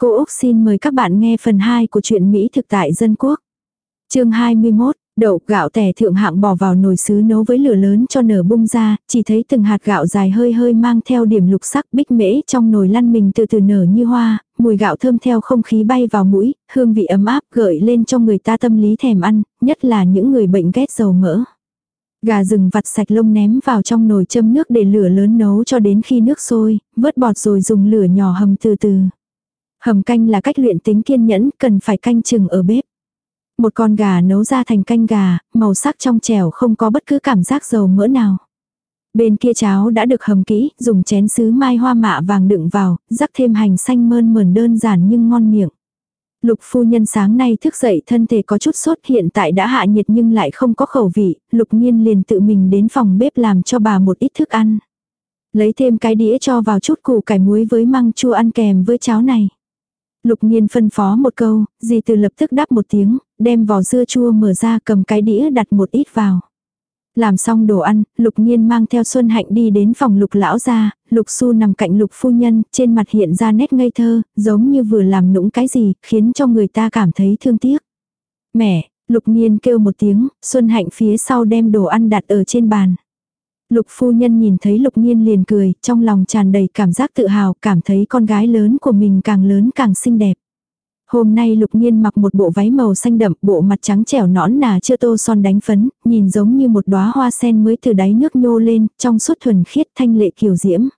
Cô Úc xin mời các bạn nghe phần 2 của truyện Mỹ thực tại dân quốc. chương 21, đậu gạo tẻ thượng hạng bỏ vào nồi sứ nấu với lửa lớn cho nở bung ra, chỉ thấy từng hạt gạo dài hơi hơi mang theo điểm lục sắc bích mễ trong nồi lăn mình từ từ nở như hoa, mùi gạo thơm theo không khí bay vào mũi, hương vị ấm áp gợi lên cho người ta tâm lý thèm ăn, nhất là những người bệnh ghét dầu mỡ. Gà rừng vặt sạch lông ném vào trong nồi châm nước để lửa lớn nấu cho đến khi nước sôi, vớt bọt rồi dùng lửa nhỏ hầm từ từ. Hầm canh là cách luyện tính kiên nhẫn, cần phải canh chừng ở bếp. Một con gà nấu ra thành canh gà, màu sắc trong trẻo không có bất cứ cảm giác dầu mỡ nào. Bên kia cháo đã được hầm kỹ, dùng chén sứ mai hoa mạ vàng đựng vào, rắc thêm hành xanh mơn mờn đơn giản nhưng ngon miệng. Lục phu nhân sáng nay thức dậy thân thể có chút sốt hiện tại đã hạ nhiệt nhưng lại không có khẩu vị, lục nhiên liền tự mình đến phòng bếp làm cho bà một ít thức ăn. Lấy thêm cái đĩa cho vào chút củ cải muối với măng chua ăn kèm với cháo này. Lục nhiên phân phó một câu, dì từ lập tức đáp một tiếng, đem vỏ dưa chua mở ra cầm cái đĩa đặt một ít vào. Làm xong đồ ăn, lục nhiên mang theo Xuân Hạnh đi đến phòng lục lão ra, lục su nằm cạnh lục phu nhân, trên mặt hiện ra nét ngây thơ, giống như vừa làm nũng cái gì, khiến cho người ta cảm thấy thương tiếc. Mẹ, lục nhiên kêu một tiếng, Xuân Hạnh phía sau đem đồ ăn đặt ở trên bàn. Lục phu nhân nhìn thấy lục nhiên liền cười, trong lòng tràn đầy cảm giác tự hào, cảm thấy con gái lớn của mình càng lớn càng xinh đẹp. Hôm nay lục nhiên mặc một bộ váy màu xanh đậm, bộ mặt trắng trẻo nõn nà chưa tô son đánh phấn, nhìn giống như một đóa hoa sen mới từ đáy nước nhô lên, trong suốt thuần khiết thanh lệ kiều diễm.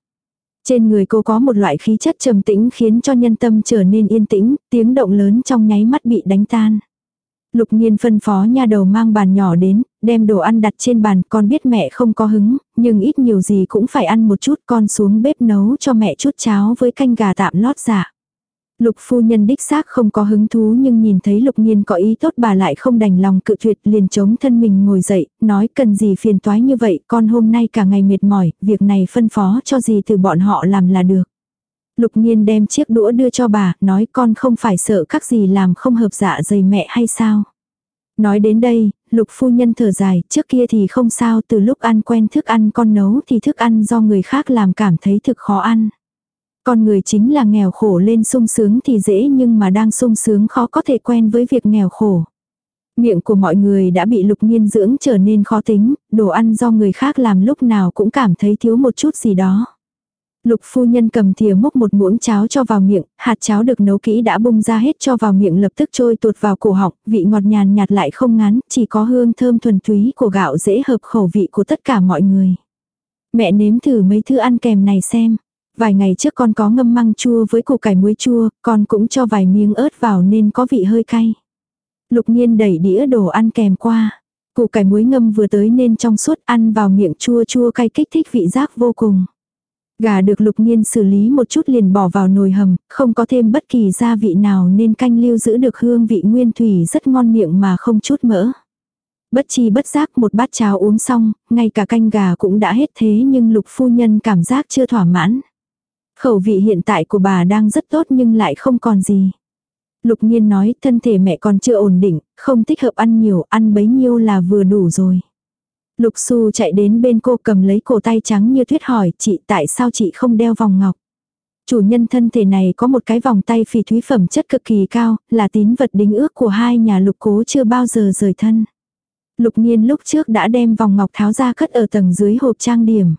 Trên người cô có một loại khí chất trầm tĩnh khiến cho nhân tâm trở nên yên tĩnh, tiếng động lớn trong nháy mắt bị đánh tan. Lục Nhiên phân phó nha đầu mang bàn nhỏ đến, đem đồ ăn đặt trên bàn, con biết mẹ không có hứng, nhưng ít nhiều gì cũng phải ăn một chút, con xuống bếp nấu cho mẹ chút cháo với canh gà tạm lót dạ. Lục phu nhân đích xác không có hứng thú nhưng nhìn thấy lục nhiên có ý tốt bà lại không đành lòng cự tuyệt liền chống thân mình ngồi dậy, nói cần gì phiền toái như vậy, con hôm nay cả ngày mệt mỏi, việc này phân phó cho gì từ bọn họ làm là được. Lục nhiên đem chiếc đũa đưa cho bà, nói con không phải sợ các gì làm không hợp dạ dày mẹ hay sao. Nói đến đây, lục phu nhân thở dài, trước kia thì không sao, từ lúc ăn quen thức ăn con nấu thì thức ăn do người khác làm cảm thấy thực khó ăn. Con người chính là nghèo khổ lên sung sướng thì dễ nhưng mà đang sung sướng khó có thể quen với việc nghèo khổ. Miệng của mọi người đã bị lục nhiên dưỡng trở nên khó tính, đồ ăn do người khác làm lúc nào cũng cảm thấy thiếu một chút gì đó. Lục phu nhân cầm thìa múc một muỗng cháo cho vào miệng, hạt cháo được nấu kỹ đã bung ra hết cho vào miệng lập tức trôi tuột vào cổ họng, vị ngọt nhàn nhạt lại không ngán chỉ có hương thơm thuần túy của gạo dễ hợp khẩu vị của tất cả mọi người. Mẹ nếm thử mấy thứ ăn kèm này xem. Vài ngày trước con có ngâm măng chua với củ cải muối chua, con cũng cho vài miếng ớt vào nên có vị hơi cay. Lục nhiên đẩy đĩa đồ ăn kèm qua. Củ cải muối ngâm vừa tới nên trong suốt ăn vào miệng chua chua cay kích thích vị giác vô cùng. Gà được lục nhiên xử lý một chút liền bỏ vào nồi hầm, không có thêm bất kỳ gia vị nào nên canh lưu giữ được hương vị nguyên thủy rất ngon miệng mà không chút mỡ. Bất chi bất giác một bát cháo uống xong, ngay cả canh gà cũng đã hết thế nhưng lục phu nhân cảm giác chưa thỏa mãn. Khẩu vị hiện tại của bà đang rất tốt nhưng lại không còn gì. Lục nhiên nói thân thể mẹ còn chưa ổn định, không thích hợp ăn nhiều, ăn bấy nhiêu là vừa đủ rồi. Lục Xu chạy đến bên cô cầm lấy cổ tay trắng như tuyết hỏi chị tại sao chị không đeo vòng ngọc. Chủ nhân thân thể này có một cái vòng tay phỉ thúy phẩm chất cực kỳ cao, là tín vật đính ước của hai nhà lục cố chưa bao giờ rời thân. Lục nhiên lúc trước đã đem vòng ngọc tháo ra cất ở tầng dưới hộp trang điểm.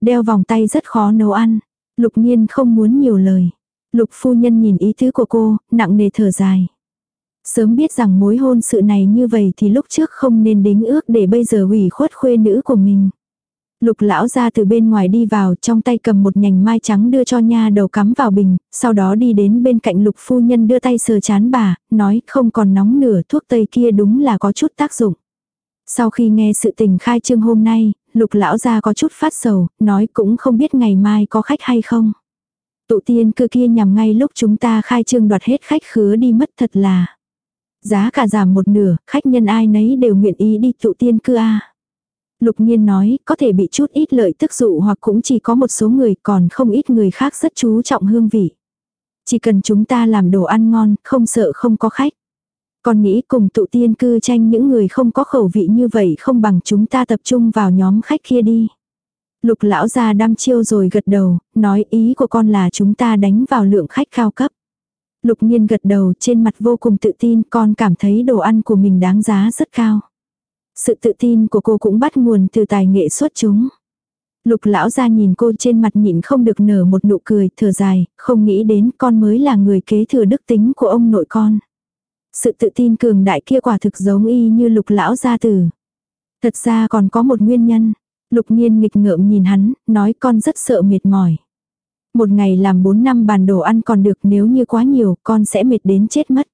Đeo vòng tay rất khó nấu ăn. Lục nhiên không muốn nhiều lời. Lục phu nhân nhìn ý tứ của cô, nặng nề thở dài. Sớm biết rằng mối hôn sự này như vậy thì lúc trước không nên đính ước để bây giờ hủy khuất khuê nữ của mình. Lục lão ra từ bên ngoài đi vào trong tay cầm một nhành mai trắng đưa cho nha đầu cắm vào bình, sau đó đi đến bên cạnh lục phu nhân đưa tay sờ chán bà, nói không còn nóng nửa thuốc tây kia đúng là có chút tác dụng. Sau khi nghe sự tình khai trương hôm nay, lục lão ra có chút phát sầu, nói cũng không biết ngày mai có khách hay không. Tụ tiên cư kia nhằm ngay lúc chúng ta khai trương đoạt hết khách khứa đi mất thật là. Giá cả giảm một nửa, khách nhân ai nấy đều nguyện ý đi tụ tiên cư a. Lục nhiên nói, có thể bị chút ít lợi tức dụ hoặc cũng chỉ có một số người còn không ít người khác rất chú trọng hương vị. Chỉ cần chúng ta làm đồ ăn ngon, không sợ không có khách. Còn nghĩ cùng tụ tiên cư tranh những người không có khẩu vị như vậy không bằng chúng ta tập trung vào nhóm khách kia đi. Lục lão ra đăm chiêu rồi gật đầu, nói ý của con là chúng ta đánh vào lượng khách cao cấp. Lục nhiên gật đầu trên mặt vô cùng tự tin con cảm thấy đồ ăn của mình đáng giá rất cao. Sự tự tin của cô cũng bắt nguồn từ tài nghệ xuất chúng. Lục lão ra nhìn cô trên mặt nhịn không được nở một nụ cười thở dài, không nghĩ đến con mới là người kế thừa đức tính của ông nội con. Sự tự tin cường đại kia quả thực giống y như lục lão gia tử. Thật ra còn có một nguyên nhân. Lục nhiên nghịch ngợm nhìn hắn, nói con rất sợ mệt mỏi. Một ngày làm 4 năm bàn đồ ăn còn được nếu như quá nhiều con sẽ mệt đến chết mất.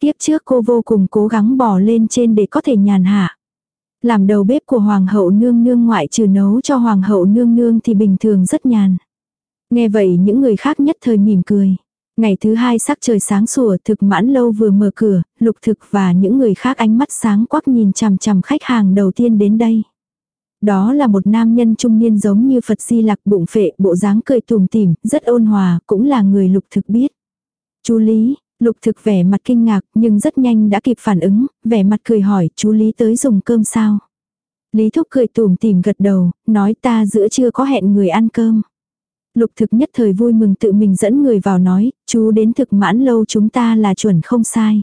Tiếp trước cô vô cùng cố gắng bỏ lên trên để có thể nhàn hạ. Làm đầu bếp của hoàng hậu nương nương ngoại trừ nấu cho hoàng hậu nương nương thì bình thường rất nhàn. Nghe vậy những người khác nhất thời mỉm cười. Ngày thứ hai sắc trời sáng sủa thực mãn lâu vừa mở cửa, lục thực và những người khác ánh mắt sáng quắc nhìn chằm chằm khách hàng đầu tiên đến đây. Đó là một nam nhân trung niên giống như Phật Di Lặc bụng phệ, bộ dáng cười tùm tìm, rất ôn hòa, cũng là người lục thực biết. Chú Lý, lục thực vẻ mặt kinh ngạc nhưng rất nhanh đã kịp phản ứng, vẻ mặt cười hỏi chú Lý tới dùng cơm sao. Lý Thúc cười tùm tìm gật đầu, nói ta giữa trưa có hẹn người ăn cơm. Lục thực nhất thời vui mừng tự mình dẫn người vào nói, chú đến thực mãn lâu chúng ta là chuẩn không sai.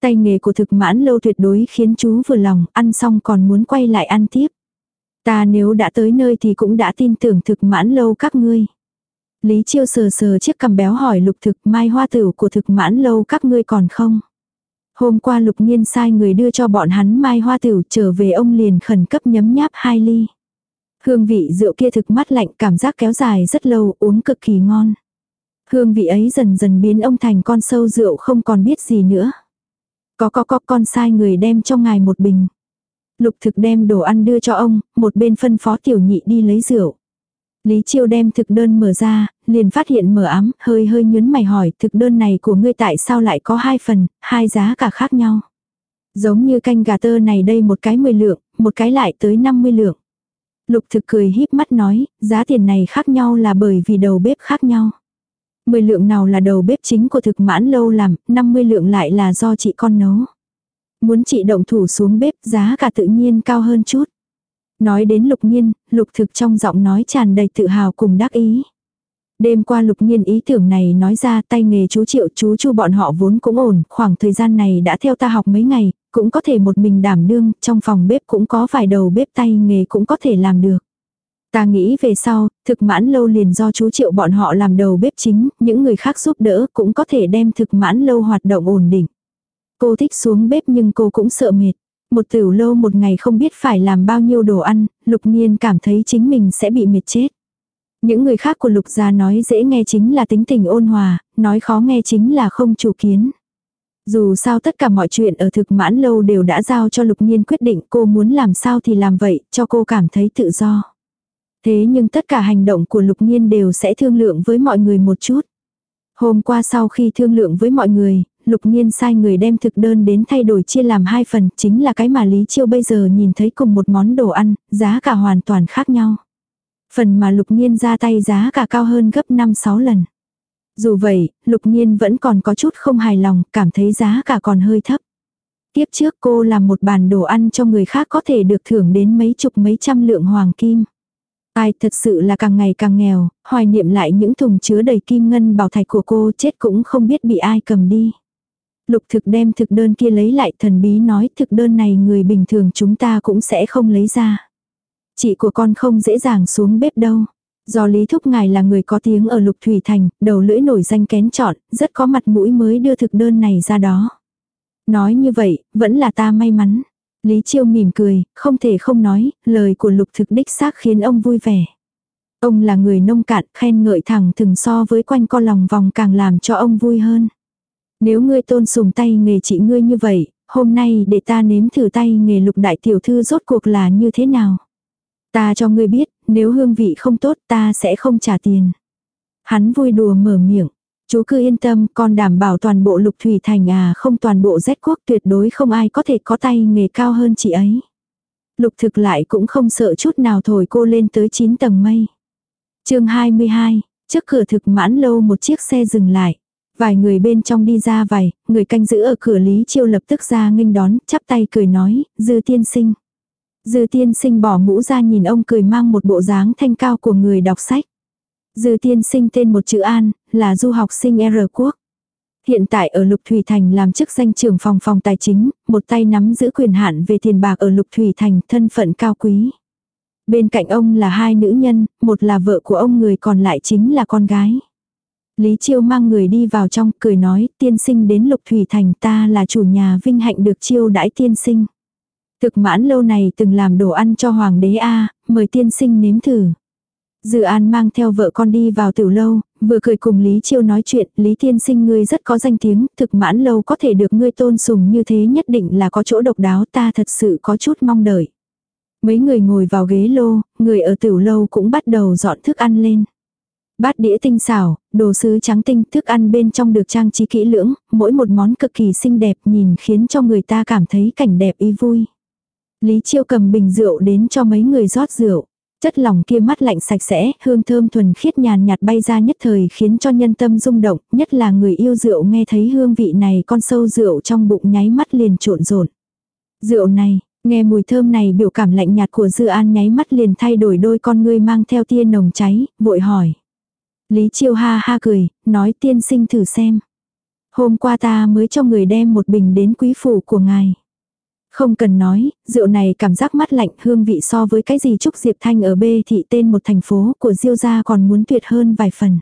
Tay nghề của thực mãn lâu tuyệt đối khiến chú vừa lòng, ăn xong còn muốn quay lại ăn tiếp. Ta nếu đã tới nơi thì cũng đã tin tưởng thực mãn lâu các ngươi. Lý Chiêu sờ sờ chiếc cằm béo hỏi lục thực, mai hoa tử của thực mãn lâu các ngươi còn không. Hôm qua lục nhiên sai người đưa cho bọn hắn mai hoa tử, trở về ông liền khẩn cấp nhấm nháp hai ly. Hương vị rượu kia thực mắt lạnh, cảm giác kéo dài rất lâu, uống cực kỳ ngon. Hương vị ấy dần dần biến ông thành con sâu rượu không còn biết gì nữa. Có có có, con sai người đem cho ngài một bình. Lục thực đem đồ ăn đưa cho ông, một bên phân phó tiểu nhị đi lấy rượu. Lý Chiêu đem thực đơn mở ra, liền phát hiện mở ám, hơi hơi nhớn mày hỏi thực đơn này của ngươi tại sao lại có hai phần, hai giá cả khác nhau. Giống như canh gà tơ này đây một cái 10 lượng, một cái lại tới 50 lượng. Lục thực cười híp mắt nói, giá tiền này khác nhau là bởi vì đầu bếp khác nhau. 10 lượng nào là đầu bếp chính của thực mãn lâu làm, 50 lượng lại là do chị con nấu. Muốn chị động thủ xuống bếp giá cả tự nhiên cao hơn chút. Nói đến lục nhiên, lục thực trong giọng nói tràn đầy tự hào cùng đắc ý. Đêm qua lục nhiên ý tưởng này nói ra tay nghề chú triệu chú chu bọn họ vốn cũng ổn, khoảng thời gian này đã theo ta học mấy ngày, cũng có thể một mình đảm đương, trong phòng bếp cũng có vài đầu bếp tay nghề cũng có thể làm được. Ta nghĩ về sau, thực mãn lâu liền do chú triệu bọn họ làm đầu bếp chính, những người khác giúp đỡ cũng có thể đem thực mãn lâu hoạt động ổn định. Cô thích xuống bếp nhưng cô cũng sợ mệt. Một tiểu lâu một ngày không biết phải làm bao nhiêu đồ ăn, lục nhiên cảm thấy chính mình sẽ bị mệt chết. Những người khác của lục gia nói dễ nghe chính là tính tình ôn hòa, nói khó nghe chính là không chủ kiến. Dù sao tất cả mọi chuyện ở thực mãn lâu đều đã giao cho lục nhiên quyết định cô muốn làm sao thì làm vậy, cho cô cảm thấy tự do. Thế nhưng tất cả hành động của lục nhiên đều sẽ thương lượng với mọi người một chút. Hôm qua sau khi thương lượng với mọi người, lục nhiên sai người đem thực đơn đến thay đổi chia làm hai phần, chính là cái mà Lý Chiêu bây giờ nhìn thấy cùng một món đồ ăn, giá cả hoàn toàn khác nhau. Phần mà lục nhiên ra tay giá cả cao hơn gấp 5-6 lần. Dù vậy, lục nhiên vẫn còn có chút không hài lòng, cảm thấy giá cả còn hơi thấp. Tiếp trước cô làm một bàn đồ ăn cho người khác có thể được thưởng đến mấy chục mấy trăm lượng hoàng kim. Ai thật sự là càng ngày càng nghèo, hoài niệm lại những thùng chứa đầy kim ngân bảo thạch của cô chết cũng không biết bị ai cầm đi. Lục thực đem thực đơn kia lấy lại thần bí nói thực đơn này người bình thường chúng ta cũng sẽ không lấy ra. Chị của con không dễ dàng xuống bếp đâu. Do Lý Thúc Ngài là người có tiếng ở Lục Thủy Thành, đầu lưỡi nổi danh kén chọn, rất có mặt mũi mới đưa thực đơn này ra đó. Nói như vậy, vẫn là ta may mắn. Lý Chiêu mỉm cười, không thể không nói, lời của Lục thực đích xác khiến ông vui vẻ. Ông là người nông cạn, khen ngợi thẳng thừng so với quanh co lòng vòng càng làm cho ông vui hơn. Nếu ngươi tôn sùng tay nghề chị ngươi như vậy, hôm nay để ta nếm thử tay nghề lục đại tiểu thư rốt cuộc là như thế nào. Ta cho ngươi biết, nếu hương vị không tốt ta sẽ không trả tiền. Hắn vui đùa mở miệng. Chú cứ yên tâm, con đảm bảo toàn bộ lục thủy thành à không toàn bộ rét quốc tuyệt đối không ai có thể có tay nghề cao hơn chị ấy. Lục thực lại cũng không sợ chút nào thổi cô lên tới 9 tầng mây. chương 22, trước cửa thực mãn lâu một chiếc xe dừng lại. Vài người bên trong đi ra vài, người canh giữ ở cửa Lý Chiêu lập tức ra nghênh đón, chắp tay cười nói, dư tiên sinh. Dư tiên sinh bỏ mũ ra nhìn ông cười mang một bộ dáng thanh cao của người đọc sách. Dư tiên sinh tên một chữ An, là du học sinh R quốc. Hiện tại ở Lục Thủy Thành làm chức danh trưởng phòng phòng tài chính, một tay nắm giữ quyền hạn về tiền bạc ở Lục Thủy Thành, thân phận cao quý. Bên cạnh ông là hai nữ nhân, một là vợ của ông người còn lại chính là con gái. Lý Chiêu mang người đi vào trong, cười nói, tiên sinh đến Lục Thủy Thành ta là chủ nhà vinh hạnh được chiêu đãi tiên sinh. Thực mãn lâu này từng làm đồ ăn cho hoàng đế A, mời tiên sinh nếm thử. Dự an mang theo vợ con đi vào tiểu lâu, vừa cười cùng Lý Chiêu nói chuyện, Lý Tiên sinh ngươi rất có danh tiếng, thực mãn lâu có thể được ngươi tôn sùng như thế nhất định là có chỗ độc đáo ta thật sự có chút mong đợi. Mấy người ngồi vào ghế lô, người ở tiểu lâu cũng bắt đầu dọn thức ăn lên. Bát đĩa tinh xảo, đồ sứ trắng tinh, thức ăn bên trong được trang trí kỹ lưỡng, mỗi một món cực kỳ xinh đẹp nhìn khiến cho người ta cảm thấy cảnh đẹp ý vui. Lý Chiêu cầm bình rượu đến cho mấy người rót rượu. Chất lỏng kia mắt lạnh sạch sẽ, hương thơm thuần khiết nhàn nhạt bay ra nhất thời khiến cho nhân tâm rung động, nhất là người yêu rượu nghe thấy hương vị này con sâu rượu trong bụng nháy mắt liền trộn rộn. Rượu này, nghe mùi thơm này biểu cảm lạnh nhạt của Dư An nháy mắt liền thay đổi đôi con ngươi mang theo tia nồng cháy, vội hỏi. Lý Chiêu ha ha cười, nói tiên sinh thử xem. Hôm qua ta mới cho người đem một bình đến quý phủ của ngài. Không cần nói, rượu này cảm giác mát lạnh hương vị so với cái gì Trúc Diệp Thanh ở B thị tên một thành phố của Diêu gia còn muốn tuyệt hơn vài phần.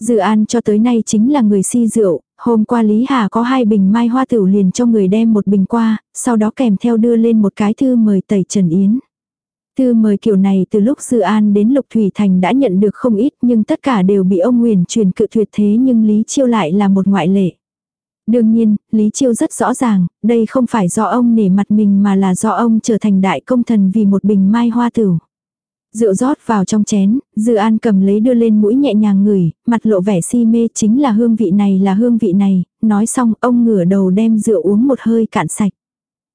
Dự an cho tới nay chính là người si rượu, hôm qua Lý Hà có hai bình mai hoa tửu liền cho người đem một bình qua, sau đó kèm theo đưa lên một cái thư mời tẩy Trần Yến. Thư mời kiểu này từ lúc dư An đến Lục Thủy Thành đã nhận được không ít nhưng tất cả đều bị ông Nguyền truyền cự tuyệt thế nhưng Lý Chiêu lại là một ngoại lệ. Đương nhiên, Lý Chiêu rất rõ ràng, đây không phải do ông nể mặt mình mà là do ông trở thành đại công thần vì một bình mai hoa tử Rượu rót vào trong chén, Dư An cầm lấy đưa lên mũi nhẹ nhàng ngửi, mặt lộ vẻ si mê chính là hương vị này là hương vị này, nói xong ông ngửa đầu đem rượu uống một hơi cạn sạch.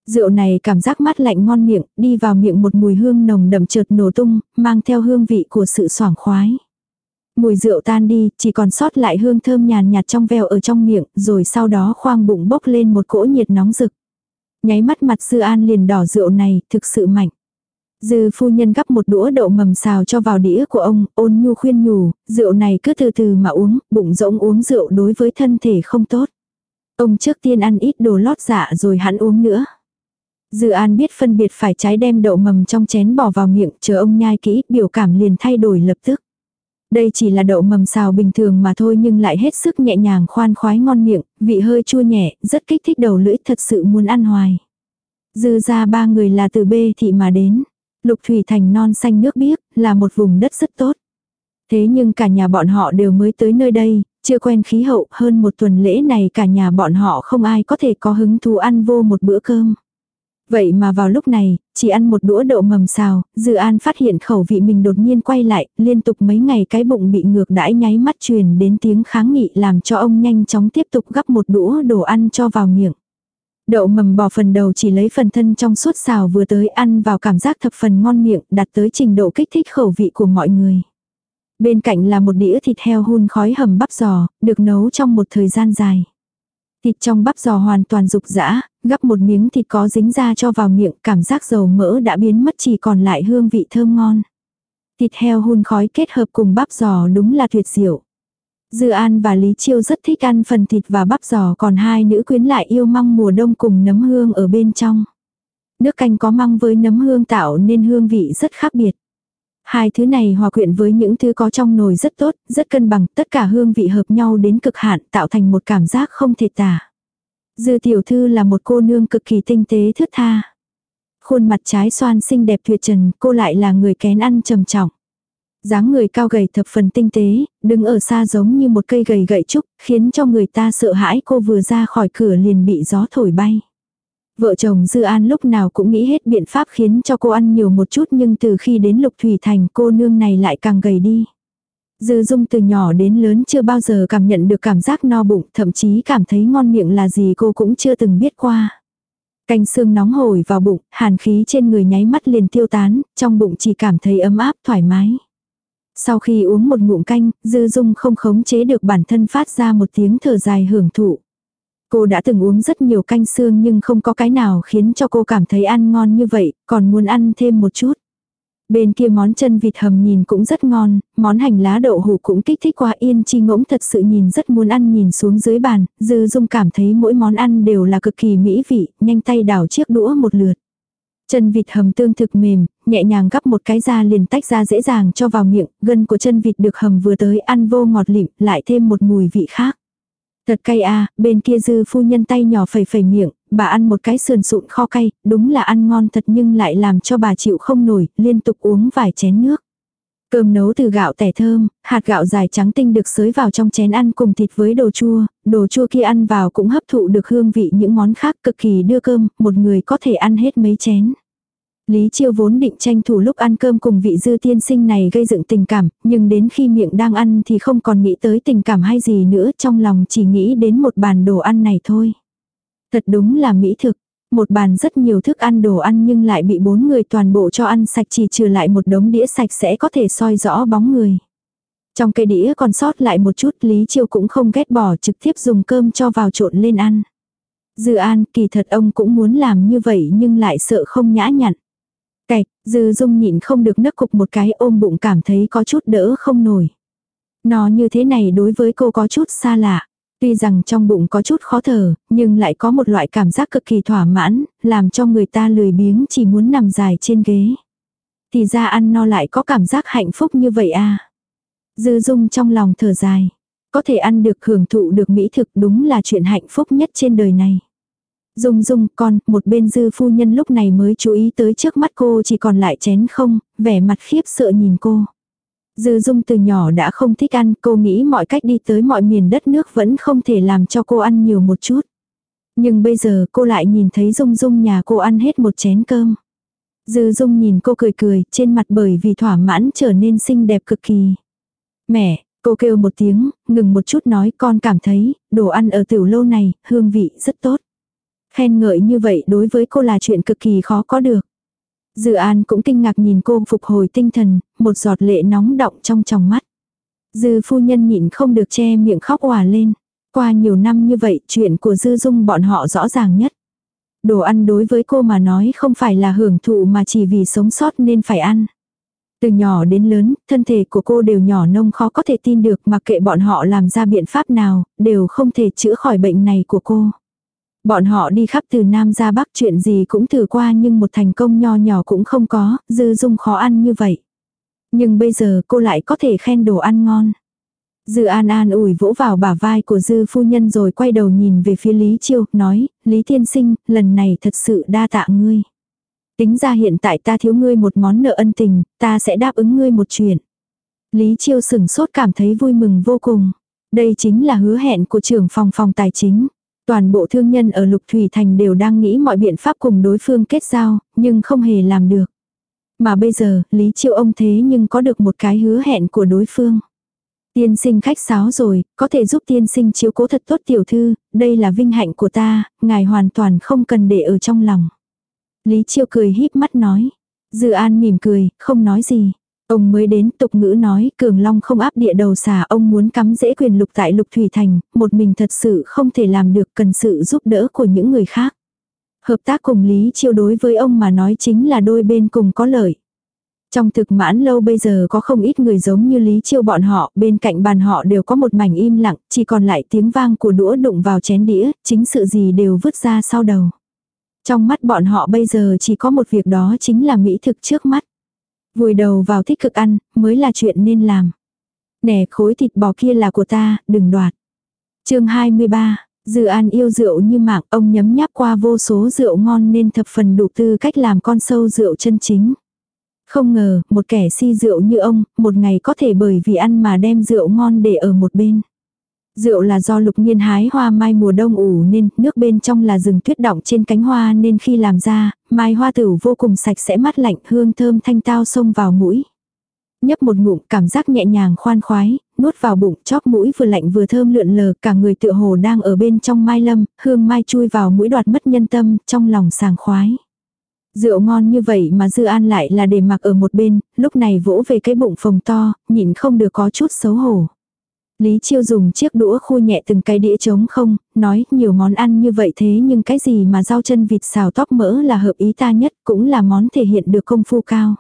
Rượu này cảm giác mát lạnh ngon miệng, đi vào miệng một mùi hương nồng đậm chợt nổ tung, mang theo hương vị của sự soảng khoái. Mùi rượu tan đi, chỉ còn sót lại hương thơm nhàn nhạt trong veo ở trong miệng, rồi sau đó khoang bụng bốc lên một cỗ nhiệt nóng rực. Nháy mắt mặt Dư An liền đỏ rượu này, thực sự mạnh. Dư phu nhân gắp một đũa đậu mầm xào cho vào đĩa của ông, ôn nhu khuyên nhủ, rượu này cứ từ từ mà uống, bụng rỗng uống rượu đối với thân thể không tốt. Ông trước tiên ăn ít đồ lót dạ rồi hắn uống nữa. Dư An biết phân biệt phải trái đem đậu mầm trong chén bỏ vào miệng, chờ ông nhai kỹ, biểu cảm liền thay đổi lập tức. Đây chỉ là đậu mầm xào bình thường mà thôi nhưng lại hết sức nhẹ nhàng khoan khoái ngon miệng, vị hơi chua nhẹ, rất kích thích đầu lưỡi thật sự muốn ăn hoài. Dư ra ba người là từ bê thị mà đến. Lục Thủy Thành non xanh nước biếc, là một vùng đất rất tốt. Thế nhưng cả nhà bọn họ đều mới tới nơi đây, chưa quen khí hậu, hơn một tuần lễ này cả nhà bọn họ không ai có thể có hứng thú ăn vô một bữa cơm. Vậy mà vào lúc này, chỉ ăn một đũa đậu mầm xào, Dự An phát hiện khẩu vị mình đột nhiên quay lại, liên tục mấy ngày cái bụng bị ngược đãi nháy mắt truyền đến tiếng kháng nghị làm cho ông nhanh chóng tiếp tục gắp một đũa đồ ăn cho vào miệng. Đậu mầm bò phần đầu chỉ lấy phần thân trong suốt xào vừa tới ăn vào cảm giác thập phần ngon miệng, đạt tới trình độ kích thích khẩu vị của mọi người. Bên cạnh là một đĩa thịt heo hun khói hầm bắp giò, được nấu trong một thời gian dài. Thịt trong bắp giò hoàn toàn rục rã, gắp một miếng thịt có dính ra cho vào miệng, cảm giác dầu mỡ đã biến mất chỉ còn lại hương vị thơm ngon. Thịt heo hun khói kết hợp cùng bắp giò đúng là tuyệt diệu. Dư An và Lý Chiêu rất thích ăn phần thịt và bắp giò còn hai nữ quyến lại yêu măng mùa đông cùng nấm hương ở bên trong. Nước canh có măng với nấm hương tạo nên hương vị rất khác biệt. Hai thứ này hòa quyện với những thứ có trong nồi rất tốt, rất cân bằng, tất cả hương vị hợp nhau đến cực hạn tạo thành một cảm giác không thể tả. Dư tiểu thư là một cô nương cực kỳ tinh tế thướt tha. Khuôn mặt trái xoan xinh đẹp tuyệt trần, cô lại là người kén ăn trầm trọng dáng người cao gầy thập phần tinh tế, đứng ở xa giống như một cây gầy gậy trúc, khiến cho người ta sợ hãi cô vừa ra khỏi cửa liền bị gió thổi bay. Vợ chồng Dư An lúc nào cũng nghĩ hết biện pháp khiến cho cô ăn nhiều một chút nhưng từ khi đến Lục Thủy Thành cô nương này lại càng gầy đi. Dư Dung từ nhỏ đến lớn chưa bao giờ cảm nhận được cảm giác no bụng, thậm chí cảm thấy ngon miệng là gì cô cũng chưa từng biết qua. Canh xương nóng hổi vào bụng, hàn khí trên người nháy mắt liền tiêu tán, trong bụng chỉ cảm thấy ấm áp thoải mái. Sau khi uống một ngụm canh, Dư Dung không khống chế được bản thân phát ra một tiếng thở dài hưởng thụ. Cô đã từng uống rất nhiều canh xương nhưng không có cái nào khiến cho cô cảm thấy ăn ngon như vậy, còn muốn ăn thêm một chút. Bên kia món chân vịt hầm nhìn cũng rất ngon, món hành lá đậu hủ cũng kích thích qua yên chi ngỗng thật sự nhìn rất muốn ăn nhìn xuống dưới bàn, dư dung cảm thấy mỗi món ăn đều là cực kỳ mỹ vị, nhanh tay đảo chiếc đũa một lượt. Chân vịt hầm tương thực mềm, nhẹ nhàng gắp một cái ra liền tách ra dễ dàng cho vào miệng, gân của chân vịt được hầm vừa tới ăn vô ngọt lịm, lại thêm một mùi vị khác. Thật cay à, bên kia dư phu nhân tay nhỏ phẩy phẩy miệng, bà ăn một cái sườn sụn kho cay, đúng là ăn ngon thật nhưng lại làm cho bà chịu không nổi, liên tục uống vài chén nước. Cơm nấu từ gạo tẻ thơm, hạt gạo dài trắng tinh được xới vào trong chén ăn cùng thịt với đồ chua, đồ chua kia ăn vào cũng hấp thụ được hương vị những món khác cực kỳ đưa cơm, một người có thể ăn hết mấy chén. Lý Chiêu vốn định tranh thủ lúc ăn cơm cùng vị dư tiên sinh này gây dựng tình cảm, nhưng đến khi miệng đang ăn thì không còn nghĩ tới tình cảm hay gì nữa, trong lòng chỉ nghĩ đến một bàn đồ ăn này thôi. Thật đúng là mỹ thực, một bàn rất nhiều thức ăn đồ ăn nhưng lại bị bốn người toàn bộ cho ăn sạch chỉ trừ lại một đống đĩa sạch sẽ có thể soi rõ bóng người. Trong cây đĩa còn sót lại một chút Lý Chiêu cũng không ghét bỏ trực tiếp dùng cơm cho vào trộn lên ăn. Dư An kỳ thật ông cũng muốn làm như vậy nhưng lại sợ không nhã nhặn. Cạch, Dư Dung nhịn không được nấc cục một cái ôm bụng cảm thấy có chút đỡ không nổi. Nó như thế này đối với cô có chút xa lạ. Tuy rằng trong bụng có chút khó thở, nhưng lại có một loại cảm giác cực kỳ thỏa mãn, làm cho người ta lười biếng chỉ muốn nằm dài trên ghế. Thì ra ăn no lại có cảm giác hạnh phúc như vậy à. Dư dung trong lòng thở dài. Có thể ăn được hưởng thụ được mỹ thực đúng là chuyện hạnh phúc nhất trên đời này. Dung dung con, một bên dư phu nhân lúc này mới chú ý tới trước mắt cô chỉ còn lại chén không, vẻ mặt khiếp sợ nhìn cô. Dư dung từ nhỏ đã không thích ăn, cô nghĩ mọi cách đi tới mọi miền đất nước vẫn không thể làm cho cô ăn nhiều một chút. Nhưng bây giờ cô lại nhìn thấy dung dung nhà cô ăn hết một chén cơm. Dư dung nhìn cô cười cười, trên mặt bởi vì thỏa mãn trở nên xinh đẹp cực kỳ. Mẹ, cô kêu một tiếng, ngừng một chút nói con cảm thấy, đồ ăn ở tiểu lâu này, hương vị rất tốt. Khen ngợi như vậy đối với cô là chuyện cực kỳ khó có được. Dự an cũng kinh ngạc nhìn cô phục hồi tinh thần, một giọt lệ nóng động trong tròng mắt. Dư phu nhân nhịn không được che miệng khóc òa lên. Qua nhiều năm như vậy, chuyện của dư dung bọn họ rõ ràng nhất. Đồ ăn đối với cô mà nói không phải là hưởng thụ mà chỉ vì sống sót nên phải ăn. Từ nhỏ đến lớn, thân thể của cô đều nhỏ nông khó có thể tin được mặc kệ bọn họ làm ra biện pháp nào, đều không thể chữa khỏi bệnh này của cô. Bọn họ đi khắp từ Nam ra Bắc chuyện gì cũng thử qua nhưng một thành công nho nhỏ cũng không có, dư dung khó ăn như vậy. Nhưng bây giờ cô lại có thể khen đồ ăn ngon. Dư an an ủi vỗ vào bả vai của dư phu nhân rồi quay đầu nhìn về phía Lý Chiêu, nói, Lý Tiên Sinh, lần này thật sự đa tạ ngươi. Tính ra hiện tại ta thiếu ngươi một món nợ ân tình, ta sẽ đáp ứng ngươi một chuyện. Lý Chiêu sửng sốt cảm thấy vui mừng vô cùng. Đây chính là hứa hẹn của trưởng phòng phòng tài chính. Toàn bộ thương nhân ở Lục Thủy Thành đều đang nghĩ mọi biện pháp cùng đối phương kết giao, nhưng không hề làm được. Mà bây giờ, Lý chiêu ông thế nhưng có được một cái hứa hẹn của đối phương. Tiên sinh khách sáo rồi, có thể giúp tiên sinh chiếu cố thật tốt tiểu thư, đây là vinh hạnh của ta, ngài hoàn toàn không cần để ở trong lòng. Lý Chiêu cười híp mắt nói. Dư An mỉm cười, không nói gì. Ông mới đến tục ngữ nói cường long không áp địa đầu xà ông muốn cắm dễ quyền lục tại lục thủy thành, một mình thật sự không thể làm được cần sự giúp đỡ của những người khác. Hợp tác cùng Lý Chiêu đối với ông mà nói chính là đôi bên cùng có lợi. Trong thực mãn lâu bây giờ có không ít người giống như Lý Chiêu bọn họ, bên cạnh bàn họ đều có một mảnh im lặng, chỉ còn lại tiếng vang của đũa đụng vào chén đĩa, chính sự gì đều vứt ra sau đầu. Trong mắt bọn họ bây giờ chỉ có một việc đó chính là mỹ thực trước mắt. Vùi đầu vào thích cực ăn, mới là chuyện nên làm. Nè khối thịt bò kia là của ta, đừng đoạt. chương 23, Dự an yêu rượu như mạng, ông nhấm nháp qua vô số rượu ngon nên thập phần đủ tư cách làm con sâu rượu chân chính. Không ngờ, một kẻ si rượu như ông, một ngày có thể bởi vì ăn mà đem rượu ngon để ở một bên. Rượu là do lục nhiên hái hoa mai mùa đông ủ nên nước bên trong là rừng tuyết động trên cánh hoa nên khi làm ra, mai hoa tử vô cùng sạch sẽ mát lạnh hương thơm thanh tao xông vào mũi. Nhấp một ngụm cảm giác nhẹ nhàng khoan khoái, nuốt vào bụng chóp mũi vừa lạnh vừa thơm lượn lờ cả người tựa hồ đang ở bên trong mai lâm, hương mai chui vào mũi đoạt mất nhân tâm, trong lòng sàng khoái. Rượu ngon như vậy mà dư an lại là để mặc ở một bên, lúc này vỗ về cái bụng phồng to, nhịn không được có chút xấu hổ. Lý Chiêu dùng chiếc đũa khu nhẹ từng cái đĩa trống không, nói nhiều món ăn như vậy thế nhưng cái gì mà rau chân vịt xào tóc mỡ là hợp ý ta nhất cũng là món thể hiện được công phu cao.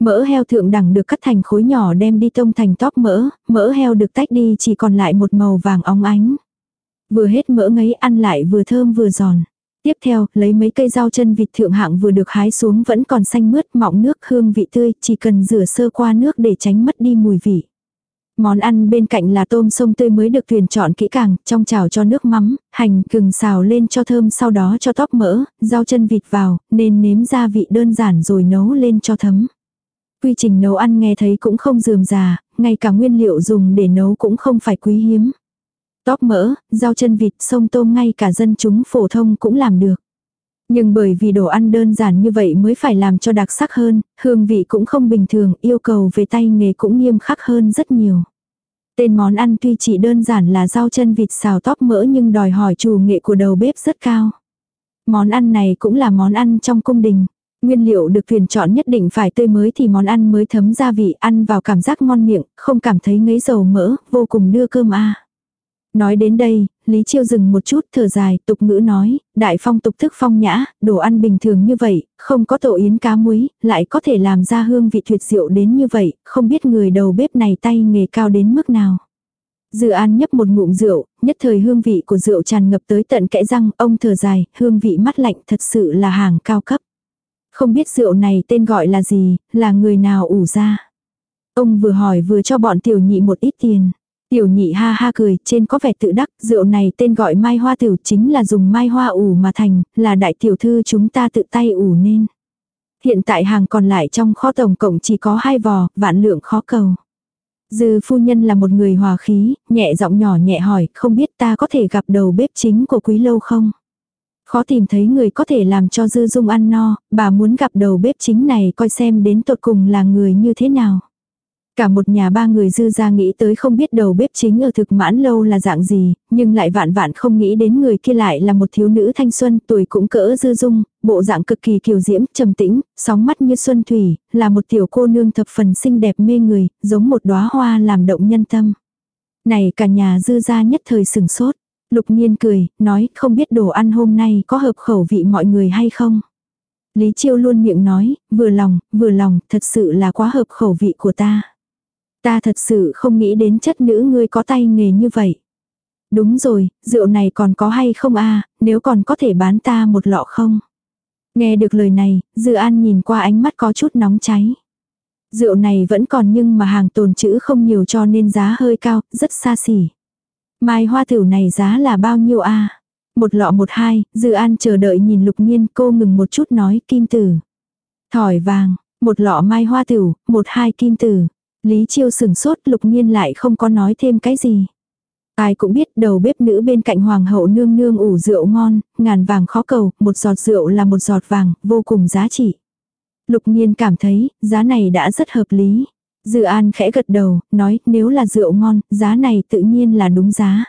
Mỡ heo thượng đẳng được cắt thành khối nhỏ đem đi tông thành tóp mỡ, mỡ heo được tách đi chỉ còn lại một màu vàng óng ánh. Vừa hết mỡ ngấy ăn lại vừa thơm vừa giòn. Tiếp theo, lấy mấy cây rau chân vịt thượng hạng vừa được hái xuống vẫn còn xanh mướt mọng nước hương vị tươi, chỉ cần rửa sơ qua nước để tránh mất đi mùi vị. Món ăn bên cạnh là tôm sông tươi mới được tuyển chọn kỹ càng, trong chảo cho nước mắm, hành, gừng xào lên cho thơm sau đó cho tóp mỡ, rau chân vịt vào, nên nếm gia vị đơn giản rồi nấu lên cho thấm. Quy trình nấu ăn nghe thấy cũng không dườm già, ngay cả nguyên liệu dùng để nấu cũng không phải quý hiếm. Tóp mỡ, rau chân vịt, sông tôm ngay cả dân chúng phổ thông cũng làm được. Nhưng bởi vì đồ ăn đơn giản như vậy mới phải làm cho đặc sắc hơn, hương vị cũng không bình thường, yêu cầu về tay nghề cũng nghiêm khắc hơn rất nhiều. Tên món ăn tuy chỉ đơn giản là rau chân vịt xào tóp mỡ nhưng đòi hỏi chủ nghệ của đầu bếp rất cao. Món ăn này cũng là món ăn trong cung đình. Nguyên liệu được tuyển chọn nhất định phải tươi mới thì món ăn mới thấm gia vị ăn vào cảm giác ngon miệng, không cảm thấy ngấy dầu mỡ, vô cùng đưa cơm a. Nói đến đây, Lý Chiêu dừng một chút thở dài, tục ngữ nói, đại phong tục thức phong nhã, đồ ăn bình thường như vậy, không có tổ yến cá muối, lại có thể làm ra hương vị tuyệt diệu đến như vậy, không biết người đầu bếp này tay nghề cao đến mức nào. Dư An nhấp một ngụm rượu, nhất thời hương vị của rượu tràn ngập tới tận kẽ răng, ông thở dài, hương vị mắt lạnh thật sự là hàng cao cấp. Không biết rượu này tên gọi là gì, là người nào ủ ra. Ông vừa hỏi vừa cho bọn tiểu nhị một ít tiền. Tiểu nhị ha ha cười, trên có vẻ tự đắc, rượu này tên gọi mai hoa tiểu chính là dùng mai hoa ủ mà thành, là đại tiểu thư chúng ta tự tay ủ nên. Hiện tại hàng còn lại trong kho tổng cộng chỉ có hai vò, vạn lượng khó cầu. Dư phu nhân là một người hòa khí, nhẹ giọng nhỏ nhẹ hỏi, không biết ta có thể gặp đầu bếp chính của quý lâu không? Khó tìm thấy người có thể làm cho dư dung ăn no, bà muốn gặp đầu bếp chính này coi xem đến tột cùng là người như thế nào. Cả một nhà ba người dư ra nghĩ tới không biết đầu bếp chính ở thực mãn lâu là dạng gì, nhưng lại vạn vạn không nghĩ đến người kia lại là một thiếu nữ thanh xuân tuổi cũng cỡ dư dung, bộ dạng cực kỳ kiều diễm, trầm tĩnh, sóng mắt như xuân thủy, là một tiểu cô nương thập phần xinh đẹp mê người, giống một đóa hoa làm động nhân tâm. Này cả nhà dư ra nhất thời sừng sốt. Lục nhiên cười, nói không biết đồ ăn hôm nay có hợp khẩu vị mọi người hay không. Lý Chiêu luôn miệng nói, vừa lòng, vừa lòng, thật sự là quá hợp khẩu vị của ta. Ta thật sự không nghĩ đến chất nữ ngươi có tay nghề như vậy. Đúng rồi, rượu này còn có hay không a nếu còn có thể bán ta một lọ không? Nghe được lời này, Dư An nhìn qua ánh mắt có chút nóng cháy. Rượu này vẫn còn nhưng mà hàng tồn chữ không nhiều cho nên giá hơi cao, rất xa xỉ. Mai hoa tiểu này giá là bao nhiêu a Một lọ một hai, Dư An chờ đợi nhìn lục nhiên cô ngừng một chút nói kim tử. Thỏi vàng, một lọ mai hoa tiểu, một hai kim tử. Lý Chiêu sừng sốt lục nhiên lại không có nói thêm cái gì. Ai cũng biết đầu bếp nữ bên cạnh hoàng hậu nương nương ủ rượu ngon, ngàn vàng khó cầu, một giọt rượu là một giọt vàng, vô cùng giá trị. Lục nhiên cảm thấy, giá này đã rất hợp lý. Dự an khẽ gật đầu, nói nếu là rượu ngon, giá này tự nhiên là đúng giá.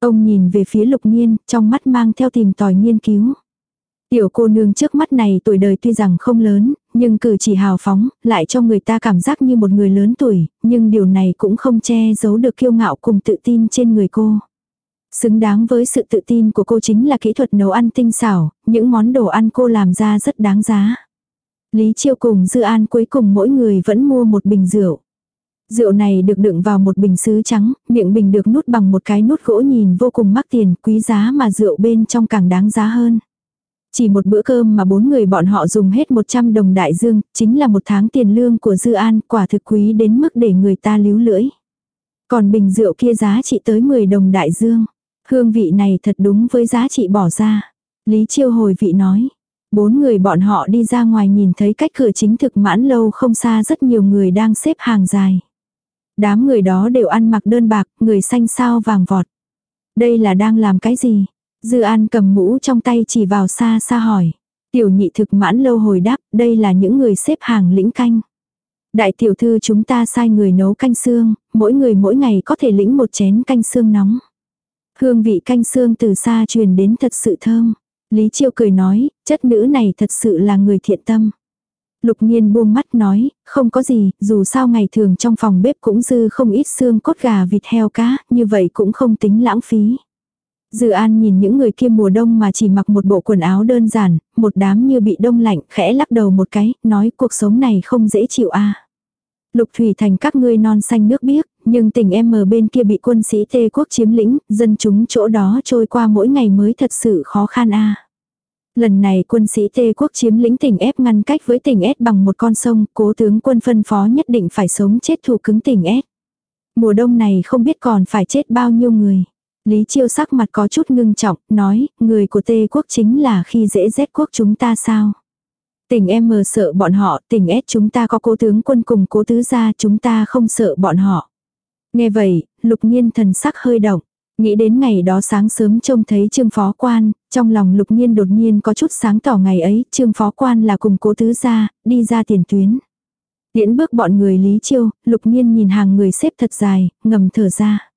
Ông nhìn về phía lục nhiên, trong mắt mang theo tìm tòi nghiên cứu. Tiểu cô nương trước mắt này tuổi đời tuy rằng không lớn, nhưng cử chỉ hào phóng, lại cho người ta cảm giác như một người lớn tuổi, nhưng điều này cũng không che giấu được kiêu ngạo cùng tự tin trên người cô. Xứng đáng với sự tự tin của cô chính là kỹ thuật nấu ăn tinh xảo, những món đồ ăn cô làm ra rất đáng giá. Lý Chiêu cùng Dư An cuối cùng mỗi người vẫn mua một bình rượu. Rượu này được đựng vào một bình sứ trắng, miệng bình được nút bằng một cái nút gỗ nhìn vô cùng mắc tiền, quý giá mà rượu bên trong càng đáng giá hơn. Chỉ một bữa cơm mà bốn người bọn họ dùng hết 100 đồng đại dương, chính là một tháng tiền lương của Dư An, quả thực quý đến mức để người ta líu lưỡi. Còn bình rượu kia giá trị tới 10 đồng đại dương. Hương vị này thật đúng với giá trị bỏ ra. Lý Chiêu hồi vị nói. Bốn người bọn họ đi ra ngoài nhìn thấy cách cửa chính thực mãn lâu không xa rất nhiều người đang xếp hàng dài. Đám người đó đều ăn mặc đơn bạc, người xanh sao vàng vọt. Đây là đang làm cái gì? Dư An cầm mũ trong tay chỉ vào xa xa hỏi. Tiểu nhị thực mãn lâu hồi đáp, đây là những người xếp hàng lĩnh canh. Đại tiểu thư chúng ta sai người nấu canh xương, mỗi người mỗi ngày có thể lĩnh một chén canh xương nóng. Hương vị canh xương từ xa truyền đến thật sự thơm. Lý Chiêu cười nói, chất nữ này thật sự là người thiện tâm. Lục nhiên buông mắt nói, không có gì, dù sao ngày thường trong phòng bếp cũng dư không ít xương cốt gà vịt heo cá, như vậy cũng không tính lãng phí. Dư An nhìn những người kia mùa đông mà chỉ mặc một bộ quần áo đơn giản, một đám như bị đông lạnh, khẽ lắc đầu một cái, nói cuộc sống này không dễ chịu a. Lục Thủy Thành các ngươi non xanh nước biếc, nhưng tỉnh em ở bên kia bị quân sĩ Tê quốc chiếm lĩnh, dân chúng chỗ đó trôi qua mỗi ngày mới thật sự khó khăn a. Lần này quân sĩ Tê quốc chiếm lĩnh tỉnh ép ngăn cách với tỉnh S bằng một con sông, cố tướng quân phân phó nhất định phải sống chết thủ cứng tỉnh S. Mùa đông này không biết còn phải chết bao nhiêu người. Lý Chiêu sắc mặt có chút ngưng trọng, nói, người của Tê quốc chính là khi dễ rét quốc chúng ta sao? Tỉnh em mờ sợ bọn họ, tỉnh S chúng ta có cố tướng quân cùng cố tứ gia chúng ta không sợ bọn họ. Nghe vậy, lục nhiên thần sắc hơi động. Nghĩ đến ngày đó sáng sớm trông thấy trương phó quan, trong lòng lục nhiên đột nhiên có chút sáng tỏ ngày ấy, trương phó quan là cùng cố tứ gia, đi ra tiền tuyến. Điễn bước bọn người Lý Chiêu, lục nhiên nhìn hàng người xếp thật dài, ngầm thở ra.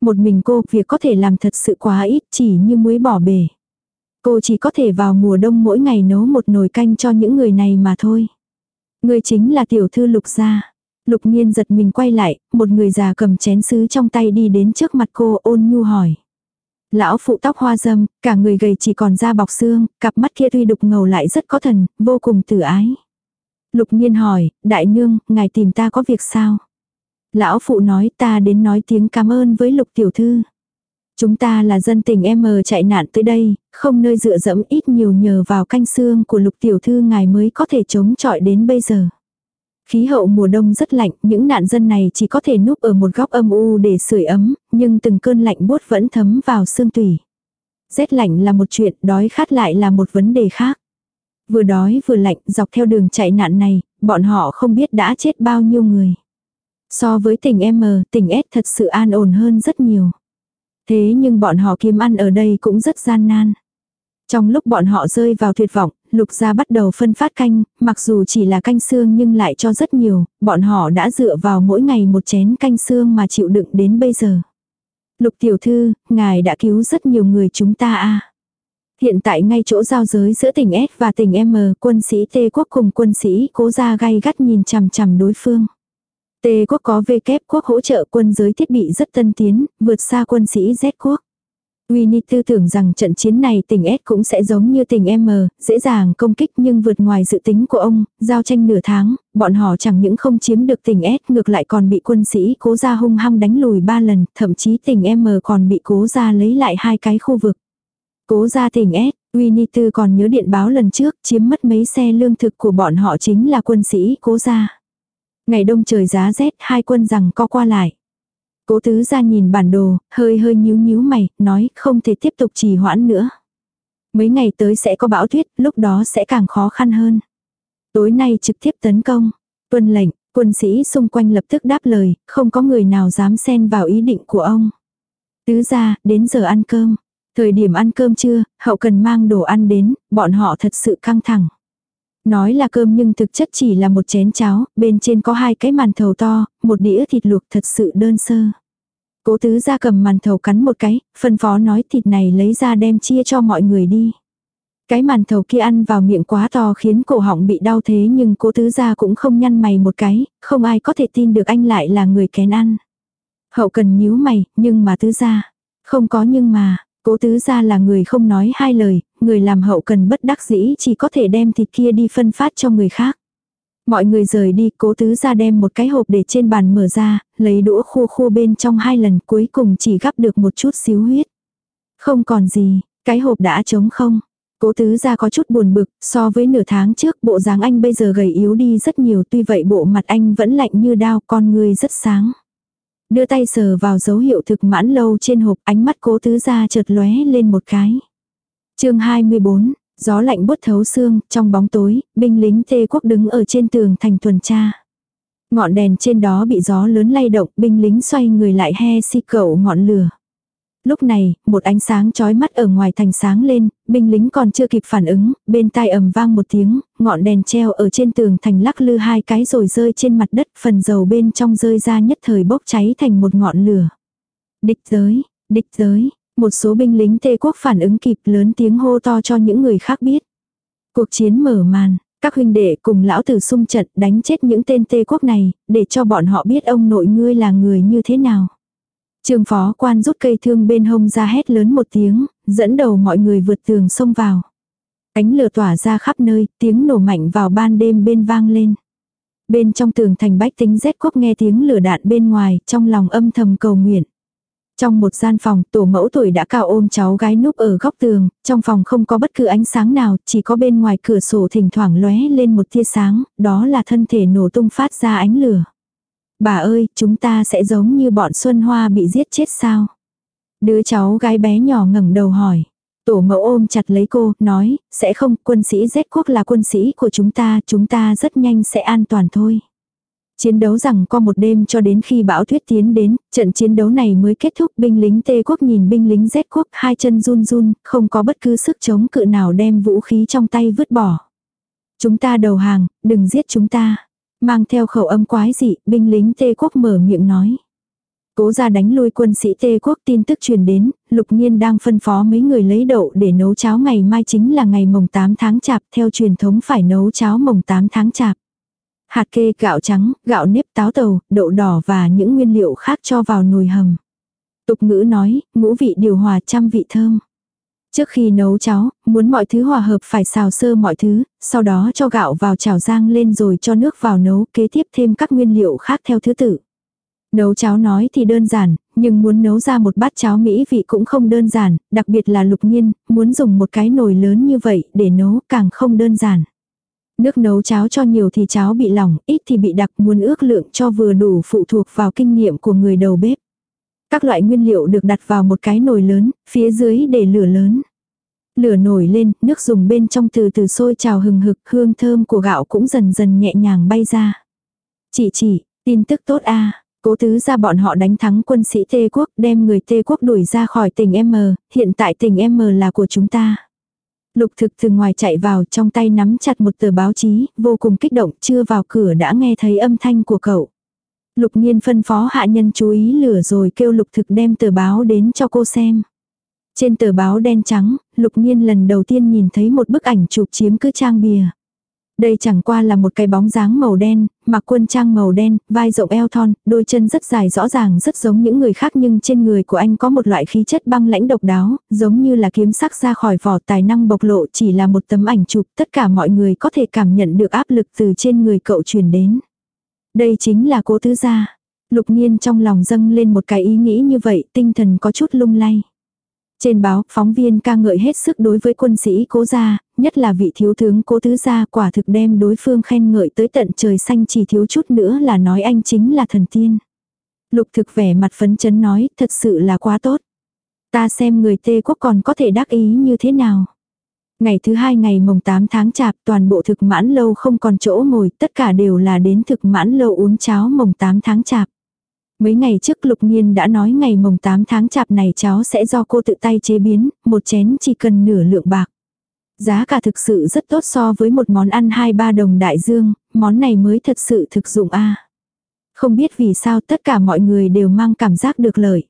Một mình cô, việc có thể làm thật sự quá ít, chỉ như muối bỏ bể. Cô chỉ có thể vào mùa đông mỗi ngày nấu một nồi canh cho những người này mà thôi. Người chính là tiểu thư lục gia. Lục nhiên giật mình quay lại, một người già cầm chén sứ trong tay đi đến trước mặt cô ôn nhu hỏi. Lão phụ tóc hoa dâm, cả người gầy chỉ còn da bọc xương, cặp mắt kia tuy đục ngầu lại rất có thần, vô cùng tử ái. Lục nhiên hỏi, đại nương, ngài tìm ta có việc sao? Lão phụ nói ta đến nói tiếng cảm ơn với lục tiểu thư. Chúng ta là dân tình em mờ chạy nạn tới đây, không nơi dựa dẫm ít nhiều nhờ vào canh xương của lục tiểu thư ngài mới có thể chống chọi đến bây giờ. Khí hậu mùa đông rất lạnh, những nạn dân này chỉ có thể núp ở một góc âm u để sưởi ấm, nhưng từng cơn lạnh buốt vẫn thấm vào xương tủy. Rét lạnh là một chuyện, đói khát lại là một vấn đề khác. Vừa đói vừa lạnh, dọc theo đường chạy nạn này, bọn họ không biết đã chết bao nhiêu người. So với tỉnh M, tỉnh S thật sự an ổn hơn rất nhiều. Thế nhưng bọn họ kiếm ăn ở đây cũng rất gian nan. Trong lúc bọn họ rơi vào tuyệt vọng, lục gia bắt đầu phân phát canh, mặc dù chỉ là canh xương nhưng lại cho rất nhiều, bọn họ đã dựa vào mỗi ngày một chén canh xương mà chịu đựng đến bây giờ. Lục tiểu thư, ngài đã cứu rất nhiều người chúng ta a. Hiện tại ngay chỗ giao giới giữa tỉnh S và tỉnh M, quân sĩ Tê quốc cùng quân sĩ cố gia gay gắt nhìn chằm chằm đối phương. Tê quốc có V kép quốc hỗ trợ quân giới thiết bị rất tân tiến, vượt xa quân sĩ Z quốc. Winnie tư tưởng rằng trận chiến này tỉnh S cũng sẽ giống như tỉnh M, dễ dàng công kích nhưng vượt ngoài dự tính của ông, giao tranh nửa tháng, bọn họ chẳng những không chiếm được tỉnh S ngược lại còn bị quân sĩ cố gia hung hăng đánh lùi ba lần, thậm chí tỉnh M còn bị cố gia lấy lại hai cái khu vực. Cố gia tỉnh S, Winnie tư còn nhớ điện báo lần trước chiếm mất mấy xe lương thực của bọn họ chính là quân sĩ cố gia. Ngày đông trời giá rét hai quân rằng co qua lại. Cố tứ ra nhìn bản đồ, hơi hơi nhíu nhíu mày, nói không thể tiếp tục trì hoãn nữa. Mấy ngày tới sẽ có bão tuyết, lúc đó sẽ càng khó khăn hơn. Tối nay trực tiếp tấn công. Tuân lệnh, quân sĩ xung quanh lập tức đáp lời, không có người nào dám xen vào ý định của ông. Tứ ra, đến giờ ăn cơm. Thời điểm ăn cơm trưa, hậu cần mang đồ ăn đến, bọn họ thật sự căng thẳng. Nói là cơm nhưng thực chất chỉ là một chén cháo, bên trên có hai cái màn thầu to, một đĩa thịt luộc thật sự đơn sơ. Cố tứ ra cầm màn thầu cắn một cái, phân phó nói thịt này lấy ra đem chia cho mọi người đi. Cái màn thầu kia ăn vào miệng quá to khiến cổ họng bị đau thế nhưng cố tứ gia cũng không nhăn mày một cái, không ai có thể tin được anh lại là người kén ăn. Hậu cần nhíu mày, nhưng mà tứ gia. Không có nhưng mà, cố tứ gia là người không nói hai lời, người làm hậu cần bất đắc dĩ chỉ có thể đem thịt kia đi phân phát cho người khác. Mọi người rời đi, cố tứ ra đem một cái hộp để trên bàn mở ra, lấy đũa khô khô bên trong hai lần cuối cùng chỉ gắp được một chút xíu huyết. Không còn gì, cái hộp đã trống không. Cố tứ ra có chút buồn bực, so với nửa tháng trước bộ dáng anh bây giờ gầy yếu đi rất nhiều tuy vậy bộ mặt anh vẫn lạnh như đao con người rất sáng. Đưa tay sờ vào dấu hiệu thực mãn lâu trên hộp ánh mắt cố tứ ra chợt lóe lên một cái. chương 24, Gió lạnh bút thấu xương, trong bóng tối, binh lính tê quốc đứng ở trên tường thành tuần tra. Ngọn đèn trên đó bị gió lớn lay động, binh lính xoay người lại he si cậu ngọn lửa. Lúc này, một ánh sáng chói mắt ở ngoài thành sáng lên, binh lính còn chưa kịp phản ứng, bên tai ầm vang một tiếng, ngọn đèn treo ở trên tường thành lắc lư hai cái rồi rơi trên mặt đất, phần dầu bên trong rơi ra nhất thời bốc cháy thành một ngọn lửa. Địch giới, địch giới, một số binh lính tê quốc phản ứng kịp lớn tiếng hô to cho những người khác biết. Cuộc chiến mở màn, các huynh đệ cùng lão tử xung trận đánh chết những tên tê quốc này, để cho bọn họ biết ông nội ngươi là người như thế nào. Trương phó quan rút cây thương bên hông ra hét lớn một tiếng, dẫn đầu mọi người vượt tường xông vào. Ánh lửa tỏa ra khắp nơi, tiếng nổ mạnh vào ban đêm bên vang lên. Bên trong tường thành bách tính rét quốc nghe tiếng lửa đạn bên ngoài, trong lòng âm thầm cầu nguyện. Trong một gian phòng, tổ mẫu tuổi đã cao ôm cháu gái núp ở góc tường, trong phòng không có bất cứ ánh sáng nào, chỉ có bên ngoài cửa sổ thỉnh thoảng lóe lên một tia sáng, đó là thân thể nổ tung phát ra ánh lửa. Bà ơi, chúng ta sẽ giống như bọn Xuân Hoa bị giết chết sao? Đứa cháu gái bé nhỏ ngẩng đầu hỏi. Tổ mẫu ôm chặt lấy cô, nói, sẽ không, quân sĩ Z quốc là quân sĩ của chúng ta, chúng ta rất nhanh sẽ an toàn thôi. Chiến đấu rằng qua một đêm cho đến khi bão tuyết tiến đến, trận chiến đấu này mới kết thúc binh lính Tê quốc nhìn binh lính Z quốc hai chân run run, không có bất cứ sức chống cự nào đem vũ khí trong tay vứt bỏ. Chúng ta đầu hàng, đừng giết chúng ta. Mang theo khẩu âm quái dị, binh lính Tê quốc mở miệng nói. Cố ra đánh lui quân sĩ Tê quốc tin tức truyền đến, lục nhiên đang phân phó mấy người lấy đậu để nấu cháo ngày mai chính là ngày mồng 8 tháng chạp theo truyền thống phải nấu cháo mồng 8 tháng chạp. Hạt kê, gạo trắng, gạo nếp táo tàu, đậu đỏ và những nguyên liệu khác cho vào nồi hầm. Tục ngữ nói, ngũ vị điều hòa trăm vị thơm. Trước khi nấu cháo, muốn mọi thứ hòa hợp phải xào sơ mọi thứ, sau đó cho gạo vào chảo rang lên rồi cho nước vào nấu, kế tiếp thêm các nguyên liệu khác theo thứ tự. Nấu cháo nói thì đơn giản, nhưng muốn nấu ra một bát cháo mỹ vị cũng không đơn giản, đặc biệt là lục nhiên, muốn dùng một cái nồi lớn như vậy để nấu càng không đơn giản. Nước nấu cháo cho nhiều thì cháo bị lỏng, ít thì bị đặc muốn ước lượng cho vừa đủ phụ thuộc vào kinh nghiệm của người đầu bếp. Các loại nguyên liệu được đặt vào một cái nồi lớn, phía dưới để lửa lớn. Lửa nổi lên, nước dùng bên trong từ từ sôi trào hừng hực, hương thơm của gạo cũng dần dần nhẹ nhàng bay ra. Chị chỉ, tin tức tốt a Cố tứ ra bọn họ đánh thắng quân sĩ Tê quốc, đem người Tê quốc đuổi ra khỏi tỉnh M, hiện tại tỉnh M là của chúng ta. Lục thực từ ngoài chạy vào trong tay nắm chặt một tờ báo chí, vô cùng kích động, chưa vào cửa đã nghe thấy âm thanh của cậu. Lục nhiên phân phó hạ nhân chú ý lửa rồi kêu lục thực đem tờ báo đến cho cô xem. Trên tờ báo đen trắng, lục nhiên lần đầu tiên nhìn thấy một bức ảnh chụp chiếm cứ trang bìa. Đây chẳng qua là một cái bóng dáng màu đen, mặc quân trang màu đen, vai rộng eo thon, đôi chân rất dài rõ ràng rất giống những người khác nhưng trên người của anh có một loại khí chất băng lãnh độc đáo, giống như là kiếm sắc ra khỏi vỏ tài năng bộc lộ chỉ là một tấm ảnh chụp, tất cả mọi người có thể cảm nhận được áp lực từ trên người cậu truyền đến. Đây chính là cố tứ gia. Lục nhiên trong lòng dâng lên một cái ý nghĩ như vậy, tinh thần có chút lung lay. Trên báo, phóng viên ca ngợi hết sức đối với quân sĩ cố gia, nhất là vị thiếu tướng cố tứ gia quả thực đem đối phương khen ngợi tới tận trời xanh chỉ thiếu chút nữa là nói anh chính là thần tiên. Lục thực vẻ mặt phấn chấn nói, thật sự là quá tốt. Ta xem người tê quốc còn có thể đắc ý như thế nào. Ngày thứ hai ngày mồng 8 tháng chạp toàn bộ thực mãn lâu không còn chỗ ngồi, tất cả đều là đến thực mãn lâu uống cháo mồng 8 tháng chạp. Mấy ngày trước lục nhiên đã nói ngày mồng 8 tháng chạp này cháu sẽ do cô tự tay chế biến, một chén chỉ cần nửa lượng bạc. Giá cả thực sự rất tốt so với một món ăn 2-3 đồng đại dương, món này mới thật sự thực dụng a Không biết vì sao tất cả mọi người đều mang cảm giác được lợi.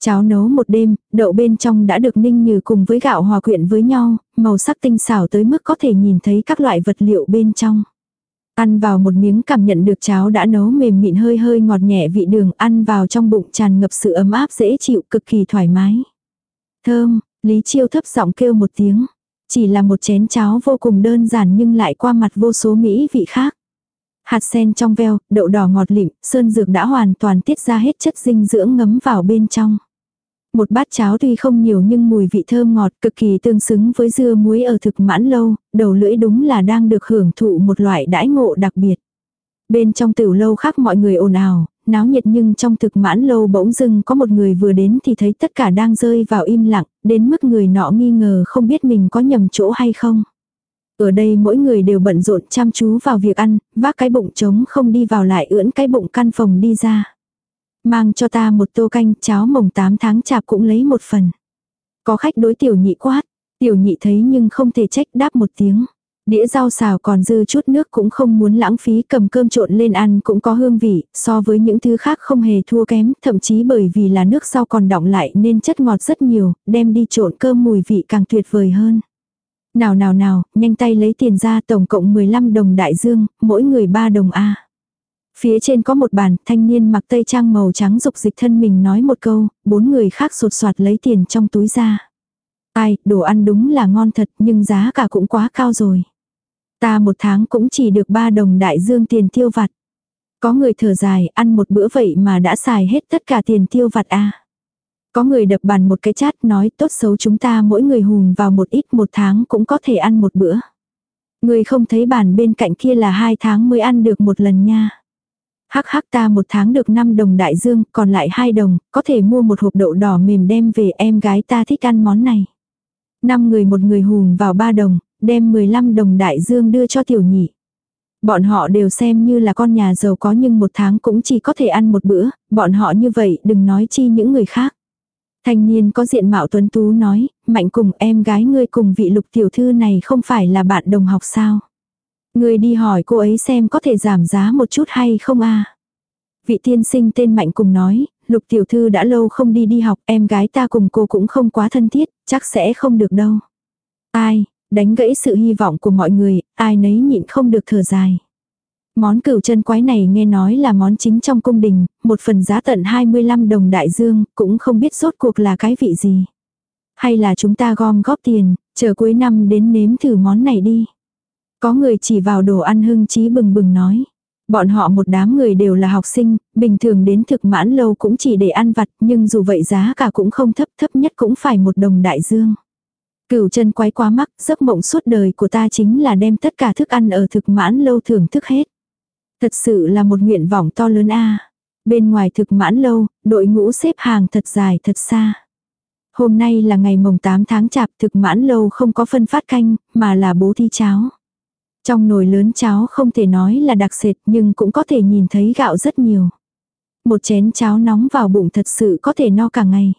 Cháo nấu một đêm, đậu bên trong đã được ninh như cùng với gạo hòa quyện với nhau, màu sắc tinh xảo tới mức có thể nhìn thấy các loại vật liệu bên trong. Ăn vào một miếng cảm nhận được cháo đã nấu mềm mịn hơi hơi ngọt nhẹ vị đường ăn vào trong bụng tràn ngập sự ấm áp dễ chịu cực kỳ thoải mái. Thơm, Lý Chiêu thấp giọng kêu một tiếng. Chỉ là một chén cháo vô cùng đơn giản nhưng lại qua mặt vô số mỹ vị khác. Hạt sen trong veo, đậu đỏ ngọt lịm, sơn dược đã hoàn toàn tiết ra hết chất dinh dưỡng ngấm vào bên trong. Một bát cháo tuy không nhiều nhưng mùi vị thơm ngọt cực kỳ tương xứng với dưa muối ở thực mãn lâu, đầu lưỡi đúng là đang được hưởng thụ một loại đãi ngộ đặc biệt. Bên trong tiểu lâu khác mọi người ồn ào, náo nhiệt nhưng trong thực mãn lâu bỗng dưng có một người vừa đến thì thấy tất cả đang rơi vào im lặng, đến mức người nọ nghi ngờ không biết mình có nhầm chỗ hay không. Ở đây mỗi người đều bận rộn chăm chú vào việc ăn, vác cái bụng trống không đi vào lại ưỡn cái bụng căn phòng đi ra. Mang cho ta một tô canh cháo mồng 8 tháng chạp cũng lấy một phần. Có khách đối tiểu nhị quát, tiểu nhị thấy nhưng không thể trách đáp một tiếng. Đĩa rau xào còn dư chút nước cũng không muốn lãng phí cầm cơm trộn lên ăn cũng có hương vị, so với những thứ khác không hề thua kém, thậm chí bởi vì là nước rau còn đọng lại nên chất ngọt rất nhiều, đem đi trộn cơm mùi vị càng tuyệt vời hơn. Nào nào nào, nhanh tay lấy tiền ra tổng cộng 15 đồng đại dương, mỗi người 3 đồng A. Phía trên có một bàn, thanh niên mặc tây trang màu trắng dục dịch thân mình nói một câu, bốn người khác sột soạt lấy tiền trong túi ra. Ai, đồ ăn đúng là ngon thật nhưng giá cả cũng quá cao rồi. Ta một tháng cũng chỉ được ba đồng đại dương tiền tiêu vặt. Có người thở dài, ăn một bữa vậy mà đã xài hết tất cả tiền tiêu vặt à. Có người đập bàn một cái chát nói tốt xấu chúng ta mỗi người hùn vào một ít một tháng cũng có thể ăn một bữa. Người không thấy bàn bên cạnh kia là hai tháng mới ăn được một lần nha. Hắc hắc ta một tháng được 5 đồng đại dương, còn lại 2 đồng, có thể mua một hộp đậu đỏ mềm đem về em gái ta thích ăn món này. Năm người một người hùn vào 3 đồng, đem 15 đồng đại dương đưa cho tiểu nhị. Bọn họ đều xem như là con nhà giàu có nhưng một tháng cũng chỉ có thể ăn một bữa, bọn họ như vậy đừng nói chi những người khác. Thanh niên có diện mạo tuấn tú nói, mạnh cùng em gái ngươi cùng vị lục tiểu thư này không phải là bạn đồng học sao người đi hỏi cô ấy xem có thể giảm giá một chút hay không a Vị tiên sinh tên mạnh cùng nói, lục tiểu thư đã lâu không đi đi học, em gái ta cùng cô cũng không quá thân thiết, chắc sẽ không được đâu. Ai, đánh gãy sự hy vọng của mọi người, ai nấy nhịn không được thở dài. Món cửu chân quái này nghe nói là món chính trong cung đình, một phần giá tận 25 đồng đại dương, cũng không biết rốt cuộc là cái vị gì. Hay là chúng ta gom góp tiền, chờ cuối năm đến nếm thử món này đi. Có người chỉ vào đồ ăn hưng trí bừng bừng nói. Bọn họ một đám người đều là học sinh, bình thường đến thực mãn lâu cũng chỉ để ăn vặt, nhưng dù vậy giá cả cũng không thấp, thấp nhất cũng phải một đồng đại dương. Cửu chân quái quá mắc, giấc mộng suốt đời của ta chính là đem tất cả thức ăn ở thực mãn lâu thưởng thức hết. Thật sự là một nguyện vọng to lớn a. Bên ngoài thực mãn lâu, đội ngũ xếp hàng thật dài thật xa. Hôm nay là ngày mồng 8 tháng chạp thực mãn lâu không có phân phát canh, mà là bố thi cháo. Trong nồi lớn cháo không thể nói là đặc sệt nhưng cũng có thể nhìn thấy gạo rất nhiều. Một chén cháo nóng vào bụng thật sự có thể no cả ngày.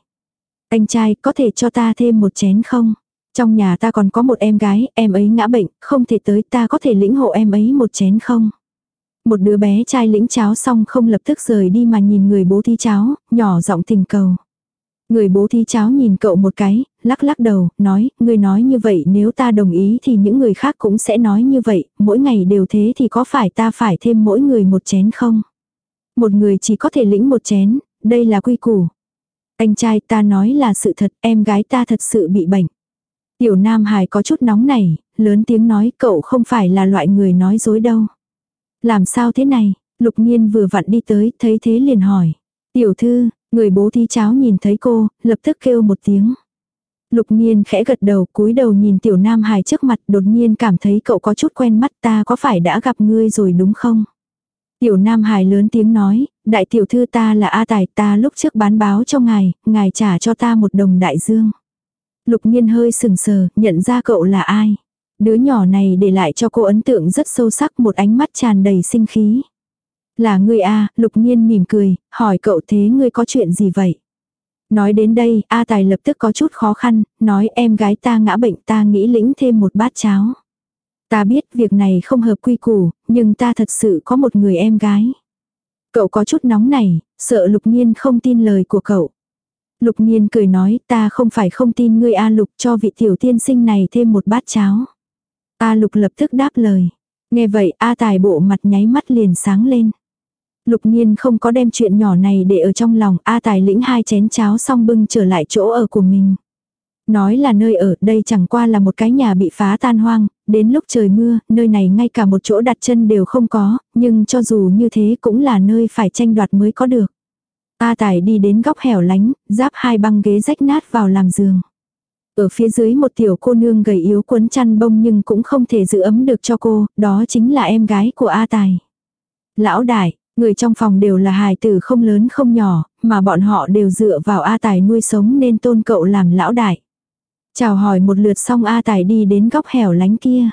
Anh trai có thể cho ta thêm một chén không? Trong nhà ta còn có một em gái, em ấy ngã bệnh, không thể tới ta có thể lĩnh hộ em ấy một chén không? Một đứa bé trai lĩnh cháo xong không lập tức rời đi mà nhìn người bố thi cháo, nhỏ giọng tình cầu. Người bố thí cháo nhìn cậu một cái, lắc lắc đầu, nói, người nói như vậy nếu ta đồng ý thì những người khác cũng sẽ nói như vậy, mỗi ngày đều thế thì có phải ta phải thêm mỗi người một chén không? Một người chỉ có thể lĩnh một chén, đây là quy củ. Anh trai ta nói là sự thật, em gái ta thật sự bị bệnh. Tiểu Nam Hải có chút nóng này, lớn tiếng nói cậu không phải là loại người nói dối đâu. Làm sao thế này? Lục Nhiên vừa vặn đi tới, thấy thế liền hỏi. Tiểu thư, người bố thí cháo nhìn thấy cô, lập tức kêu một tiếng. Lục Nhiên khẽ gật đầu, cúi đầu nhìn tiểu Nam Hải trước mặt, đột nhiên cảm thấy cậu có chút quen mắt ta có phải đã gặp ngươi rồi đúng không? Tiểu Nam Hải lớn tiếng nói, đại tiểu thư ta là A Tài ta lúc trước bán báo cho ngài, ngài trả cho ta một đồng đại dương. Lục Nhiên hơi sừng sờ, nhận ra cậu là ai. Đứa nhỏ này để lại cho cô ấn tượng rất sâu sắc một ánh mắt tràn đầy sinh khí. Là ngươi a lục nhiên mỉm cười, hỏi cậu thế ngươi có chuyện gì vậy? Nói đến đây, A Tài lập tức có chút khó khăn, nói em gái ta ngã bệnh ta nghĩ lĩnh thêm một bát cháo. Ta biết việc này không hợp quy củ, nhưng ta thật sự có một người em gái. Cậu có chút nóng này, sợ lục nhiên không tin lời của cậu. Lục nhiên cười nói ta không phải không tin ngươi A Lục cho vị tiểu tiên sinh này thêm một bát cháo. A Lục lập tức đáp lời. Nghe vậy A Tài bộ mặt nháy mắt liền sáng lên. Lục nhiên không có đem chuyện nhỏ này để ở trong lòng A Tài lĩnh hai chén cháo xong bưng trở lại chỗ ở của mình. Nói là nơi ở, đây chẳng qua là một cái nhà bị phá tan hoang, đến lúc trời mưa, nơi này ngay cả một chỗ đặt chân đều không có, nhưng cho dù như thế cũng là nơi phải tranh đoạt mới có được. A Tài đi đến góc hẻo lánh, giáp hai băng ghế rách nát vào làm giường. Ở phía dưới một tiểu cô nương gầy yếu quấn chăn bông nhưng cũng không thể giữ ấm được cho cô, đó chính là em gái của A Tài. Lão đại, người trong phòng đều là hài tử không lớn không nhỏ, mà bọn họ đều dựa vào A Tài nuôi sống nên tôn cậu làm lão đại. Chào hỏi một lượt xong A Tài đi đến góc hẻo lánh kia.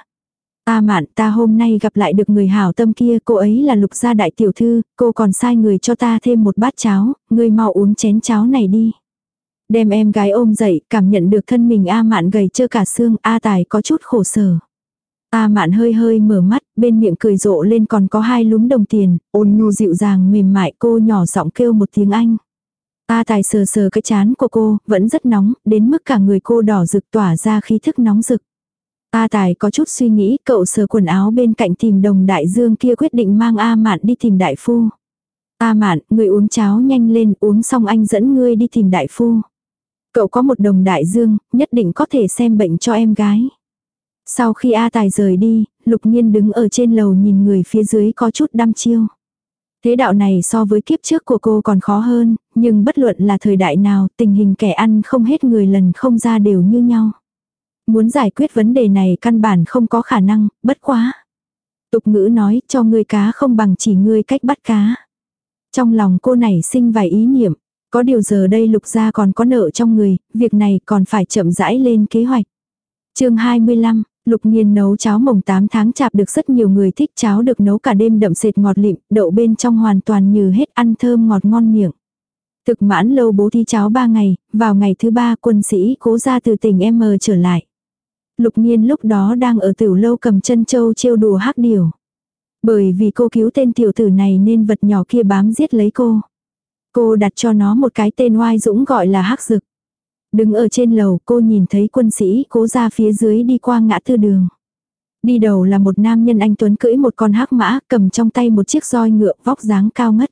A mạn ta hôm nay gặp lại được người hảo tâm kia, cô ấy là lục gia đại tiểu thư, cô còn sai người cho ta thêm một bát cháo, ngươi mau uống chén cháo này đi. Đem em gái ôm dậy, cảm nhận được thân mình A mạn gầy trơ cả xương, A tài có chút khổ sở. A mạn hơi hơi mở mắt, bên miệng cười rộ lên còn có hai lúm đồng tiền, ôn nhu dịu dàng mềm mại cô nhỏ giọng kêu một tiếng anh. A tài sờ sờ cái chán của cô, vẫn rất nóng, đến mức cả người cô đỏ rực tỏa ra khí thức nóng rực. A Tài có chút suy nghĩ, cậu sờ quần áo bên cạnh tìm đồng đại dương kia quyết định mang A Mạn đi tìm đại phu. A Mạn, người uống cháo nhanh lên, uống xong anh dẫn ngươi đi tìm đại phu. Cậu có một đồng đại dương, nhất định có thể xem bệnh cho em gái. Sau khi A Tài rời đi, Lục Nhiên đứng ở trên lầu nhìn người phía dưới có chút đăm chiêu. Thế đạo này so với kiếp trước của cô còn khó hơn, nhưng bất luận là thời đại nào, tình hình kẻ ăn không hết người lần không ra đều như nhau. Muốn giải quyết vấn đề này căn bản không có khả năng, bất quá. Tục ngữ nói cho người cá không bằng chỉ người cách bắt cá. Trong lòng cô này sinh vài ý niệm, có điều giờ đây lục gia còn có nợ trong người, việc này còn phải chậm rãi lên kế hoạch. chương 25, Lục Nhiên nấu cháo mồng 8 tháng chạp được rất nhiều người thích cháo được nấu cả đêm đậm sệt ngọt lịm, đậu bên trong hoàn toàn như hết ăn thơm ngọt ngon miệng. Thực mãn lâu bố thi cháo 3 ngày, vào ngày thứ ba quân sĩ cố ra từ tỉnh M trở lại. Lục Nhiên lúc đó đang ở tiểu lâu cầm chân châu trêu đùa hắc điều. Bởi vì cô cứu tên tiểu tử này nên vật nhỏ kia bám giết lấy cô. Cô đặt cho nó một cái tên oai dũng gọi là hắc dực. Đứng ở trên lầu cô nhìn thấy quân sĩ cố ra phía dưới đi qua ngã tư đường. Đi đầu là một nam nhân anh Tuấn cưỡi một con hắc mã cầm trong tay một chiếc roi ngựa vóc dáng cao ngất.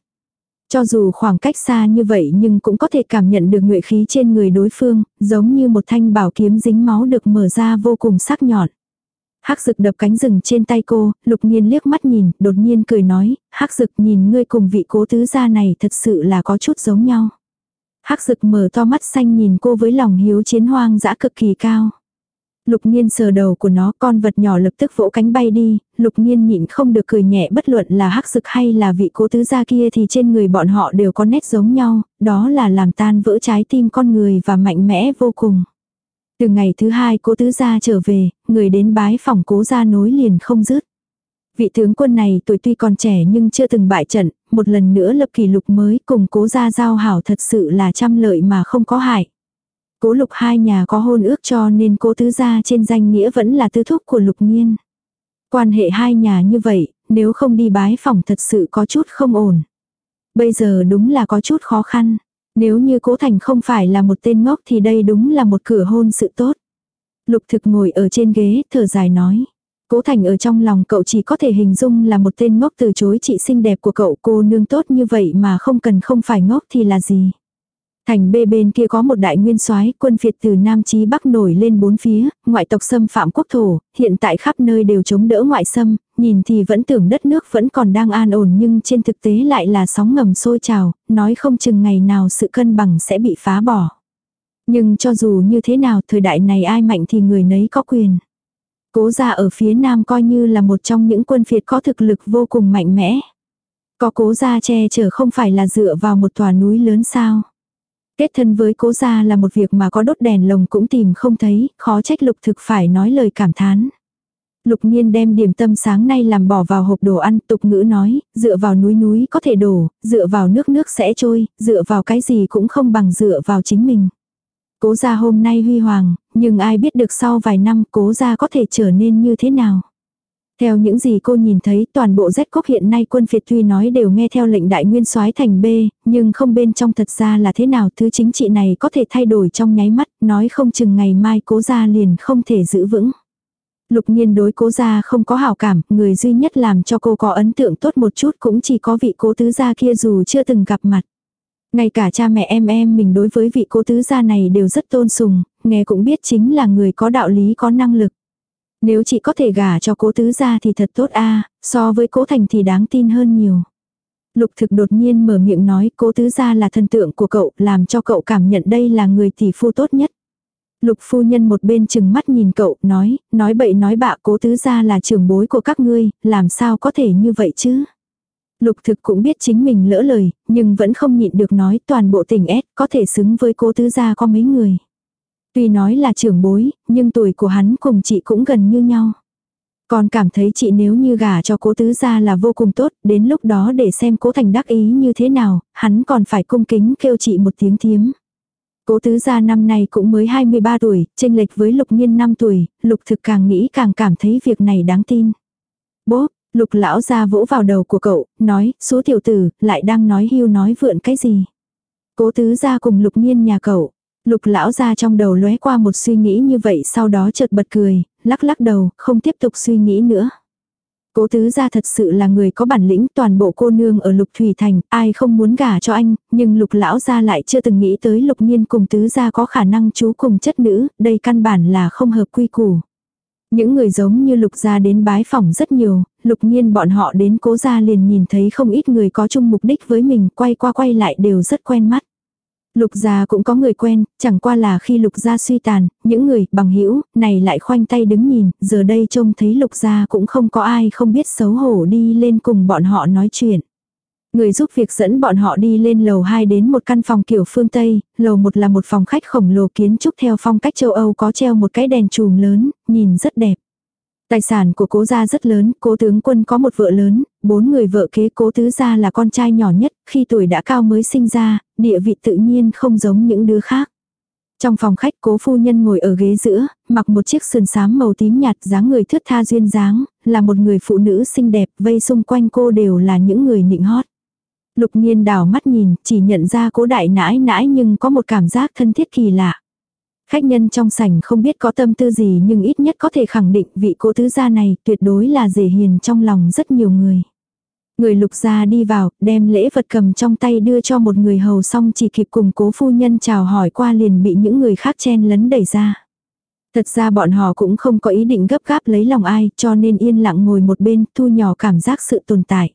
Cho dù khoảng cách xa như vậy nhưng cũng có thể cảm nhận được nguyện khí trên người đối phương, giống như một thanh bảo kiếm dính máu được mở ra vô cùng sắc nhọn. Hắc Dực đập cánh rừng trên tay cô, Lục Nhiên liếc mắt nhìn, đột nhiên cười nói, Hắc Dực nhìn ngươi cùng vị cố tứ gia này thật sự là có chút giống nhau. Hắc Dực mở to mắt xanh nhìn cô với lòng hiếu chiến hoang dã cực kỳ cao. Lục Nhiên sờ đầu của nó, con vật nhỏ lập tức vỗ cánh bay đi, Lục Nhiên nhịn không được cười nhẹ bất luận là hắc dực hay là vị cố tứ gia kia thì trên người bọn họ đều có nét giống nhau, đó là làm tan vỡ trái tim con người và mạnh mẽ vô cùng. Từ ngày thứ hai cố tứ gia trở về, người đến bái phòng cố gia nối liền không dứt. Vị tướng quân này tuổi tuy còn trẻ nhưng chưa từng bại trận, một lần nữa lập kỷ lục mới cùng cố gia giao hảo thật sự là trăm lợi mà không có hại. Cố lục hai nhà có hôn ước cho nên cố tứ gia trên danh nghĩa vẫn là tư thúc của lục nhiên. Quan hệ hai nhà như vậy, nếu không đi bái phòng thật sự có chút không ổn. Bây giờ đúng là có chút khó khăn. Nếu như cố thành không phải là một tên ngốc thì đây đúng là một cửa hôn sự tốt. Lục thực ngồi ở trên ghế, thở dài nói. Cố Thành ở trong lòng cậu chỉ có thể hình dung là một tên ngốc từ chối chị xinh đẹp của cậu cô nương tốt như vậy mà không cần không phải ngốc thì là gì. Thành bê bên kia có một đại nguyên soái quân việt từ Nam Chí Bắc nổi lên bốn phía, ngoại tộc xâm phạm quốc thổ, hiện tại khắp nơi đều chống đỡ ngoại xâm, nhìn thì vẫn tưởng đất nước vẫn còn đang an ổn nhưng trên thực tế lại là sóng ngầm sôi trào, nói không chừng ngày nào sự cân bằng sẽ bị phá bỏ. Nhưng cho dù như thế nào thời đại này ai mạnh thì người nấy có quyền. Cố gia ở phía nam coi như là một trong những quân phiệt có thực lực vô cùng mạnh mẽ. Có cố gia che chở không phải là dựa vào một tòa núi lớn sao. Kết thân với cố gia là một việc mà có đốt đèn lồng cũng tìm không thấy, khó trách lục thực phải nói lời cảm thán. Lục nhiên đem điểm tâm sáng nay làm bỏ vào hộp đồ ăn, tục ngữ nói, dựa vào núi núi có thể đổ, dựa vào nước nước sẽ trôi, dựa vào cái gì cũng không bằng dựa vào chính mình. Cố gia hôm nay huy hoàng, nhưng ai biết được sau vài năm cố gia có thể trở nên như thế nào. Theo những gì cô nhìn thấy toàn bộ rách cốc hiện nay quân phiệt tuy nói đều nghe theo lệnh đại nguyên soái thành B, nhưng không bên trong thật ra là thế nào thứ chính trị này có thể thay đổi trong nháy mắt, nói không chừng ngày mai cố gia liền không thể giữ vững. Lục nhiên đối cố gia không có hảo cảm, người duy nhất làm cho cô có ấn tượng tốt một chút cũng chỉ có vị cố tứ gia kia dù chưa từng gặp mặt. Ngay cả cha mẹ em em mình đối với vị cố tứ gia này đều rất tôn sùng, nghe cũng biết chính là người có đạo lý có năng lực. Nếu chị có thể gả cho cố tứ gia thì thật tốt a so với cố thành thì đáng tin hơn nhiều. Lục thực đột nhiên mở miệng nói cố tứ gia là thần tượng của cậu, làm cho cậu cảm nhận đây là người tỷ phu tốt nhất. Lục phu nhân một bên chừng mắt nhìn cậu, nói, nói bậy nói bạ cố tứ gia là trưởng bối của các ngươi, làm sao có thể như vậy chứ? Lục thực cũng biết chính mình lỡ lời, nhưng vẫn không nhịn được nói toàn bộ tỉnh S có thể xứng với cố tứ gia có mấy người. Tuy nói là trưởng bối, nhưng tuổi của hắn cùng chị cũng gần như nhau. Còn cảm thấy chị nếu như gả cho cố tứ gia là vô cùng tốt, đến lúc đó để xem cố thành đắc ý như thế nào, hắn còn phải cung kính kêu chị một tiếng thiếm. Cố tứ gia năm nay cũng mới 23 tuổi, chênh lệch với lục nhiên 5 tuổi, lục thực càng nghĩ càng cảm thấy việc này đáng tin. Bố, lục lão gia vỗ vào đầu của cậu, nói, số tiểu tử, lại đang nói hưu nói vượn cái gì. Cố tứ gia cùng lục nhiên nhà cậu, Lục lão ra trong đầu lóe qua một suy nghĩ như vậy sau đó chợt bật cười, lắc lắc đầu, không tiếp tục suy nghĩ nữa. Cố tứ gia thật sự là người có bản lĩnh toàn bộ cô nương ở lục thủy thành, ai không muốn gả cho anh, nhưng lục lão gia lại chưa từng nghĩ tới lục nhiên cùng tứ gia có khả năng chú cùng chất nữ, đây căn bản là không hợp quy củ. Những người giống như lục gia đến bái phỏng rất nhiều, lục nhiên bọn họ đến cố gia liền nhìn thấy không ít người có chung mục đích với mình quay qua quay lại đều rất quen mắt. Lục gia cũng có người quen, chẳng qua là khi lục gia suy tàn, những người bằng hữu này lại khoanh tay đứng nhìn, giờ đây trông thấy lục gia cũng không có ai không biết xấu hổ đi lên cùng bọn họ nói chuyện. Người giúp việc dẫn bọn họ đi lên lầu 2 đến một căn phòng kiểu phương Tây, lầu 1 là một phòng khách khổng lồ kiến trúc theo phong cách châu Âu có treo một cái đèn chùm lớn, nhìn rất đẹp. Tài sản của cố gia rất lớn, cố tướng quân có một vợ lớn, bốn người vợ kế cố tứ gia là con trai nhỏ nhất, khi tuổi đã cao mới sinh ra, địa vị tự nhiên không giống những đứa khác. Trong phòng khách cố phu nhân ngồi ở ghế giữa, mặc một chiếc sườn xám màu tím nhạt dáng người thướt tha duyên dáng, là một người phụ nữ xinh đẹp, vây xung quanh cô đều là những người nịnh hót. Lục nhiên đảo mắt nhìn, chỉ nhận ra cố đại nãi nãi nhưng có một cảm giác thân thiết kỳ lạ. Khách nhân trong sảnh không biết có tâm tư gì nhưng ít nhất có thể khẳng định vị cố tứ gia này tuyệt đối là dễ hiền trong lòng rất nhiều người. Người lục gia đi vào, đem lễ vật cầm trong tay đưa cho một người hầu xong chỉ kịp cùng cố phu nhân chào hỏi qua liền bị những người khác chen lấn đẩy ra. Thật ra bọn họ cũng không có ý định gấp gáp lấy lòng ai cho nên yên lặng ngồi một bên thu nhỏ cảm giác sự tồn tại.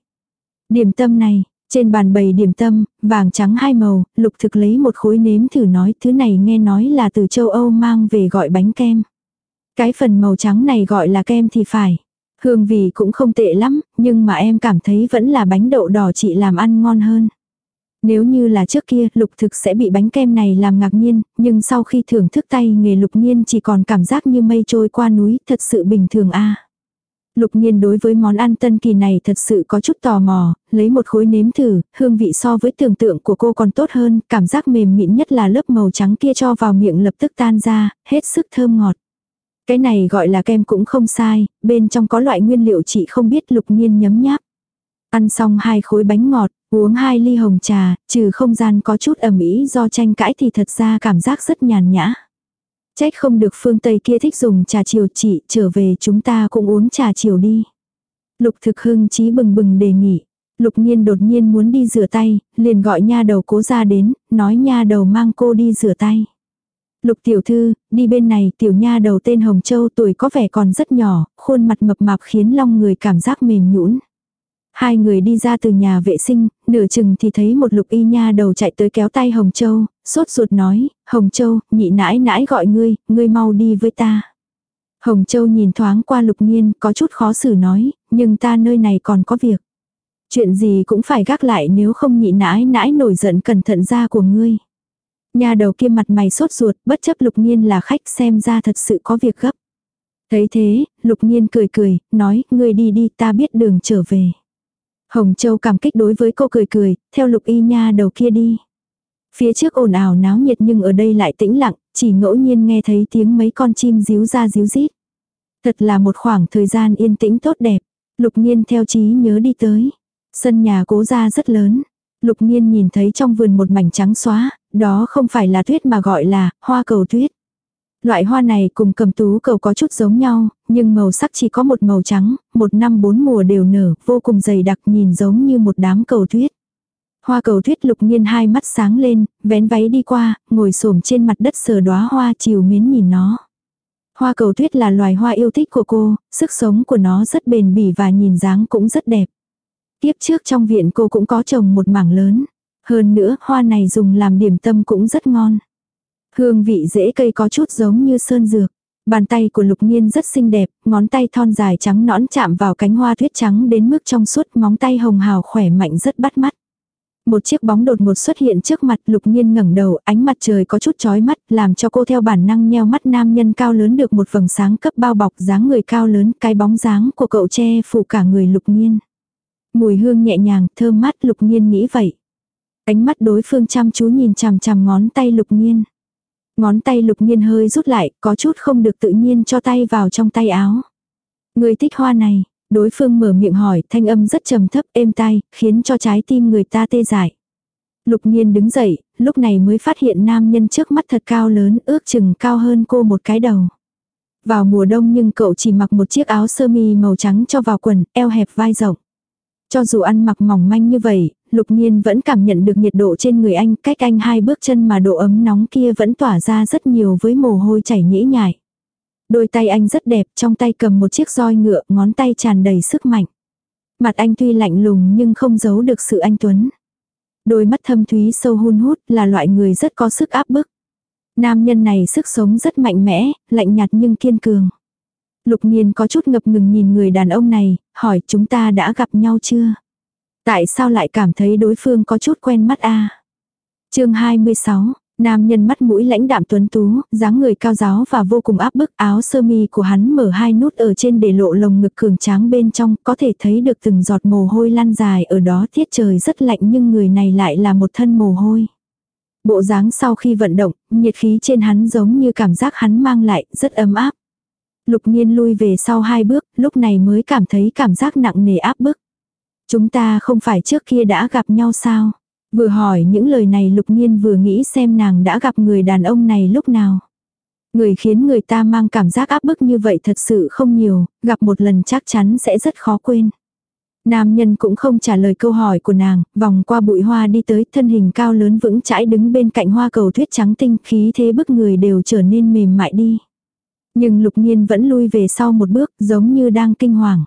Điểm tâm này, trên bàn bày điểm tâm, vàng trắng hai màu, lục thực lấy một khối nếm thử nói thứ này nghe nói là từ châu Âu mang về gọi bánh kem. Cái phần màu trắng này gọi là kem thì phải. Hương vị cũng không tệ lắm, nhưng mà em cảm thấy vẫn là bánh đậu đỏ chị làm ăn ngon hơn. Nếu như là trước kia, lục thực sẽ bị bánh kem này làm ngạc nhiên, nhưng sau khi thưởng thức tay nghề lục nhiên chỉ còn cảm giác như mây trôi qua núi, thật sự bình thường a Lục nhiên đối với món ăn tân kỳ này thật sự có chút tò mò, lấy một khối nếm thử, hương vị so với tưởng tượng của cô còn tốt hơn, cảm giác mềm mịn nhất là lớp màu trắng kia cho vào miệng lập tức tan ra, hết sức thơm ngọt. Cái này gọi là kem cũng không sai, bên trong có loại nguyên liệu chị không biết lục nhiên nhấm nháp. Ăn xong hai khối bánh ngọt, uống hai ly hồng trà, trừ không gian có chút ẩm ý do tranh cãi thì thật ra cảm giác rất nhàn nhã. Trách không được phương Tây kia thích dùng trà chiều chị, trở về chúng ta cũng uống trà chiều đi. Lục thực hưng chí bừng bừng đề nghị. Lục nhiên đột nhiên muốn đi rửa tay, liền gọi nha đầu cố ra đến, nói nha đầu mang cô đi rửa tay. Lục tiểu thư, đi bên này tiểu nha đầu tên Hồng Châu tuổi có vẻ còn rất nhỏ, khuôn mặt mập mạp khiến long người cảm giác mềm nhũn. Hai người đi ra từ nhà vệ sinh, nửa chừng thì thấy một lục y nha đầu chạy tới kéo tay Hồng Châu, sốt ruột nói, Hồng Châu, nhị nãi nãi gọi ngươi, ngươi mau đi với ta. Hồng Châu nhìn thoáng qua lục nhiên, có chút khó xử nói, nhưng ta nơi này còn có việc. Chuyện gì cũng phải gác lại nếu không nhị nãi nãi nổi giận cẩn thận ra của ngươi. Nhà đầu kia mặt mày sốt ruột, bất chấp lục nhiên là khách xem ra thật sự có việc gấp. Thấy thế, lục nhiên cười cười, nói, ngươi đi đi ta biết đường trở về. Hồng Châu cảm kích đối với cô cười cười, theo lục y nha đầu kia đi. Phía trước ồn ào náo nhiệt nhưng ở đây lại tĩnh lặng, chỉ ngẫu nhiên nghe thấy tiếng mấy con chim díu ra díu rít. Thật là một khoảng thời gian yên tĩnh tốt đẹp. Lục nhiên theo trí nhớ đi tới. Sân nhà cố ra rất lớn. Lục nhiên nhìn thấy trong vườn một mảnh trắng xóa, đó không phải là tuyết mà gọi là hoa cầu tuyết. Loại hoa này cùng cầm tú cầu có chút giống nhau, nhưng màu sắc chỉ có một màu trắng, một năm bốn mùa đều nở, vô cùng dày đặc nhìn giống như một đám cầu tuyết. Hoa cầu tuyết lục nhiên hai mắt sáng lên, vén váy đi qua, ngồi xổm trên mặt đất sờ đóa hoa chiều miến nhìn nó. Hoa cầu tuyết là loài hoa yêu thích của cô, sức sống của nó rất bền bỉ và nhìn dáng cũng rất đẹp. Tiếp trước trong viện cô cũng có trồng một mảng lớn. Hơn nữa, hoa này dùng làm điểm tâm cũng rất ngon. Hương vị rễ cây có chút giống như sơn dược. Bàn tay của lục nhiên rất xinh đẹp, ngón tay thon dài trắng nõn chạm vào cánh hoa tuyết trắng đến mức trong suốt móng tay hồng hào khỏe mạnh rất bắt mắt. Một chiếc bóng đột ngột xuất hiện trước mặt lục nhiên ngẩng đầu ánh mặt trời có chút chói mắt làm cho cô theo bản năng nheo mắt nam nhân cao lớn được một vầng sáng cấp bao bọc dáng người cao lớn cái bóng dáng của cậu che phủ cả người lục nhiên. Mùi hương nhẹ nhàng thơm mát lục nhiên nghĩ vậy. Ánh mắt đối phương chăm chú nhìn chằm chằm ngón tay lục nhiên. Ngón tay lục nhiên hơi rút lại, có chút không được tự nhiên cho tay vào trong tay áo. Người thích hoa này, đối phương mở miệng hỏi, thanh âm rất trầm thấp êm tai, khiến cho trái tim người ta tê dại. Lục nhiên đứng dậy, lúc này mới phát hiện nam nhân trước mắt thật cao lớn, ước chừng cao hơn cô một cái đầu. Vào mùa đông nhưng cậu chỉ mặc một chiếc áo sơ mi màu trắng cho vào quần, eo hẹp vai rộng. Cho dù ăn mặc mỏng manh như vậy, lục nhiên vẫn cảm nhận được nhiệt độ trên người anh, cách anh hai bước chân mà độ ấm nóng kia vẫn tỏa ra rất nhiều với mồ hôi chảy nhễ nhại. Đôi tay anh rất đẹp, trong tay cầm một chiếc roi ngựa, ngón tay tràn đầy sức mạnh. Mặt anh tuy lạnh lùng nhưng không giấu được sự anh tuấn. Đôi mắt thâm thúy sâu hun hút là loại người rất có sức áp bức. Nam nhân này sức sống rất mạnh mẽ, lạnh nhạt nhưng kiên cường. Lục Nhiên có chút ngập ngừng nhìn người đàn ông này, hỏi chúng ta đã gặp nhau chưa? Tại sao lại cảm thấy đối phương có chút quen mắt a? À? Chương 26, Nam nhân mắt mũi lãnh đạm tuấn tú, dáng người cao giáo và vô cùng áp bức áo sơ mi của hắn mở hai nút ở trên để lộ lồng ngực cường tráng bên trong, có thể thấy được từng giọt mồ hôi lăn dài ở đó tiết trời rất lạnh nhưng người này lại là một thân mồ hôi. Bộ dáng sau khi vận động, nhiệt khí trên hắn giống như cảm giác hắn mang lại, rất ấm áp. Lục nhiên lui về sau hai bước, lúc này mới cảm thấy cảm giác nặng nề áp bức. Chúng ta không phải trước kia đã gặp nhau sao? Vừa hỏi những lời này lục nhiên vừa nghĩ xem nàng đã gặp người đàn ông này lúc nào. Người khiến người ta mang cảm giác áp bức như vậy thật sự không nhiều, gặp một lần chắc chắn sẽ rất khó quên. Nam nhân cũng không trả lời câu hỏi của nàng, vòng qua bụi hoa đi tới thân hình cao lớn vững chãi đứng bên cạnh hoa cầu thuyết trắng tinh khí thế bức người đều trở nên mềm mại đi. Nhưng lục nhiên vẫn lui về sau một bước giống như đang kinh hoàng.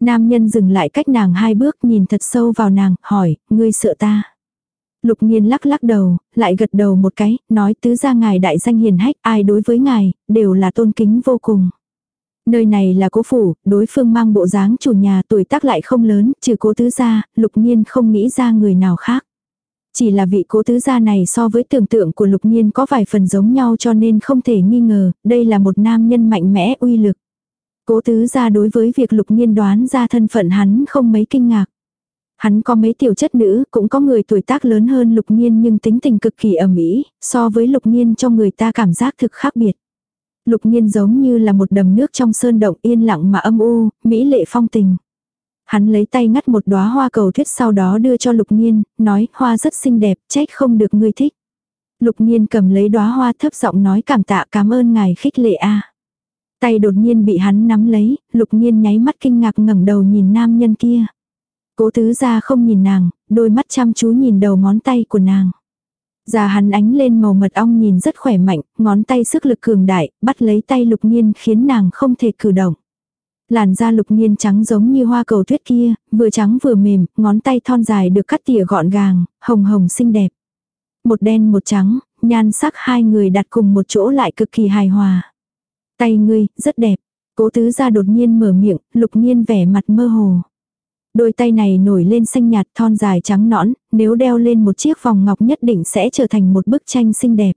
Nam nhân dừng lại cách nàng hai bước nhìn thật sâu vào nàng, hỏi, ngươi sợ ta. Lục nhiên lắc lắc đầu, lại gật đầu một cái, nói tứ ra ngài đại danh hiền hách, ai đối với ngài, đều là tôn kính vô cùng. Nơi này là cố phủ, đối phương mang bộ dáng chủ nhà tuổi tác lại không lớn, trừ cố tứ gia, lục nhiên không nghĩ ra người nào khác. Chỉ là vị cố tứ gia này so với tưởng tượng của lục nhiên có vài phần giống nhau cho nên không thể nghi ngờ, đây là một nam nhân mạnh mẽ uy lực. Cố tứ gia đối với việc lục nhiên đoán ra thân phận hắn không mấy kinh ngạc. Hắn có mấy tiểu chất nữ, cũng có người tuổi tác lớn hơn lục nhiên nhưng tính tình cực kỳ ẩm ý, so với lục nhiên cho người ta cảm giác thực khác biệt. Lục nhiên giống như là một đầm nước trong sơn động yên lặng mà âm u, mỹ lệ phong tình. Hắn lấy tay ngắt một đóa hoa cầu thuyết sau đó đưa cho lục nhiên, nói hoa rất xinh đẹp, trách không được ngươi thích. Lục nhiên cầm lấy đóa hoa thấp giọng nói cảm tạ cảm ơn ngài khích lệ a. Tay đột nhiên bị hắn nắm lấy, lục nhiên nháy mắt kinh ngạc ngẩng đầu nhìn nam nhân kia. Cố tứ ra không nhìn nàng, đôi mắt chăm chú nhìn đầu ngón tay của nàng. Già hắn ánh lên màu mật ong nhìn rất khỏe mạnh, ngón tay sức lực cường đại, bắt lấy tay lục nhiên khiến nàng không thể cử động. Làn da lục nghiên trắng giống như hoa cầu tuyết kia, vừa trắng vừa mềm, ngón tay thon dài được cắt tỉa gọn gàng, hồng hồng xinh đẹp. Một đen một trắng, nhan sắc hai người đặt cùng một chỗ lại cực kỳ hài hòa. Tay ngươi, rất đẹp. Cố tứ ra đột nhiên mở miệng, lục nghiên vẻ mặt mơ hồ. Đôi tay này nổi lên xanh nhạt thon dài trắng nõn, nếu đeo lên một chiếc vòng ngọc nhất định sẽ trở thành một bức tranh xinh đẹp.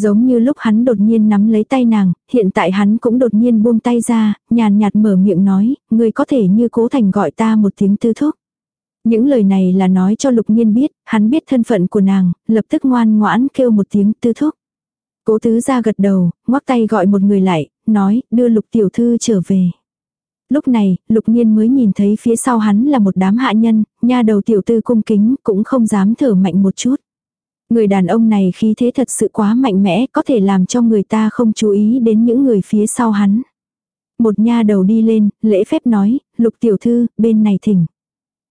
Giống như lúc hắn đột nhiên nắm lấy tay nàng, hiện tại hắn cũng đột nhiên buông tay ra, nhàn nhạt mở miệng nói, người có thể như cố thành gọi ta một tiếng tư thúc. Những lời này là nói cho lục nhiên biết, hắn biết thân phận của nàng, lập tức ngoan ngoãn kêu một tiếng tư thúc. Cố tứ ra gật đầu, ngoắc tay gọi một người lại, nói, đưa lục tiểu thư trở về. Lúc này, lục nhiên mới nhìn thấy phía sau hắn là một đám hạ nhân, nha đầu tiểu tư cung kính, cũng không dám thở mạnh một chút. Người đàn ông này khí thế thật sự quá mạnh mẽ, có thể làm cho người ta không chú ý đến những người phía sau hắn. Một nha đầu đi lên, lễ phép nói, lục tiểu thư, bên này thỉnh.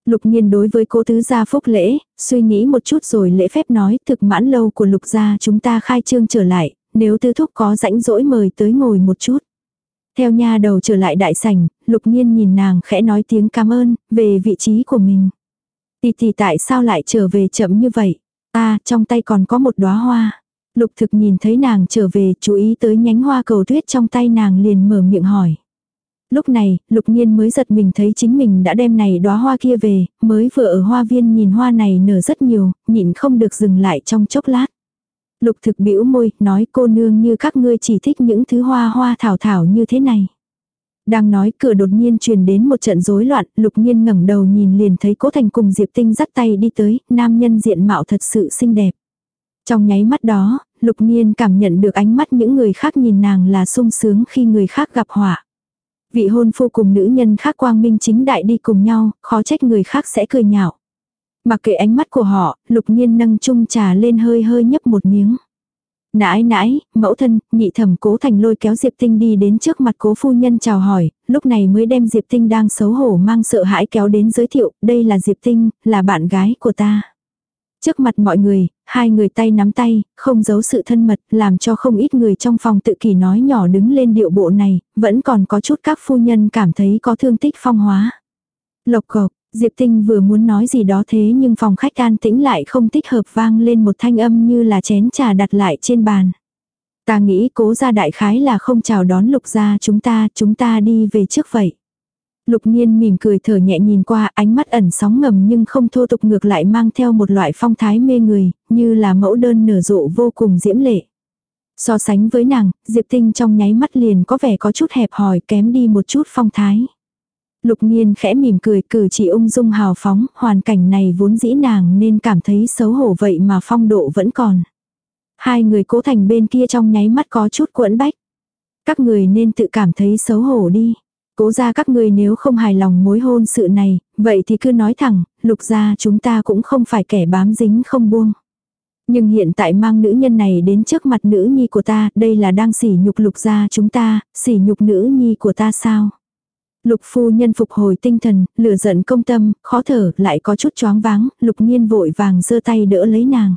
Lục nhiên đối với cô tứ gia phúc lễ, suy nghĩ một chút rồi lễ phép nói thực mãn lâu của lục gia chúng ta khai trương trở lại, nếu tư thúc có rãnh rỗi mời tới ngồi một chút. Theo nha đầu trở lại đại sảnh, lục nhiên nhìn nàng khẽ nói tiếng cảm ơn, về vị trí của mình. Tì tì tại sao lại trở về chậm như vậy? À, trong tay còn có một đóa hoa. Lục thực nhìn thấy nàng trở về, chú ý tới nhánh hoa cầu tuyết trong tay nàng liền mở miệng hỏi. Lúc này, lục nhiên mới giật mình thấy chính mình đã đem này đóa hoa kia về, mới vừa ở hoa viên nhìn hoa này nở rất nhiều, nhịn không được dừng lại trong chốc lát. Lục thực bĩu môi, nói cô nương như các ngươi chỉ thích những thứ hoa hoa thảo thảo như thế này. Đang nói cửa đột nhiên truyền đến một trận rối loạn, lục nhiên ngẩng đầu nhìn liền thấy cố thành cùng Diệp Tinh dắt tay đi tới, nam nhân diện mạo thật sự xinh đẹp. Trong nháy mắt đó, lục nhiên cảm nhận được ánh mắt những người khác nhìn nàng là sung sướng khi người khác gặp họa. Vị hôn phu cùng nữ nhân khác quang minh chính đại đi cùng nhau, khó trách người khác sẽ cười nhạo. Mặc kệ ánh mắt của họ, lục nhiên nâng chung trà lên hơi hơi nhấp một miếng. Nãi nãi, mẫu thân, nhị thẩm cố thành lôi kéo Diệp Tinh đi đến trước mặt cố phu nhân chào hỏi, lúc này mới đem Diệp Tinh đang xấu hổ mang sợ hãi kéo đến giới thiệu, đây là Diệp Tinh, là bạn gái của ta. Trước mặt mọi người, hai người tay nắm tay, không giấu sự thân mật, làm cho không ít người trong phòng tự kỷ nói nhỏ đứng lên điệu bộ này, vẫn còn có chút các phu nhân cảm thấy có thương tích phong hóa. Lộc cộc, Diệp Tinh vừa muốn nói gì đó thế nhưng phòng khách an tĩnh lại không thích hợp vang lên một thanh âm như là chén trà đặt lại trên bàn. Ta nghĩ cố gia đại khái là không chào đón lục gia chúng ta, chúng ta đi về trước vậy. Lục nhiên mỉm cười thở nhẹ nhìn qua ánh mắt ẩn sóng ngầm nhưng không thô tục ngược lại mang theo một loại phong thái mê người, như là mẫu đơn nở rộ vô cùng diễm lệ. So sánh với nàng, Diệp Tinh trong nháy mắt liền có vẻ có chút hẹp hòi kém đi một chút phong thái. Lục nhiên khẽ mỉm cười cử chỉ ung dung hào phóng, hoàn cảnh này vốn dĩ nàng nên cảm thấy xấu hổ vậy mà phong độ vẫn còn. Hai người cố thành bên kia trong nháy mắt có chút quẫn bách. Các người nên tự cảm thấy xấu hổ đi. Cố ra các người nếu không hài lòng mối hôn sự này, vậy thì cứ nói thẳng, lục ra chúng ta cũng không phải kẻ bám dính không buông. Nhưng hiện tại mang nữ nhân này đến trước mặt nữ nhi của ta, đây là đang sỉ nhục lục ra chúng ta, sỉ nhục nữ nhi của ta sao? Lục phu nhân phục hồi tinh thần, lửa giận công tâm, khó thở, lại có chút choáng váng, lục nhiên vội vàng giơ tay đỡ lấy nàng.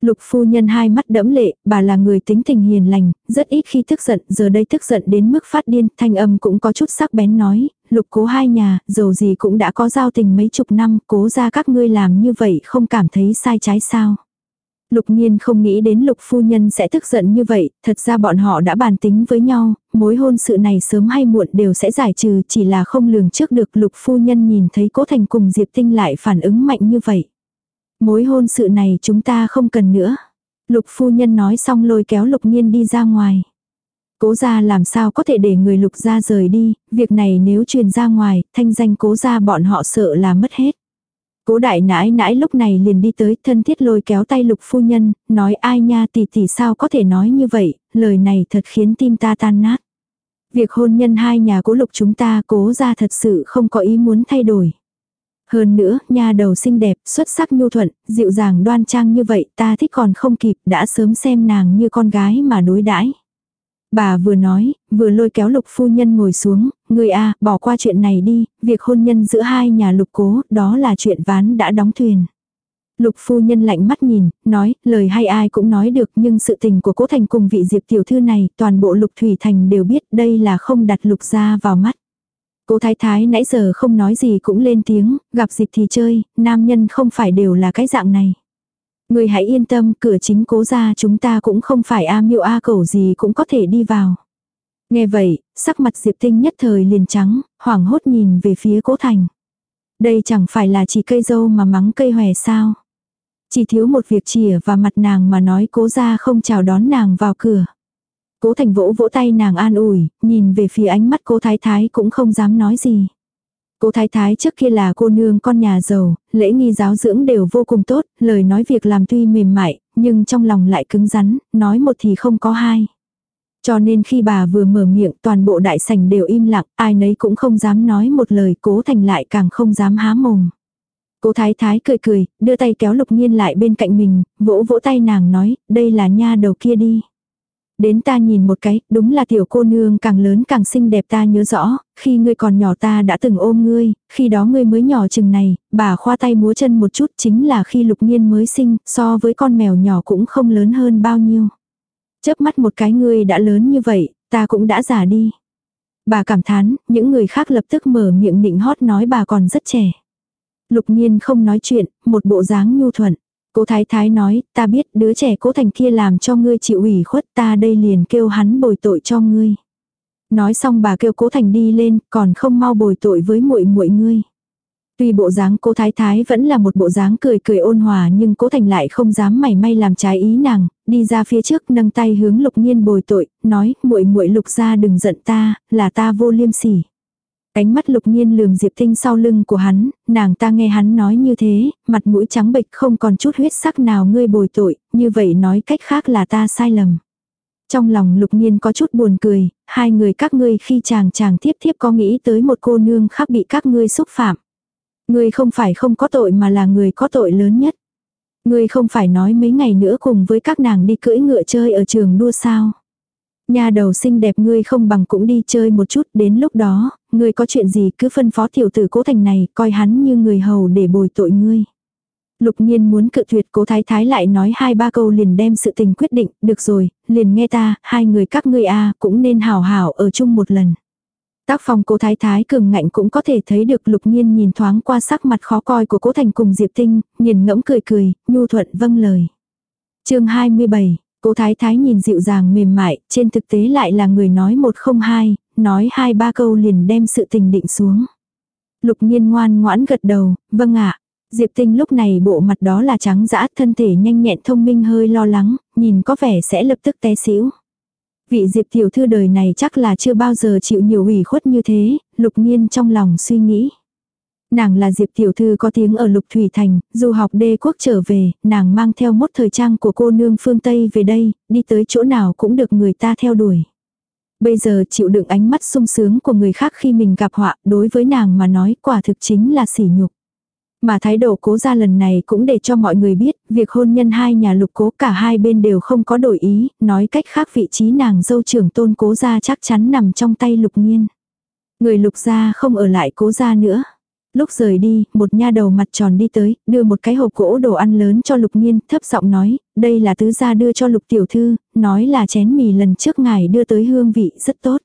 Lục phu nhân hai mắt đẫm lệ, bà là người tính tình hiền lành, rất ít khi tức giận, giờ đây tức giận đến mức phát điên, thanh âm cũng có chút sắc bén nói, lục cố hai nhà, dầu gì cũng đã có giao tình mấy chục năm, cố ra các ngươi làm như vậy không cảm thấy sai trái sao. Lục nhiên không nghĩ đến lục phu nhân sẽ tức giận như vậy, thật ra bọn họ đã bàn tính với nhau, mối hôn sự này sớm hay muộn đều sẽ giải trừ chỉ là không lường trước được lục phu nhân nhìn thấy cố thành cùng Diệp Tinh lại phản ứng mạnh như vậy. Mối hôn sự này chúng ta không cần nữa. Lục phu nhân nói xong lôi kéo lục nhiên đi ra ngoài. Cố gia làm sao có thể để người lục gia rời đi, việc này nếu truyền ra ngoài, thanh danh cố gia bọn họ sợ là mất hết. Cố đại nãi nãi lúc này liền đi tới thân thiết lôi kéo tay lục phu nhân, nói ai nha tỷ tỷ sao có thể nói như vậy, lời này thật khiến tim ta tan nát. Việc hôn nhân hai nhà cố lục chúng ta cố ra thật sự không có ý muốn thay đổi. Hơn nữa, nhà đầu xinh đẹp, xuất sắc nhu thuận, dịu dàng đoan trang như vậy ta thích còn không kịp đã sớm xem nàng như con gái mà đối đãi Bà vừa nói, vừa lôi kéo lục phu nhân ngồi xuống, người a bỏ qua chuyện này đi, việc hôn nhân giữa hai nhà lục cố, đó là chuyện ván đã đóng thuyền. Lục phu nhân lạnh mắt nhìn, nói, lời hay ai cũng nói được nhưng sự tình của cố thành cùng vị diệp tiểu thư này, toàn bộ lục thủy thành đều biết đây là không đặt lục ra vào mắt. Cố thái thái nãy giờ không nói gì cũng lên tiếng, gặp dịch thì chơi, nam nhân không phải đều là cái dạng này. Người hãy yên tâm, cửa chính cố ra chúng ta cũng không phải a miêu a cầu gì cũng có thể đi vào. Nghe vậy, sắc mặt Diệp Tinh nhất thời liền trắng, hoảng hốt nhìn về phía cố thành. Đây chẳng phải là chỉ cây dâu mà mắng cây hòe sao. Chỉ thiếu một việc chìa và mặt nàng mà nói cố ra không chào đón nàng vào cửa. Cố thành vỗ vỗ tay nàng an ủi, nhìn về phía ánh mắt cố thái thái cũng không dám nói gì. Cô thái thái trước kia là cô nương con nhà giàu, lễ nghi giáo dưỡng đều vô cùng tốt, lời nói việc làm tuy mềm mại, nhưng trong lòng lại cứng rắn, nói một thì không có hai. Cho nên khi bà vừa mở miệng toàn bộ đại sảnh đều im lặng, ai nấy cũng không dám nói một lời cố thành lại càng không dám há mồm. Cố thái thái cười cười, đưa tay kéo lục nhiên lại bên cạnh mình, vỗ vỗ tay nàng nói, đây là nha đầu kia đi. Đến ta nhìn một cái, đúng là tiểu cô nương càng lớn càng xinh đẹp ta nhớ rõ, khi ngươi còn nhỏ ta đã từng ôm ngươi, khi đó ngươi mới nhỏ chừng này, bà khoa tay múa chân một chút chính là khi lục nhiên mới sinh, so với con mèo nhỏ cũng không lớn hơn bao nhiêu. Chớp mắt một cái ngươi đã lớn như vậy, ta cũng đã già đi. Bà cảm thán, những người khác lập tức mở miệng nịnh hót nói bà còn rất trẻ. Lục nhiên không nói chuyện, một bộ dáng nhu thuận. Cố thái thái nói, ta biết đứa trẻ cố thành kia làm cho ngươi chịu ủy khuất ta đây liền kêu hắn bồi tội cho ngươi. Nói xong bà kêu cố thành đi lên, còn không mau bồi tội với muội muội ngươi. Tuy bộ dáng cố thái thái vẫn là một bộ dáng cười cười ôn hòa nhưng cố thành lại không dám mảy may làm trái ý nàng, đi ra phía trước nâng tay hướng lục nhiên bồi tội, nói muội muội lục ra đừng giận ta, là ta vô liêm sỉ. Ánh mắt lục nhiên lườm Diệp Tinh sau lưng của hắn, nàng ta nghe hắn nói như thế, mặt mũi trắng bệch không còn chút huyết sắc nào ngươi bồi tội, như vậy nói cách khác là ta sai lầm. Trong lòng lục nhiên có chút buồn cười, hai người các ngươi khi chàng chàng thiếp thiếp có nghĩ tới một cô nương khác bị các ngươi xúc phạm. Ngươi không phải không có tội mà là người có tội lớn nhất. Ngươi không phải nói mấy ngày nữa cùng với các nàng đi cưỡi ngựa chơi ở trường đua sao. Nhà đầu xinh đẹp ngươi không bằng cũng đi chơi một chút, đến lúc đó, ngươi có chuyện gì cứ phân phó tiểu tử cố thành này, coi hắn như người hầu để bồi tội ngươi. Lục nhiên muốn cự tuyệt cố thái thái lại nói hai ba câu liền đem sự tình quyết định, được rồi, liền nghe ta, hai người các ngươi a cũng nên hảo hảo ở chung một lần. Tác phong cố thái thái cường ngạnh cũng có thể thấy được lục nhiên nhìn thoáng qua sắc mặt khó coi của cố thành cùng Diệp Tinh, nhìn ngẫm cười cười, nhu thuận vâng lời. chương 27, cố thái thái nhìn dịu dàng mềm mại, trên thực tế lại là người nói một không hai, nói hai ba câu liền đem sự tình định xuống. Lục nhiên ngoan ngoãn gật đầu, vâng ạ. Diệp Tinh lúc này bộ mặt đó là trắng dã, thân thể nhanh nhẹn thông minh hơi lo lắng, nhìn có vẻ sẽ lập tức té xỉu. Vị Diệp tiểu thư đời này chắc là chưa bao giờ chịu nhiều ủy khuất như thế, lục nhiên trong lòng suy nghĩ. Nàng là Diệp tiểu thư có tiếng ở Lục Thủy Thành, dù học đê quốc trở về, nàng mang theo mốt thời trang của cô nương phương Tây về đây, đi tới chỗ nào cũng được người ta theo đuổi. Bây giờ chịu đựng ánh mắt sung sướng của người khác khi mình gặp họa, đối với nàng mà nói quả thực chính là sỉ nhục. Mà thái độ cố ra lần này cũng để cho mọi người biết, việc hôn nhân hai nhà lục cố cả hai bên đều không có đổi ý, nói cách khác vị trí nàng dâu trưởng tôn cố ra chắc chắn nằm trong tay lục nhiên. Người lục gia không ở lại cố gia nữa. Lúc rời đi, một nha đầu mặt tròn đi tới, đưa một cái hộp gỗ đồ ăn lớn cho lục nhiên, thấp giọng nói, đây là tứ gia đưa cho lục tiểu thư, nói là chén mì lần trước ngài đưa tới hương vị rất tốt.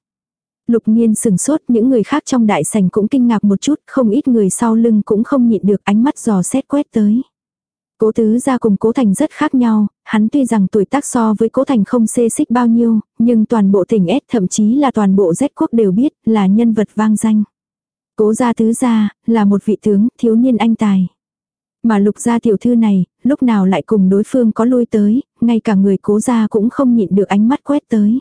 Lục nhiên sừng sốt những người khác trong đại sảnh cũng kinh ngạc một chút, không ít người sau lưng cũng không nhịn được ánh mắt dò xét quét tới. Cố tứ gia cùng cố thành rất khác nhau, hắn tuy rằng tuổi tác so với cố thành không xê xích bao nhiêu, nhưng toàn bộ tỉnh S thậm chí là toàn bộ Z quốc đều biết là nhân vật vang danh. Cố gia tứ gia, là một vị tướng, thiếu niên anh tài. Mà lục gia tiểu thư này, lúc nào lại cùng đối phương có lui tới, ngay cả người cố gia cũng không nhịn được ánh mắt quét tới.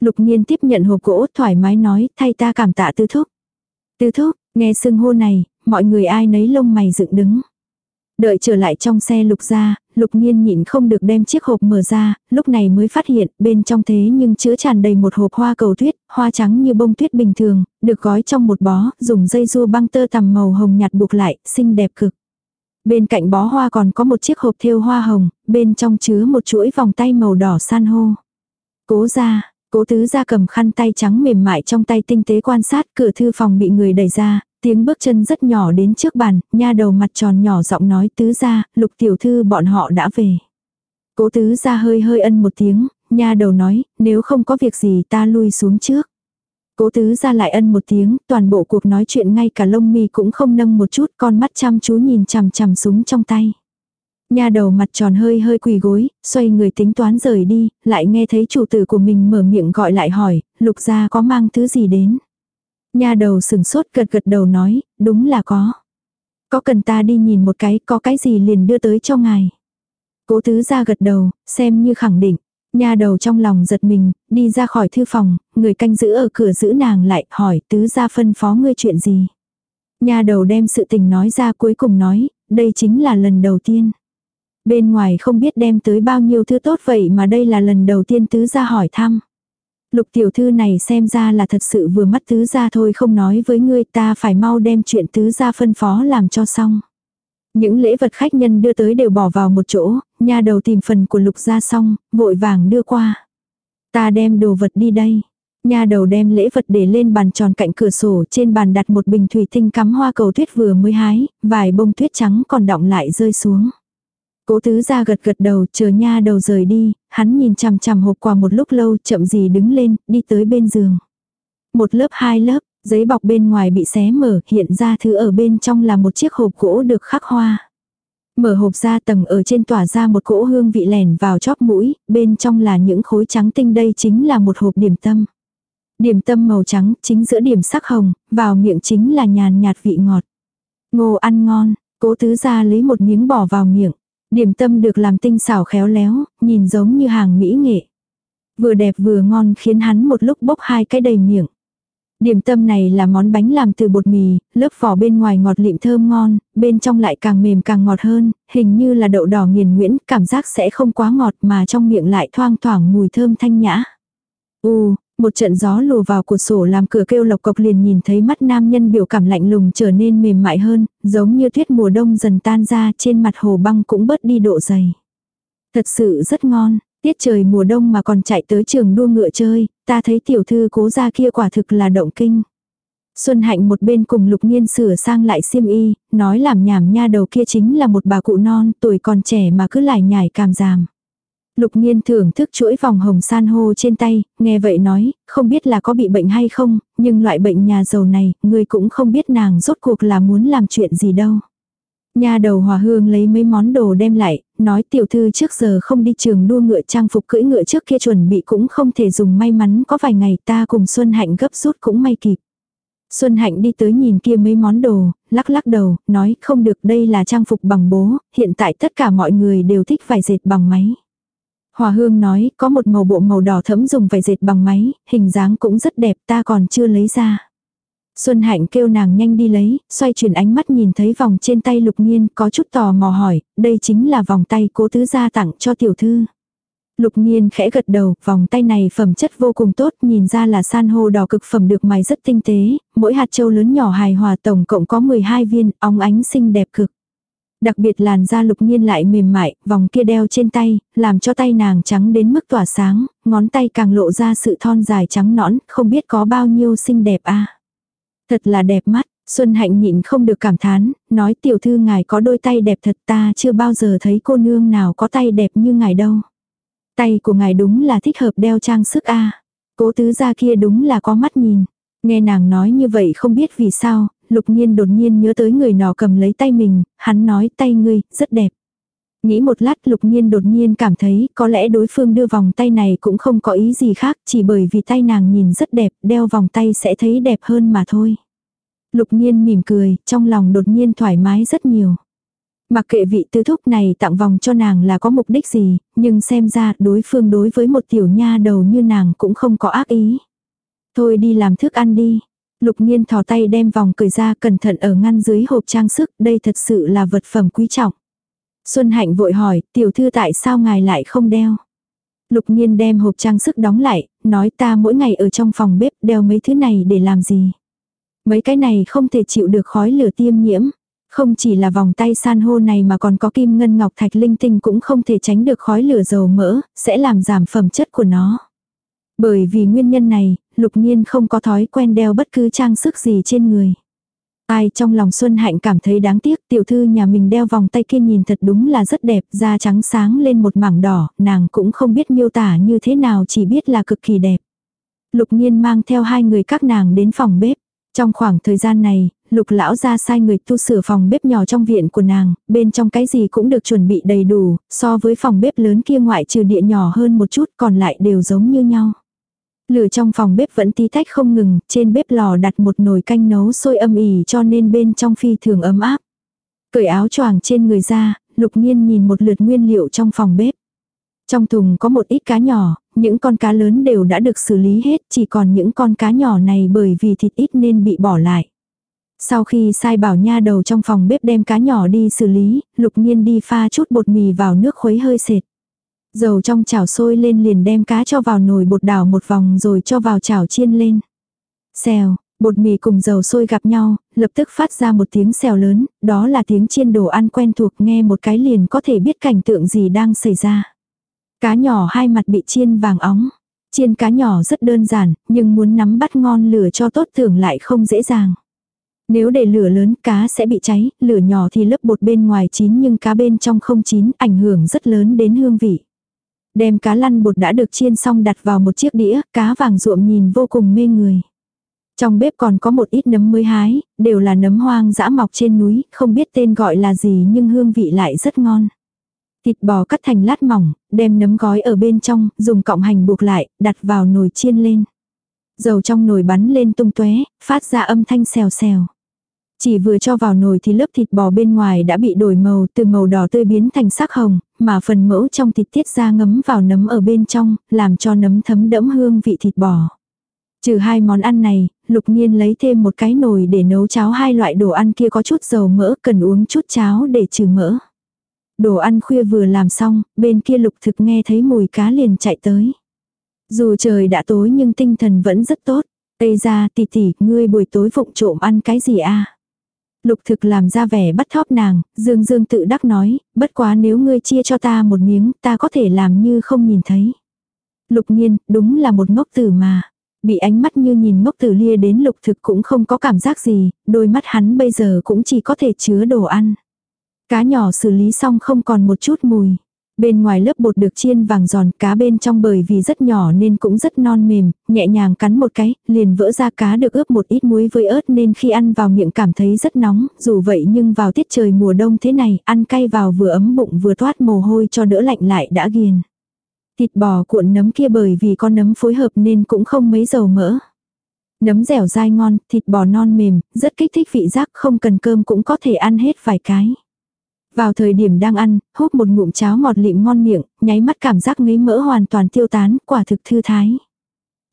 Lục nhiên tiếp nhận hộp gỗ thoải mái nói thay ta cảm tạ tư thúc. Tư thúc, nghe sưng hô này, mọi người ai nấy lông mày dựng đứng. Đợi trở lại trong xe lục ra, lục nhiên nhịn không được đem chiếc hộp mở ra, lúc này mới phát hiện bên trong thế nhưng chứa tràn đầy một hộp hoa cầu tuyết, hoa trắng như bông tuyết bình thường, được gói trong một bó, dùng dây rua băng tơ tằm màu hồng nhạt buộc lại, xinh đẹp cực. Bên cạnh bó hoa còn có một chiếc hộp thêu hoa hồng, bên trong chứa một chuỗi vòng tay màu đỏ san hô. Cố ra, Cố tứ ra cầm khăn tay trắng mềm mại trong tay tinh tế quan sát cửa thư phòng bị người đẩy ra, tiếng bước chân rất nhỏ đến trước bàn, nha đầu mặt tròn nhỏ giọng nói tứ ra, lục tiểu thư bọn họ đã về. Cố tứ ra hơi hơi ân một tiếng, nha đầu nói, nếu không có việc gì ta lui xuống trước. Cố tứ ra lại ân một tiếng, toàn bộ cuộc nói chuyện ngay cả lông mi cũng không nâng một chút, con mắt chăm chú nhìn chằm chằm súng trong tay. Nha đầu mặt tròn hơi hơi quỳ gối, xoay người tính toán rời đi, lại nghe thấy chủ tử của mình mở miệng gọi lại hỏi, lục gia có mang thứ gì đến nhà đầu sừng sốt gật gật đầu nói, đúng là có. Có cần ta đi nhìn một cái, có cái gì liền đưa tới cho ngài. Cố tứ ra gật đầu, xem như khẳng định. nhà đầu trong lòng giật mình, đi ra khỏi thư phòng, người canh giữ ở cửa giữ nàng lại, hỏi tứ ra phân phó ngươi chuyện gì. nhà đầu đem sự tình nói ra cuối cùng nói, đây chính là lần đầu tiên. Bên ngoài không biết đem tới bao nhiêu thứ tốt vậy mà đây là lần đầu tiên tứ gia hỏi thăm. Lục tiểu thư này xem ra là thật sự vừa mắt tứ gia thôi không nói với ngươi ta phải mau đem chuyện tứ gia phân phó làm cho xong. Những lễ vật khách nhân đưa tới đều bỏ vào một chỗ, nha đầu tìm phần của lục gia xong, vội vàng đưa qua. Ta đem đồ vật đi đây. Nha đầu đem lễ vật để lên bàn tròn cạnh cửa sổ, trên bàn đặt một bình thủy tinh cắm hoa cầu tuyết vừa mới hái, vài bông tuyết trắng còn đọng lại rơi xuống. Cố tứ ra gật gật đầu, chờ nha đầu rời đi, hắn nhìn chằm chằm hộp quà một lúc lâu, chậm gì đứng lên, đi tới bên giường. Một lớp hai lớp, giấy bọc bên ngoài bị xé mở, hiện ra thứ ở bên trong là một chiếc hộp gỗ được khắc hoa. Mở hộp ra tầng ở trên tỏa ra một cỗ hương vị lẻn vào chóp mũi, bên trong là những khối trắng tinh đây chính là một hộp điểm tâm. Điểm tâm màu trắng, chính giữa điểm sắc hồng, vào miệng chính là nhàn nhạt vị ngọt. Ngô ăn ngon, cố tứ ra lấy một miếng bỏ vào miệng. Điểm tâm được làm tinh xảo khéo léo, nhìn giống như hàng mỹ nghệ. Vừa đẹp vừa ngon khiến hắn một lúc bốc hai cái đầy miệng. Điểm tâm này là món bánh làm từ bột mì, lớp vỏ bên ngoài ngọt lịm thơm ngon, bên trong lại càng mềm càng ngọt hơn, hình như là đậu đỏ nghiền nguyễn, cảm giác sẽ không quá ngọt mà trong miệng lại thoang thoảng mùi thơm thanh nhã. U, một trận gió lùa vào cửa sổ làm cửa kêu lộc cộc liền nhìn thấy mắt nam nhân biểu cảm lạnh lùng trở nên mềm mại hơn, giống như tuyết mùa đông dần tan ra trên mặt hồ băng cũng bớt đi độ dày. Thật sự rất ngon, tiết trời mùa đông mà còn chạy tới trường đua ngựa chơi, ta thấy tiểu thư cố ra kia quả thực là động kinh. Xuân Hạnh một bên cùng Lục Nhiên sửa sang lại xiêm y, nói làm nhảm nha đầu kia chính là một bà cụ non, tuổi còn trẻ mà cứ lại nhảy càm giảm. Lục Nhiên thưởng thức chuỗi vòng hồng san hô trên tay, nghe vậy nói, không biết là có bị bệnh hay không, nhưng loại bệnh nhà giàu này, người cũng không biết nàng rốt cuộc là muốn làm chuyện gì đâu. Nhà đầu hòa hương lấy mấy món đồ đem lại, nói tiểu thư trước giờ không đi trường đua ngựa trang phục cưỡi ngựa trước kia chuẩn bị cũng không thể dùng may mắn có vài ngày ta cùng Xuân Hạnh gấp rút cũng may kịp. Xuân Hạnh đi tới nhìn kia mấy món đồ, lắc lắc đầu, nói không được đây là trang phục bằng bố, hiện tại tất cả mọi người đều thích vải dệt bằng máy. Hòa Hương nói, có một màu bộ màu đỏ thẫm dùng vải dệt bằng máy, hình dáng cũng rất đẹp ta còn chưa lấy ra. Xuân Hạnh kêu nàng nhanh đi lấy, xoay chuyển ánh mắt nhìn thấy vòng trên tay lục nghiên, có chút tò mò hỏi, đây chính là vòng tay cố tứ gia tặng cho tiểu thư. Lục nghiên khẽ gật đầu, vòng tay này phẩm chất vô cùng tốt, nhìn ra là san hô đỏ cực phẩm được mài rất tinh tế, mỗi hạt châu lớn nhỏ hài hòa tổng cộng có 12 viên, óng ánh xinh đẹp cực. Đặc biệt làn da lục nhiên lại mềm mại, vòng kia đeo trên tay, làm cho tay nàng trắng đến mức tỏa sáng, ngón tay càng lộ ra sự thon dài trắng nõn, không biết có bao nhiêu xinh đẹp a Thật là đẹp mắt, Xuân Hạnh nhịn không được cảm thán, nói tiểu thư ngài có đôi tay đẹp thật ta chưa bao giờ thấy cô nương nào có tay đẹp như ngài đâu. Tay của ngài đúng là thích hợp đeo trang sức a Cố tứ gia kia đúng là có mắt nhìn. Nghe nàng nói như vậy không biết vì sao, lục nhiên đột nhiên nhớ tới người nọ cầm lấy tay mình, hắn nói tay ngươi, rất đẹp. Nghĩ một lát lục nhiên đột nhiên cảm thấy có lẽ đối phương đưa vòng tay này cũng không có ý gì khác chỉ bởi vì tay nàng nhìn rất đẹp đeo vòng tay sẽ thấy đẹp hơn mà thôi. Lục nhiên mỉm cười, trong lòng đột nhiên thoải mái rất nhiều. Mặc kệ vị tư thúc này tặng vòng cho nàng là có mục đích gì, nhưng xem ra đối phương đối với một tiểu nha đầu như nàng cũng không có ác ý. Thôi đi làm thức ăn đi. Lục nhiên thò tay đem vòng cười ra cẩn thận ở ngăn dưới hộp trang sức, đây thật sự là vật phẩm quý trọng. Xuân Hạnh vội hỏi, tiểu thư tại sao ngài lại không đeo? Lục nhiên đem hộp trang sức đóng lại, nói ta mỗi ngày ở trong phòng bếp đeo mấy thứ này để làm gì? Mấy cái này không thể chịu được khói lửa tiêm nhiễm. Không chỉ là vòng tay san hô này mà còn có kim ngân ngọc thạch linh tinh cũng không thể tránh được khói lửa dầu mỡ, sẽ làm giảm phẩm chất của nó. Bởi vì nguyên nhân này, lục nhiên không có thói quen đeo bất cứ trang sức gì trên người. Ai trong lòng Xuân Hạnh cảm thấy đáng tiếc tiểu thư nhà mình đeo vòng tay kia nhìn thật đúng là rất đẹp, da trắng sáng lên một mảng đỏ, nàng cũng không biết miêu tả như thế nào chỉ biết là cực kỳ đẹp. Lục nhiên mang theo hai người các nàng đến phòng bếp. Trong khoảng thời gian này, lục lão ra sai người tu sửa phòng bếp nhỏ trong viện của nàng, bên trong cái gì cũng được chuẩn bị đầy đủ, so với phòng bếp lớn kia ngoại trừ địa nhỏ hơn một chút còn lại đều giống như nhau. Lửa trong phòng bếp vẫn tí tách không ngừng, trên bếp lò đặt một nồi canh nấu sôi âm ỉ cho nên bên trong phi thường ấm áp. Cởi áo choàng trên người ra, lục nhiên nhìn một lượt nguyên liệu trong phòng bếp. Trong thùng có một ít cá nhỏ, những con cá lớn đều đã được xử lý hết, chỉ còn những con cá nhỏ này bởi vì thịt ít nên bị bỏ lại. Sau khi sai bảo nha đầu trong phòng bếp đem cá nhỏ đi xử lý, lục nhiên đi pha chút bột mì vào nước khuấy hơi sệt. Dầu trong chảo sôi lên liền đem cá cho vào nồi bột đảo một vòng rồi cho vào chảo chiên lên. Xèo, bột mì cùng dầu sôi gặp nhau, lập tức phát ra một tiếng xèo lớn, đó là tiếng chiên đồ ăn quen thuộc nghe một cái liền có thể biết cảnh tượng gì đang xảy ra. Cá nhỏ hai mặt bị chiên vàng óng. Chiên cá nhỏ rất đơn giản, nhưng muốn nắm bắt ngon lửa cho tốt thường lại không dễ dàng. Nếu để lửa lớn cá sẽ bị cháy, lửa nhỏ thì lớp bột bên ngoài chín nhưng cá bên trong không chín, ảnh hưởng rất lớn đến hương vị. Đem cá lăn bột đã được chiên xong đặt vào một chiếc đĩa, cá vàng ruộm nhìn vô cùng mê người. Trong bếp còn có một ít nấm mới hái, đều là nấm hoang dã mọc trên núi, không biết tên gọi là gì nhưng hương vị lại rất ngon. Thịt bò cắt thành lát mỏng, đem nấm gói ở bên trong, dùng cọng hành buộc lại, đặt vào nồi chiên lên. Dầu trong nồi bắn lên tung tóe, phát ra âm thanh xèo xèo. Chỉ vừa cho vào nồi thì lớp thịt bò bên ngoài đã bị đổi màu từ màu đỏ tươi biến thành sắc hồng, mà phần mỡ trong thịt tiết ra ngấm vào nấm ở bên trong, làm cho nấm thấm đẫm hương vị thịt bò. Trừ hai món ăn này, lục nhiên lấy thêm một cái nồi để nấu cháo hai loại đồ ăn kia có chút dầu mỡ cần uống chút cháo để trừ mỡ. Đồ ăn khuya vừa làm xong, bên kia lục thực nghe thấy mùi cá liền chạy tới. Dù trời đã tối nhưng tinh thần vẫn rất tốt. Tây ra tỷ tỷ, ngươi buổi tối vụng trộm ăn cái gì a? Lục thực làm ra vẻ bắt thóp nàng, dương dương tự đắc nói, bất quá nếu ngươi chia cho ta một miếng, ta có thể làm như không nhìn thấy. Lục nhiên, đúng là một ngốc tử mà. Bị ánh mắt như nhìn ngốc tử lia đến lục thực cũng không có cảm giác gì, đôi mắt hắn bây giờ cũng chỉ có thể chứa đồ ăn. Cá nhỏ xử lý xong không còn một chút mùi. Bên ngoài lớp bột được chiên vàng giòn, cá bên trong bởi vì rất nhỏ nên cũng rất non mềm, nhẹ nhàng cắn một cái, liền vỡ ra cá được ướp một ít muối với ớt nên khi ăn vào miệng cảm thấy rất nóng, dù vậy nhưng vào tiết trời mùa đông thế này, ăn cay vào vừa ấm bụng vừa thoát mồ hôi cho đỡ lạnh lại đã ghiền. Thịt bò cuộn nấm kia bởi vì con nấm phối hợp nên cũng không mấy dầu mỡ. Nấm dẻo dai ngon, thịt bò non mềm, rất kích thích vị giác không cần cơm cũng có thể ăn hết vài cái. Vào thời điểm đang ăn, hút một ngụm cháo ngọt lịm ngon miệng, nháy mắt cảm giác ngấy mỡ hoàn toàn tiêu tán, quả thực thư thái.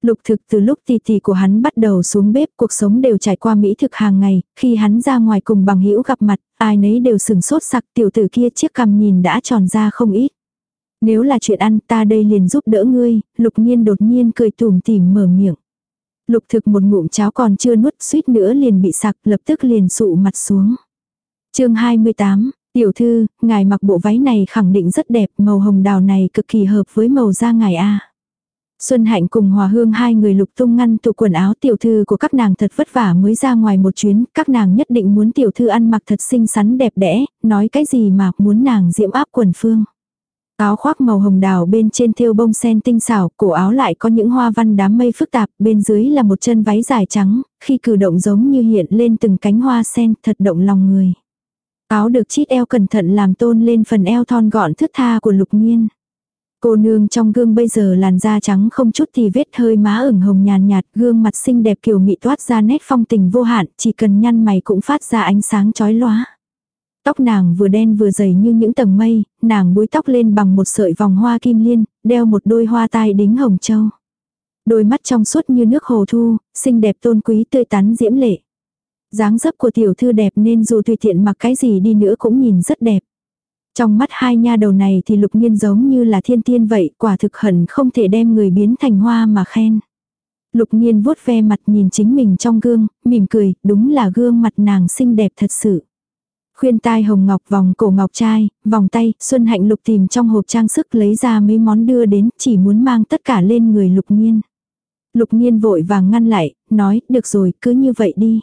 Lục thực từ lúc tì tì của hắn bắt đầu xuống bếp cuộc sống đều trải qua mỹ thực hàng ngày, khi hắn ra ngoài cùng bằng hữu gặp mặt, ai nấy đều sừng sốt sặc tiểu tử kia chiếc cằm nhìn đã tròn ra không ít. Nếu là chuyện ăn ta đây liền giúp đỡ ngươi, lục nhiên đột nhiên cười tủm tỉm mở miệng. Lục thực một ngụm cháo còn chưa nuốt suýt nữa liền bị sặc lập tức liền sụ mặt xuống. chương 28, Tiểu thư, ngài mặc bộ váy này khẳng định rất đẹp, màu hồng đào này cực kỳ hợp với màu da ngài a. Xuân Hạnh cùng Hòa Hương hai người lục tung ngăn tủ quần áo tiểu thư của các nàng thật vất vả mới ra ngoài một chuyến, các nàng nhất định muốn tiểu thư ăn mặc thật xinh xắn đẹp đẽ, nói cái gì mà muốn nàng diễm áp quần phương. Áo khoác màu hồng đào bên trên thêu bông sen tinh xảo, cổ áo lại có những hoa văn đám mây phức tạp, bên dưới là một chân váy dài trắng, khi cử động giống như hiện lên từng cánh hoa sen, thật động lòng người. Áo được chít eo cẩn thận làm tôn lên phần eo thon gọn thướt tha của lục nhiên. Cô nương trong gương bây giờ làn da trắng không chút thì vết hơi má ửng hồng nhàn nhạt, gương mặt xinh đẹp kiểu mị toát ra nét phong tình vô hạn, chỉ cần nhăn mày cũng phát ra ánh sáng chói lóa. Tóc nàng vừa đen vừa dày như những tầng mây, nàng búi tóc lên bằng một sợi vòng hoa kim liên, đeo một đôi hoa tai đính hồng châu. Đôi mắt trong suốt như nước hồ thu, xinh đẹp tôn quý tươi tắn diễm lệ dáng dấp của tiểu thư đẹp nên dù tùy tiện mặc cái gì đi nữa cũng nhìn rất đẹp. Trong mắt hai nha đầu này thì lục nhiên giống như là thiên tiên vậy, quả thực hẳn không thể đem người biến thành hoa mà khen. Lục nhiên vuốt ve mặt nhìn chính mình trong gương, mỉm cười, đúng là gương mặt nàng xinh đẹp thật sự. Khuyên tai hồng ngọc vòng cổ ngọc trai, vòng tay, Xuân Hạnh lục tìm trong hộp trang sức lấy ra mấy món đưa đến, chỉ muốn mang tất cả lên người lục nhiên. Lục nhiên vội vàng ngăn lại, nói, được rồi, cứ như vậy đi.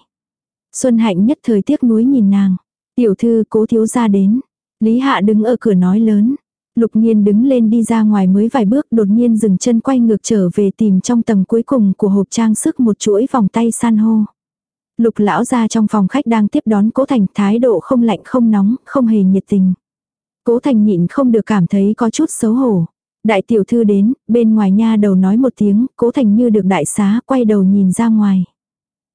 Xuân Hạnh nhất thời tiếc nuối nhìn nàng. Tiểu thư cố thiếu ra đến. Lý Hạ đứng ở cửa nói lớn. Lục nhiên đứng lên đi ra ngoài mới vài bước đột nhiên dừng chân quay ngược trở về tìm trong tầng cuối cùng của hộp trang sức một chuỗi vòng tay san hô. Lục lão ra trong phòng khách đang tiếp đón cố thành thái độ không lạnh không nóng, không hề nhiệt tình. Cố thành nhịn không được cảm thấy có chút xấu hổ. Đại tiểu thư đến, bên ngoài nha đầu nói một tiếng, cố thành như được đại xá, quay đầu nhìn ra ngoài.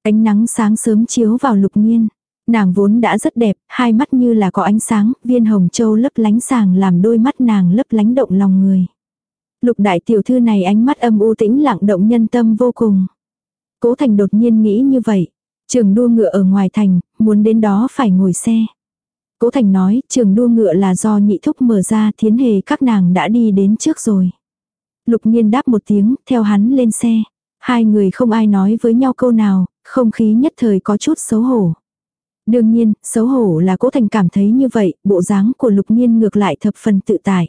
Ánh nắng sáng sớm chiếu vào lục nhiên. Nàng vốn đã rất đẹp, hai mắt như là có ánh sáng, viên hồng châu lấp lánh sàng làm đôi mắt nàng lấp lánh động lòng người. Lục đại tiểu thư này ánh mắt âm u tĩnh lặng động nhân tâm vô cùng. Cố thành đột nhiên nghĩ như vậy. Trường đua ngựa ở ngoài thành, muốn đến đó phải ngồi xe. Cố thành nói, trường đua ngựa là do nhị thúc mở ra thiến hề các nàng đã đi đến trước rồi. Lục nhiên đáp một tiếng, theo hắn lên xe. Hai người không ai nói với nhau câu nào, không khí nhất thời có chút xấu hổ. Đương nhiên, xấu hổ là cố thành cảm thấy như vậy, bộ dáng của lục nhiên ngược lại thập phần tự tại.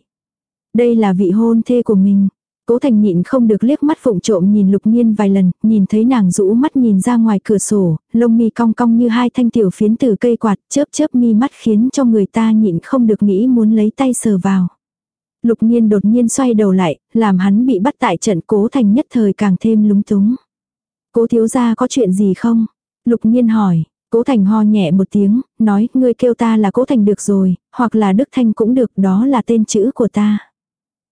Đây là vị hôn thê của mình. Cố thành nhịn không được liếc mắt phụng trộm nhìn lục nhiên vài lần, nhìn thấy nàng rũ mắt nhìn ra ngoài cửa sổ, lông mi cong cong như hai thanh tiểu phiến từ cây quạt, chớp chớp mi mắt khiến cho người ta nhịn không được nghĩ muốn lấy tay sờ vào. Lục nhiên đột nhiên xoay đầu lại, làm hắn bị bắt tại trận cố thành nhất thời càng thêm lúng túng. Cố thiếu gia có chuyện gì không? Lục nhiên hỏi, cố thành ho nhẹ một tiếng, nói, ngươi kêu ta là cố thành được rồi, hoặc là Đức Thanh cũng được, đó là tên chữ của ta.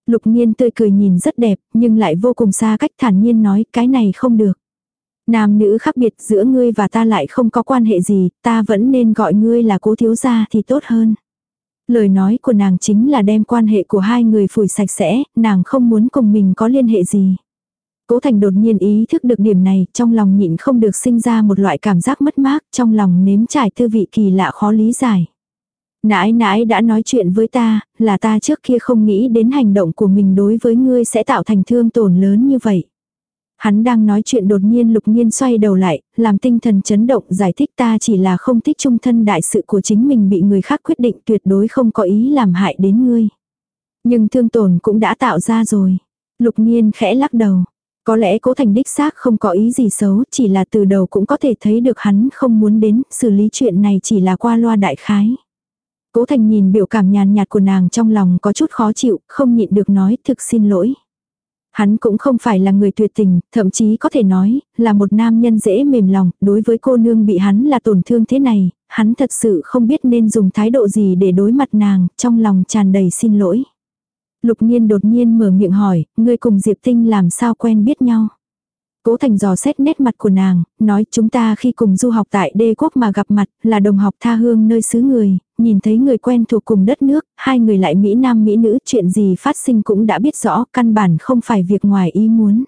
Lục nhiên tươi cười nhìn rất đẹp, nhưng lại vô cùng xa cách thản nhiên nói, cái này không được. Nam nữ khác biệt giữa ngươi và ta lại không có quan hệ gì, ta vẫn nên gọi ngươi là cố thiếu gia thì tốt hơn. Lời nói của nàng chính là đem quan hệ của hai người phủi sạch sẽ, nàng không muốn cùng mình có liên hệ gì. Cố Thành đột nhiên ý thức được điểm này, trong lòng nhịn không được sinh ra một loại cảm giác mất mát, trong lòng nếm trải tư vị kỳ lạ khó lý giải. Nãi nãi đã nói chuyện với ta, là ta trước kia không nghĩ đến hành động của mình đối với ngươi sẽ tạo thành thương tổn lớn như vậy. Hắn đang nói chuyện đột nhiên lục nhiên xoay đầu lại, làm tinh thần chấn động giải thích ta chỉ là không thích trung thân đại sự của chính mình bị người khác quyết định tuyệt đối không có ý làm hại đến ngươi. Nhưng thương tổn cũng đã tạo ra rồi. Lục nhiên khẽ lắc đầu. Có lẽ cố thành đích xác không có ý gì xấu, chỉ là từ đầu cũng có thể thấy được hắn không muốn đến, xử lý chuyện này chỉ là qua loa đại khái. Cố thành nhìn biểu cảm nhàn nhạt của nàng trong lòng có chút khó chịu, không nhịn được nói thực xin lỗi. Hắn cũng không phải là người tuyệt tình, thậm chí có thể nói, là một nam nhân dễ mềm lòng, đối với cô nương bị hắn là tổn thương thế này, hắn thật sự không biết nên dùng thái độ gì để đối mặt nàng, trong lòng tràn đầy xin lỗi. Lục nhiên đột nhiên mở miệng hỏi, ngươi cùng Diệp Tinh làm sao quen biết nhau. Cố Thành dò xét nét mặt của nàng, nói chúng ta khi cùng du học tại đê quốc mà gặp mặt, là đồng học tha hương nơi xứ người, nhìn thấy người quen thuộc cùng đất nước, hai người lại Mỹ Nam Mỹ nữ, chuyện gì phát sinh cũng đã biết rõ, căn bản không phải việc ngoài ý muốn.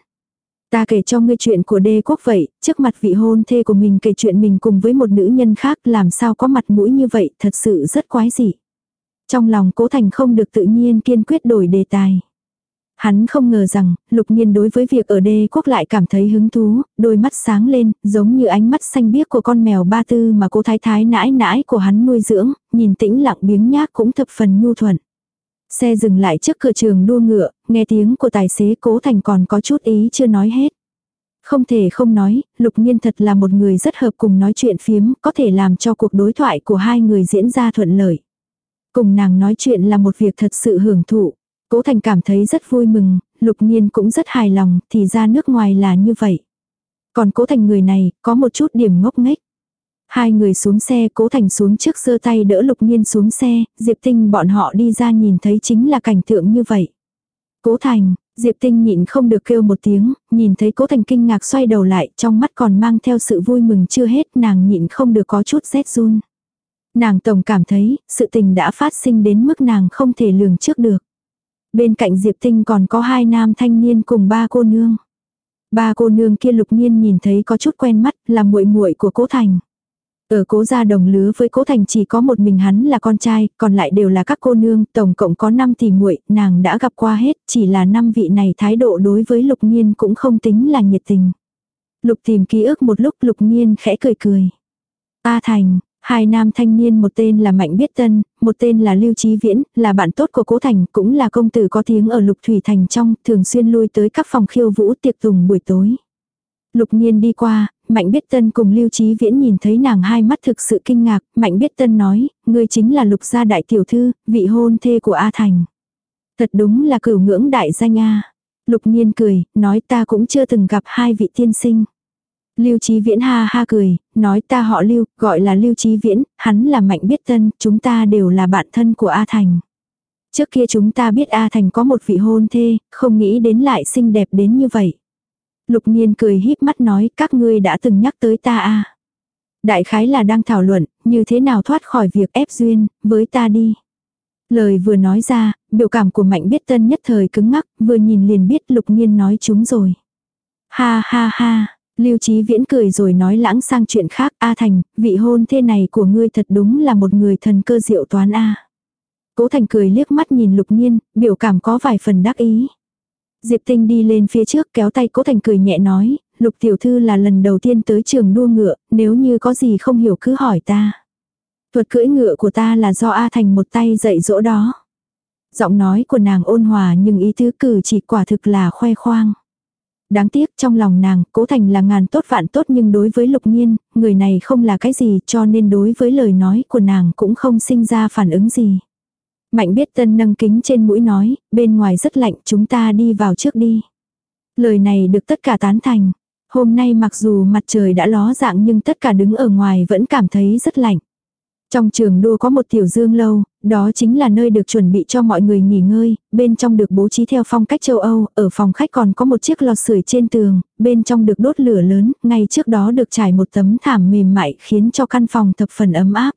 Ta kể cho ngươi chuyện của đê quốc vậy, trước mặt vị hôn thê của mình kể chuyện mình cùng với một nữ nhân khác làm sao có mặt mũi như vậy, thật sự rất quái dị. Trong lòng cố thành không được tự nhiên kiên quyết đổi đề tài. Hắn không ngờ rằng, lục nhiên đối với việc ở đê quốc lại cảm thấy hứng thú, đôi mắt sáng lên, giống như ánh mắt xanh biếc của con mèo ba tư mà cô thái thái nãi nãi của hắn nuôi dưỡng, nhìn tĩnh lặng biếng nhác cũng thập phần nhu thuận. Xe dừng lại trước cửa trường đua ngựa, nghe tiếng của tài xế cố thành còn có chút ý chưa nói hết. Không thể không nói, lục nhiên thật là một người rất hợp cùng nói chuyện phiếm, có thể làm cho cuộc đối thoại của hai người diễn ra thuận lợi. Cùng nàng nói chuyện là một việc thật sự hưởng thụ. Cố Thành cảm thấy rất vui mừng, Lục Nhiên cũng rất hài lòng, thì ra nước ngoài là như vậy. Còn Cố Thành người này, có một chút điểm ngốc nghếch. Hai người xuống xe, Cố Thành xuống trước giơ tay đỡ Lục Nhiên xuống xe, Diệp Tinh bọn họ đi ra nhìn thấy chính là cảnh tượng như vậy. Cố Thành, Diệp Tinh nhịn không được kêu một tiếng, nhìn thấy Cố Thành kinh ngạc xoay đầu lại, trong mắt còn mang theo sự vui mừng chưa hết, nàng nhịn không được có chút rét run. Nàng tổng cảm thấy, sự tình đã phát sinh đến mức nàng không thể lường trước được. Bên cạnh Diệp Tinh còn có hai nam thanh niên cùng ba cô nương. Ba cô nương kia lục nhiên nhìn thấy có chút quen mắt là muội muội của cố thành. Ở cố gia đồng lứa với cố thành chỉ có một mình hắn là con trai, còn lại đều là các cô nương, tổng cộng có 5 tỷ muội, nàng đã gặp qua hết, chỉ là năm vị này thái độ đối với lục nhiên cũng không tính là nhiệt tình. Lục tìm ký ức một lúc lục nhiên khẽ cười cười. A thành, Hai nam thanh niên một tên là Mạnh Biết Tân, một tên là Lưu Trí Viễn, là bạn tốt của Cố Thành, cũng là công tử có tiếng ở Lục Thủy Thành trong, thường xuyên lui tới các phòng khiêu vũ tiệc tùng buổi tối. Lục Nhiên đi qua, Mạnh Biết Tân cùng Lưu Trí Viễn nhìn thấy nàng hai mắt thực sự kinh ngạc, Mạnh Biết Tân nói, ngươi chính là Lục gia đại tiểu thư, vị hôn thê của A Thành. Thật đúng là cửu ngưỡng đại danh A. Lục Nhiên cười, nói ta cũng chưa từng gặp hai vị tiên sinh. Lưu Chí Viễn ha ha cười, nói ta họ Lưu, gọi là Lưu Chí Viễn, hắn là Mạnh Biết Tân, chúng ta đều là bạn thân của A Thành. Trước kia chúng ta biết A Thành có một vị hôn thê, không nghĩ đến lại xinh đẹp đến như vậy. Lục Nhiên cười híp mắt nói các ngươi đã từng nhắc tới ta a Đại khái là đang thảo luận, như thế nào thoát khỏi việc ép duyên, với ta đi. Lời vừa nói ra, biểu cảm của Mạnh Biết Tân nhất thời cứng ngắc, vừa nhìn liền biết Lục Nhiên nói chúng rồi. Ha ha ha, Lưu Chí Viễn cười rồi nói lãng sang chuyện khác, A Thành, vị hôn thê này của ngươi thật đúng là một người thần cơ diệu toán A. Cố Thành cười liếc mắt nhìn Lục Nhiên, biểu cảm có vài phần đắc ý. Diệp Tinh đi lên phía trước kéo tay Cố Thành cười nhẹ nói, Lục Tiểu Thư là lần đầu tiên tới trường đua ngựa, nếu như có gì không hiểu cứ hỏi ta. Thuật cưỡi ngựa của ta là do A Thành một tay dạy dỗ đó. Giọng nói của nàng ôn hòa nhưng ý tứ cử chỉ quả thực là khoe khoang. Đáng tiếc trong lòng nàng, cố thành là ngàn tốt vạn tốt nhưng đối với lục nhiên, người này không là cái gì cho nên đối với lời nói của nàng cũng không sinh ra phản ứng gì. Mạnh biết tân nâng kính trên mũi nói, bên ngoài rất lạnh chúng ta đi vào trước đi. Lời này được tất cả tán thành. Hôm nay mặc dù mặt trời đã ló dạng nhưng tất cả đứng ở ngoài vẫn cảm thấy rất lạnh. Trong trường đua có một tiểu dương lâu, đó chính là nơi được chuẩn bị cho mọi người nghỉ ngơi, bên trong được bố trí theo phong cách châu Âu, ở phòng khách còn có một chiếc lò sưởi trên tường, bên trong được đốt lửa lớn, ngay trước đó được trải một tấm thảm mềm mại khiến cho căn phòng thập phần ấm áp.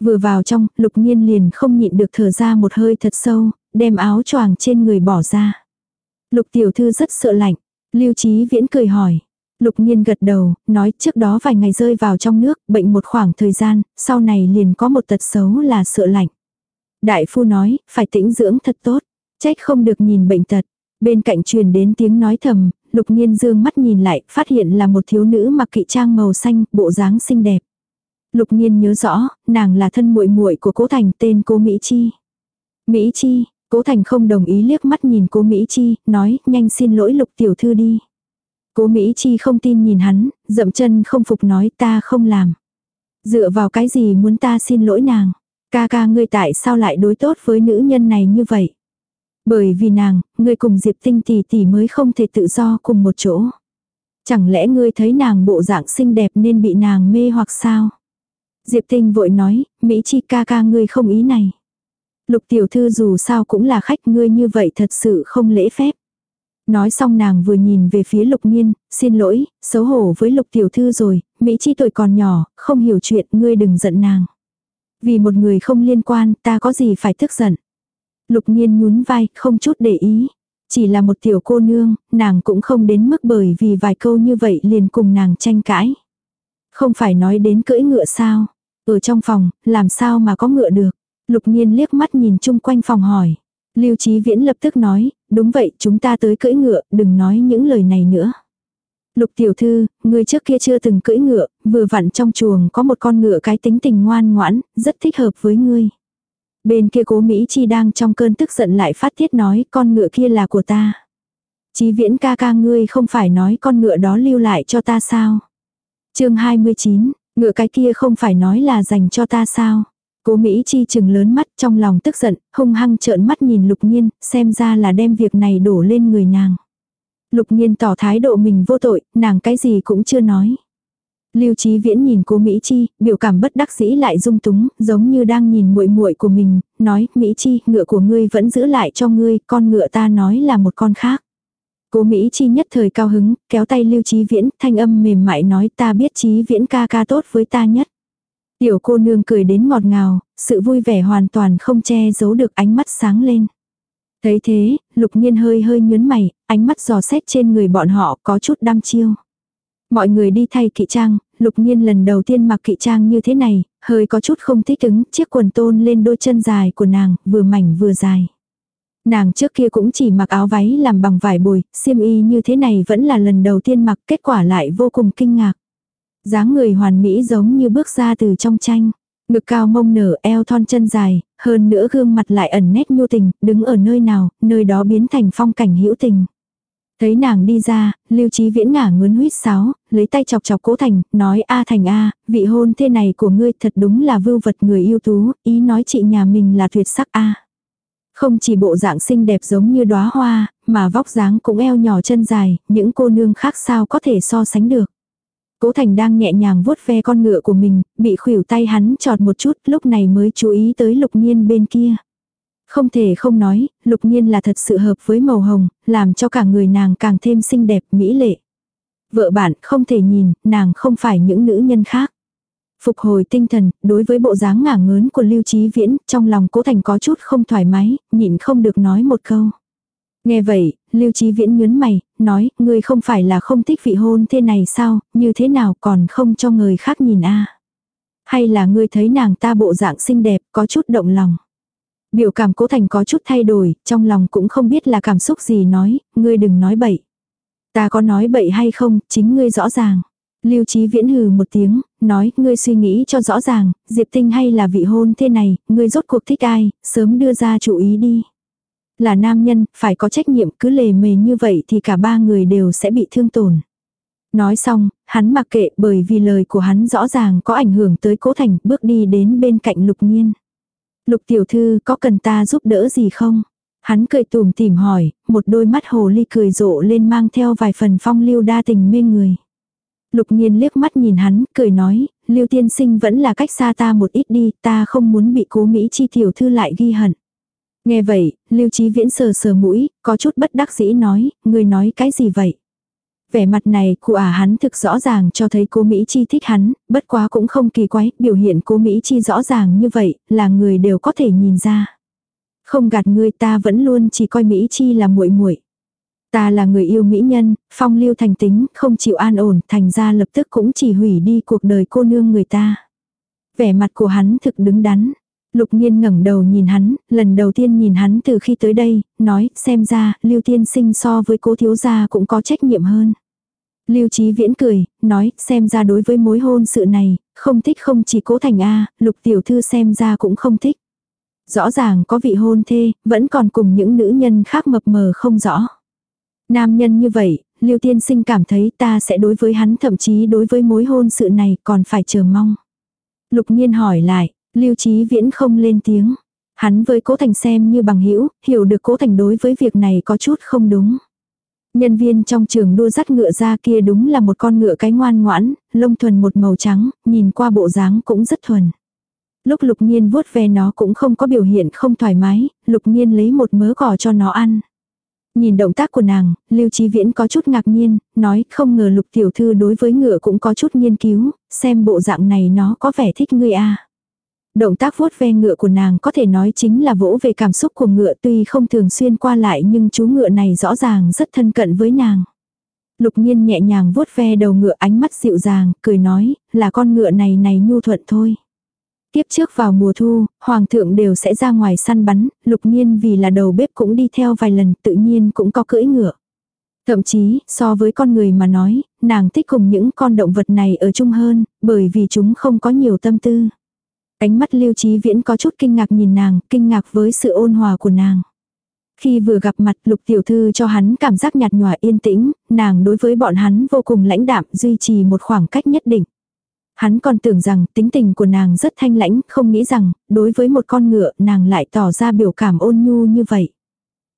Vừa vào trong, lục nhiên liền không nhịn được thở ra một hơi thật sâu, đem áo choàng trên người bỏ ra. Lục tiểu thư rất sợ lạnh, lưu trí viễn cười hỏi. Lục nhiên gật đầu, nói trước đó vài ngày rơi vào trong nước, bệnh một khoảng thời gian, sau này liền có một tật xấu là sợ lạnh. Đại phu nói, phải tĩnh dưỡng thật tốt, trách không được nhìn bệnh tật. Bên cạnh truyền đến tiếng nói thầm, lục nhiên dương mắt nhìn lại, phát hiện là một thiếu nữ mặc kỵ trang màu xanh, bộ dáng xinh đẹp. Lục nhiên nhớ rõ, nàng là thân muội muội của cố thành tên cô Mỹ Chi. Mỹ Chi, cố thành không đồng ý liếc mắt nhìn cô Mỹ Chi, nói, nhanh xin lỗi lục tiểu thư đi. Cố Mỹ Chi không tin nhìn hắn, dậm chân không phục nói ta không làm. Dựa vào cái gì muốn ta xin lỗi nàng. Ca ca ngươi tại sao lại đối tốt với nữ nhân này như vậy? Bởi vì nàng, ngươi cùng Diệp Tinh tỷ tỷ mới không thể tự do cùng một chỗ. Chẳng lẽ ngươi thấy nàng bộ dạng xinh đẹp nên bị nàng mê hoặc sao? Diệp Tinh vội nói, Mỹ Chi ca ca ngươi không ý này. Lục tiểu thư dù sao cũng là khách ngươi như vậy thật sự không lễ phép. Nói xong nàng vừa nhìn về phía lục nhiên, xin lỗi, xấu hổ với lục tiểu thư rồi, Mỹ Chi tuổi còn nhỏ, không hiểu chuyện, ngươi đừng giận nàng. Vì một người không liên quan, ta có gì phải tức giận. Lục nhiên nhún vai, không chút để ý. Chỉ là một tiểu cô nương, nàng cũng không đến mức bởi vì vài câu như vậy liền cùng nàng tranh cãi. Không phải nói đến cưỡi ngựa sao. Ở trong phòng, làm sao mà có ngựa được. Lục nhiên liếc mắt nhìn chung quanh phòng hỏi. Lưu Chí Viễn lập tức nói, đúng vậy, chúng ta tới cưỡi ngựa, đừng nói những lời này nữa. Lục tiểu thư, người trước kia chưa từng cưỡi ngựa, vừa vặn trong chuồng có một con ngựa cái tính tình ngoan ngoãn, rất thích hợp với ngươi. Bên kia cố Mỹ Chi đang trong cơn tức giận lại phát tiết nói con ngựa kia là của ta. Chí viễn ca ca ngươi không phải nói con ngựa đó lưu lại cho ta sao? chương 29, ngựa cái kia không phải nói là dành cho ta sao? Cố Mỹ Chi chừng lớn mắt trong lòng tức giận, hung hăng trợn mắt nhìn lục nhiên, xem ra là đem việc này đổ lên người nàng. Lục nhiên tỏ thái độ mình vô tội, nàng cái gì cũng chưa nói. Lưu Chí Viễn nhìn cô Mỹ Chi, biểu cảm bất đắc dĩ lại dung túng, giống như đang nhìn muội muội của mình, nói, Mỹ Chi, ngựa của ngươi vẫn giữ lại cho ngươi, con ngựa ta nói là một con khác. Cố Mỹ Chi nhất thời cao hứng, kéo tay Lưu Chí Viễn, thanh âm mềm mại nói ta biết Chí Viễn ca ca tốt với ta nhất. Tiểu cô nương cười đến ngọt ngào, sự vui vẻ hoàn toàn không che giấu được ánh mắt sáng lên. Thấy thế, lục nhiên hơi hơi nhớn mày, ánh mắt dò xét trên người bọn họ có chút đăm chiêu. Mọi người đi thay kỵ trang, lục nhiên lần đầu tiên mặc kỵ trang như thế này, hơi có chút không thích ứng, chiếc quần tôn lên đôi chân dài của nàng, vừa mảnh vừa dài. Nàng trước kia cũng chỉ mặc áo váy làm bằng vải bồi, xiêm y như thế này vẫn là lần đầu tiên mặc, kết quả lại vô cùng kinh ngạc dáng người hoàn mỹ giống như bước ra từ trong tranh. Ngực cao mông nở eo thon chân dài, hơn nữa gương mặt lại ẩn nét nhu tình, đứng ở nơi nào, nơi đó biến thành phong cảnh hữu tình. Thấy nàng đi ra, lưu trí viễn ngả ngớn huyết sáo, lấy tay chọc chọc cố thành, nói a thành a, vị hôn thế này của ngươi thật đúng là vưu vật người yêu tú, ý nói chị nhà mình là tuyệt sắc a. Không chỉ bộ dạng xinh đẹp giống như đóa hoa, mà vóc dáng cũng eo nhỏ chân dài, những cô nương khác sao có thể so sánh được. Cố Thành đang nhẹ nhàng vuốt ve con ngựa của mình, bị khuỷu tay hắn trọt một chút, lúc này mới chú ý tới lục nhiên bên kia. Không thể không nói, lục nhiên là thật sự hợp với màu hồng, làm cho cả người nàng càng thêm xinh đẹp, mỹ lệ. Vợ bạn không thể nhìn, nàng không phải những nữ nhân khác. Phục hồi tinh thần, đối với bộ dáng ngả ngớn của Lưu Chí Viễn, trong lòng cố thành có chút không thoải mái, nhịn không được nói một câu. Nghe vậy, Lưu Chí Viễn nhớn mày, nói, ngươi không phải là không thích vị hôn thế này sao, như thế nào còn không cho người khác nhìn a Hay là ngươi thấy nàng ta bộ dạng xinh đẹp, có chút động lòng. Biểu cảm cố thành có chút thay đổi, trong lòng cũng không biết là cảm xúc gì nói, ngươi đừng nói bậy. Ta có nói bậy hay không, chính ngươi rõ ràng. Lưu Chí Viễn hừ một tiếng, nói, ngươi suy nghĩ cho rõ ràng, Diệp Tinh hay là vị hôn thế này, ngươi rốt cuộc thích ai, sớm đưa ra chủ ý đi. Là nam nhân, phải có trách nhiệm cứ lề mề như vậy thì cả ba người đều sẽ bị thương tổn. Nói xong, hắn mặc kệ bởi vì lời của hắn rõ ràng có ảnh hưởng tới cố thành bước đi đến bên cạnh lục nhiên. Lục tiểu thư có cần ta giúp đỡ gì không? Hắn cười tùm tìm hỏi, một đôi mắt hồ ly cười rộ lên mang theo vài phần phong lưu đa tình mê người. Lục nhiên liếc mắt nhìn hắn, cười nói, lưu tiên sinh vẫn là cách xa ta một ít đi, ta không muốn bị cố Mỹ chi tiểu thư lại ghi hận. Nghe vậy, Lưu Chí Viễn sờ sờ mũi, có chút bất đắc dĩ nói, người nói cái gì vậy? Vẻ mặt này của ả hắn thực rõ ràng cho thấy cô Mỹ Chi thích hắn, bất quá cũng không kỳ quái, biểu hiện cô Mỹ Chi rõ ràng như vậy, là người đều có thể nhìn ra. Không gạt người ta vẫn luôn chỉ coi Mỹ Chi là muội muội. Ta là người yêu mỹ nhân, phong lưu thành tính, không chịu an ổn, thành ra lập tức cũng chỉ hủy đi cuộc đời cô nương người ta. Vẻ mặt của hắn thực đứng đắn. Lục nhiên ngẩng đầu nhìn hắn, lần đầu tiên nhìn hắn từ khi tới đây, nói, xem ra, lưu tiên sinh so với cố thiếu gia cũng có trách nhiệm hơn. Lưu Chí Viễn cười, nói, xem ra đối với mối hôn sự này, không thích không chỉ cố thành A, lục tiểu thư xem ra cũng không thích. Rõ ràng có vị hôn thê, vẫn còn cùng những nữ nhân khác mập mờ không rõ. Nam nhân như vậy, Lưu Tiên Sinh cảm thấy ta sẽ đối với hắn thậm chí đối với mối hôn sự này còn phải chờ mong. Lục nhiên hỏi lại, Lưu Chí Viễn không lên tiếng. Hắn với Cố Thành xem như bằng hữu, hiểu được Cố Thành đối với việc này có chút không đúng. Nhân viên trong trường đua dắt ngựa ra kia đúng là một con ngựa cái ngoan ngoãn, lông thuần một màu trắng, nhìn qua bộ dáng cũng rất thuần. Lúc lục nhiên vuốt ve nó cũng không có biểu hiện không thoải mái, lục nhiên lấy một mớ cỏ cho nó ăn. Nhìn động tác của nàng, Lưu Chí Viễn có chút ngạc nhiên, nói không ngờ lục tiểu thư đối với ngựa cũng có chút nghiên cứu, xem bộ dạng này nó có vẻ thích ngươi a. Động tác vuốt ve ngựa của nàng có thể nói chính là vỗ về cảm xúc của ngựa tuy không thường xuyên qua lại nhưng chú ngựa này rõ ràng rất thân cận với nàng. Lục nhiên nhẹ nhàng vuốt ve đầu ngựa ánh mắt dịu dàng, cười nói, là con ngựa này này nhu thuận thôi. Tiếp trước vào mùa thu, hoàng thượng đều sẽ ra ngoài săn bắn, lục nhiên vì là đầu bếp cũng đi theo vài lần tự nhiên cũng có cưỡi ngựa. Thậm chí, so với con người mà nói, nàng thích cùng những con động vật này ở chung hơn, bởi vì chúng không có nhiều tâm tư. Ánh mắt lưu trí viễn có chút kinh ngạc nhìn nàng, kinh ngạc với sự ôn hòa của nàng. Khi vừa gặp mặt lục tiểu thư cho hắn cảm giác nhạt nhòa yên tĩnh, nàng đối với bọn hắn vô cùng lãnh đạm duy trì một khoảng cách nhất định. Hắn còn tưởng rằng tính tình của nàng rất thanh lãnh, không nghĩ rằng, đối với một con ngựa nàng lại tỏ ra biểu cảm ôn nhu như vậy.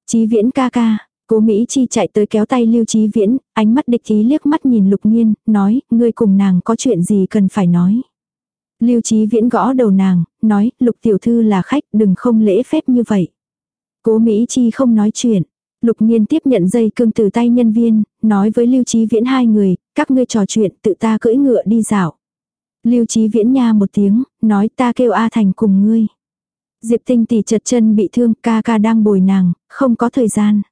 Chí viễn ca ca, cố Mỹ Chi chạy tới kéo tay Lưu Chí Viễn, ánh mắt địch ý liếc mắt nhìn Lục nghiên, nói, ngươi cùng nàng có chuyện gì cần phải nói. Lưu Chí Viễn gõ đầu nàng, nói, Lục Tiểu Thư là khách, đừng không lễ phép như vậy. Cố Mỹ Chi không nói chuyện. Lục Nhiên tiếp nhận dây cương từ tay nhân viên, nói với Lưu Chí Viễn hai người, các ngươi trò chuyện tự ta cưỡi ngựa đi dạo. Lưu Chí Viễn nha một tiếng, nói ta kêu A Thành cùng ngươi. Diệp Tinh tỷ chật chân bị thương, ca ca đang bồi nàng, không có thời gian.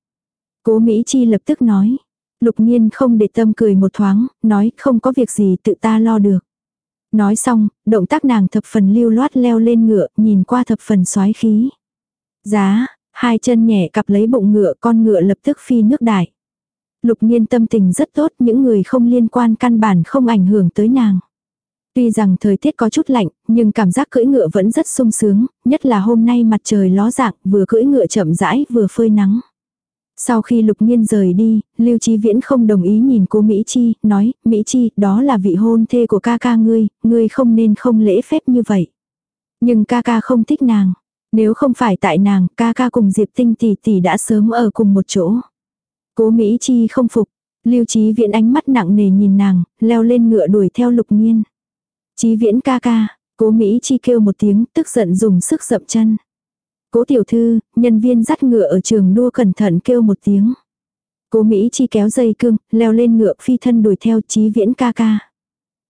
Cố Mỹ Chi lập tức nói. Lục Nhiên không để tâm cười một thoáng, nói không có việc gì tự ta lo được. Nói xong, động tác nàng thập phần lưu loát leo lên ngựa, nhìn qua thập phần xoái khí. Giá, hai chân nhẹ cặp lấy bụng ngựa con ngựa lập tức phi nước đại. Lục nhiên tâm tình rất tốt, những người không liên quan căn bản không ảnh hưởng tới nàng. Tuy rằng thời tiết có chút lạnh, nhưng cảm giác cưỡi ngựa vẫn rất sung sướng, nhất là hôm nay mặt trời ló dạng, vừa cưỡi ngựa chậm rãi vừa phơi nắng. Sau khi lục nhiên rời đi, Lưu Chí Viễn không đồng ý nhìn cô Mỹ Chi, nói, Mỹ Chi, đó là vị hôn thê của ca ca ngươi, ngươi không nên không lễ phép như vậy. Nhưng ca ca không thích nàng. Nếu không phải tại nàng, ca ca cùng Diệp Tinh tỷ tỷ đã sớm ở cùng một chỗ. Cố Mỹ Chi không phục, Lưu Chí Viễn ánh mắt nặng nề nhìn nàng, leo lên ngựa đuổi theo lục nhiên. Chí Viễn ca ca, cố Mỹ Chi kêu một tiếng, tức giận dùng sức dậm chân. Cố tiểu thư, nhân viên dắt ngựa ở trường đua cẩn thận kêu một tiếng. Cố Mỹ chi kéo dây cương, leo lên ngựa phi thân đuổi theo chí viễn ca ca.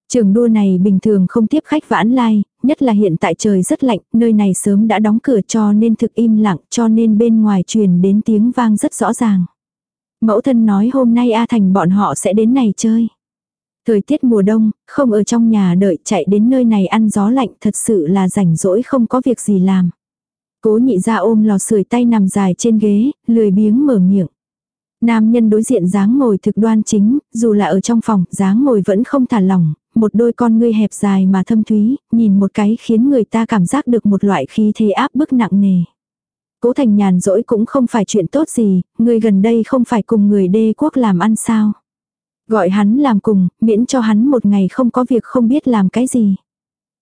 Trường đua này bình thường không tiếp khách vãn lai, nhất là hiện tại trời rất lạnh, nơi này sớm đã đóng cửa cho nên thực im lặng cho nên bên ngoài truyền đến tiếng vang rất rõ ràng. Mẫu thân nói hôm nay A Thành bọn họ sẽ đến này chơi. Thời tiết mùa đông, không ở trong nhà đợi chạy đến nơi này ăn gió lạnh thật sự là rảnh rỗi không có việc gì làm. Cố nhị ra ôm lò sưởi tay nằm dài trên ghế, lười biếng mở miệng. Nam nhân đối diện dáng ngồi thực đoan chính, dù là ở trong phòng, dáng ngồi vẫn không thả lỏng, một đôi con ngươi hẹp dài mà thâm thúy, nhìn một cái khiến người ta cảm giác được một loại khí thế áp bức nặng nề. Cố thành nhàn rỗi cũng không phải chuyện tốt gì, người gần đây không phải cùng người đê quốc làm ăn sao. Gọi hắn làm cùng, miễn cho hắn một ngày không có việc không biết làm cái gì.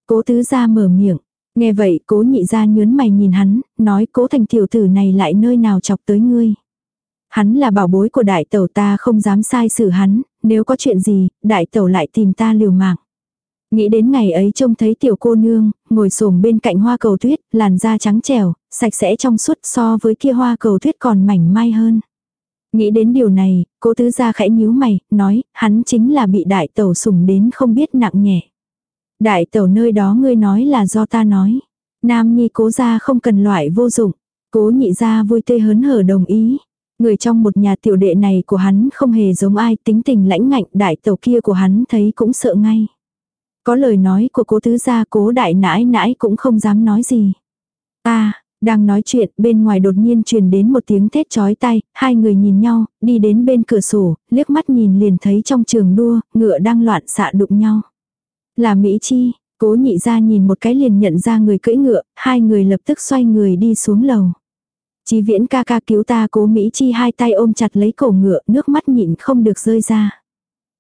Cố tứ ra mở miệng, Nghe vậy cố nhị ra nhớn mày nhìn hắn, nói cố thành tiểu tử này lại nơi nào chọc tới ngươi. Hắn là bảo bối của đại tẩu ta không dám sai xử hắn, nếu có chuyện gì, đại tẩu lại tìm ta liều mạng. Nghĩ đến ngày ấy trông thấy tiểu cô nương, ngồi xổm bên cạnh hoa cầu tuyết, làn da trắng trẻo, sạch sẽ trong suốt so với kia hoa cầu tuyết còn mảnh mai hơn. Nghĩ đến điều này, cố tứ gia khẽ nhíu mày, nói, hắn chính là bị đại tẩu sủng đến không biết nặng nhẹ. Đại tẩu nơi đó ngươi nói là do ta nói. Nam nhi cố ra không cần loại vô dụng. Cố nhị ra vui tê hớn hở đồng ý. Người trong một nhà tiểu đệ này của hắn không hề giống ai tính tình lãnh ngạnh đại tẩu kia của hắn thấy cũng sợ ngay. Có lời nói của cố tứ gia cố đại nãi nãi cũng không dám nói gì. Ta, đang nói chuyện, bên ngoài đột nhiên truyền đến một tiếng thét chói tay, hai người nhìn nhau, đi đến bên cửa sổ, liếc mắt nhìn liền thấy trong trường đua, ngựa đang loạn xạ đụng nhau. Là Mỹ Chi, cố nhị ra nhìn một cái liền nhận ra người cưỡi ngựa, hai người lập tức xoay người đi xuống lầu. Chí viễn ca ca cứu ta cố Mỹ Chi hai tay ôm chặt lấy cổ ngựa, nước mắt nhịn không được rơi ra.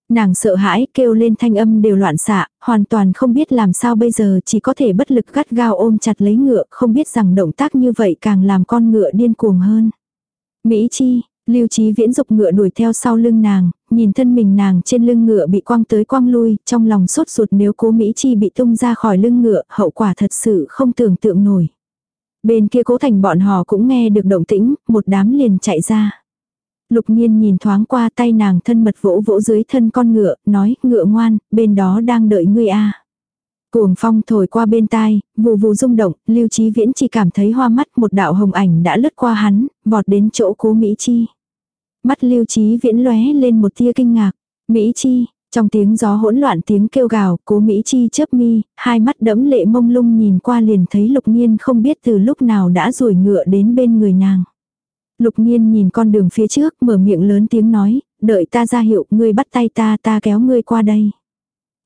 Nàng sợ hãi kêu lên thanh âm đều loạn xạ, hoàn toàn không biết làm sao bây giờ chỉ có thể bất lực gắt gao ôm chặt lấy ngựa, không biết rằng động tác như vậy càng làm con ngựa điên cuồng hơn. Mỹ Chi, Lưu Chí Viễn dục ngựa đuổi theo sau lưng nàng, nhìn thân mình nàng trên lưng ngựa bị quăng tới quăng lui, trong lòng sốt ruột nếu cố Mỹ Chi bị tung ra khỏi lưng ngựa, hậu quả thật sự không tưởng tượng nổi. Bên kia cố thành bọn họ cũng nghe được động tĩnh, một đám liền chạy ra. Lục nhiên nhìn thoáng qua tay nàng thân mật vỗ vỗ dưới thân con ngựa, nói, ngựa ngoan, bên đó đang đợi ngươi a. Cuồng phong thổi qua bên tai, vù vù rung động, Lưu Chí Viễn chỉ cảm thấy hoa mắt một đạo hồng ảnh đã lướt qua hắn, vọt đến chỗ cố Mỹ Chi. Mắt Lưu trí Viễn lóe lên một tia kinh ngạc. Mỹ Chi, trong tiếng gió hỗn loạn tiếng kêu gào, cố Mỹ Chi chớp mi, hai mắt đẫm lệ mông lung nhìn qua liền thấy lục nhiên không biết từ lúc nào đã rủi ngựa đến bên người nàng. Lục nhiên nhìn con đường phía trước mở miệng lớn tiếng nói, đợi ta ra hiệu ngươi bắt tay ta ta kéo ngươi qua đây.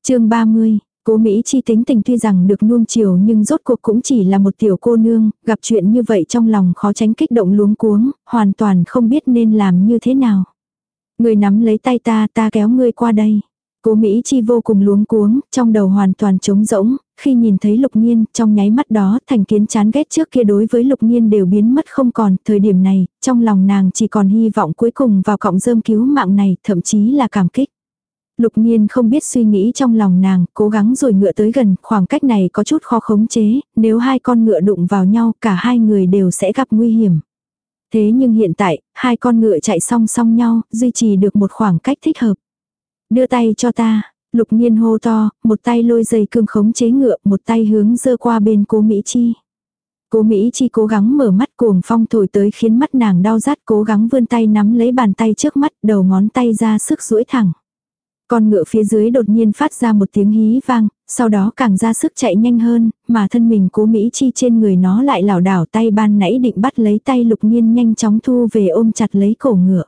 chương 30, Cố Mỹ chi tính tình tuy rằng được nuông chiều nhưng rốt cuộc cũng chỉ là một tiểu cô nương, gặp chuyện như vậy trong lòng khó tránh kích động luống cuống, hoàn toàn không biết nên làm như thế nào. Người nắm lấy tay ta ta kéo ngươi qua đây. Cố Mỹ Chi vô cùng luống cuống, trong đầu hoàn toàn trống rỗng, khi nhìn thấy Lục Nhiên, trong nháy mắt đó, thành kiến chán ghét trước kia đối với Lục Nhiên đều biến mất không còn, thời điểm này, trong lòng nàng chỉ còn hy vọng cuối cùng vào cọng rơm cứu mạng này, thậm chí là cảm kích. Lục Nhiên không biết suy nghĩ trong lòng nàng, cố gắng rồi ngựa tới gần, khoảng cách này có chút khó khống chế, nếu hai con ngựa đụng vào nhau, cả hai người đều sẽ gặp nguy hiểm. Thế nhưng hiện tại, hai con ngựa chạy song song nhau, duy trì được một khoảng cách thích hợp. Đưa tay cho ta, lục nhiên hô to, một tay lôi dây cương khống chế ngựa, một tay hướng dơ qua bên cố Mỹ Chi. Cố Mỹ Chi cố gắng mở mắt cuồng phong thổi tới khiến mắt nàng đau rát cố gắng vươn tay nắm lấy bàn tay trước mắt đầu ngón tay ra sức duỗi thẳng. Con ngựa phía dưới đột nhiên phát ra một tiếng hí vang, sau đó càng ra sức chạy nhanh hơn, mà thân mình cố Mỹ Chi trên người nó lại lảo đảo tay ban nãy định bắt lấy tay lục nhiên nhanh chóng thu về ôm chặt lấy cổ ngựa.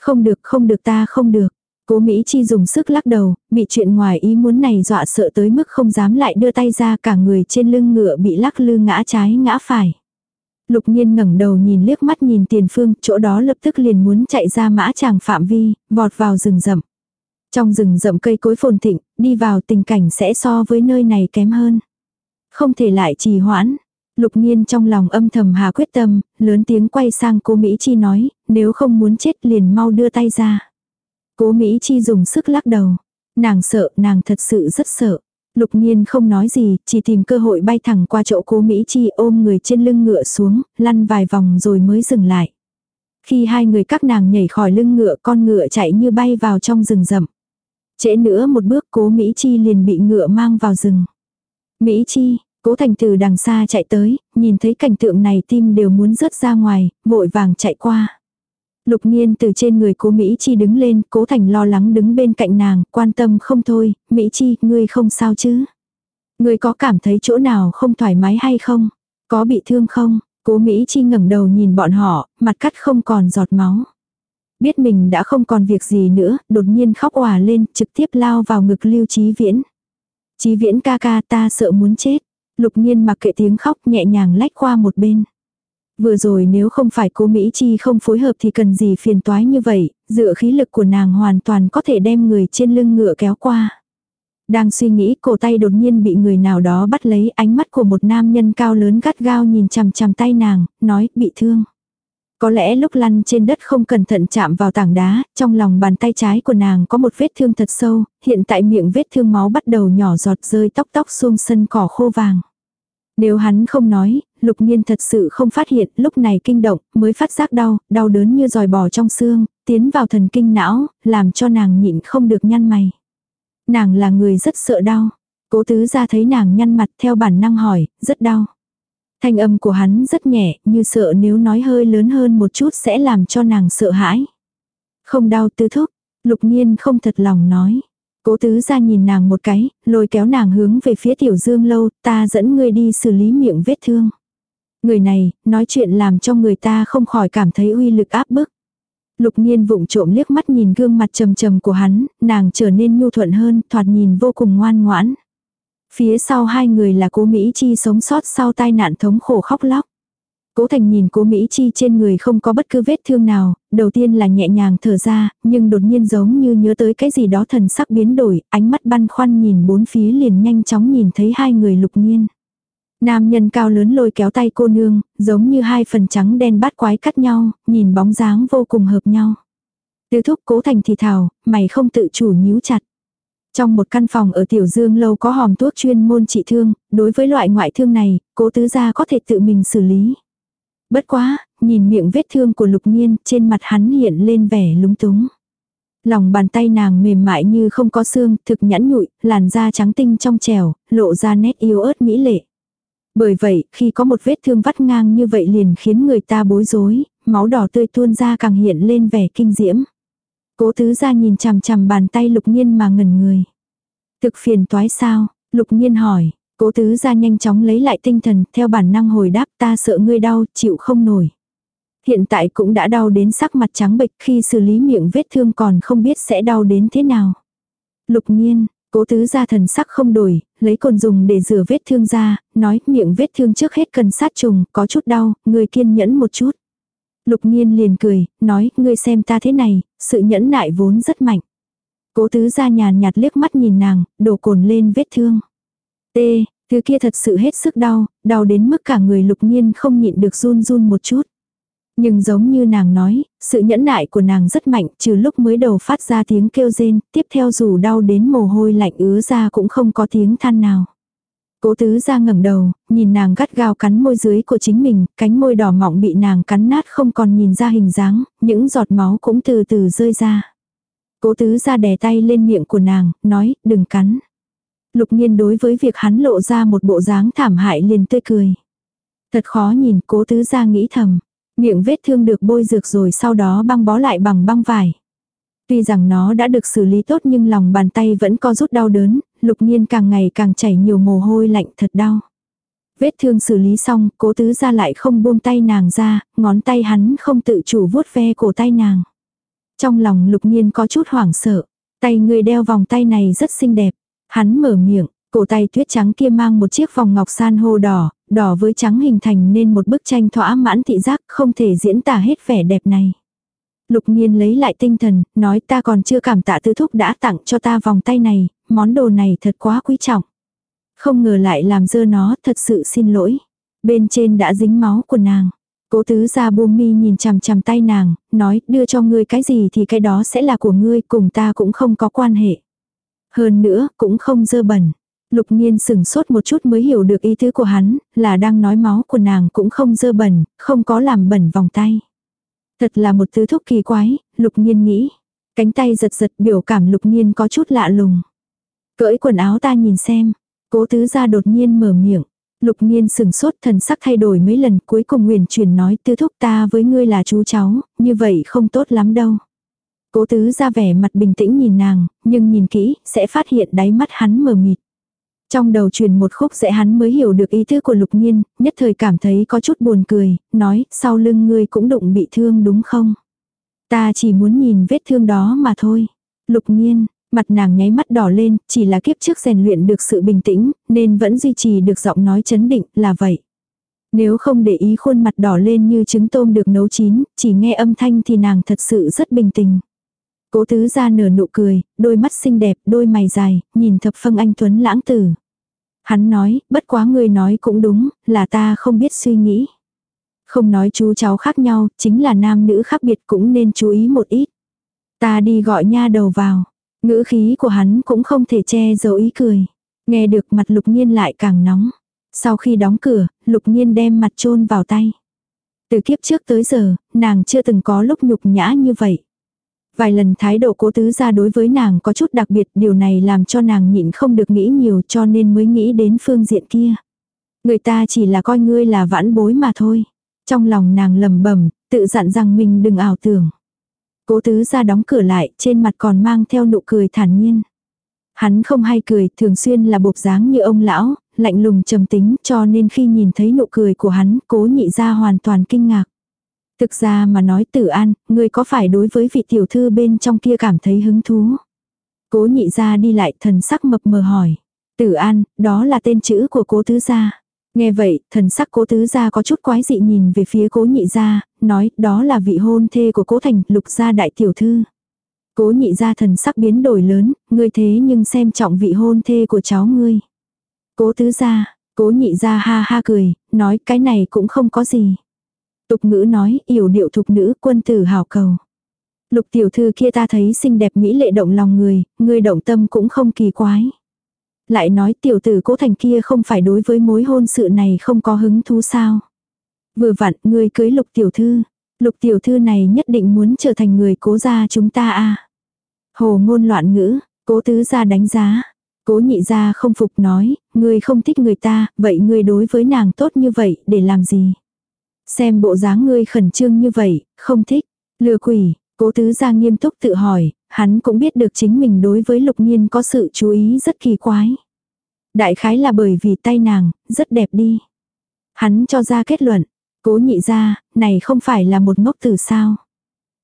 Không được không được ta không được. Cố Mỹ Chi dùng sức lắc đầu, bị chuyện ngoài ý muốn này dọa sợ tới mức không dám lại đưa tay ra cả người trên lưng ngựa bị lắc lư ngã trái ngã phải. Lục nhiên ngẩng đầu nhìn liếc mắt nhìn tiền phương, chỗ đó lập tức liền muốn chạy ra mã chàng phạm vi, vọt vào rừng rậm. Trong rừng rậm cây cối phồn thịnh, đi vào tình cảnh sẽ so với nơi này kém hơn. Không thể lại trì hoãn. Lục nhiên trong lòng âm thầm hà quyết tâm, lớn tiếng quay sang cố Mỹ Chi nói, nếu không muốn chết liền mau đưa tay ra. Cố Mỹ Chi dùng sức lắc đầu. Nàng sợ, nàng thật sự rất sợ. Lục nhiên không nói gì, chỉ tìm cơ hội bay thẳng qua chỗ cố Mỹ Chi ôm người trên lưng ngựa xuống, lăn vài vòng rồi mới dừng lại. Khi hai người các nàng nhảy khỏi lưng ngựa con ngựa chạy như bay vào trong rừng rậm. Trễ nữa một bước cố Mỹ Chi liền bị ngựa mang vào rừng. Mỹ Chi, cố thành từ đằng xa chạy tới, nhìn thấy cảnh tượng này tim đều muốn rớt ra ngoài, vội vàng chạy qua. Lục nhiên từ trên người cố Mỹ Chi đứng lên, cố thành lo lắng đứng bên cạnh nàng, quan tâm không thôi, Mỹ Chi, ngươi không sao chứ? Ngươi có cảm thấy chỗ nào không thoải mái hay không? Có bị thương không? Cố Mỹ Chi ngẩng đầu nhìn bọn họ, mặt cắt không còn giọt máu. Biết mình đã không còn việc gì nữa, đột nhiên khóc òa lên, trực tiếp lao vào ngực Lưu Chí Viễn. Chí Viễn ca ca ta sợ muốn chết. Lục nhiên mặc kệ tiếng khóc nhẹ nhàng lách qua một bên. Vừa rồi nếu không phải cố Mỹ Chi không phối hợp thì cần gì phiền toái như vậy, dựa khí lực của nàng hoàn toàn có thể đem người trên lưng ngựa kéo qua. Đang suy nghĩ cổ tay đột nhiên bị người nào đó bắt lấy ánh mắt của một nam nhân cao lớn gắt gao nhìn chằm chằm tay nàng, nói bị thương. Có lẽ lúc lăn trên đất không cẩn thận chạm vào tảng đá, trong lòng bàn tay trái của nàng có một vết thương thật sâu, hiện tại miệng vết thương máu bắt đầu nhỏ giọt rơi tóc tóc xuống sân cỏ khô vàng. Nếu hắn không nói, lục nhiên thật sự không phát hiện, lúc này kinh động, mới phát giác đau, đau đớn như dòi bò trong xương, tiến vào thần kinh não, làm cho nàng nhịn không được nhăn mày. Nàng là người rất sợ đau. Cố tứ ra thấy nàng nhăn mặt theo bản năng hỏi, rất đau. Thanh âm của hắn rất nhẹ, như sợ nếu nói hơi lớn hơn một chút sẽ làm cho nàng sợ hãi. Không đau tư thúc, lục nhiên không thật lòng nói. Cố tứ ra nhìn nàng một cái, lôi kéo nàng hướng về phía tiểu dương lâu, ta dẫn ngươi đi xử lý miệng vết thương. Người này, nói chuyện làm cho người ta không khỏi cảm thấy uy lực áp bức. Lục nhiên vụng trộm liếc mắt nhìn gương mặt trầm trầm của hắn, nàng trở nên nhu thuận hơn, thoạt nhìn vô cùng ngoan ngoãn. Phía sau hai người là cố Mỹ Chi sống sót sau tai nạn thống khổ khóc lóc. Cố Thành nhìn cố Mỹ Chi trên người không có bất cứ vết thương nào, đầu tiên là nhẹ nhàng thở ra, nhưng đột nhiên giống như nhớ tới cái gì đó thần sắc biến đổi, ánh mắt băn khoăn nhìn bốn phía liền nhanh chóng nhìn thấy hai người lục nhiên. Nam nhân cao lớn lôi kéo tay cô nương, giống như hai phần trắng đen bát quái cắt nhau, nhìn bóng dáng vô cùng hợp nhau. Từ thúc cố thành thì thào, mày không tự chủ nhíu chặt. Trong một căn phòng ở Tiểu Dương lâu có hòm thuốc chuyên môn trị thương, đối với loại ngoại thương này, cố tứ gia có thể tự mình xử lý. Bất quá, nhìn miệng vết thương của lục nhiên, trên mặt hắn hiện lên vẻ lúng túng. Lòng bàn tay nàng mềm mại như không có xương, thực nhẵn nhụi, làn da trắng tinh trong trẻo, lộ ra nét yếu ớt mỹ lệ. Bởi vậy, khi có một vết thương vắt ngang như vậy liền khiến người ta bối rối, máu đỏ tươi tuôn ra càng hiện lên vẻ kinh diễm. Cố tứ ra nhìn chằm chằm bàn tay lục nhiên mà ngẩn người. Thực phiền toái sao? Lục nhiên hỏi. Cố tứ ra nhanh chóng lấy lại tinh thần, theo bản năng hồi đáp ta sợ ngươi đau, chịu không nổi. Hiện tại cũng đã đau đến sắc mặt trắng bệch khi xử lý miệng vết thương còn không biết sẽ đau đến thế nào. Lục nhiên, cố tứ ra thần sắc không đổi, lấy cồn dùng để rửa vết thương ra, nói miệng vết thương trước hết cần sát trùng, có chút đau, người kiên nhẫn một chút. Lục nhiên liền cười, nói, ngươi xem ta thế này, sự nhẫn nại vốn rất mạnh. Cố tứ ra nhàn nhạt liếc mắt nhìn nàng, đổ cồn lên vết thương. tê thứ kia thật sự hết sức đau, đau đến mức cả người lục nhiên không nhịn được run run một chút. Nhưng giống như nàng nói, sự nhẫn nại của nàng rất mạnh, trừ lúc mới đầu phát ra tiếng kêu rên, tiếp theo dù đau đến mồ hôi lạnh ứa ra cũng không có tiếng than nào. Cố tứ ra ngẩng đầu, nhìn nàng gắt gao cắn môi dưới của chính mình, cánh môi đỏ mọng bị nàng cắn nát không còn nhìn ra hình dáng, những giọt máu cũng từ từ rơi ra. Cố tứ ra đè tay lên miệng của nàng, nói, đừng cắn. Lục nhiên đối với việc hắn lộ ra một bộ dáng thảm hại liền tươi cười. Thật khó nhìn cố tứ ra nghĩ thầm. Miệng vết thương được bôi dược rồi sau đó băng bó lại bằng băng vải. Tuy rằng nó đã được xử lý tốt nhưng lòng bàn tay vẫn co rút đau đớn, lục nhiên càng ngày càng chảy nhiều mồ hôi lạnh thật đau. Vết thương xử lý xong, cố tứ ra lại không buông tay nàng ra, ngón tay hắn không tự chủ vuốt ve cổ tay nàng. Trong lòng lục nhiên có chút hoảng sợ, tay người đeo vòng tay này rất xinh đẹp. Hắn mở miệng, cổ tay tuyết trắng kia mang một chiếc vòng ngọc san hô đỏ, đỏ với trắng hình thành nên một bức tranh thỏa mãn thị giác không thể diễn tả hết vẻ đẹp này. Lục nhiên lấy lại tinh thần, nói ta còn chưa cảm tạ tư thúc đã tặng cho ta vòng tay này, món đồ này thật quá quý trọng. Không ngờ lại làm dơ nó, thật sự xin lỗi. Bên trên đã dính máu của nàng. Cố tứ ra buông mi nhìn chằm chằm tay nàng, nói đưa cho ngươi cái gì thì cái đó sẽ là của ngươi, cùng ta cũng không có quan hệ. Hơn nữa, cũng không dơ bẩn. Lục nhiên sửng sốt một chút mới hiểu được ý tứ của hắn, là đang nói máu của nàng cũng không dơ bẩn, không có làm bẩn vòng tay. Thật là một thứ thúc kỳ quái, lục nhiên nghĩ. Cánh tay giật giật biểu cảm lục nhiên có chút lạ lùng. Cởi quần áo ta nhìn xem. Cố tứ ra đột nhiên mở miệng. Lục nhiên sừng sốt thần sắc thay đổi mấy lần cuối cùng nguyền truyền nói tư thúc ta với ngươi là chú cháu, như vậy không tốt lắm đâu. Cố tứ ra vẻ mặt bình tĩnh nhìn nàng, nhưng nhìn kỹ, sẽ phát hiện đáy mắt hắn mờ mịt. Trong đầu truyền một khúc dễ hắn mới hiểu được ý tứ của lục nhiên, nhất thời cảm thấy có chút buồn cười, nói, sau lưng ngươi cũng đụng bị thương đúng không? Ta chỉ muốn nhìn vết thương đó mà thôi. Lục nhiên, mặt nàng nháy mắt đỏ lên, chỉ là kiếp trước rèn luyện được sự bình tĩnh, nên vẫn duy trì được giọng nói chấn định, là vậy. Nếu không để ý khuôn mặt đỏ lên như trứng tôm được nấu chín, chỉ nghe âm thanh thì nàng thật sự rất bình tĩnh. Cố tứ ra nở nụ cười, đôi mắt xinh đẹp, đôi mày dài, nhìn thập phân anh tuấn lãng tử. Hắn nói, bất quá người nói cũng đúng, là ta không biết suy nghĩ. Không nói chú cháu khác nhau, chính là nam nữ khác biệt cũng nên chú ý một ít. Ta đi gọi nha đầu vào. Ngữ khí của hắn cũng không thể che giấu ý cười. Nghe được mặt lục nhiên lại càng nóng. Sau khi đóng cửa, lục nhiên đem mặt chôn vào tay. Từ kiếp trước tới giờ, nàng chưa từng có lúc nhục nhã như vậy. Vài lần thái độ cố tứ ra đối với nàng có chút đặc biệt điều này làm cho nàng nhịn không được nghĩ nhiều cho nên mới nghĩ đến phương diện kia. Người ta chỉ là coi ngươi là vãn bối mà thôi. Trong lòng nàng lầm bẩm tự dặn rằng mình đừng ảo tưởng. Cố tứ ra đóng cửa lại, trên mặt còn mang theo nụ cười thản nhiên. Hắn không hay cười, thường xuyên là bộc dáng như ông lão, lạnh lùng trầm tính cho nên khi nhìn thấy nụ cười của hắn, cố nhị ra hoàn toàn kinh ngạc. Thực ra mà nói tử an, ngươi có phải đối với vị tiểu thư bên trong kia cảm thấy hứng thú? Cố nhị ra đi lại thần sắc mập mờ hỏi. Tử an, đó là tên chữ của cố tứ gia. Nghe vậy, thần sắc cố tứ gia có chút quái dị nhìn về phía cố nhị gia, nói đó là vị hôn thê của cố thành lục gia đại tiểu thư. Cố nhị gia thần sắc biến đổi lớn, ngươi thế nhưng xem trọng vị hôn thê của cháu ngươi. Cố tứ gia, cố nhị gia ha ha cười, nói cái này cũng không có gì. Tục ngữ nói, yểu điệu thục nữ quân tử hào cầu. Lục tiểu thư kia ta thấy xinh đẹp mỹ lệ động lòng người, người động tâm cũng không kỳ quái. Lại nói tiểu tử cố thành kia không phải đối với mối hôn sự này không có hứng thú sao. Vừa vặn, người cưới lục tiểu thư. Lục tiểu thư này nhất định muốn trở thành người cố gia chúng ta à? Hồ ngôn loạn ngữ, cố tứ gia đánh giá. Cố nhị gia không phục nói, người không thích người ta, vậy người đối với nàng tốt như vậy, để làm gì? Xem bộ dáng ngươi khẩn trương như vậy, không thích. Lừa quỷ, cố tứ gia nghiêm túc tự hỏi, hắn cũng biết được chính mình đối với lục nhiên có sự chú ý rất kỳ quái. Đại khái là bởi vì tay nàng, rất đẹp đi. Hắn cho ra kết luận, cố nhị ra, này không phải là một ngốc tử sao.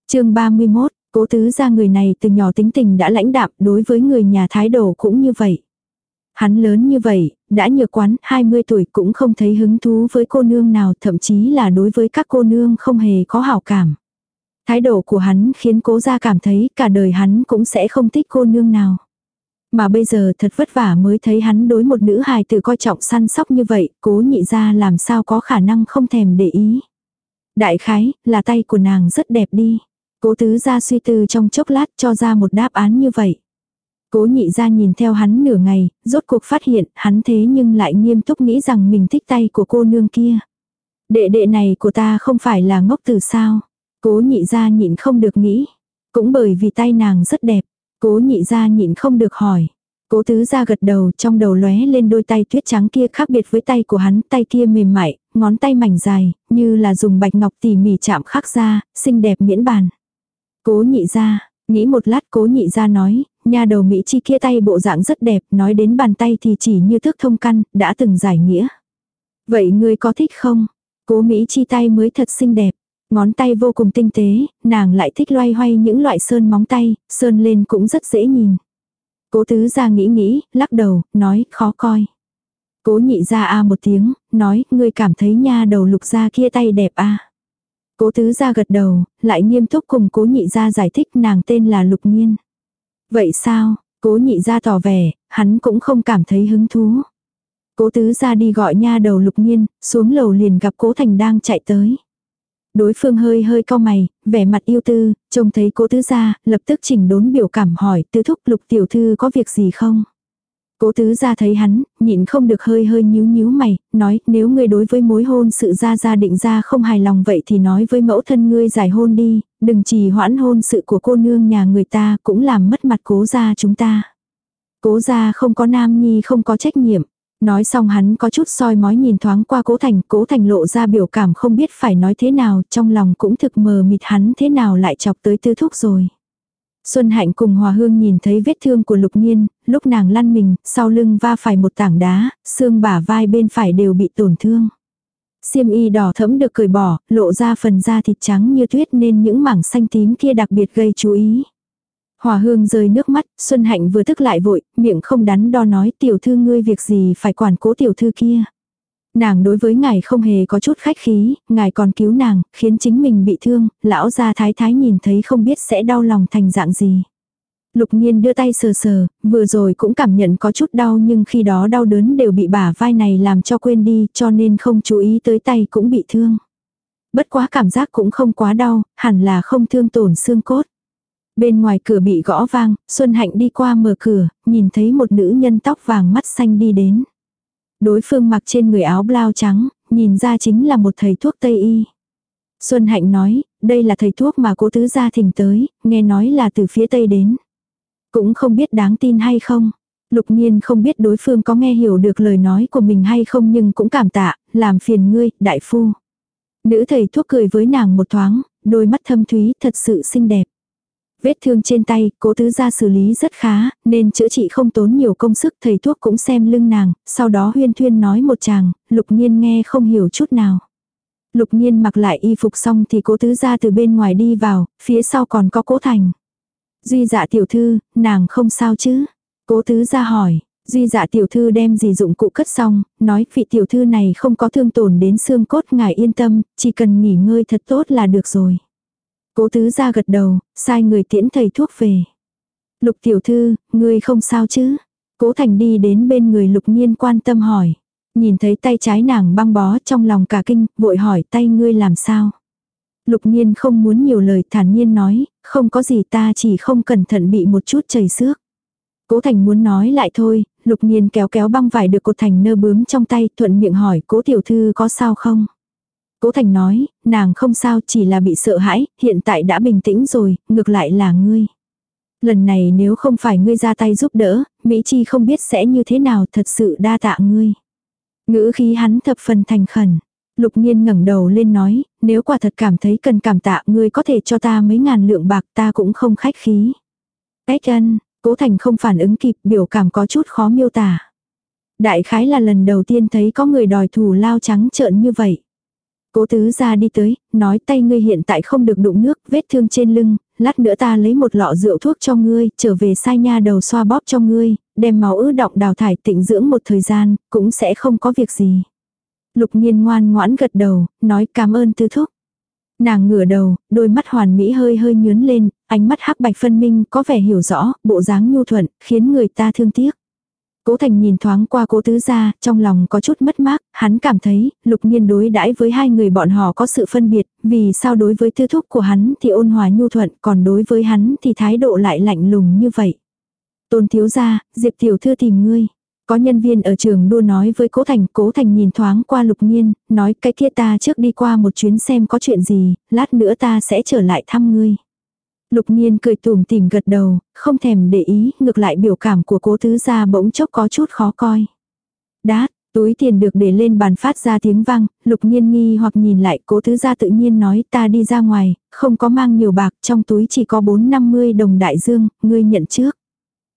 chương 31, cố tứ ra người này từ nhỏ tính tình đã lãnh đạm đối với người nhà thái độ cũng như vậy. Hắn lớn như vậy, đã nhược quán 20 tuổi cũng không thấy hứng thú với cô nương nào thậm chí là đối với các cô nương không hề có hảo cảm. Thái độ của hắn khiến cố gia cảm thấy cả đời hắn cũng sẽ không thích cô nương nào. Mà bây giờ thật vất vả mới thấy hắn đối một nữ hài tử coi trọng săn sóc như vậy, cố nhị ra làm sao có khả năng không thèm để ý. Đại khái, là tay của nàng rất đẹp đi. Cố tứ ra suy tư trong chốc lát cho ra một đáp án như vậy. Cố nhị ra nhìn theo hắn nửa ngày, rốt cuộc phát hiện hắn thế nhưng lại nghiêm túc nghĩ rằng mình thích tay của cô nương kia. Đệ đệ này của ta không phải là ngốc từ sao. Cố nhị ra nhịn không được nghĩ. Cũng bởi vì tay nàng rất đẹp. Cố nhị ra nhịn không được hỏi. Cố tứ ra gật đầu trong đầu lóe lên đôi tay tuyết trắng kia khác biệt với tay của hắn, tay kia mềm mại, ngón tay mảnh dài, như là dùng bạch ngọc tỉ mỉ chạm khắc ra, xinh đẹp miễn bàn. Cố nhị ra, nghĩ một lát cố nhị ra nói, nhà đầu Mỹ chi kia tay bộ dạng rất đẹp, nói đến bàn tay thì chỉ như thước thông căn, đã từng giải nghĩa. Vậy ngươi có thích không? Cố Mỹ chi tay mới thật xinh đẹp. Ngón tay vô cùng tinh tế, nàng lại thích loay hoay những loại sơn móng tay, sơn lên cũng rất dễ nhìn. Cố tứ ra nghĩ nghĩ, lắc đầu, nói, khó coi. Cố nhị ra a một tiếng, nói, ngươi cảm thấy nha đầu lục ra kia tay đẹp a Cố tứ ra gật đầu, lại nghiêm túc cùng cố nhị ra giải thích nàng tên là lục nhiên. Vậy sao, cố nhị ra tỏ vẻ, hắn cũng không cảm thấy hứng thú. Cố tứ ra đi gọi nha đầu lục nhiên, xuống lầu liền gặp cố thành đang chạy tới. Đối phương hơi hơi cau mày, vẻ mặt yêu tư, trông thấy cố tứ ra, lập tức chỉnh đốn biểu cảm hỏi tứ thúc lục tiểu thư có việc gì không? Cố tứ ra thấy hắn, nhịn không được hơi hơi nhíu nhíu mày, nói nếu ngươi đối với mối hôn sự gia gia định ra không hài lòng vậy thì nói với mẫu thân ngươi giải hôn đi, đừng trì hoãn hôn sự của cô nương nhà người ta cũng làm mất mặt cố gia chúng ta. Cố gia không có nam nhi không có trách nhiệm. Nói xong hắn có chút soi mói nhìn thoáng qua cố thành, cố thành lộ ra biểu cảm không biết phải nói thế nào, trong lòng cũng thực mờ mịt hắn thế nào lại chọc tới tư thúc rồi. Xuân Hạnh cùng Hòa Hương nhìn thấy vết thương của Lục Nhiên, lúc nàng lăn mình, sau lưng va phải một tảng đá, xương bả vai bên phải đều bị tổn thương. Xiêm y đỏ thẫm được cởi bỏ, lộ ra phần da thịt trắng như tuyết nên những mảng xanh tím kia đặc biệt gây chú ý. Hòa hương rơi nước mắt, Xuân Hạnh vừa tức lại vội, miệng không đắn đo nói tiểu thư ngươi việc gì phải quản cố tiểu thư kia. Nàng đối với ngài không hề có chút khách khí, ngài còn cứu nàng, khiến chính mình bị thương, lão gia thái thái nhìn thấy không biết sẽ đau lòng thành dạng gì. Lục nhiên đưa tay sờ sờ, vừa rồi cũng cảm nhận có chút đau nhưng khi đó đau đớn đều bị bả vai này làm cho quên đi cho nên không chú ý tới tay cũng bị thương. Bất quá cảm giác cũng không quá đau, hẳn là không thương tổn xương cốt. Bên ngoài cửa bị gõ vang, Xuân Hạnh đi qua mở cửa, nhìn thấy một nữ nhân tóc vàng mắt xanh đi đến. Đối phương mặc trên người áo blau trắng, nhìn ra chính là một thầy thuốc Tây Y. Xuân Hạnh nói, đây là thầy thuốc mà cố tứ gia thỉnh tới, nghe nói là từ phía Tây đến. Cũng không biết đáng tin hay không. Lục nhiên không biết đối phương có nghe hiểu được lời nói của mình hay không nhưng cũng cảm tạ, làm phiền ngươi, đại phu. Nữ thầy thuốc cười với nàng một thoáng, đôi mắt thâm thúy thật sự xinh đẹp. Vết thương trên tay, cố tứ gia xử lý rất khá, nên chữa trị không tốn nhiều công sức, thầy thuốc cũng xem lưng nàng, sau đó huyên thuyên nói một chàng, lục nhiên nghe không hiểu chút nào. Lục nhiên mặc lại y phục xong thì cố tứ gia từ bên ngoài đi vào, phía sau còn có cố thành. Duy dạ tiểu thư, nàng không sao chứ? Cố tứ gia hỏi, duy dạ tiểu thư đem gì dụng cụ cất xong, nói vị tiểu thư này không có thương tổn đến xương cốt ngài yên tâm, chỉ cần nghỉ ngơi thật tốt là được rồi. Cố tứ gia gật đầu, sai người tiễn thầy thuốc về. Lục tiểu thư, ngươi không sao chứ? Cố thành đi đến bên người lục nhiên quan tâm hỏi. Nhìn thấy tay trái nàng băng bó trong lòng cả kinh, vội hỏi tay ngươi làm sao? Lục nhiên không muốn nhiều lời thản nhiên nói, không có gì ta chỉ không cẩn thận bị một chút chảy xước. Cố Thành muốn nói lại thôi, lục nhiên kéo kéo băng vải được cột thành nơ bướm trong tay thuận miệng hỏi cố tiểu thư có sao không? Cố Thành nói, nàng không sao chỉ là bị sợ hãi, hiện tại đã bình tĩnh rồi, ngược lại là ngươi. Lần này nếu không phải ngươi ra tay giúp đỡ, Mỹ Chi không biết sẽ như thế nào thật sự đa tạ ngươi. Ngữ khí hắn thập phần thành khẩn. Lục nhiên ngẩng đầu lên nói, nếu quả thật cảm thấy cần cảm tạ ngươi có thể cho ta mấy ngàn lượng bạc ta cũng không khách khí. Cách ân, cố thành không phản ứng kịp biểu cảm có chút khó miêu tả. Đại khái là lần đầu tiên thấy có người đòi thù lao trắng trợn như vậy. Cố tứ ra đi tới, nói tay ngươi hiện tại không được đụng nước, vết thương trên lưng, lát nữa ta lấy một lọ rượu thuốc cho ngươi, trở về sai nha đầu xoa bóp cho ngươi, đem máu ứ động đào thải tịnh dưỡng một thời gian, cũng sẽ không có việc gì. Lục nhiên ngoan ngoãn gật đầu, nói cảm ơn tư thúc. Nàng ngửa đầu, đôi mắt hoàn mỹ hơi hơi nhướn lên, ánh mắt hắc bạch phân minh có vẻ hiểu rõ, bộ dáng nhu thuận, khiến người ta thương tiếc. Cố Thành nhìn thoáng qua cố tứ gia, trong lòng có chút mất mát, hắn cảm thấy, lục nhiên đối đãi với hai người bọn họ có sự phân biệt, vì sao đối với tư thúc của hắn thì ôn hòa nhu thuận, còn đối với hắn thì thái độ lại lạnh lùng như vậy. Tôn thiếu gia, Diệp tiểu thư tìm ngươi. Có nhân viên ở trường đua nói với Cố Thành, Cố Thành nhìn thoáng qua lục nhiên, nói cái kia ta trước đi qua một chuyến xem có chuyện gì, lát nữa ta sẽ trở lại thăm ngươi. Lục nhiên cười tủm tìm gật đầu, không thèm để ý, ngược lại biểu cảm của cố tứ gia bỗng chốc có chút khó coi. Đát, túi tiền được để lên bàn phát ra tiếng vang, lục nhiên nghi hoặc nhìn lại cố tứ gia tự nhiên nói ta đi ra ngoài, không có mang nhiều bạc, trong túi chỉ có 4-50 đồng đại dương, ngươi nhận trước.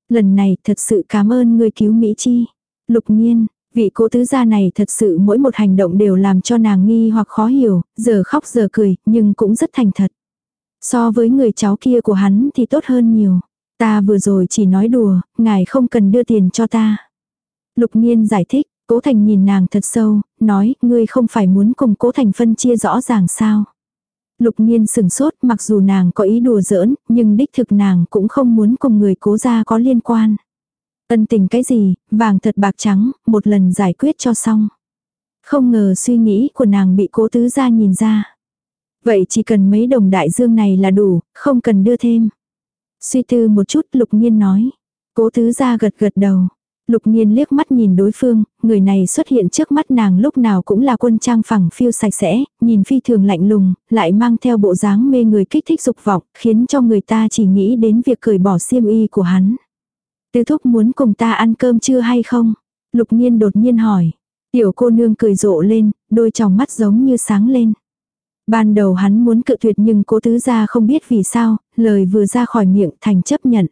Lần này thật sự cảm ơn ngươi cứu Mỹ Chi. Lục nhiên, vị cố tứ gia này thật sự mỗi một hành động đều làm cho nàng nghi hoặc khó hiểu, giờ khóc giờ cười, nhưng cũng rất thành thật. So với người cháu kia của hắn thì tốt hơn nhiều. Ta vừa rồi chỉ nói đùa, ngài không cần đưa tiền cho ta. Lục nhiên giải thích, cố thành nhìn nàng thật sâu, nói, ngươi không phải muốn cùng cố thành phân chia rõ ràng sao. Lục nhiên sừng sốt mặc dù nàng có ý đùa giỡn, nhưng đích thực nàng cũng không muốn cùng người cố gia có liên quan. Ân tình cái gì, vàng thật bạc trắng, một lần giải quyết cho xong. Không ngờ suy nghĩ của nàng bị cố tứ gia nhìn ra. Vậy chỉ cần mấy đồng đại dương này là đủ, không cần đưa thêm. Suy tư một chút lục nhiên nói. Cố tứ gia gật gật đầu. Lục nhiên liếc mắt nhìn đối phương, người này xuất hiện trước mắt nàng lúc nào cũng là quân trang phẳng phiêu sạch sẽ, nhìn phi thường lạnh lùng, lại mang theo bộ dáng mê người kích thích dục vọng, khiến cho người ta chỉ nghĩ đến việc cởi bỏ xiêm y của hắn. Tư thúc muốn cùng ta ăn cơm chưa hay không? Lục nhiên đột nhiên hỏi. Tiểu cô nương cười rộ lên, đôi tròng mắt giống như sáng lên. Ban đầu hắn muốn cự tuyệt nhưng cố tứ gia không biết vì sao, lời vừa ra khỏi miệng thành chấp nhận.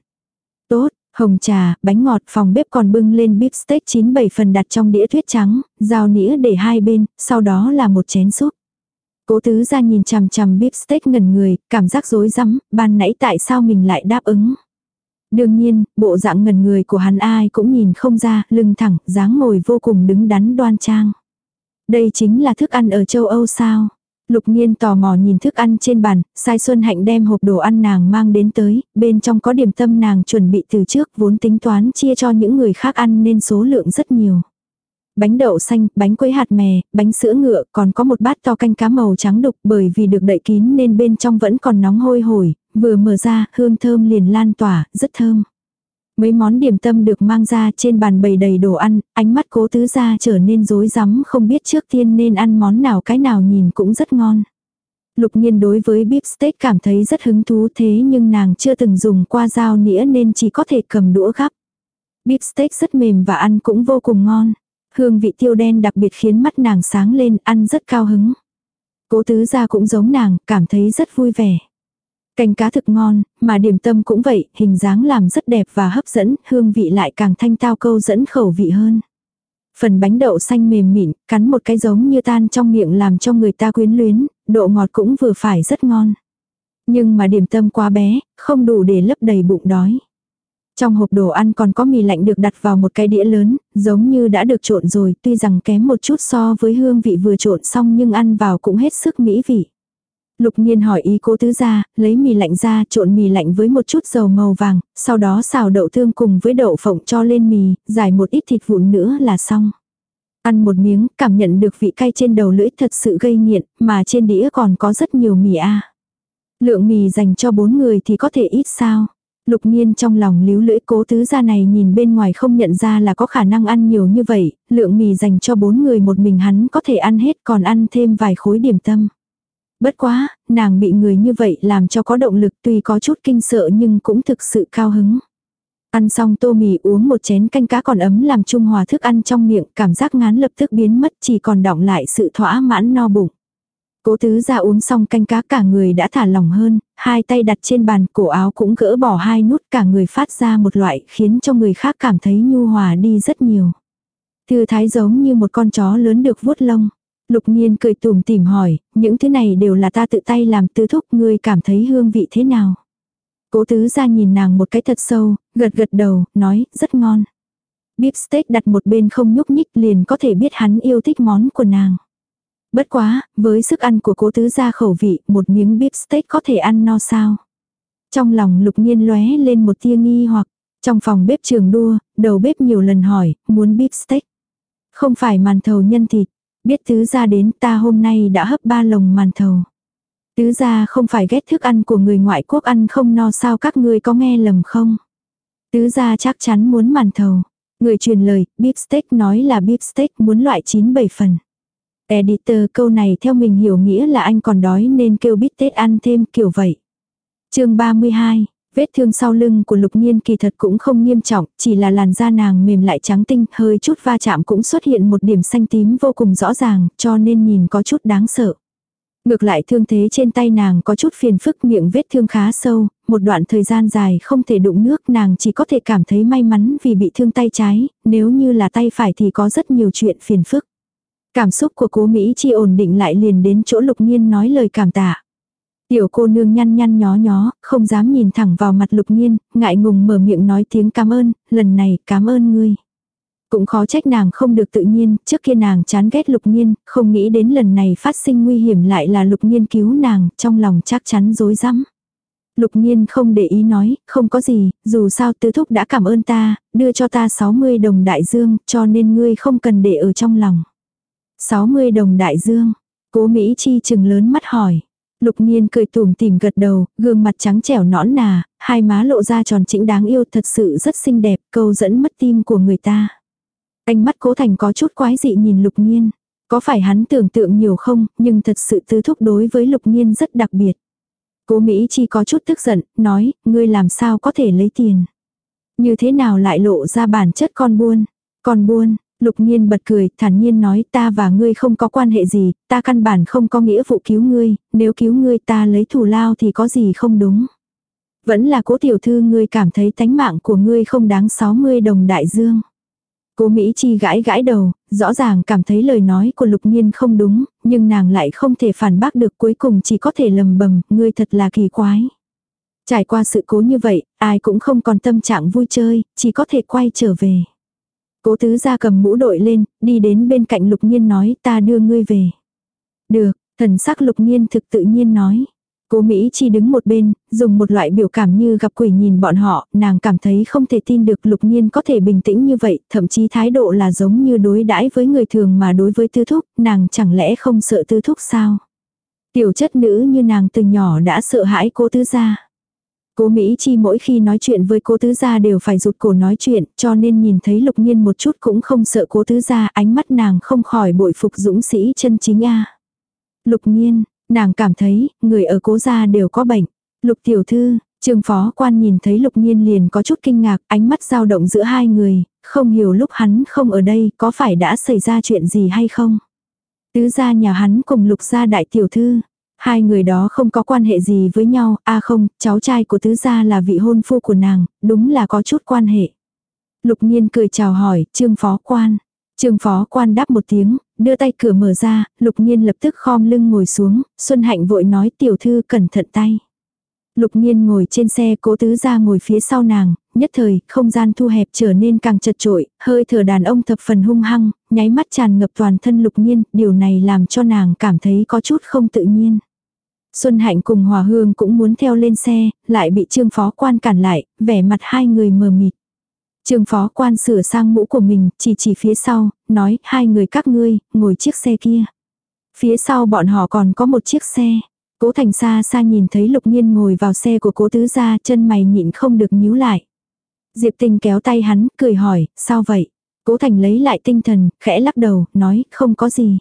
Tốt, hồng trà, bánh ngọt phòng bếp còn bưng lên bít steak 9-7 phần đặt trong đĩa tuyết trắng, dao nĩa để hai bên, sau đó là một chén súp. Cố tứ gia nhìn chằm chằm bít steak ngần người, cảm giác rối rắm, ban nãy tại sao mình lại đáp ứng. Đương nhiên, bộ dạng ngần người của hắn ai cũng nhìn không ra, lưng thẳng, dáng ngồi vô cùng đứng đắn đoan trang. Đây chính là thức ăn ở châu Âu sao? Lục Nhiên tò mò nhìn thức ăn trên bàn, sai Xuân Hạnh đem hộp đồ ăn nàng mang đến tới, bên trong có điểm tâm nàng chuẩn bị từ trước vốn tính toán chia cho những người khác ăn nên số lượng rất nhiều. Bánh đậu xanh, bánh quấy hạt mè, bánh sữa ngựa, còn có một bát to canh cá màu trắng đục bởi vì được đậy kín nên bên trong vẫn còn nóng hôi hổi, vừa mở ra, hương thơm liền lan tỏa, rất thơm. Mấy món điểm tâm được mang ra trên bàn bày đầy đồ ăn, ánh mắt cố tứ ra trở nên rối rắm không biết trước tiên nên ăn món nào cái nào nhìn cũng rất ngon. Lục nhiên đối với beef steak cảm thấy rất hứng thú thế nhưng nàng chưa từng dùng qua dao nĩa nên chỉ có thể cầm đũa gắp. Beef steak rất mềm và ăn cũng vô cùng ngon. Hương vị tiêu đen đặc biệt khiến mắt nàng sáng lên, ăn rất cao hứng. Cố tứ gia cũng giống nàng, cảm thấy rất vui vẻ. Canh cá thực ngon, mà điểm tâm cũng vậy, hình dáng làm rất đẹp và hấp dẫn, hương vị lại càng thanh tao câu dẫn khẩu vị hơn. Phần bánh đậu xanh mềm mịn, cắn một cái giống như tan trong miệng làm cho người ta quyến luyến, độ ngọt cũng vừa phải rất ngon. Nhưng mà điểm tâm quá bé, không đủ để lấp đầy bụng đói. Trong hộp đồ ăn còn có mì lạnh được đặt vào một cái đĩa lớn, giống như đã được trộn rồi, tuy rằng kém một chút so với hương vị vừa trộn xong nhưng ăn vào cũng hết sức mỹ vị. Lục nhiên hỏi ý cố tứ ra, lấy mì lạnh ra trộn mì lạnh với một chút dầu màu vàng, sau đó xào đậu thương cùng với đậu phộng cho lên mì, giải một ít thịt vụn nữa là xong. Ăn một miếng, cảm nhận được vị cay trên đầu lưỡi thật sự gây nghiện, mà trên đĩa còn có rất nhiều mì a. Lượng mì dành cho bốn người thì có thể ít sao. Lục nhiên trong lòng líu lưỡi cố tứ gia này nhìn bên ngoài không nhận ra là có khả năng ăn nhiều như vậy, lượng mì dành cho bốn người một mình hắn có thể ăn hết còn ăn thêm vài khối điểm tâm. Bất quá, nàng bị người như vậy làm cho có động lực tuy có chút kinh sợ nhưng cũng thực sự cao hứng. Ăn xong tô mì uống một chén canh cá còn ấm làm trung hòa thức ăn trong miệng, cảm giác ngán lập tức biến mất chỉ còn đọng lại sự thỏa mãn no bụng. Cố tứ ra uống xong canh cá cả người đã thả lỏng hơn, hai tay đặt trên bàn cổ áo cũng gỡ bỏ hai nút cả người phát ra một loại khiến cho người khác cảm thấy nhu hòa đi rất nhiều. Thư thái giống như một con chó lớn được vuốt lông. Lục nhiên cười tùm tìm hỏi, những thứ này đều là ta tự tay làm tứ thúc ngươi cảm thấy hương vị thế nào. Cố tứ ra nhìn nàng một cái thật sâu, gật gật đầu, nói, rất ngon. Bíp steak đặt một bên không nhúc nhích liền có thể biết hắn yêu thích món của nàng. Bất quá, với sức ăn của cố tứ gia khẩu vị, một miếng bíp steak có thể ăn no sao. Trong lòng lục nhiên lóe lên một tia nghi hoặc, trong phòng bếp trường đua, đầu bếp nhiều lần hỏi, muốn bíp steak. Không phải màn thầu nhân thịt, biết tứ gia đến ta hôm nay đã hấp ba lồng màn thầu. Tứ gia không phải ghét thức ăn của người ngoại quốc ăn không no sao các ngươi có nghe lầm không? Tứ gia chắc chắn muốn màn thầu. Người truyền lời, beef steak nói là beef steak muốn loại 9-7 phần. Editor câu này theo mình hiểu nghĩa là anh còn đói nên kêu bít tết ăn thêm kiểu vậy. chương 32, vết thương sau lưng của lục nhiên kỳ thật cũng không nghiêm trọng, chỉ là làn da nàng mềm lại trắng tinh, hơi chút va chạm cũng xuất hiện một điểm xanh tím vô cùng rõ ràng, cho nên nhìn có chút đáng sợ. Ngược lại thương thế trên tay nàng có chút phiền phức miệng vết thương khá sâu, một đoạn thời gian dài không thể đụng nước nàng chỉ có thể cảm thấy may mắn vì bị thương tay trái, nếu như là tay phải thì có rất nhiều chuyện phiền phức. Cảm xúc của cố Mỹ chi ổn định lại liền đến chỗ lục nhiên nói lời cảm tạ. Tiểu cô nương nhăn nhăn nhó nhó, không dám nhìn thẳng vào mặt lục nghiên, ngại ngùng mở miệng nói tiếng cảm ơn, lần này cảm ơn ngươi. Cũng khó trách nàng không được tự nhiên, trước kia nàng chán ghét lục nghiên, không nghĩ đến lần này phát sinh nguy hiểm lại là lục nghiên cứu nàng, trong lòng chắc chắn dối rắm Lục nghiên không để ý nói, không có gì, dù sao tứ thúc đã cảm ơn ta, đưa cho ta 60 đồng đại dương, cho nên ngươi không cần để ở trong lòng. 60 đồng đại dương. Cố Mỹ Chi chừng lớn mắt hỏi. Lục nhiên cười tủm tỉm gật đầu, gương mặt trắng trẻo nõn nà, hai má lộ ra tròn trĩnh đáng yêu thật sự rất xinh đẹp, câu dẫn mất tim của người ta. Ánh mắt cố thành có chút quái dị nhìn lục nhiên. Có phải hắn tưởng tượng nhiều không, nhưng thật sự tư thúc đối với lục nhiên rất đặc biệt. Cố Mỹ chỉ có chút tức giận, nói, ngươi làm sao có thể lấy tiền. Như thế nào lại lộ ra bản chất con buôn. Con buôn, Lục nhiên bật cười, thản nhiên nói ta và ngươi không có quan hệ gì, ta căn bản không có nghĩa vụ cứu ngươi, nếu cứu ngươi ta lấy thù lao thì có gì không đúng. Vẫn là cố tiểu thư ngươi cảm thấy tánh mạng của ngươi không đáng 60 đồng đại dương. Cố Mỹ Chi gãi gãi đầu, rõ ràng cảm thấy lời nói của lục nhiên không đúng, nhưng nàng lại không thể phản bác được cuối cùng chỉ có thể lầm bầm, ngươi thật là kỳ quái. Trải qua sự cố như vậy, ai cũng không còn tâm trạng vui chơi, chỉ có thể quay trở về. Cố tứ ra cầm mũ đội lên, đi đến bên cạnh lục nhiên nói ta đưa ngươi về. Được, thần sắc lục nhiên thực tự nhiên nói. Cố Mỹ chỉ đứng một bên, dùng một loại biểu cảm như gặp quỷ nhìn bọn họ, nàng cảm thấy không thể tin được lục nhiên có thể bình tĩnh như vậy, thậm chí thái độ là giống như đối đãi với người thường mà đối với tư thúc, nàng chẳng lẽ không sợ tư thúc sao? Tiểu chất nữ như nàng từ nhỏ đã sợ hãi cố tứ gia. Cố Mỹ Chi mỗi khi nói chuyện với cố tứ gia đều phải rụt cổ nói chuyện, cho nên nhìn thấy lục nhiên một chút cũng không sợ cố tứ gia, ánh mắt nàng không khỏi bội phục dũng sĩ chân chính a. Lục nhiên, nàng cảm thấy, người ở cố gia đều có bệnh. Lục tiểu thư, Trương phó quan nhìn thấy lục nhiên liền có chút kinh ngạc, ánh mắt dao động giữa hai người, không hiểu lúc hắn không ở đây có phải đã xảy ra chuyện gì hay không. Tứ gia nhà hắn cùng lục gia đại tiểu thư. Hai người đó không có quan hệ gì với nhau, a không, cháu trai của tứ gia là vị hôn phu của nàng, đúng là có chút quan hệ. Lục nhiên cười chào hỏi, trương phó quan. Trương phó quan đáp một tiếng, đưa tay cửa mở ra, lục nhiên lập tức khom lưng ngồi xuống, Xuân Hạnh vội nói tiểu thư cẩn thận tay. Lục nhiên ngồi trên xe cố tứ ra ngồi phía sau nàng, nhất thời, không gian thu hẹp trở nên càng chật trội, hơi thở đàn ông thập phần hung hăng, nháy mắt tràn ngập toàn thân lục nhiên, điều này làm cho nàng cảm thấy có chút không tự nhiên. Xuân Hạnh cùng Hòa Hương cũng muốn theo lên xe, lại bị trương phó quan cản lại, vẻ mặt hai người mờ mịt. Trương phó quan sửa sang mũ của mình, chỉ chỉ phía sau, nói hai người các ngươi, ngồi chiếc xe kia. Phía sau bọn họ còn có một chiếc xe. Cố thành xa xa nhìn thấy lục nhiên ngồi vào xe của cố tứ gia chân mày nhịn không được nhíu lại. Diệp tình kéo tay hắn, cười hỏi, sao vậy? Cố thành lấy lại tinh thần, khẽ lắc đầu, nói, không có gì.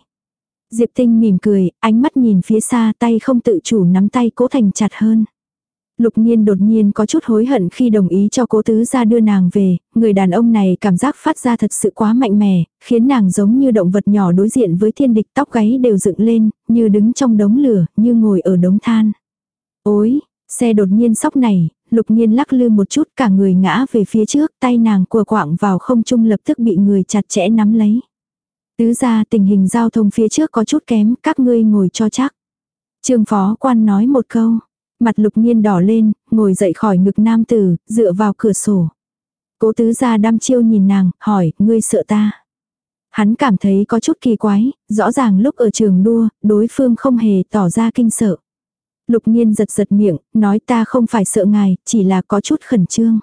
Diệp tinh mỉm cười, ánh mắt nhìn phía xa tay không tự chủ nắm tay cố thành chặt hơn. Lục nhiên đột nhiên có chút hối hận khi đồng ý cho cố tứ ra đưa nàng về, người đàn ông này cảm giác phát ra thật sự quá mạnh mẽ, khiến nàng giống như động vật nhỏ đối diện với thiên địch tóc gáy đều dựng lên, như đứng trong đống lửa, như ngồi ở đống than. Ôi, xe đột nhiên sóc này, lục nhiên lắc lư một chút cả người ngã về phía trước, tay nàng cua quạng vào không trung lập tức bị người chặt chẽ nắm lấy. Tứ ra tình hình giao thông phía trước có chút kém, các ngươi ngồi cho chắc. Trương phó quan nói một câu, Mặt lục nhiên đỏ lên, ngồi dậy khỏi ngực nam tử, dựa vào cửa sổ. Cố tứ gia đăm chiêu nhìn nàng, hỏi, ngươi sợ ta. Hắn cảm thấy có chút kỳ quái, rõ ràng lúc ở trường đua, đối phương không hề tỏ ra kinh sợ. Lục nhiên giật giật miệng, nói ta không phải sợ ngài, chỉ là có chút khẩn trương.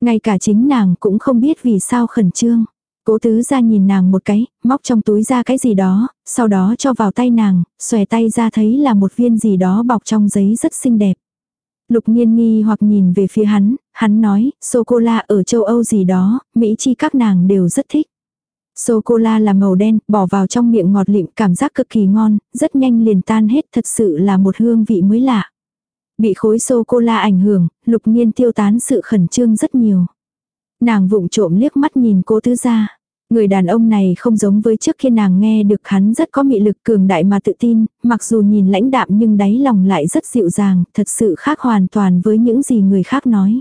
Ngay cả chính nàng cũng không biết vì sao khẩn trương. Cố tứ ra nhìn nàng một cái, móc trong túi ra cái gì đó, sau đó cho vào tay nàng, xòe tay ra thấy là một viên gì đó bọc trong giấy rất xinh đẹp. Lục nhiên nghi hoặc nhìn về phía hắn, hắn nói, sô-cô-la ở châu Âu gì đó, Mỹ chi các nàng đều rất thích. Sô-cô-la là màu đen, bỏ vào trong miệng ngọt lịm, cảm giác cực kỳ ngon, rất nhanh liền tan hết, thật sự là một hương vị mới lạ. Bị khối sô-cô-la ảnh hưởng, lục nhiên tiêu tán sự khẩn trương rất nhiều. Nàng vụng trộm liếc mắt nhìn cố tứ gia. Người đàn ông này không giống với trước khi nàng nghe được hắn rất có mị lực cường đại mà tự tin, mặc dù nhìn lãnh đạm nhưng đáy lòng lại rất dịu dàng, thật sự khác hoàn toàn với những gì người khác nói.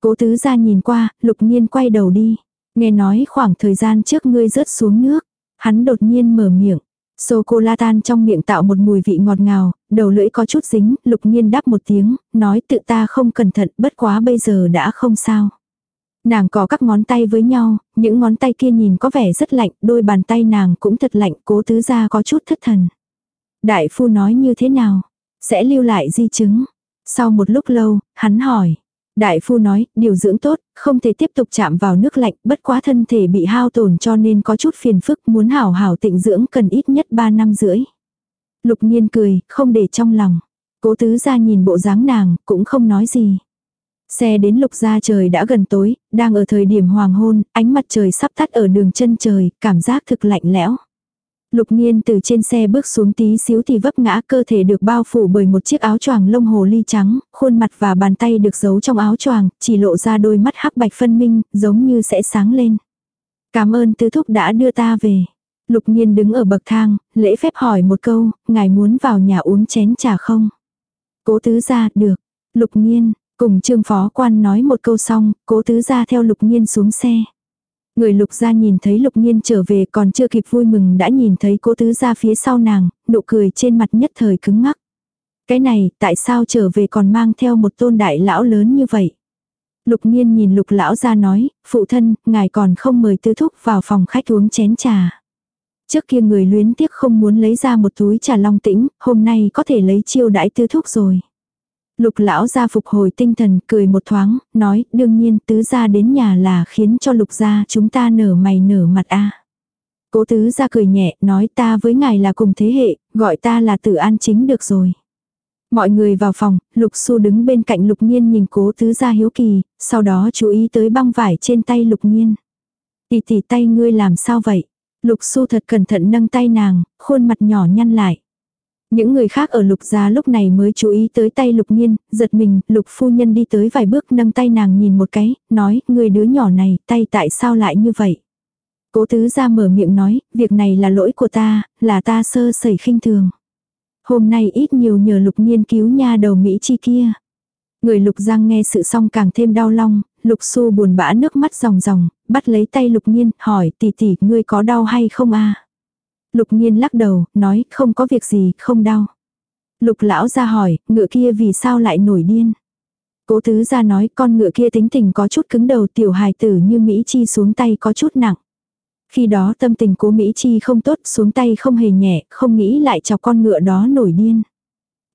Cố tứ gia nhìn qua, lục nhiên quay đầu đi. Nghe nói khoảng thời gian trước ngươi rớt xuống nước. Hắn đột nhiên mở miệng. Sô-cô-la tan trong miệng tạo một mùi vị ngọt ngào, đầu lưỡi có chút dính, lục nhiên đáp một tiếng, nói tự ta không cẩn thận, bất quá bây giờ đã không sao. Nàng có các ngón tay với nhau, những ngón tay kia nhìn có vẻ rất lạnh, đôi bàn tay nàng cũng thật lạnh, cố tứ ra có chút thất thần. Đại phu nói như thế nào? Sẽ lưu lại di chứng. Sau một lúc lâu, hắn hỏi. Đại phu nói, điều dưỡng tốt, không thể tiếp tục chạm vào nước lạnh, bất quá thân thể bị hao tổn cho nên có chút phiền phức, muốn hảo hảo tịnh dưỡng cần ít nhất 3 năm rưỡi. Lục nhiên cười, không để trong lòng. Cố tứ ra nhìn bộ dáng nàng, cũng không nói gì. Xe đến lục gia trời đã gần tối, đang ở thời điểm hoàng hôn, ánh mặt trời sắp tắt ở đường chân trời, cảm giác thực lạnh lẽo. Lục nghiên từ trên xe bước xuống tí xíu thì vấp ngã cơ thể được bao phủ bởi một chiếc áo choàng lông hồ ly trắng, khuôn mặt và bàn tay được giấu trong áo choàng, chỉ lộ ra đôi mắt hắc bạch phân minh, giống như sẽ sáng lên. Cảm ơn tứ thúc đã đưa ta về. Lục nghiên đứng ở bậc thang, lễ phép hỏi một câu, ngài muốn vào nhà uống chén trà không? Cố tứ ra, được. Lục nghiên, Cùng trương phó quan nói một câu xong, cố tứ ra theo lục nhiên xuống xe. Người lục gia nhìn thấy lục nhiên trở về còn chưa kịp vui mừng đã nhìn thấy cố tứ ra phía sau nàng, nụ cười trên mặt nhất thời cứng ngắc. Cái này, tại sao trở về còn mang theo một tôn đại lão lớn như vậy? Lục nhiên nhìn lục lão ra nói, phụ thân, ngài còn không mời tư thúc vào phòng khách uống chén trà. Trước kia người luyến tiếc không muốn lấy ra một túi trà long tĩnh, hôm nay có thể lấy chiêu đãi tư thúc rồi. Lục lão gia phục hồi tinh thần, cười một thoáng, nói, đương nhiên tứ gia đến nhà là khiến cho lục gia chúng ta nở mày nở mặt a. Cố tứ gia cười nhẹ, nói ta với ngài là cùng thế hệ, gọi ta là tử an chính được rồi. Mọi người vào phòng, lục su đứng bên cạnh lục nhiên nhìn cố tứ gia hiếu kỳ, sau đó chú ý tới băng vải trên tay lục nhiên. Tỷ tỷ tay ngươi làm sao vậy? Lục su thật cẩn thận nâng tay nàng, khuôn mặt nhỏ nhăn lại. Những người khác ở lục gia lúc này mới chú ý tới tay lục nhiên, giật mình, lục phu nhân đi tới vài bước nâng tay nàng nhìn một cái, nói, người đứa nhỏ này, tay tại sao lại như vậy? Cố tứ ra mở miệng nói, việc này là lỗi của ta, là ta sơ sẩy khinh thường. Hôm nay ít nhiều nhờ lục nhiên cứu nha đầu Mỹ chi kia. Người lục giang nghe sự xong càng thêm đau lòng, lục su buồn bã nước mắt ròng ròng, bắt lấy tay lục nhiên, hỏi tỷ tỷ ngươi có đau hay không a Lục nhiên lắc đầu, nói không có việc gì, không đau. Lục lão ra hỏi, ngựa kia vì sao lại nổi điên. Cố tứ ra nói con ngựa kia tính tình có chút cứng đầu tiểu hài tử như Mỹ Chi xuống tay có chút nặng. Khi đó tâm tình cố Mỹ Chi không tốt xuống tay không hề nhẹ, không nghĩ lại chọc con ngựa đó nổi điên.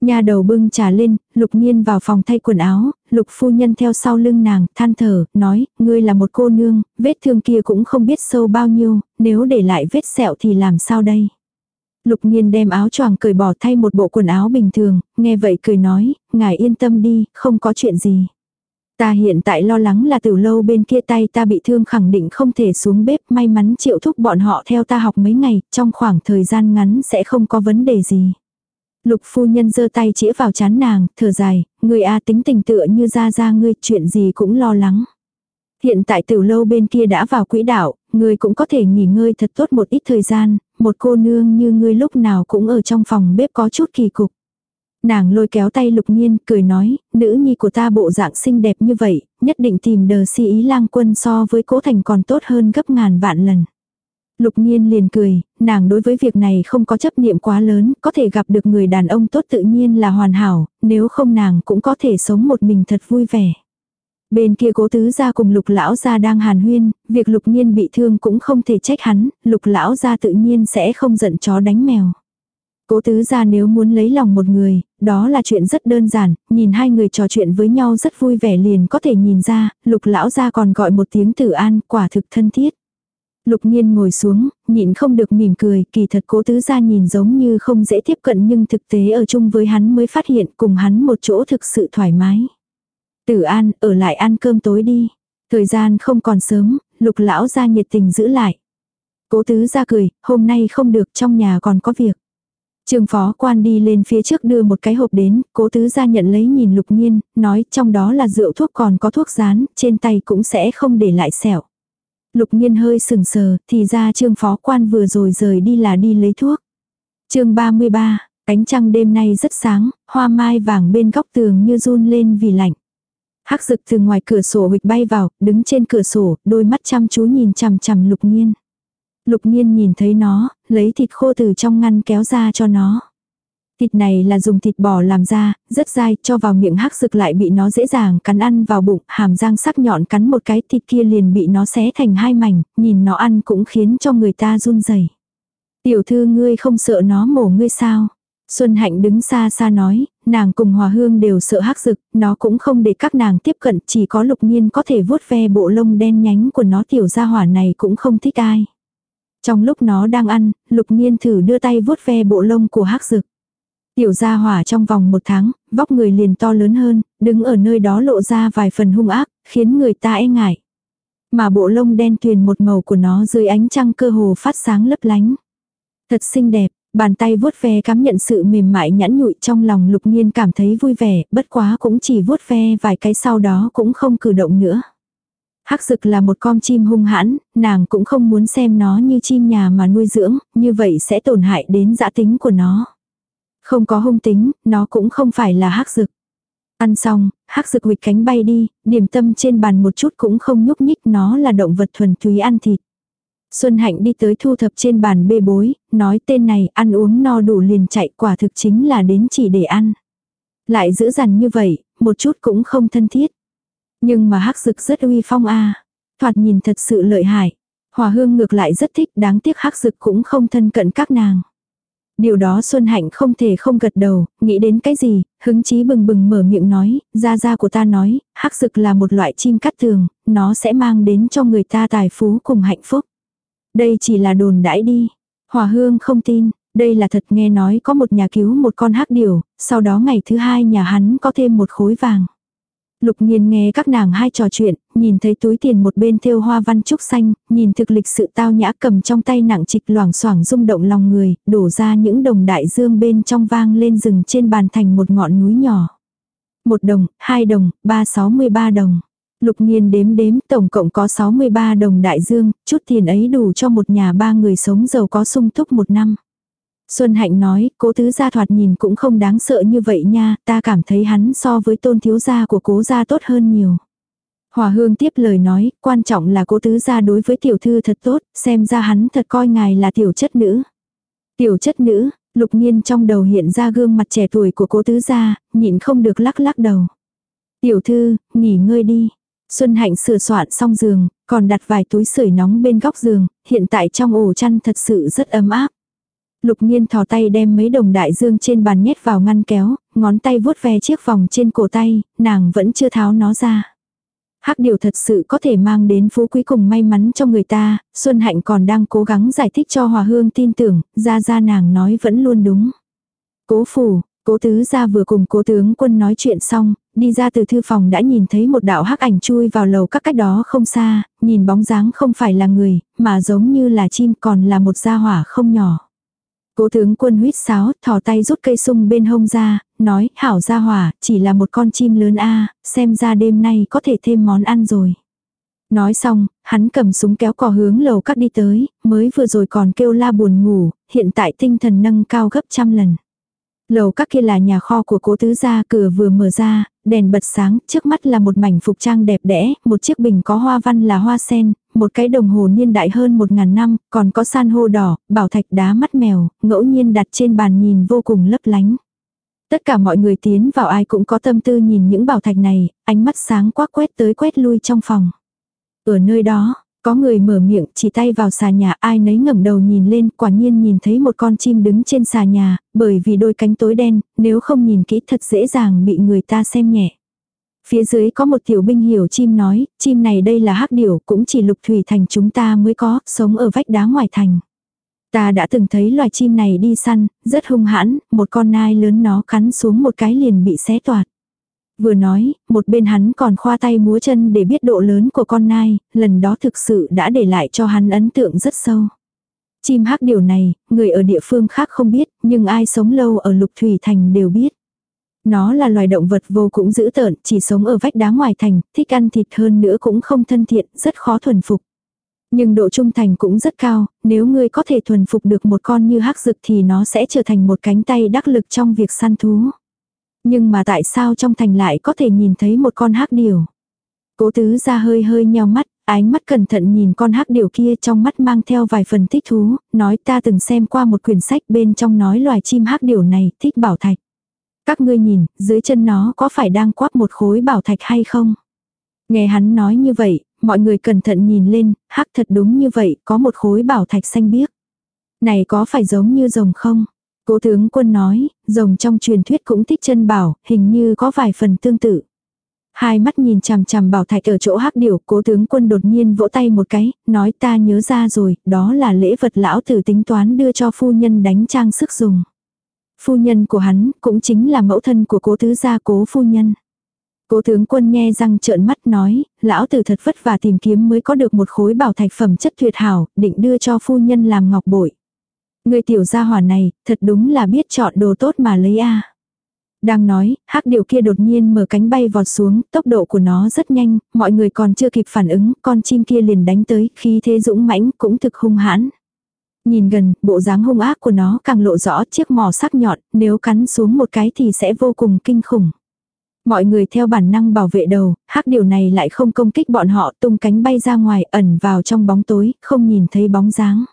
Nhà đầu bưng trà lên, lục nhiên vào phòng thay quần áo, lục phu nhân theo sau lưng nàng, than thở, nói, ngươi là một cô nương, vết thương kia cũng không biết sâu bao nhiêu, nếu để lại vết sẹo thì làm sao đây? Lục nhiên đem áo choàng cởi bỏ thay một bộ quần áo bình thường, nghe vậy cười nói, ngài yên tâm đi, không có chuyện gì. Ta hiện tại lo lắng là từ lâu bên kia tay ta bị thương khẳng định không thể xuống bếp may mắn triệu thúc bọn họ theo ta học mấy ngày, trong khoảng thời gian ngắn sẽ không có vấn đề gì. Lục phu nhân giơ tay chĩa vào chán nàng, thở dài, người A tính tình tựa như ra ra ngươi, chuyện gì cũng lo lắng. Hiện tại tiểu lâu bên kia đã vào quỹ đạo, ngươi cũng có thể nghỉ ngơi thật tốt một ít thời gian, một cô nương như ngươi lúc nào cũng ở trong phòng bếp có chút kỳ cục. Nàng lôi kéo tay lục nhiên, cười nói, nữ nhi của ta bộ dạng xinh đẹp như vậy, nhất định tìm đờ si ý lang quân so với cố thành còn tốt hơn gấp ngàn vạn lần. Lục nhiên liền cười, nàng đối với việc này không có chấp niệm quá lớn, có thể gặp được người đàn ông tốt tự nhiên là hoàn hảo, nếu không nàng cũng có thể sống một mình thật vui vẻ. Bên kia cố tứ gia cùng lục lão gia đang hàn huyên, việc lục nhiên bị thương cũng không thể trách hắn, lục lão gia tự nhiên sẽ không giận chó đánh mèo. Cố tứ gia nếu muốn lấy lòng một người, đó là chuyện rất đơn giản, nhìn hai người trò chuyện với nhau rất vui vẻ liền có thể nhìn ra, lục lão gia còn gọi một tiếng tử an, quả thực thân thiết. Lục nhiên ngồi xuống, nhịn không được mỉm cười, kỳ thật cố tứ gia nhìn giống như không dễ tiếp cận nhưng thực tế ở chung với hắn mới phát hiện cùng hắn một chỗ thực sự thoải mái. Tử an, ở lại ăn cơm tối đi. Thời gian không còn sớm, lục lão gia nhiệt tình giữ lại. Cố tứ gia cười, hôm nay không được trong nhà còn có việc. Trường phó quan đi lên phía trước đưa một cái hộp đến, cố tứ gia nhận lấy nhìn lục nhiên, nói trong đó là rượu thuốc còn có thuốc rán, trên tay cũng sẽ không để lại sẹo. Lục nhiên hơi sừng sờ, thì ra trương phó quan vừa rồi rời đi là đi lấy thuốc. chương 33, cánh trăng đêm nay rất sáng, hoa mai vàng bên góc tường như run lên vì lạnh. Hắc rực từ ngoài cửa sổ huỵch bay vào, đứng trên cửa sổ, đôi mắt chăm chú nhìn chằm chằm lục nhiên. Lục nhiên nhìn thấy nó, lấy thịt khô từ trong ngăn kéo ra cho nó. Thịt này là dùng thịt bò làm ra, rất dai, cho vào miệng hắc rực lại bị nó dễ dàng cắn ăn vào bụng, hàm răng sắc nhọn cắn một cái thịt kia liền bị nó xé thành hai mảnh, nhìn nó ăn cũng khiến cho người ta run rẩy. Tiểu thư ngươi không sợ nó mổ ngươi sao? Xuân Hạnh đứng xa xa nói, nàng cùng Hòa Hương đều sợ hắc rực, nó cũng không để các nàng tiếp cận, chỉ có lục nhiên có thể vuốt ve bộ lông đen nhánh của nó tiểu gia hỏa này cũng không thích ai. Trong lúc nó đang ăn, lục nhiên thử đưa tay vuốt ve bộ lông của hắc rực. Tiểu gia hỏa trong vòng một tháng, vóc người liền to lớn hơn, đứng ở nơi đó lộ ra vài phần hung ác, khiến người ta e ngại. Mà bộ lông đen tuyền một màu của nó dưới ánh trăng cơ hồ phát sáng lấp lánh. Thật xinh đẹp, bàn tay vuốt ve cảm nhận sự mềm mại nhẵn nhụi trong lòng lục nhiên cảm thấy vui vẻ, bất quá cũng chỉ vuốt ve vài cái sau đó cũng không cử động nữa. Hắc dực là một con chim hung hãn, nàng cũng không muốn xem nó như chim nhà mà nuôi dưỡng, như vậy sẽ tổn hại đến dã tính của nó. Không có hung tính, nó cũng không phải là hắc dực. Ăn xong, hắc dực huỵch cánh bay đi, điểm tâm trên bàn một chút cũng không nhúc nhích nó là động vật thuần túy ăn thịt. Xuân Hạnh đi tới thu thập trên bàn bê bối, nói tên này ăn uống no đủ liền chạy quả thực chính là đến chỉ để ăn. Lại giữ dằn như vậy, một chút cũng không thân thiết. Nhưng mà hắc dực rất uy phong a Thoạt nhìn thật sự lợi hại. Hòa hương ngược lại rất thích đáng tiếc hắc dực cũng không thân cận các nàng. Điều đó Xuân Hạnh không thể không gật đầu, nghĩ đến cái gì, hứng chí bừng bừng mở miệng nói, gia gia của ta nói, hắc dực là một loại chim cắt tường, nó sẽ mang đến cho người ta tài phú cùng hạnh phúc. Đây chỉ là đồn đãi đi. Hòa hương không tin, đây là thật nghe nói có một nhà cứu một con hắc điểu, sau đó ngày thứ hai nhà hắn có thêm một khối vàng. Lục nghiên nghe các nàng hai trò chuyện, nhìn thấy túi tiền một bên thêu hoa văn trúc xanh, nhìn thực lịch sự tao nhã cầm trong tay nặng trịch loảng xoảng rung động lòng người, đổ ra những đồng đại dương bên trong vang lên rừng trên bàn thành một ngọn núi nhỏ. Một đồng, hai đồng, ba sáu mươi ba đồng. Lục nghiên đếm đếm tổng cộng có 63 đồng đại dương, chút tiền ấy đủ cho một nhà ba người sống giàu có sung túc một năm. Xuân Hạnh nói, cố tứ gia thoạt nhìn cũng không đáng sợ như vậy nha, ta cảm thấy hắn so với tôn thiếu gia của cố gia tốt hơn nhiều. Hòa hương tiếp lời nói, quan trọng là cố tứ gia đối với tiểu thư thật tốt, xem ra hắn thật coi ngài là tiểu chất nữ. Tiểu chất nữ, lục nhiên trong đầu hiện ra gương mặt trẻ tuổi của cố tứ gia, nhịn không được lắc lắc đầu. Tiểu thư, nghỉ ngơi đi. Xuân Hạnh sửa soạn xong giường, còn đặt vài túi sưởi nóng bên góc giường, hiện tại trong ổ chăn thật sự rất ấm áp. Lục Nhiên thò tay đem mấy đồng đại dương trên bàn nhét vào ngăn kéo, ngón tay vuốt ve chiếc vòng trên cổ tay, nàng vẫn chưa tháo nó ra. Hắc điều thật sự có thể mang đến phú quý cùng may mắn cho người ta, Xuân Hạnh còn đang cố gắng giải thích cho Hòa Hương tin tưởng, ra ra nàng nói vẫn luôn đúng. Cố phủ, cố tứ gia vừa cùng cố tướng quân nói chuyện xong, đi ra từ thư phòng đã nhìn thấy một đạo hắc ảnh chui vào lầu các cách đó không xa, nhìn bóng dáng không phải là người, mà giống như là chim còn là một gia hỏa không nhỏ. Cố tướng quân huýt sáo, thò tay rút cây sung bên hông ra, nói, hảo gia hỏa, chỉ là một con chim lớn a xem ra đêm nay có thể thêm món ăn rồi. Nói xong, hắn cầm súng kéo cò hướng lầu các đi tới, mới vừa rồi còn kêu la buồn ngủ, hiện tại tinh thần nâng cao gấp trăm lần. Lầu các kia là nhà kho của cố tứ gia, cửa vừa mở ra, đèn bật sáng, trước mắt là một mảnh phục trang đẹp đẽ, một chiếc bình có hoa văn là hoa sen, một cái đồng hồ niên đại hơn một ngàn năm, còn có san hô đỏ, bảo thạch đá mắt mèo, ngẫu nhiên đặt trên bàn nhìn vô cùng lấp lánh. Tất cả mọi người tiến vào ai cũng có tâm tư nhìn những bảo thạch này, ánh mắt sáng quá quét tới quét lui trong phòng. Ở nơi đó, có người mở miệng chỉ tay vào xà nhà ai nấy ngẩng đầu nhìn lên quả nhiên nhìn thấy một con chim đứng trên xà nhà, bởi vì đôi cánh tối đen, nếu không nhìn kỹ thật dễ dàng bị người ta xem nhẹ. Phía dưới có một tiểu binh hiểu chim nói, chim này đây là hắc điểu cũng chỉ lục thủy thành chúng ta mới có, sống ở vách đá ngoài thành. Ta đã từng thấy loài chim này đi săn, rất hung hãn, một con nai lớn nó cắn xuống một cái liền bị xé toạt. Vừa nói, một bên hắn còn khoa tay múa chân để biết độ lớn của con nai, lần đó thực sự đã để lại cho hắn ấn tượng rất sâu. Chim hắc điều này, người ở địa phương khác không biết, nhưng ai sống lâu ở lục thủy thành đều biết. Nó là loài động vật vô cùng dữ tợn, chỉ sống ở vách đá ngoài thành, thích ăn thịt hơn nữa cũng không thân thiện, rất khó thuần phục. Nhưng độ trung thành cũng rất cao, nếu ngươi có thể thuần phục được một con như hắc dực thì nó sẽ trở thành một cánh tay đắc lực trong việc săn thú. Nhưng mà tại sao trong thành lại có thể nhìn thấy một con hắc điểu? Cố tứ ra hơi hơi nheo mắt, ánh mắt cẩn thận nhìn con hắc điểu kia trong mắt mang theo vài phần thích thú, nói ta từng xem qua một quyển sách bên trong nói loài chim hắc điểu này thích bảo thạch. Các ngươi nhìn, dưới chân nó có phải đang quắp một khối bảo thạch hay không? Nghe hắn nói như vậy, mọi người cẩn thận nhìn lên, hắc thật đúng như vậy, có một khối bảo thạch xanh biếc. Này có phải giống như rồng không? Cố tướng quân nói, rồng trong truyền thuyết cũng thích chân bảo, hình như có vài phần tương tự. Hai mắt nhìn chằm chằm bảo thạch ở chỗ hắc điểu, cố tướng quân đột nhiên vỗ tay một cái, nói ta nhớ ra rồi, đó là lễ vật lão tử tính toán đưa cho phu nhân đánh trang sức dùng. Phu nhân của hắn cũng chính là mẫu thân của cố tứ gia cố phu nhân. Cố tướng quân nghe răng trợn mắt nói, lão tử thật vất vả tìm kiếm mới có được một khối bảo thạch phẩm chất tuyệt hảo, định đưa cho phu nhân làm ngọc bội. Người tiểu gia hỏa này, thật đúng là biết chọn đồ tốt mà lấy a. Đang nói, hắc điểu kia đột nhiên mở cánh bay vọt xuống, tốc độ của nó rất nhanh, mọi người còn chưa kịp phản ứng, con chim kia liền đánh tới, khi thế dũng mãnh cũng thực hung hãn. Nhìn gần, bộ dáng hung ác của nó càng lộ rõ chiếc mỏ sắc nhọn, nếu cắn xuống một cái thì sẽ vô cùng kinh khủng. Mọi người theo bản năng bảo vệ đầu, hắc điều này lại không công kích bọn họ tung cánh bay ra ngoài ẩn vào trong bóng tối, không nhìn thấy bóng dáng.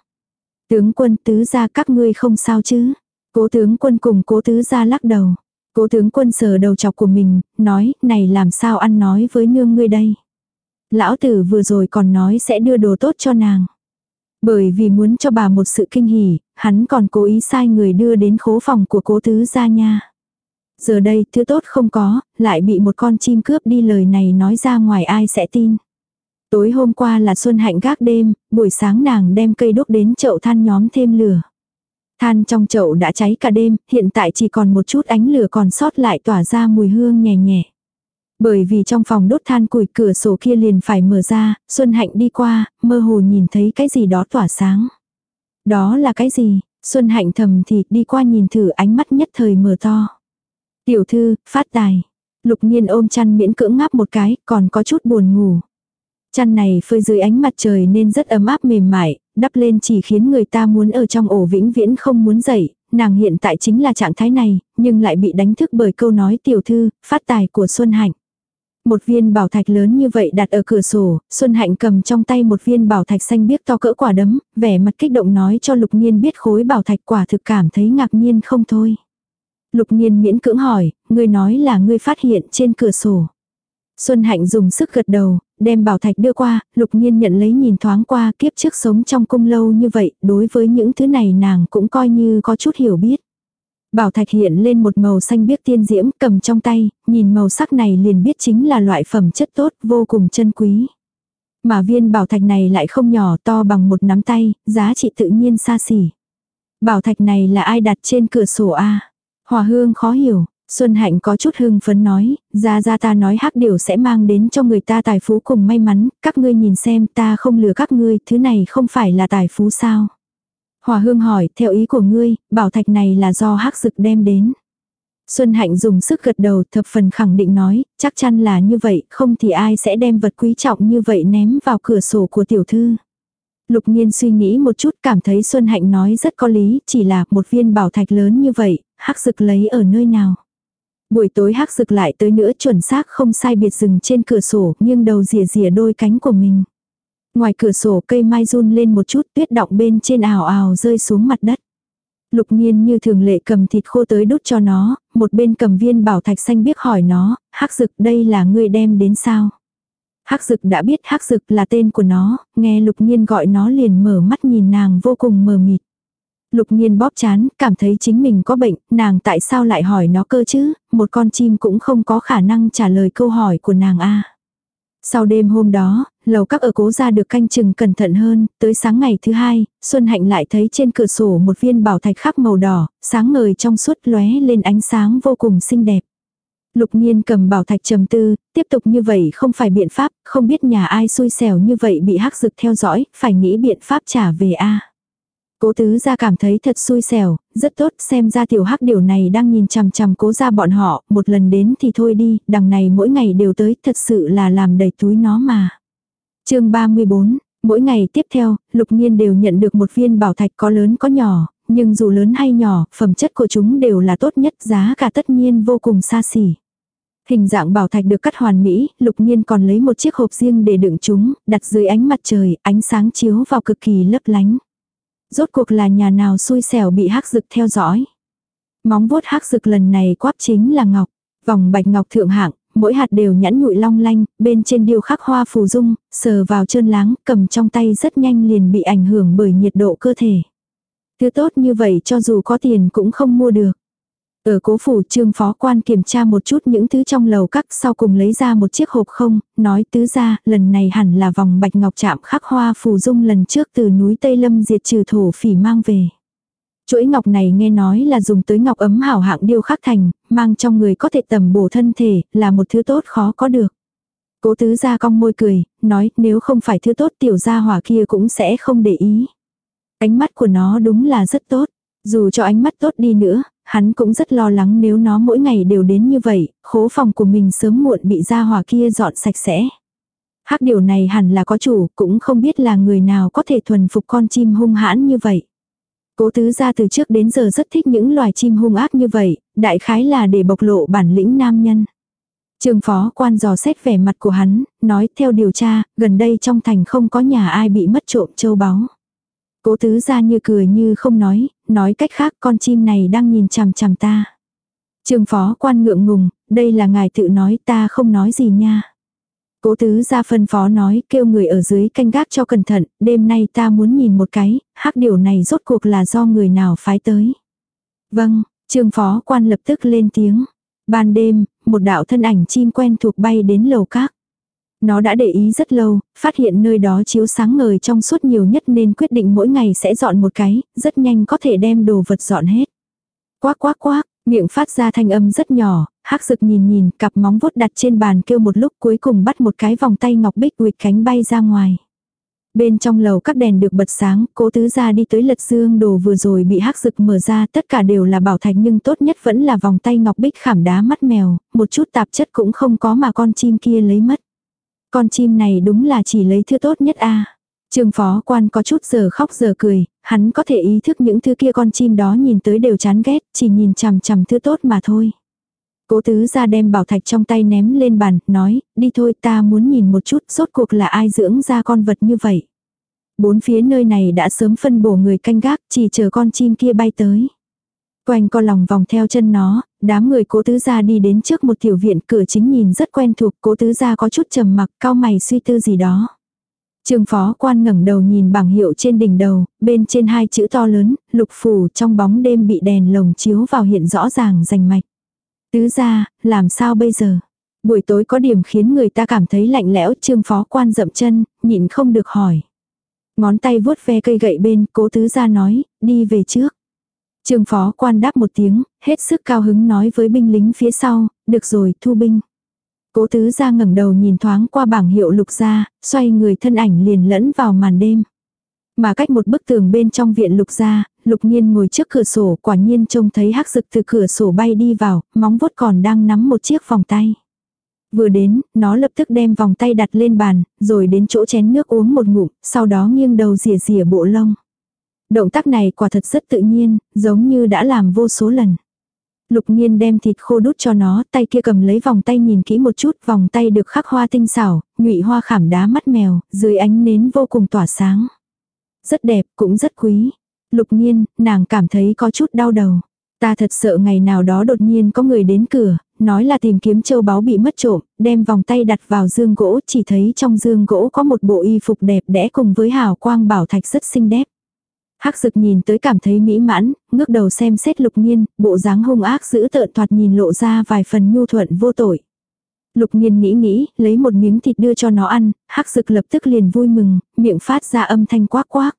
Tướng quân tứ ra các ngươi không sao chứ. Cố tướng quân cùng cố tứ ra lắc đầu. Cố tướng quân sờ đầu chọc của mình, nói, này làm sao ăn nói với nương ngươi đây. Lão tử vừa rồi còn nói sẽ đưa đồ tốt cho nàng. Bởi vì muốn cho bà một sự kinh hỉ, hắn còn cố ý sai người đưa đến khố phòng của cố tứ gia nha. Giờ đây, thứ tốt không có, lại bị một con chim cướp đi lời này nói ra ngoài ai sẽ tin. Tối hôm qua là Xuân Hạnh gác đêm, buổi sáng nàng đem cây đốt đến chậu than nhóm thêm lửa. Than trong chậu đã cháy cả đêm, hiện tại chỉ còn một chút ánh lửa còn sót lại tỏa ra mùi hương nhẹ nhẹ. Bởi vì trong phòng đốt than củi cửa sổ kia liền phải mở ra, Xuân Hạnh đi qua, mơ hồ nhìn thấy cái gì đó tỏa sáng. Đó là cái gì? Xuân Hạnh thầm thì đi qua nhìn thử ánh mắt nhất thời mở to. Tiểu thư, phát tài. Lục nhiên ôm chăn miễn cưỡng ngáp một cái, còn có chút buồn ngủ. Chăn này phơi dưới ánh mặt trời nên rất ấm áp mềm mại, đắp lên chỉ khiến người ta muốn ở trong ổ vĩnh viễn không muốn dậy. Nàng hiện tại chính là trạng thái này, nhưng lại bị đánh thức bởi câu nói tiểu thư, phát tài của Xuân Hạnh. Một viên bảo thạch lớn như vậy đặt ở cửa sổ, Xuân Hạnh cầm trong tay một viên bảo thạch xanh biếc to cỡ quả đấm, vẻ mặt kích động nói cho Lục Nhiên biết khối bảo thạch quả thực cảm thấy ngạc nhiên không thôi. Lục Nhiên miễn cưỡng hỏi, ngươi nói là ngươi phát hiện trên cửa sổ. Xuân Hạnh dùng sức gật đầu, đem bảo thạch đưa qua, Lục Nhiên nhận lấy nhìn thoáng qua kiếp trước sống trong cung lâu như vậy, đối với những thứ này nàng cũng coi như có chút hiểu biết. Bảo thạch hiện lên một màu xanh biếc tiên diễm cầm trong tay, nhìn màu sắc này liền biết chính là loại phẩm chất tốt vô cùng chân quý. Mà viên bảo thạch này lại không nhỏ to bằng một nắm tay, giá trị tự nhiên xa xỉ. Bảo thạch này là ai đặt trên cửa sổ A? Hòa hương khó hiểu, Xuân Hạnh có chút hưng phấn nói, ra ra ta nói hắc điều sẽ mang đến cho người ta tài phú cùng may mắn, các ngươi nhìn xem ta không lừa các ngươi, thứ này không phải là tài phú sao. Hòa hương hỏi, theo ý của ngươi, bảo thạch này là do hắc dực đem đến. Xuân Hạnh dùng sức gật đầu thập phần khẳng định nói, chắc chắn là như vậy, không thì ai sẽ đem vật quý trọng như vậy ném vào cửa sổ của tiểu thư. Lục Nhiên suy nghĩ một chút cảm thấy Xuân Hạnh nói rất có lý, chỉ là một viên bảo thạch lớn như vậy, hắc dực lấy ở nơi nào. Buổi tối hắc dực lại tới nữa chuẩn xác không sai biệt dừng trên cửa sổ, nhưng đầu rìa rìa đôi cánh của mình. Ngoài cửa sổ cây mai run lên một chút tuyết động bên trên ảo ảo rơi xuống mặt đất. Lục nghiên như thường lệ cầm thịt khô tới đút cho nó, một bên cầm viên bảo thạch xanh biết hỏi nó, hắc dực đây là ngươi đem đến sao? Hắc dực đã biết hắc dực là tên của nó, nghe lục nghiên gọi nó liền mở mắt nhìn nàng vô cùng mờ mịt. Lục nghiên bóp chán, cảm thấy chính mình có bệnh, nàng tại sao lại hỏi nó cơ chứ, một con chim cũng không có khả năng trả lời câu hỏi của nàng a. Sau đêm hôm đó, lầu các ở cố ra được canh chừng cẩn thận hơn, tới sáng ngày thứ hai, Xuân Hạnh lại thấy trên cửa sổ một viên bảo thạch khắc màu đỏ, sáng ngời trong suốt lóe lên ánh sáng vô cùng xinh đẹp. Lục nhiên cầm bảo thạch trầm tư, tiếp tục như vậy không phải biện pháp, không biết nhà ai xui xẻo như vậy bị hắc dực theo dõi, phải nghĩ biện pháp trả về a. Cố tứ gia cảm thấy thật xui xẻo, rất tốt, xem ra tiểu hắc điều này đang nhìn chằm chằm cố gia bọn họ, một lần đến thì thôi đi, đằng này mỗi ngày đều tới, thật sự là làm đầy túi nó mà chương 34, mỗi ngày tiếp theo, lục nhiên đều nhận được một viên bảo thạch có lớn có nhỏ, nhưng dù lớn hay nhỏ, phẩm chất của chúng đều là tốt nhất, giá cả tất nhiên vô cùng xa xỉ. Hình dạng bảo thạch được cắt hoàn mỹ, lục nhiên còn lấy một chiếc hộp riêng để đựng chúng, đặt dưới ánh mặt trời, ánh sáng chiếu vào cực kỳ lấp lánh. Rốt cuộc là nhà nào xui xẻo bị hắc dực theo dõi. Móng vuốt hắc dực lần này quáp chính là ngọc, vòng bạch ngọc thượng hạng, mỗi hạt đều nhẵn nhụi long lanh, bên trên điêu khắc hoa phù dung, sờ vào trơn láng, cầm trong tay rất nhanh liền bị ảnh hưởng bởi nhiệt độ cơ thể. Thứ tốt như vậy cho dù có tiền cũng không mua được. Ở cố phủ trương phó quan kiểm tra một chút những thứ trong lầu các sau cùng lấy ra một chiếc hộp không, nói tứ ra, lần này hẳn là vòng bạch ngọc chạm khắc hoa phù dung lần trước từ núi Tây Lâm diệt trừ thổ phỉ mang về. Chuỗi ngọc này nghe nói là dùng tới ngọc ấm hảo hạng điêu khắc thành, mang trong người có thể tầm bổ thân thể, là một thứ tốt khó có được. Cố tứ ra cong môi cười, nói nếu không phải thứ tốt tiểu gia hỏa kia cũng sẽ không để ý. Ánh mắt của nó đúng là rất tốt. Dù cho ánh mắt tốt đi nữa, hắn cũng rất lo lắng nếu nó mỗi ngày đều đến như vậy, khố phòng của mình sớm muộn bị gia hỏa kia dọn sạch sẽ. Hắc điều này hẳn là có chủ, cũng không biết là người nào có thể thuần phục con chim hung hãn như vậy. Cố tứ gia từ trước đến giờ rất thích những loài chim hung ác như vậy, đại khái là để bộc lộ bản lĩnh nam nhân. Trường phó quan dò xét vẻ mặt của hắn, nói theo điều tra, gần đây trong thành không có nhà ai bị mất trộm châu báu. Cố tứ ra như cười như không nói, nói cách khác con chim này đang nhìn chằm chằm ta. Trường phó quan ngượng ngùng, đây là ngài tự nói ta không nói gì nha. Cố tứ ra phân phó nói kêu người ở dưới canh gác cho cẩn thận, đêm nay ta muốn nhìn một cái, hắc điều này rốt cuộc là do người nào phái tới. Vâng, trương phó quan lập tức lên tiếng. Ban đêm, một đạo thân ảnh chim quen thuộc bay đến lầu các. Nó đã để ý rất lâu, phát hiện nơi đó chiếu sáng ngời trong suốt nhiều nhất nên quyết định mỗi ngày sẽ dọn một cái, rất nhanh có thể đem đồ vật dọn hết. Quác quác quác, miệng phát ra thanh âm rất nhỏ, hắc dực nhìn nhìn, cặp móng vuốt đặt trên bàn kêu một lúc cuối cùng bắt một cái vòng tay ngọc bích quỵt cánh bay ra ngoài. Bên trong lầu các đèn được bật sáng, cố tứ ra đi tới lật dương đồ vừa rồi bị hắc rực mở ra, tất cả đều là bảo thạch nhưng tốt nhất vẫn là vòng tay ngọc bích khảm đá mắt mèo, một chút tạp chất cũng không có mà con chim kia lấy mất. Con chim này đúng là chỉ lấy thứ tốt nhất a. Trường phó quan có chút giờ khóc giờ cười, hắn có thể ý thức những thứ kia con chim đó nhìn tới đều chán ghét, chỉ nhìn chằm chằm thứ tốt mà thôi. Cố tứ ra đem bảo thạch trong tay ném lên bàn, nói, đi thôi ta muốn nhìn một chút rốt cuộc là ai dưỡng ra con vật như vậy. Bốn phía nơi này đã sớm phân bổ người canh gác, chỉ chờ con chim kia bay tới. Quanh co lòng vòng theo chân nó, đám người cố tứ gia đi đến trước một tiểu viện cửa chính nhìn rất quen thuộc, cố tứ gia có chút trầm mặc, cao mày suy tư gì đó. Trường phó quan ngẩng đầu nhìn bảng hiệu trên đỉnh đầu, bên trên hai chữ to lớn, lục phủ trong bóng đêm bị đèn lồng chiếu vào hiện rõ ràng rành mạch. Tứ ra, làm sao bây giờ? Buổi tối có điểm khiến người ta cảm thấy lạnh lẽo, trương phó quan dậm chân, nhịn không được hỏi. Ngón tay vuốt ve cây gậy bên, cố tứ ra nói, đi về trước. Trương phó quan đáp một tiếng, hết sức cao hứng nói với binh lính phía sau, được rồi, thu binh. Cố tứ ra ngẩng đầu nhìn thoáng qua bảng hiệu lục ra, xoay người thân ảnh liền lẫn vào màn đêm. Mà cách một bức tường bên trong viện lục ra, lục nhiên ngồi trước cửa sổ quả nhiên trông thấy hắc rực từ cửa sổ bay đi vào, móng vuốt còn đang nắm một chiếc vòng tay. Vừa đến, nó lập tức đem vòng tay đặt lên bàn, rồi đến chỗ chén nước uống một ngụm, sau đó nghiêng đầu rỉa rỉa bộ lông. Động tác này quả thật rất tự nhiên, giống như đã làm vô số lần. Lục nhiên đem thịt khô đút cho nó, tay kia cầm lấy vòng tay nhìn kỹ một chút, vòng tay được khắc hoa tinh xảo, nhụy hoa khảm đá mắt mèo, dưới ánh nến vô cùng tỏa sáng. Rất đẹp, cũng rất quý. Lục nhiên, nàng cảm thấy có chút đau đầu. Ta thật sợ ngày nào đó đột nhiên có người đến cửa, nói là tìm kiếm châu báu bị mất trộm, đem vòng tay đặt vào dương gỗ, chỉ thấy trong dương gỗ có một bộ y phục đẹp đẽ cùng với hào quang bảo thạch rất xinh đẹp. Hắc Dực nhìn tới cảm thấy mỹ mãn, ngước đầu xem xét Lục Nhiên, bộ dáng hung ác giữ tợn thoạt nhìn lộ ra vài phần nhu thuận vô tội. Lục Nhiên nghĩ nghĩ, lấy một miếng thịt đưa cho nó ăn, Hắc Dực lập tức liền vui mừng, miệng phát ra âm thanh quác quác.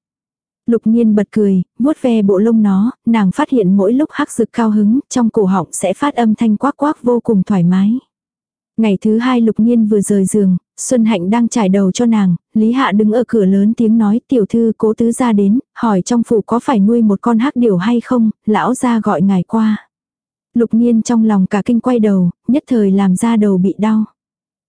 Lục Nhiên bật cười, vuốt ve bộ lông nó, nàng phát hiện mỗi lúc Hắc Dực cao hứng, trong cổ họng sẽ phát âm thanh quác quác vô cùng thoải mái. Ngày thứ hai Lục Nhiên vừa rời giường, Xuân Hạnh đang trải đầu cho nàng, Lý Hạ đứng ở cửa lớn tiếng nói tiểu thư cố tứ ra đến, hỏi trong phủ có phải nuôi một con hắc điểu hay không, lão ra gọi ngài qua. Lục nhiên trong lòng cả kinh quay đầu, nhất thời làm ra đầu bị đau.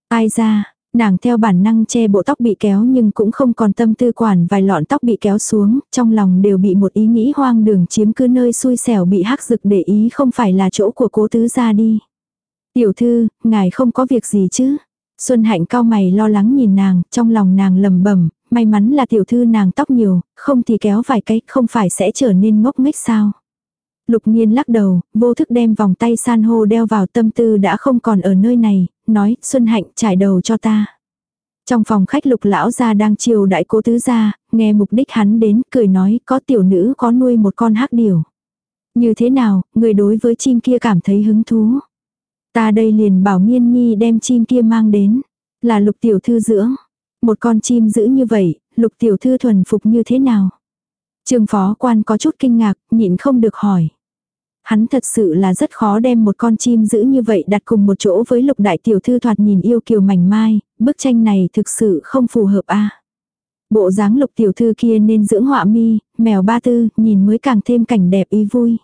Ai ra, nàng theo bản năng che bộ tóc bị kéo nhưng cũng không còn tâm tư quản vài lọn tóc bị kéo xuống, trong lòng đều bị một ý nghĩ hoang đường chiếm cứ nơi xui xẻo bị hắc rực để ý không phải là chỗ của cố tứ ra đi. Tiểu thư, ngài không có việc gì chứ? Xuân hạnh cao mày lo lắng nhìn nàng, trong lòng nàng lầm bẩm may mắn là tiểu thư nàng tóc nhiều, không thì kéo vài cái, không phải sẽ trở nên ngốc nghếch sao. Lục nhiên lắc đầu, vô thức đem vòng tay san hô đeo vào tâm tư đã không còn ở nơi này, nói, Xuân hạnh trải đầu cho ta. Trong phòng khách lục lão gia đang chiều đại cố tứ gia, nghe mục đích hắn đến, cười nói, có tiểu nữ có nuôi một con hắc điểu. Như thế nào, người đối với chim kia cảm thấy hứng thú. Ta đây liền bảo Miên Nhi đem chim kia mang đến. Là lục tiểu thư dưỡng. Một con chim giữ như vậy, lục tiểu thư thuần phục như thế nào? Trường phó quan có chút kinh ngạc, nhịn không được hỏi. Hắn thật sự là rất khó đem một con chim giữ như vậy đặt cùng một chỗ với lục đại tiểu thư thoạt nhìn yêu kiều mảnh mai, bức tranh này thực sự không phù hợp a. Bộ dáng lục tiểu thư kia nên dưỡng họa mi, mèo ba tư, nhìn mới càng thêm cảnh đẹp ý vui.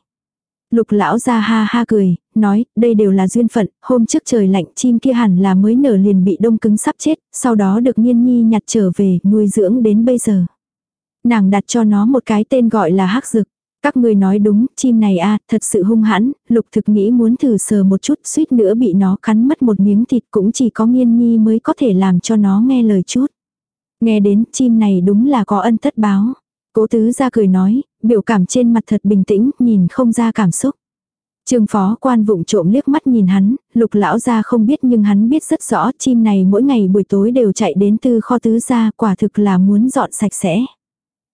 Lục lão ra ha ha cười, nói, đây đều là duyên phận, hôm trước trời lạnh chim kia hẳn là mới nở liền bị đông cứng sắp chết, sau đó được nhiên nhi nhặt trở về, nuôi dưỡng đến bây giờ. Nàng đặt cho nó một cái tên gọi là hắc dực. Các người nói đúng, chim này a thật sự hung hãn, lục thực nghĩ muốn thử sờ một chút, suýt nữa bị nó cắn mất một miếng thịt cũng chỉ có nghiên nhi mới có thể làm cho nó nghe lời chút. Nghe đến chim này đúng là có ân thất báo. Cố tứ ra cười nói, biểu cảm trên mặt thật bình tĩnh, nhìn không ra cảm xúc. Trương phó quan vụng trộm liếc mắt nhìn hắn, lục lão ra không biết nhưng hắn biết rất rõ chim này mỗi ngày buổi tối đều chạy đến từ kho tứ ra quả thực là muốn dọn sạch sẽ.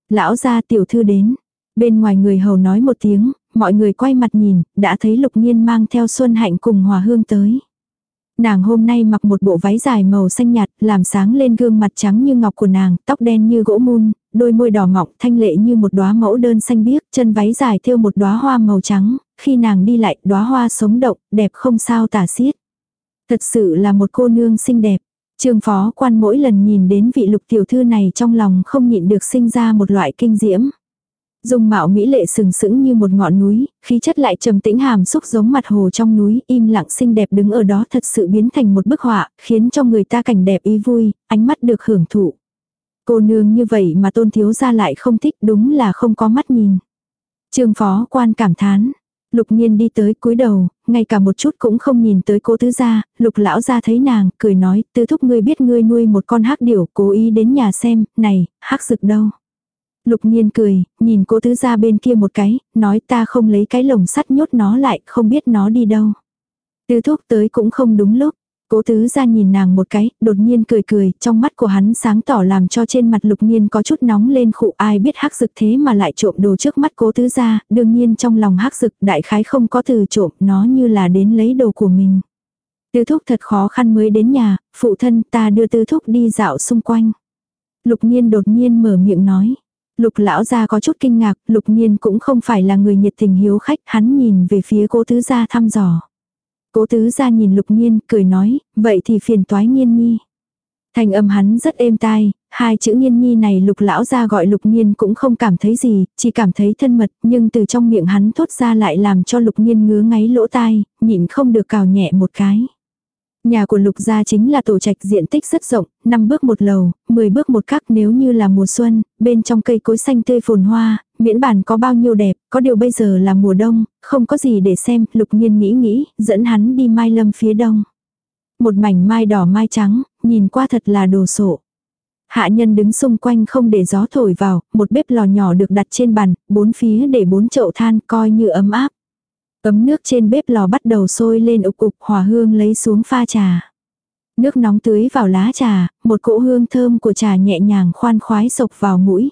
Lão ra tiểu thư đến, bên ngoài người hầu nói một tiếng, mọi người quay mặt nhìn, đã thấy lục nhiên mang theo xuân hạnh cùng hòa hương tới. Nàng hôm nay mặc một bộ váy dài màu xanh nhạt, làm sáng lên gương mặt trắng như ngọc của nàng, tóc đen như gỗ mun, đôi môi đỏ mọng thanh lệ như một đóa mẫu đơn xanh biếc, chân váy dài thêu một đóa hoa màu trắng, khi nàng đi lại, đóa hoa sống động, đẹp không sao tả xiết. Thật sự là một cô nương xinh đẹp. Trương phó quan mỗi lần nhìn đến vị lục tiểu thư này trong lòng không nhịn được sinh ra một loại kinh diễm. Dung mạo mỹ lệ sừng sững như một ngọn núi, khí chất lại trầm tĩnh hàm xúc giống mặt hồ trong núi, im lặng xinh đẹp đứng ở đó thật sự biến thành một bức họa, khiến cho người ta cảnh đẹp ý vui, ánh mắt được hưởng thụ. Cô nương như vậy mà tôn thiếu gia lại không thích đúng là không có mắt nhìn. Trương phó quan cảm thán. Lục nhiên đi tới cúi đầu, ngay cả một chút cũng không nhìn tới cô tứ gia, lục lão gia thấy nàng, cười nói, tư thúc ngươi biết ngươi nuôi một con hắc điểu, cố ý đến nhà xem, này, hắc rực đâu. Lục nhiên cười, nhìn cô tứ gia bên kia một cái, nói ta không lấy cái lồng sắt nhốt nó lại, không biết nó đi đâu. Tứ thúc tới cũng không đúng lúc. Cố tứ ra nhìn nàng một cái, đột nhiên cười cười, trong mắt của hắn sáng tỏ làm cho trên mặt lục nhiên có chút nóng lên khụ ai biết hắc dực thế mà lại trộm đồ trước mắt cố tứ ra, đương nhiên trong lòng hắc dực đại khái không có từ trộm, nó như là đến lấy đồ của mình. Tư thúc thật khó khăn mới đến nhà, phụ thân ta đưa tư thúc đi dạo xung quanh. Lục nhiên đột nhiên mở miệng nói. Lục lão gia có chút kinh ngạc, lục nhiên cũng không phải là người nhiệt tình hiếu khách, hắn nhìn về phía cố tứ gia thăm dò. Cố tứ gia nhìn lục nhiên, cười nói, vậy thì phiền toái nhiên nhi. Thành âm hắn rất êm tai, hai chữ nhiên nhi này lục lão gia gọi lục nhiên cũng không cảm thấy gì, chỉ cảm thấy thân mật, nhưng từ trong miệng hắn thốt ra lại làm cho lục nhiên ngứa ngáy lỗ tai, nhịn không được cào nhẹ một cái. Nhà của lục gia chính là tổ trạch diện tích rất rộng, 5 bước một lầu, 10 bước một khắc nếu như là mùa xuân, bên trong cây cối xanh tươi phồn hoa, miễn bản có bao nhiêu đẹp, có điều bây giờ là mùa đông, không có gì để xem, lục nhiên nghĩ nghĩ, dẫn hắn đi mai lâm phía đông. Một mảnh mai đỏ mai trắng, nhìn qua thật là đồ sộ. Hạ nhân đứng xung quanh không để gió thổi vào, một bếp lò nhỏ được đặt trên bàn, bốn phía để bốn chậu than coi như ấm áp. Ấm nước trên bếp lò bắt đầu sôi lên ục ục hòa hương lấy xuống pha trà. Nước nóng tưới vào lá trà, một cỗ hương thơm của trà nhẹ nhàng khoan khoái sộc vào mũi.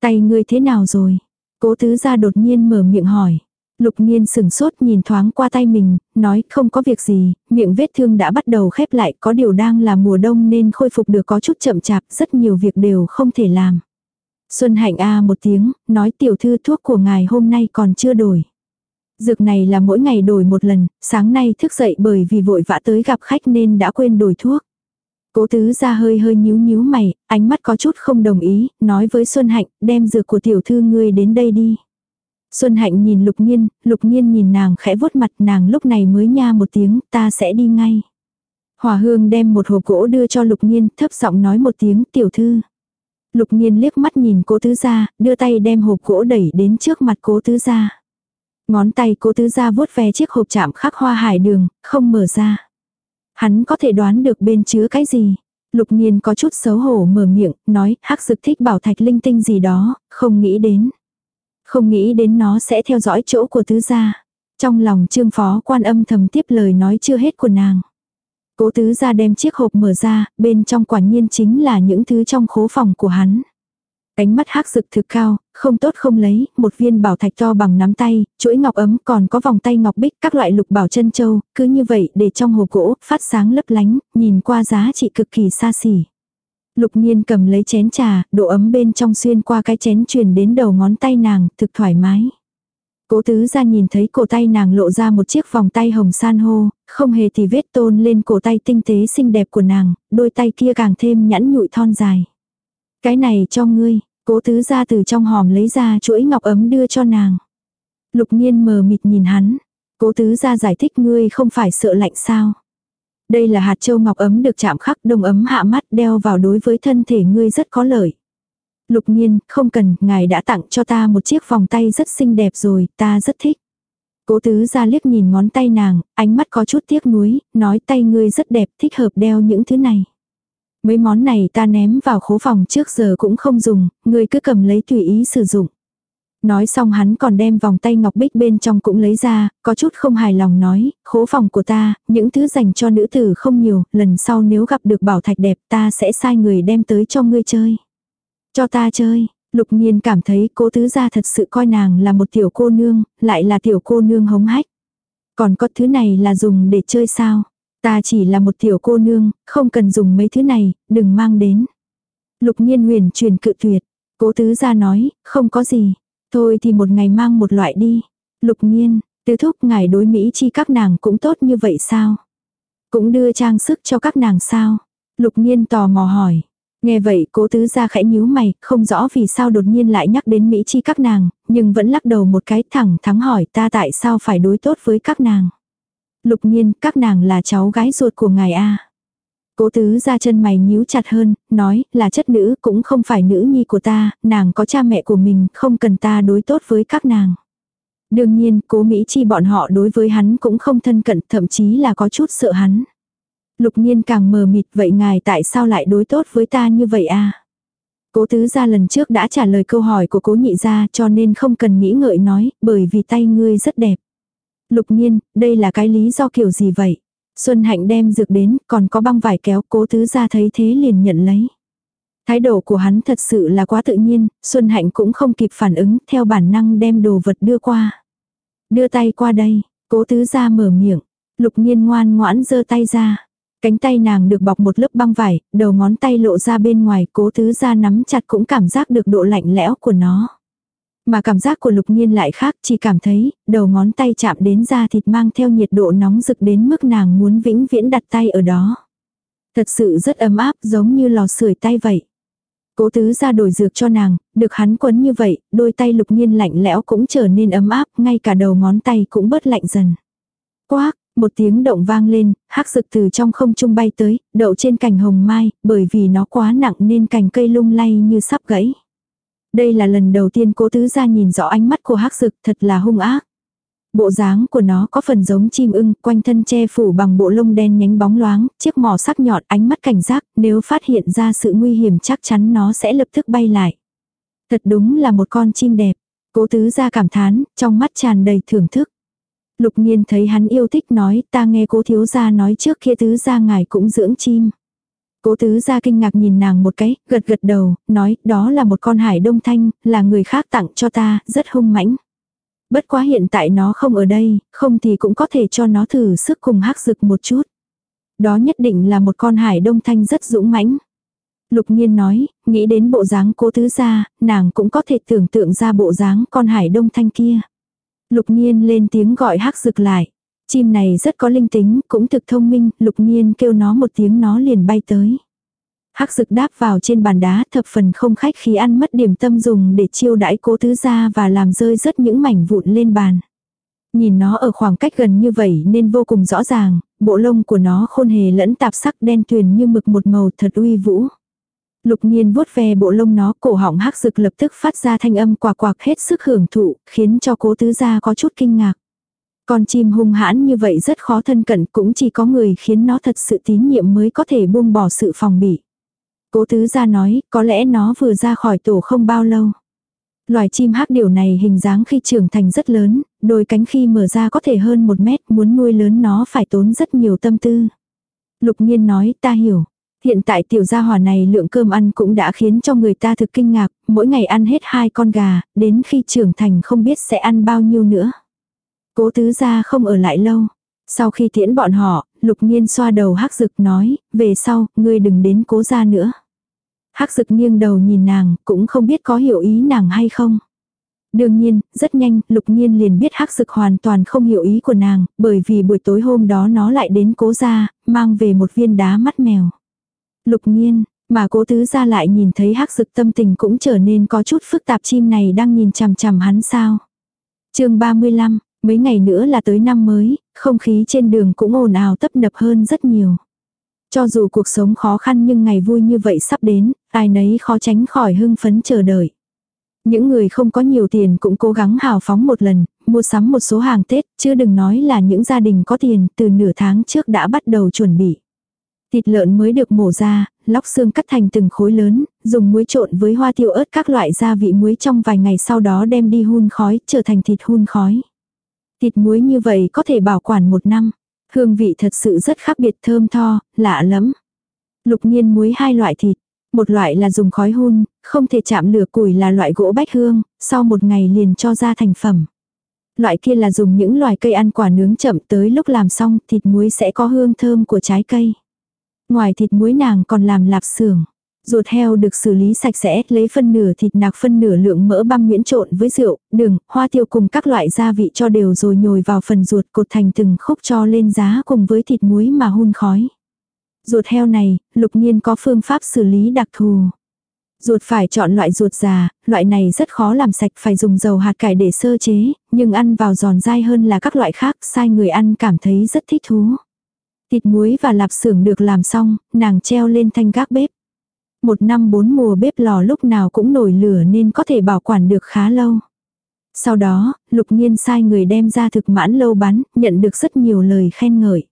Tay ngươi thế nào rồi? Cố tứ gia đột nhiên mở miệng hỏi. Lục nhiên sừng sốt nhìn thoáng qua tay mình, nói không có việc gì, miệng vết thương đã bắt đầu khép lại có điều đang là mùa đông nên khôi phục được có chút chậm chạp, rất nhiều việc đều không thể làm. Xuân hạnh a một tiếng, nói tiểu thư thuốc của ngài hôm nay còn chưa đổi. Dược này là mỗi ngày đổi một lần, sáng nay thức dậy bởi vì vội vã tới gặp khách nên đã quên đổi thuốc. Cố tứ ra hơi hơi nhíu nhíu mày, ánh mắt có chút không đồng ý, nói với Xuân Hạnh, đem dược của tiểu thư ngươi đến đây đi. Xuân Hạnh nhìn Lục Nhiên, Lục Nhiên nhìn nàng khẽ vuốt mặt nàng lúc này mới nha một tiếng, ta sẽ đi ngay. Hòa Hương đem một hộp gỗ đưa cho Lục Nhiên, thấp giọng nói một tiếng, tiểu thư. Lục Nhiên liếc mắt nhìn cố tứ gia, đưa tay đem hộp gỗ đẩy đến trước mặt cố tứ gia. Ngón tay cố tứ gia vuốt ve chiếc hộp chạm khắc hoa hải đường, không mở ra. Hắn có thể đoán được bên chứa cái gì. Lục nhiên có chút xấu hổ mở miệng, nói, hắc dực thích bảo thạch linh tinh gì đó, không nghĩ đến. Không nghĩ đến nó sẽ theo dõi chỗ của tứ gia. Trong lòng trương phó quan âm thầm tiếp lời nói chưa hết của nàng. Cố tứ gia đem chiếc hộp mở ra, bên trong quả nhiên chính là những thứ trong khố phòng của hắn. Cánh mắt hắc rực thực cao, không tốt không lấy, một viên bảo thạch to bằng nắm tay, chuỗi ngọc ấm còn có vòng tay ngọc bích các loại lục bảo chân châu, cứ như vậy để trong hồ gỗ, phát sáng lấp lánh, nhìn qua giá trị cực kỳ xa xỉ. Lục nhiên cầm lấy chén trà, độ ấm bên trong xuyên qua cái chén truyền đến đầu ngón tay nàng, thực thoải mái. Cố tứ ra nhìn thấy cổ tay nàng lộ ra một chiếc vòng tay hồng san hô, không hề thì vết tôn lên cổ tay tinh tế xinh đẹp của nàng, đôi tay kia càng thêm nhẵn nhụi thon dài. Cái này cho ngươi, cố tứ ra từ trong hòm lấy ra chuỗi ngọc ấm đưa cho nàng. Lục nhiên mờ mịt nhìn hắn. Cố tứ ra giải thích ngươi không phải sợ lạnh sao. Đây là hạt châu ngọc ấm được chạm khắc đông ấm hạ mắt đeo vào đối với thân thể ngươi rất có lợi. Lục nhiên, không cần, ngài đã tặng cho ta một chiếc vòng tay rất xinh đẹp rồi, ta rất thích. Cố tứ ra liếc nhìn ngón tay nàng, ánh mắt có chút tiếc nuối, nói tay ngươi rất đẹp, thích hợp đeo những thứ này. Mấy món này ta ném vào khố phòng trước giờ cũng không dùng, ngươi cứ cầm lấy tùy ý sử dụng. Nói xong hắn còn đem vòng tay ngọc bích bên trong cũng lấy ra, có chút không hài lòng nói, khố phòng của ta, những thứ dành cho nữ tử không nhiều, lần sau nếu gặp được bảo thạch đẹp ta sẽ sai người đem tới cho ngươi chơi. Cho ta chơi, lục nhiên cảm thấy cô tứ gia thật sự coi nàng là một tiểu cô nương, lại là tiểu cô nương hống hách. Còn có thứ này là dùng để chơi sao? Ta chỉ là một tiểu cô nương, không cần dùng mấy thứ này, đừng mang đến. Lục nhiên huyền truyền cự tuyệt. Cố tứ gia nói, không có gì. Thôi thì một ngày mang một loại đi. Lục nhiên, tứ thúc ngài đối Mỹ chi các nàng cũng tốt như vậy sao? Cũng đưa trang sức cho các nàng sao? Lục nhiên tò mò hỏi. Nghe vậy cố tứ gia khẽ nhíu mày, không rõ vì sao đột nhiên lại nhắc đến Mỹ chi các nàng, nhưng vẫn lắc đầu một cái thẳng thắng hỏi ta tại sao phải đối tốt với các nàng. Lục nhiên, các nàng là cháu gái ruột của ngài A. Cố tứ ra chân mày nhíu chặt hơn, nói là chất nữ cũng không phải nữ nhi của ta, nàng có cha mẹ của mình, không cần ta đối tốt với các nàng. Đương nhiên, cố Mỹ chi bọn họ đối với hắn cũng không thân cận, thậm chí là có chút sợ hắn. Lục nhiên càng mờ mịt vậy ngài tại sao lại đối tốt với ta như vậy a Cố tứ gia lần trước đã trả lời câu hỏi của cố nhị gia cho nên không cần nghĩ ngợi nói, bởi vì tay ngươi rất đẹp. Lục nhiên, đây là cái lý do kiểu gì vậy? Xuân Hạnh đem dược đến, còn có băng vải kéo, cố tứ gia thấy thế liền nhận lấy. Thái độ của hắn thật sự là quá tự nhiên, Xuân Hạnh cũng không kịp phản ứng, theo bản năng đem đồ vật đưa qua. Đưa tay qua đây, cố tứ gia mở miệng, lục nhiên ngoan ngoãn giơ tay ra. Cánh tay nàng được bọc một lớp băng vải, đầu ngón tay lộ ra bên ngoài, cố tứ gia nắm chặt cũng cảm giác được độ lạnh lẽo của nó. Mà cảm giác của lục nhiên lại khác, chỉ cảm thấy, đầu ngón tay chạm đến da thịt mang theo nhiệt độ nóng rực đến mức nàng muốn vĩnh viễn đặt tay ở đó. Thật sự rất ấm áp giống như lò sưởi tay vậy. Cố tứ ra đổi dược cho nàng, được hắn quấn như vậy, đôi tay lục nhiên lạnh lẽo cũng trở nên ấm áp, ngay cả đầu ngón tay cũng bớt lạnh dần. Quác, một tiếng động vang lên, hắc rực từ trong không trung bay tới, đậu trên cành hồng mai, bởi vì nó quá nặng nên cành cây lung lay như sắp gãy. Đây là lần đầu tiên cố tứ gia nhìn rõ ánh mắt của hắc dực thật là hung ác. Bộ dáng của nó có phần giống chim ưng, quanh thân che phủ bằng bộ lông đen nhánh bóng loáng, chiếc mỏ sắc nhọn ánh mắt cảnh giác, nếu phát hiện ra sự nguy hiểm chắc chắn nó sẽ lập tức bay lại. Thật đúng là một con chim đẹp. Cố tứ gia cảm thán, trong mắt tràn đầy thưởng thức. Lục nhiên thấy hắn yêu thích nói, ta nghe cố thiếu gia nói trước kia tứ gia ngài cũng dưỡng chim. Cố tứ ra kinh ngạc nhìn nàng một cái, gật gật đầu, nói đó là một con hải đông thanh, là người khác tặng cho ta, rất hung mãnh. Bất quá hiện tại nó không ở đây, không thì cũng có thể cho nó thử sức cùng hắc rực một chút. Đó nhất định là một con hải đông thanh rất dũng mãnh. Lục nhiên nói, nghĩ đến bộ dáng cố tứ ra, nàng cũng có thể tưởng tượng ra bộ dáng con hải đông thanh kia. Lục nhiên lên tiếng gọi hắc rực lại. Chim này rất có linh tính, cũng thực thông minh, lục nhiên kêu nó một tiếng nó liền bay tới. Hắc dực đáp vào trên bàn đá thập phần không khách khí ăn mất điểm tâm dùng để chiêu đãi cố tứ gia và làm rơi rất những mảnh vụn lên bàn. Nhìn nó ở khoảng cách gần như vậy nên vô cùng rõ ràng, bộ lông của nó khôn hề lẫn tạp sắc đen tuyền như mực một màu thật uy vũ. Lục nhiên vuốt ve bộ lông nó cổ họng hắc dực lập tức phát ra thanh âm quạc quạc hết sức hưởng thụ, khiến cho cố tứ gia có chút kinh ngạc. Con chim hung hãn như vậy rất khó thân cận cũng chỉ có người khiến nó thật sự tín nhiệm mới có thể buông bỏ sự phòng bị. Cố tứ gia nói, có lẽ nó vừa ra khỏi tổ không bao lâu. Loài chim hắc điểu này hình dáng khi trưởng thành rất lớn, đôi cánh khi mở ra có thể hơn một mét, muốn nuôi lớn nó phải tốn rất nhiều tâm tư. Lục nhiên nói, ta hiểu. Hiện tại tiểu gia hỏa này lượng cơm ăn cũng đã khiến cho người ta thực kinh ngạc, mỗi ngày ăn hết hai con gà, đến khi trưởng thành không biết sẽ ăn bao nhiêu nữa. Cố tứ gia không ở lại lâu. Sau khi tiễn bọn họ, lục nhiên xoa đầu hắc dực nói, về sau, ngươi đừng đến cố gia nữa. Hắc dực nghiêng đầu nhìn nàng, cũng không biết có hiểu ý nàng hay không. Đương nhiên, rất nhanh, lục nhiên liền biết hắc dực hoàn toàn không hiểu ý của nàng, bởi vì buổi tối hôm đó nó lại đến cố gia, mang về một viên đá mắt mèo. Lục nhiên, mà cố tứ gia lại nhìn thấy hắc dực tâm tình cũng trở nên có chút phức tạp chim này đang nhìn chằm chằm hắn sao. chương 35, Mấy ngày nữa là tới năm mới, không khí trên đường cũng ồn ào tấp nập hơn rất nhiều. Cho dù cuộc sống khó khăn nhưng ngày vui như vậy sắp đến, ai nấy khó tránh khỏi hưng phấn chờ đợi. Những người không có nhiều tiền cũng cố gắng hào phóng một lần, mua sắm một số hàng Tết, chứ đừng nói là những gia đình có tiền từ nửa tháng trước đã bắt đầu chuẩn bị. Thịt lợn mới được mổ ra, lóc xương cắt thành từng khối lớn, dùng muối trộn với hoa tiêu ớt các loại gia vị muối trong vài ngày sau đó đem đi hun khói, trở thành thịt hun khói. Thịt muối như vậy có thể bảo quản một năm. Hương vị thật sự rất khác biệt thơm tho, lạ lắm. Lục nhiên muối hai loại thịt. Một loại là dùng khói hun, không thể chạm lửa củi là loại gỗ bách hương, sau một ngày liền cho ra thành phẩm. Loại kia là dùng những loài cây ăn quả nướng chậm tới lúc làm xong thịt muối sẽ có hương thơm của trái cây. Ngoài thịt muối nàng còn làm lạp xưởng. Ruột heo được xử lý sạch sẽ, lấy phân nửa thịt nạc phân nửa lượng mỡ băm nhuyễn trộn với rượu, đường, hoa tiêu cùng các loại gia vị cho đều rồi nhồi vào phần ruột cột thành từng khúc cho lên giá cùng với thịt muối mà hun khói. Ruột heo này, lục nhiên có phương pháp xử lý đặc thù. Ruột phải chọn loại ruột già, loại này rất khó làm sạch phải dùng dầu hạt cải để sơ chế, nhưng ăn vào giòn dai hơn là các loại khác, sai người ăn cảm thấy rất thích thú. Thịt muối và lạp xưởng được làm xong, nàng treo lên thanh gác bếp. Một năm bốn mùa bếp lò lúc nào cũng nổi lửa nên có thể bảo quản được khá lâu. Sau đó, lục nhiên sai người đem ra thực mãn lâu bán, nhận được rất nhiều lời khen ngợi.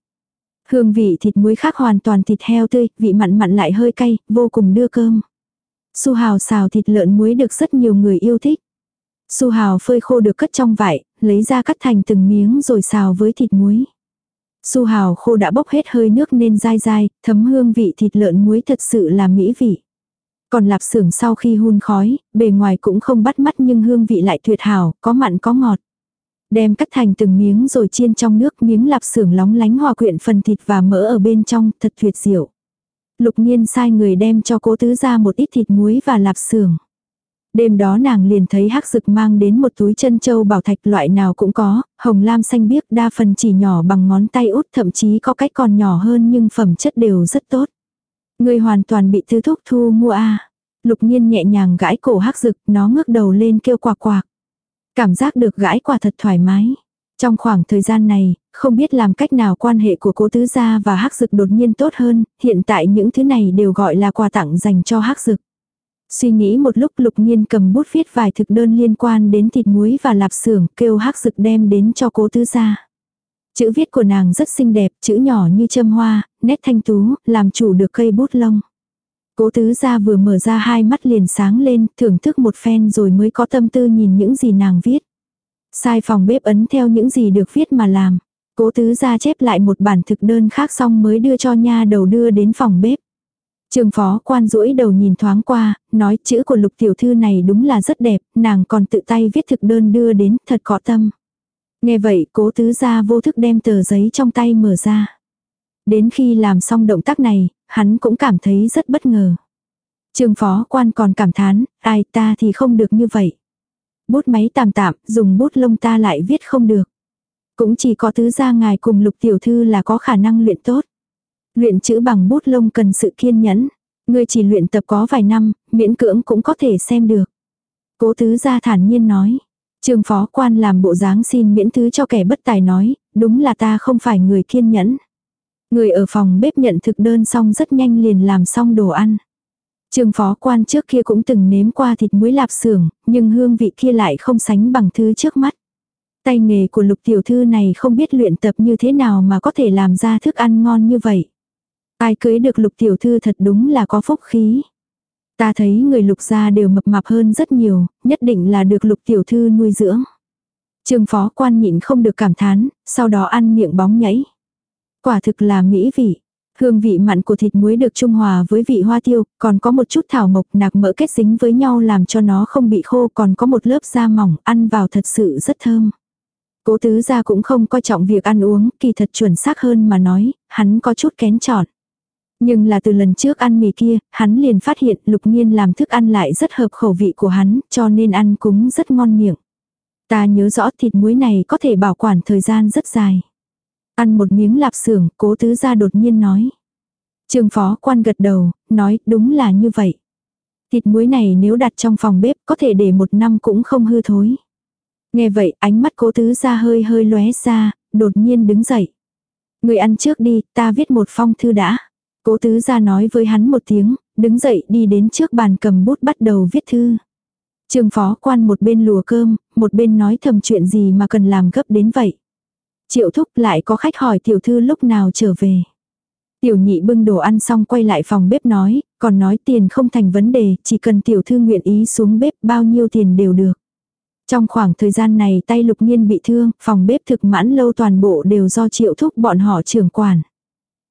Hương vị thịt muối khác hoàn toàn thịt heo tươi, vị mặn mặn lại hơi cay, vô cùng đưa cơm. Su hào xào thịt lợn muối được rất nhiều người yêu thích. Su hào phơi khô được cất trong vải, lấy ra cắt thành từng miếng rồi xào với thịt muối. Su hào khô đã bốc hết hơi nước nên dai dai, thấm hương vị thịt lợn muối thật sự là mỹ vị. Còn lạp xưởng sau khi hun khói, bề ngoài cũng không bắt mắt nhưng hương vị lại tuyệt hảo, có mặn có ngọt. Đem cắt thành từng miếng rồi chiên trong nước miếng lạp xưởng lóng lánh hòa quyện phần thịt và mỡ ở bên trong, thật tuyệt diệu. Lục nhiên sai người đem cho cố tứ ra một ít thịt muối và lạp xưởng. Đêm đó nàng liền thấy hắc dực mang đến một túi chân châu bảo thạch loại nào cũng có, hồng lam xanh biếc đa phần chỉ nhỏ bằng ngón tay út thậm chí có cách còn nhỏ hơn nhưng phẩm chất đều rất tốt. Người hoàn toàn bị thứ thúc thu mua a Lục nhiên nhẹ nhàng gãi cổ hắc dực, nó ngước đầu lên kêu quạc quạc. Cảm giác được gãi quả thật thoải mái. Trong khoảng thời gian này, không biết làm cách nào quan hệ của cố tứ gia và hắc dực đột nhiên tốt hơn, hiện tại những thứ này đều gọi là quà tặng dành cho hắc dực. Suy nghĩ một lúc lục nhiên cầm bút viết vài thực đơn liên quan đến thịt muối và lạp xưởng kêu hắc dực đem đến cho cố tứ gia. Chữ viết của nàng rất xinh đẹp, chữ nhỏ như châm hoa, nét thanh tú, làm chủ được cây bút lông. Cố tứ gia vừa mở ra hai mắt liền sáng lên, thưởng thức một phen rồi mới có tâm tư nhìn những gì nàng viết. Sai phòng bếp ấn theo những gì được viết mà làm. Cố tứ gia chép lại một bản thực đơn khác xong mới đưa cho nha đầu đưa đến phòng bếp. Trường phó quan rũi đầu nhìn thoáng qua, nói chữ của lục tiểu thư này đúng là rất đẹp, nàng còn tự tay viết thực đơn đưa đến, thật có tâm. Nghe vậy cố tứ gia vô thức đem tờ giấy trong tay mở ra. Đến khi làm xong động tác này, hắn cũng cảm thấy rất bất ngờ. Trường phó quan còn cảm thán, ai ta thì không được như vậy. Bút máy tạm tạm, dùng bút lông ta lại viết không được. Cũng chỉ có tứ gia ngài cùng lục tiểu thư là có khả năng luyện tốt. Luyện chữ bằng bút lông cần sự kiên nhẫn. ngươi chỉ luyện tập có vài năm, miễn cưỡng cũng có thể xem được. Cố tứ gia thản nhiên nói. Trường phó quan làm bộ dáng xin miễn thứ cho kẻ bất tài nói, đúng là ta không phải người kiên nhẫn. Người ở phòng bếp nhận thực đơn xong rất nhanh liền làm xong đồ ăn. Trường phó quan trước kia cũng từng nếm qua thịt muối lạp xưởng, nhưng hương vị kia lại không sánh bằng thứ trước mắt. Tay nghề của lục tiểu thư này không biết luyện tập như thế nào mà có thể làm ra thức ăn ngon như vậy. Ai cưới được lục tiểu thư thật đúng là có phúc khí. Ta thấy người lục gia đều mập mạp hơn rất nhiều, nhất định là được lục tiểu thư nuôi dưỡng. Trường phó quan nhịn không được cảm thán, sau đó ăn miệng bóng nhảy. Quả thực là mỹ vị. Hương vị mặn của thịt muối được trung hòa với vị hoa tiêu, còn có một chút thảo mộc nạc mỡ kết dính với nhau làm cho nó không bị khô còn có một lớp da mỏng, ăn vào thật sự rất thơm. Cố tứ gia cũng không coi trọng việc ăn uống, kỳ thật chuẩn xác hơn mà nói, hắn có chút kén chọn. Nhưng là từ lần trước ăn mì kia, hắn liền phát hiện lục nhiên làm thức ăn lại rất hợp khẩu vị của hắn, cho nên ăn cũng rất ngon miệng. Ta nhớ rõ thịt muối này có thể bảo quản thời gian rất dài. Ăn một miếng lạp xưởng, cố tứ gia đột nhiên nói. Trường phó quan gật đầu, nói đúng là như vậy. Thịt muối này nếu đặt trong phòng bếp có thể để một năm cũng không hư thối. Nghe vậy ánh mắt cố tứ gia hơi hơi lóe ra, đột nhiên đứng dậy. Người ăn trước đi, ta viết một phong thư đã. Cố tứ gia nói với hắn một tiếng, đứng dậy đi đến trước bàn cầm bút bắt đầu viết thư. Trường phó quan một bên lùa cơm, một bên nói thầm chuyện gì mà cần làm gấp đến vậy. Triệu thúc lại có khách hỏi tiểu thư lúc nào trở về. Tiểu nhị bưng đồ ăn xong quay lại phòng bếp nói, còn nói tiền không thành vấn đề, chỉ cần tiểu thư nguyện ý xuống bếp bao nhiêu tiền đều được. Trong khoảng thời gian này tay lục nhiên bị thương, phòng bếp thực mãn lâu toàn bộ đều do triệu thúc bọn họ trưởng quản.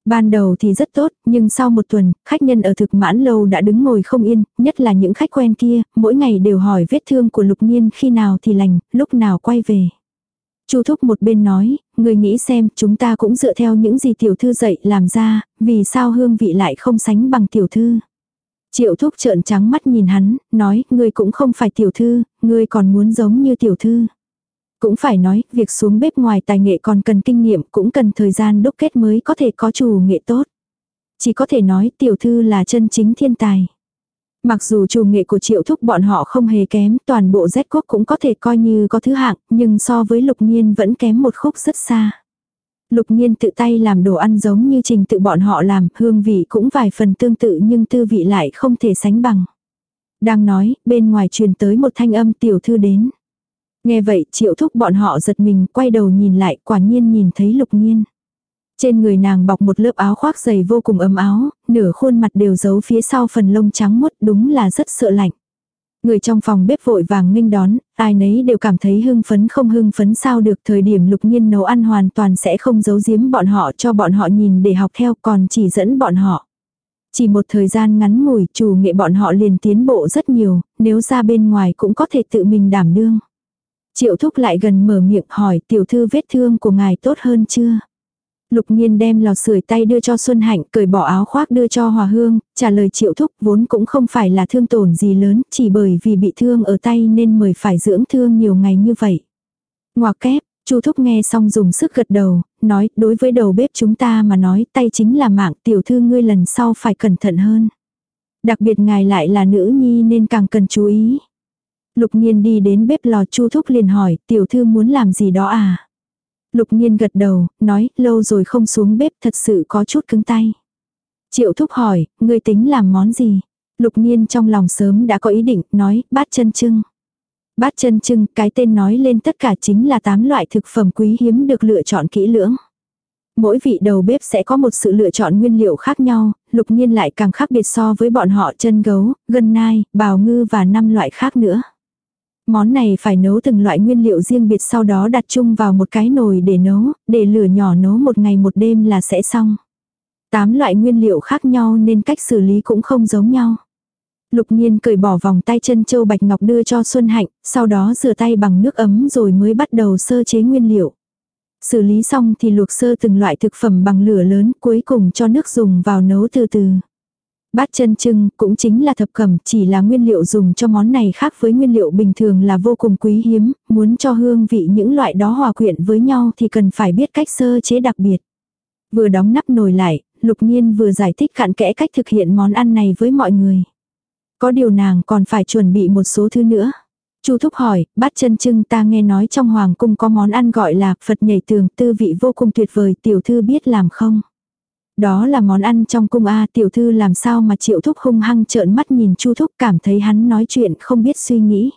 Ban đầu thì rất tốt, nhưng sau một tuần, khách nhân ở thực mãn lâu đã đứng ngồi không yên, nhất là những khách quen kia, mỗi ngày đều hỏi vết thương của lục nhiên khi nào thì lành, lúc nào quay về. Chu thúc một bên nói, người nghĩ xem chúng ta cũng dựa theo những gì tiểu thư dạy làm ra, vì sao hương vị lại không sánh bằng tiểu thư. Triệu thúc trợn trắng mắt nhìn hắn, nói, ngươi cũng không phải tiểu thư, ngươi còn muốn giống như tiểu thư. Cũng phải nói, việc xuống bếp ngoài tài nghệ còn cần kinh nghiệm, cũng cần thời gian đúc kết mới có thể có chủ nghệ tốt. Chỉ có thể nói tiểu thư là chân chính thiên tài. Mặc dù chủ nghệ của triệu thúc bọn họ không hề kém, toàn bộ Z quốc cũng có thể coi như có thứ hạng, nhưng so với lục nhiên vẫn kém một khúc rất xa. Lục nhiên tự tay làm đồ ăn giống như trình tự bọn họ làm, hương vị cũng vài phần tương tự nhưng tư vị lại không thể sánh bằng. Đang nói, bên ngoài truyền tới một thanh âm tiểu thư đến. Nghe vậy, triệu thúc bọn họ giật mình, quay đầu nhìn lại, quả nhiên nhìn thấy lục nhiên. Trên người nàng bọc một lớp áo khoác dày vô cùng ấm áo, nửa khuôn mặt đều giấu phía sau phần lông trắng muốt đúng là rất sợ lạnh. Người trong phòng bếp vội vàng nghênh đón, ai nấy đều cảm thấy hưng phấn không hưng phấn sao được thời điểm lục nhiên nấu ăn hoàn toàn sẽ không giấu giếm bọn họ cho bọn họ nhìn để học theo còn chỉ dẫn bọn họ. Chỉ một thời gian ngắn ngủi chủ nghệ bọn họ liền tiến bộ rất nhiều, nếu ra bên ngoài cũng có thể tự mình đảm đương. Triệu thúc lại gần mở miệng hỏi tiểu thư vết thương của ngài tốt hơn chưa? Lục nhiên đem lò sưởi tay đưa cho Xuân Hạnh, cởi bỏ áo khoác đưa cho Hòa Hương, trả lời triệu thúc vốn cũng không phải là thương tổn gì lớn, chỉ bởi vì bị thương ở tay nên mới phải dưỡng thương nhiều ngày như vậy. Ngoà kép, Chu thúc nghe xong dùng sức gật đầu, nói đối với đầu bếp chúng ta mà nói tay chính là mạng tiểu thư ngươi lần sau phải cẩn thận hơn. Đặc biệt ngài lại là nữ nhi nên càng cần chú ý. Lục nhiên đi đến bếp lò chu thúc liền hỏi tiểu thư muốn làm gì đó à. Lục nhiên gật đầu, nói, lâu rồi không xuống bếp thật sự có chút cứng tay. Triệu thúc hỏi, ngươi tính làm món gì? Lục nhiên trong lòng sớm đã có ý định, nói, bát chân trưng. Bát chân trưng, cái tên nói lên tất cả chính là tám loại thực phẩm quý hiếm được lựa chọn kỹ lưỡng. Mỗi vị đầu bếp sẽ có một sự lựa chọn nguyên liệu khác nhau, lục nhiên lại càng khác biệt so với bọn họ chân gấu, gân nai, bào ngư và năm loại khác nữa. Món này phải nấu từng loại nguyên liệu riêng biệt sau đó đặt chung vào một cái nồi để nấu, để lửa nhỏ nấu một ngày một đêm là sẽ xong. Tám loại nguyên liệu khác nhau nên cách xử lý cũng không giống nhau. Lục nhiên cởi bỏ vòng tay chân châu bạch ngọc đưa cho Xuân Hạnh, sau đó rửa tay bằng nước ấm rồi mới bắt đầu sơ chế nguyên liệu. Xử lý xong thì luộc sơ từng loại thực phẩm bằng lửa lớn cuối cùng cho nước dùng vào nấu từ từ. Bát chân trưng cũng chính là thập cẩm chỉ là nguyên liệu dùng cho món này khác với nguyên liệu bình thường là vô cùng quý hiếm, muốn cho hương vị những loại đó hòa quyện với nhau thì cần phải biết cách sơ chế đặc biệt. Vừa đóng nắp nồi lại, lục nhiên vừa giải thích cặn kẽ cách thực hiện món ăn này với mọi người. Có điều nàng còn phải chuẩn bị một số thứ nữa. Chu Thúc hỏi, bát chân trưng ta nghe nói trong hoàng cung có món ăn gọi là Phật nhảy tường tư vị vô cùng tuyệt vời tiểu thư biết làm không? Đó là món ăn trong cung A tiểu thư làm sao mà triệu thúc hung hăng trợn mắt nhìn chu thúc cảm thấy hắn nói chuyện không biết suy nghĩ.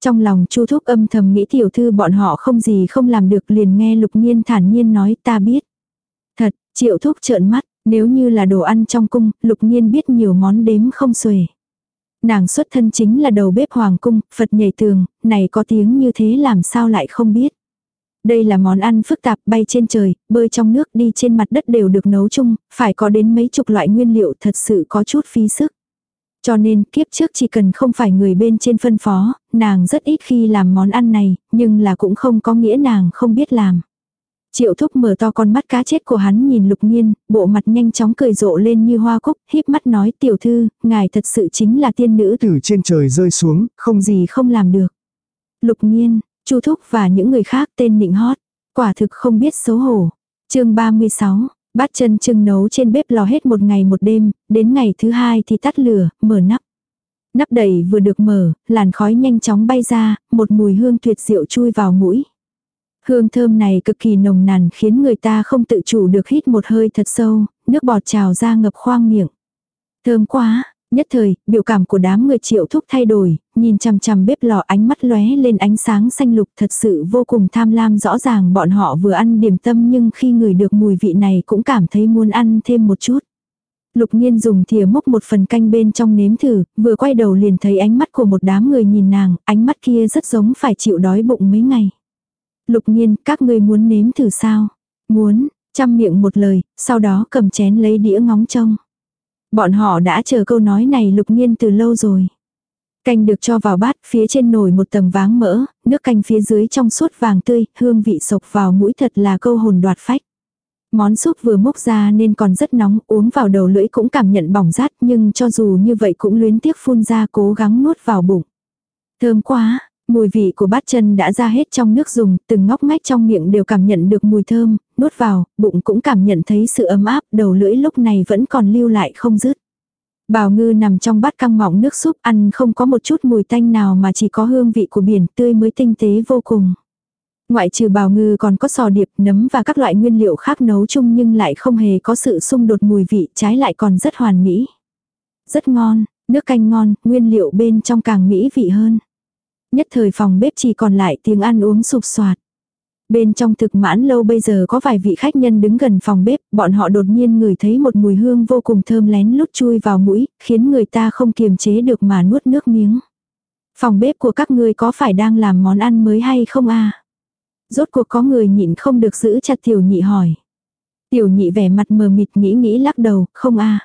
Trong lòng chu thúc âm thầm nghĩ tiểu thư bọn họ không gì không làm được liền nghe lục nhiên thản nhiên nói ta biết. Thật, triệu thúc trợn mắt, nếu như là đồ ăn trong cung, lục nhiên biết nhiều món đếm không xuể. Nàng xuất thân chính là đầu bếp hoàng cung, Phật nhảy tường, này có tiếng như thế làm sao lại không biết. Đây là món ăn phức tạp bay trên trời, bơi trong nước đi trên mặt đất đều được nấu chung, phải có đến mấy chục loại nguyên liệu thật sự có chút phí sức. Cho nên kiếp trước chỉ cần không phải người bên trên phân phó, nàng rất ít khi làm món ăn này, nhưng là cũng không có nghĩa nàng không biết làm. Triệu thúc mở to con mắt cá chết của hắn nhìn lục nhiên, bộ mặt nhanh chóng cười rộ lên như hoa cúc, híp mắt nói tiểu thư, ngài thật sự chính là tiên nữ từ trên trời rơi xuống, không gì không làm được. Lục nhiên, Chu Thúc và những người khác tên nịnh hót. Quả thực không biết xấu hổ. chương 36, bát chân trưng nấu trên bếp lò hết một ngày một đêm, đến ngày thứ hai thì tắt lửa, mở nắp. Nắp đầy vừa được mở, làn khói nhanh chóng bay ra, một mùi hương tuyệt diệu chui vào mũi. Hương thơm này cực kỳ nồng nàn khiến người ta không tự chủ được hít một hơi thật sâu, nước bọt trào ra ngập khoang miệng. Thơm quá, Nhất thời, biểu cảm của đám người triệu thúc thay đổi, nhìn chằm chằm bếp lò ánh mắt lóe lên ánh sáng xanh lục thật sự vô cùng tham lam rõ ràng bọn họ vừa ăn điểm tâm nhưng khi ngửi được mùi vị này cũng cảm thấy muốn ăn thêm một chút. Lục nhiên dùng thìa múc một phần canh bên trong nếm thử, vừa quay đầu liền thấy ánh mắt của một đám người nhìn nàng, ánh mắt kia rất giống phải chịu đói bụng mấy ngày. Lục nhiên, các ngươi muốn nếm thử sao? Muốn, chăm miệng một lời, sau đó cầm chén lấy đĩa ngóng trông. Bọn họ đã chờ câu nói này lục nhiên từ lâu rồi. Canh được cho vào bát, phía trên nồi một tầng váng mỡ, nước canh phía dưới trong suốt vàng tươi, hương vị sộc vào mũi thật là câu hồn đoạt phách. Món súp vừa múc ra nên còn rất nóng, uống vào đầu lưỡi cũng cảm nhận bỏng rát nhưng cho dù như vậy cũng luyến tiếc phun ra cố gắng nuốt vào bụng. Thơm quá, mùi vị của bát chân đã ra hết trong nước dùng, từng ngóc ngách trong miệng đều cảm nhận được mùi thơm, nuốt vào, bụng cũng cảm nhận thấy sự ấm áp, đầu lưỡi lúc này vẫn còn lưu lại không dứt. Bào ngư nằm trong bát căng mỏng nước súp ăn không có một chút mùi tanh nào mà chỉ có hương vị của biển tươi mới tinh tế vô cùng. Ngoại trừ bào ngư còn có sò điệp, nấm và các loại nguyên liệu khác nấu chung nhưng lại không hề có sự xung đột mùi vị trái lại còn rất hoàn mỹ. Rất ngon, nước canh ngon, nguyên liệu bên trong càng mỹ vị hơn. Nhất thời phòng bếp chỉ còn lại tiếng ăn uống sụp soạt. Bên trong thực mãn lâu bây giờ có vài vị khách nhân đứng gần phòng bếp, bọn họ đột nhiên ngửi thấy một mùi hương vô cùng thơm lén lút chui vào mũi, khiến người ta không kiềm chế được mà nuốt nước miếng. Phòng bếp của các ngươi có phải đang làm món ăn mới hay không a? Rốt cuộc có người nhịn không được giữ chặt tiểu nhị hỏi. Tiểu nhị vẻ mặt mờ mịt nghĩ nghĩ lắc đầu, không a.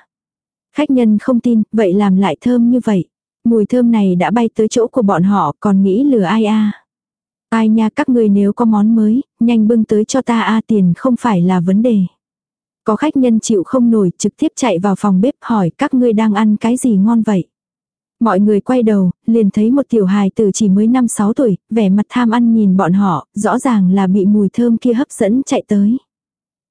Khách nhân không tin, vậy làm lại thơm như vậy. Mùi thơm này đã bay tới chỗ của bọn họ, còn nghĩ lừa ai a? Ai nha các người nếu có món mới, nhanh bưng tới cho ta a tiền không phải là vấn đề. Có khách nhân chịu không nổi trực tiếp chạy vào phòng bếp hỏi các ngươi đang ăn cái gì ngon vậy. Mọi người quay đầu, liền thấy một tiểu hài tử chỉ mới 5-6 tuổi, vẻ mặt tham ăn nhìn bọn họ, rõ ràng là bị mùi thơm kia hấp dẫn chạy tới.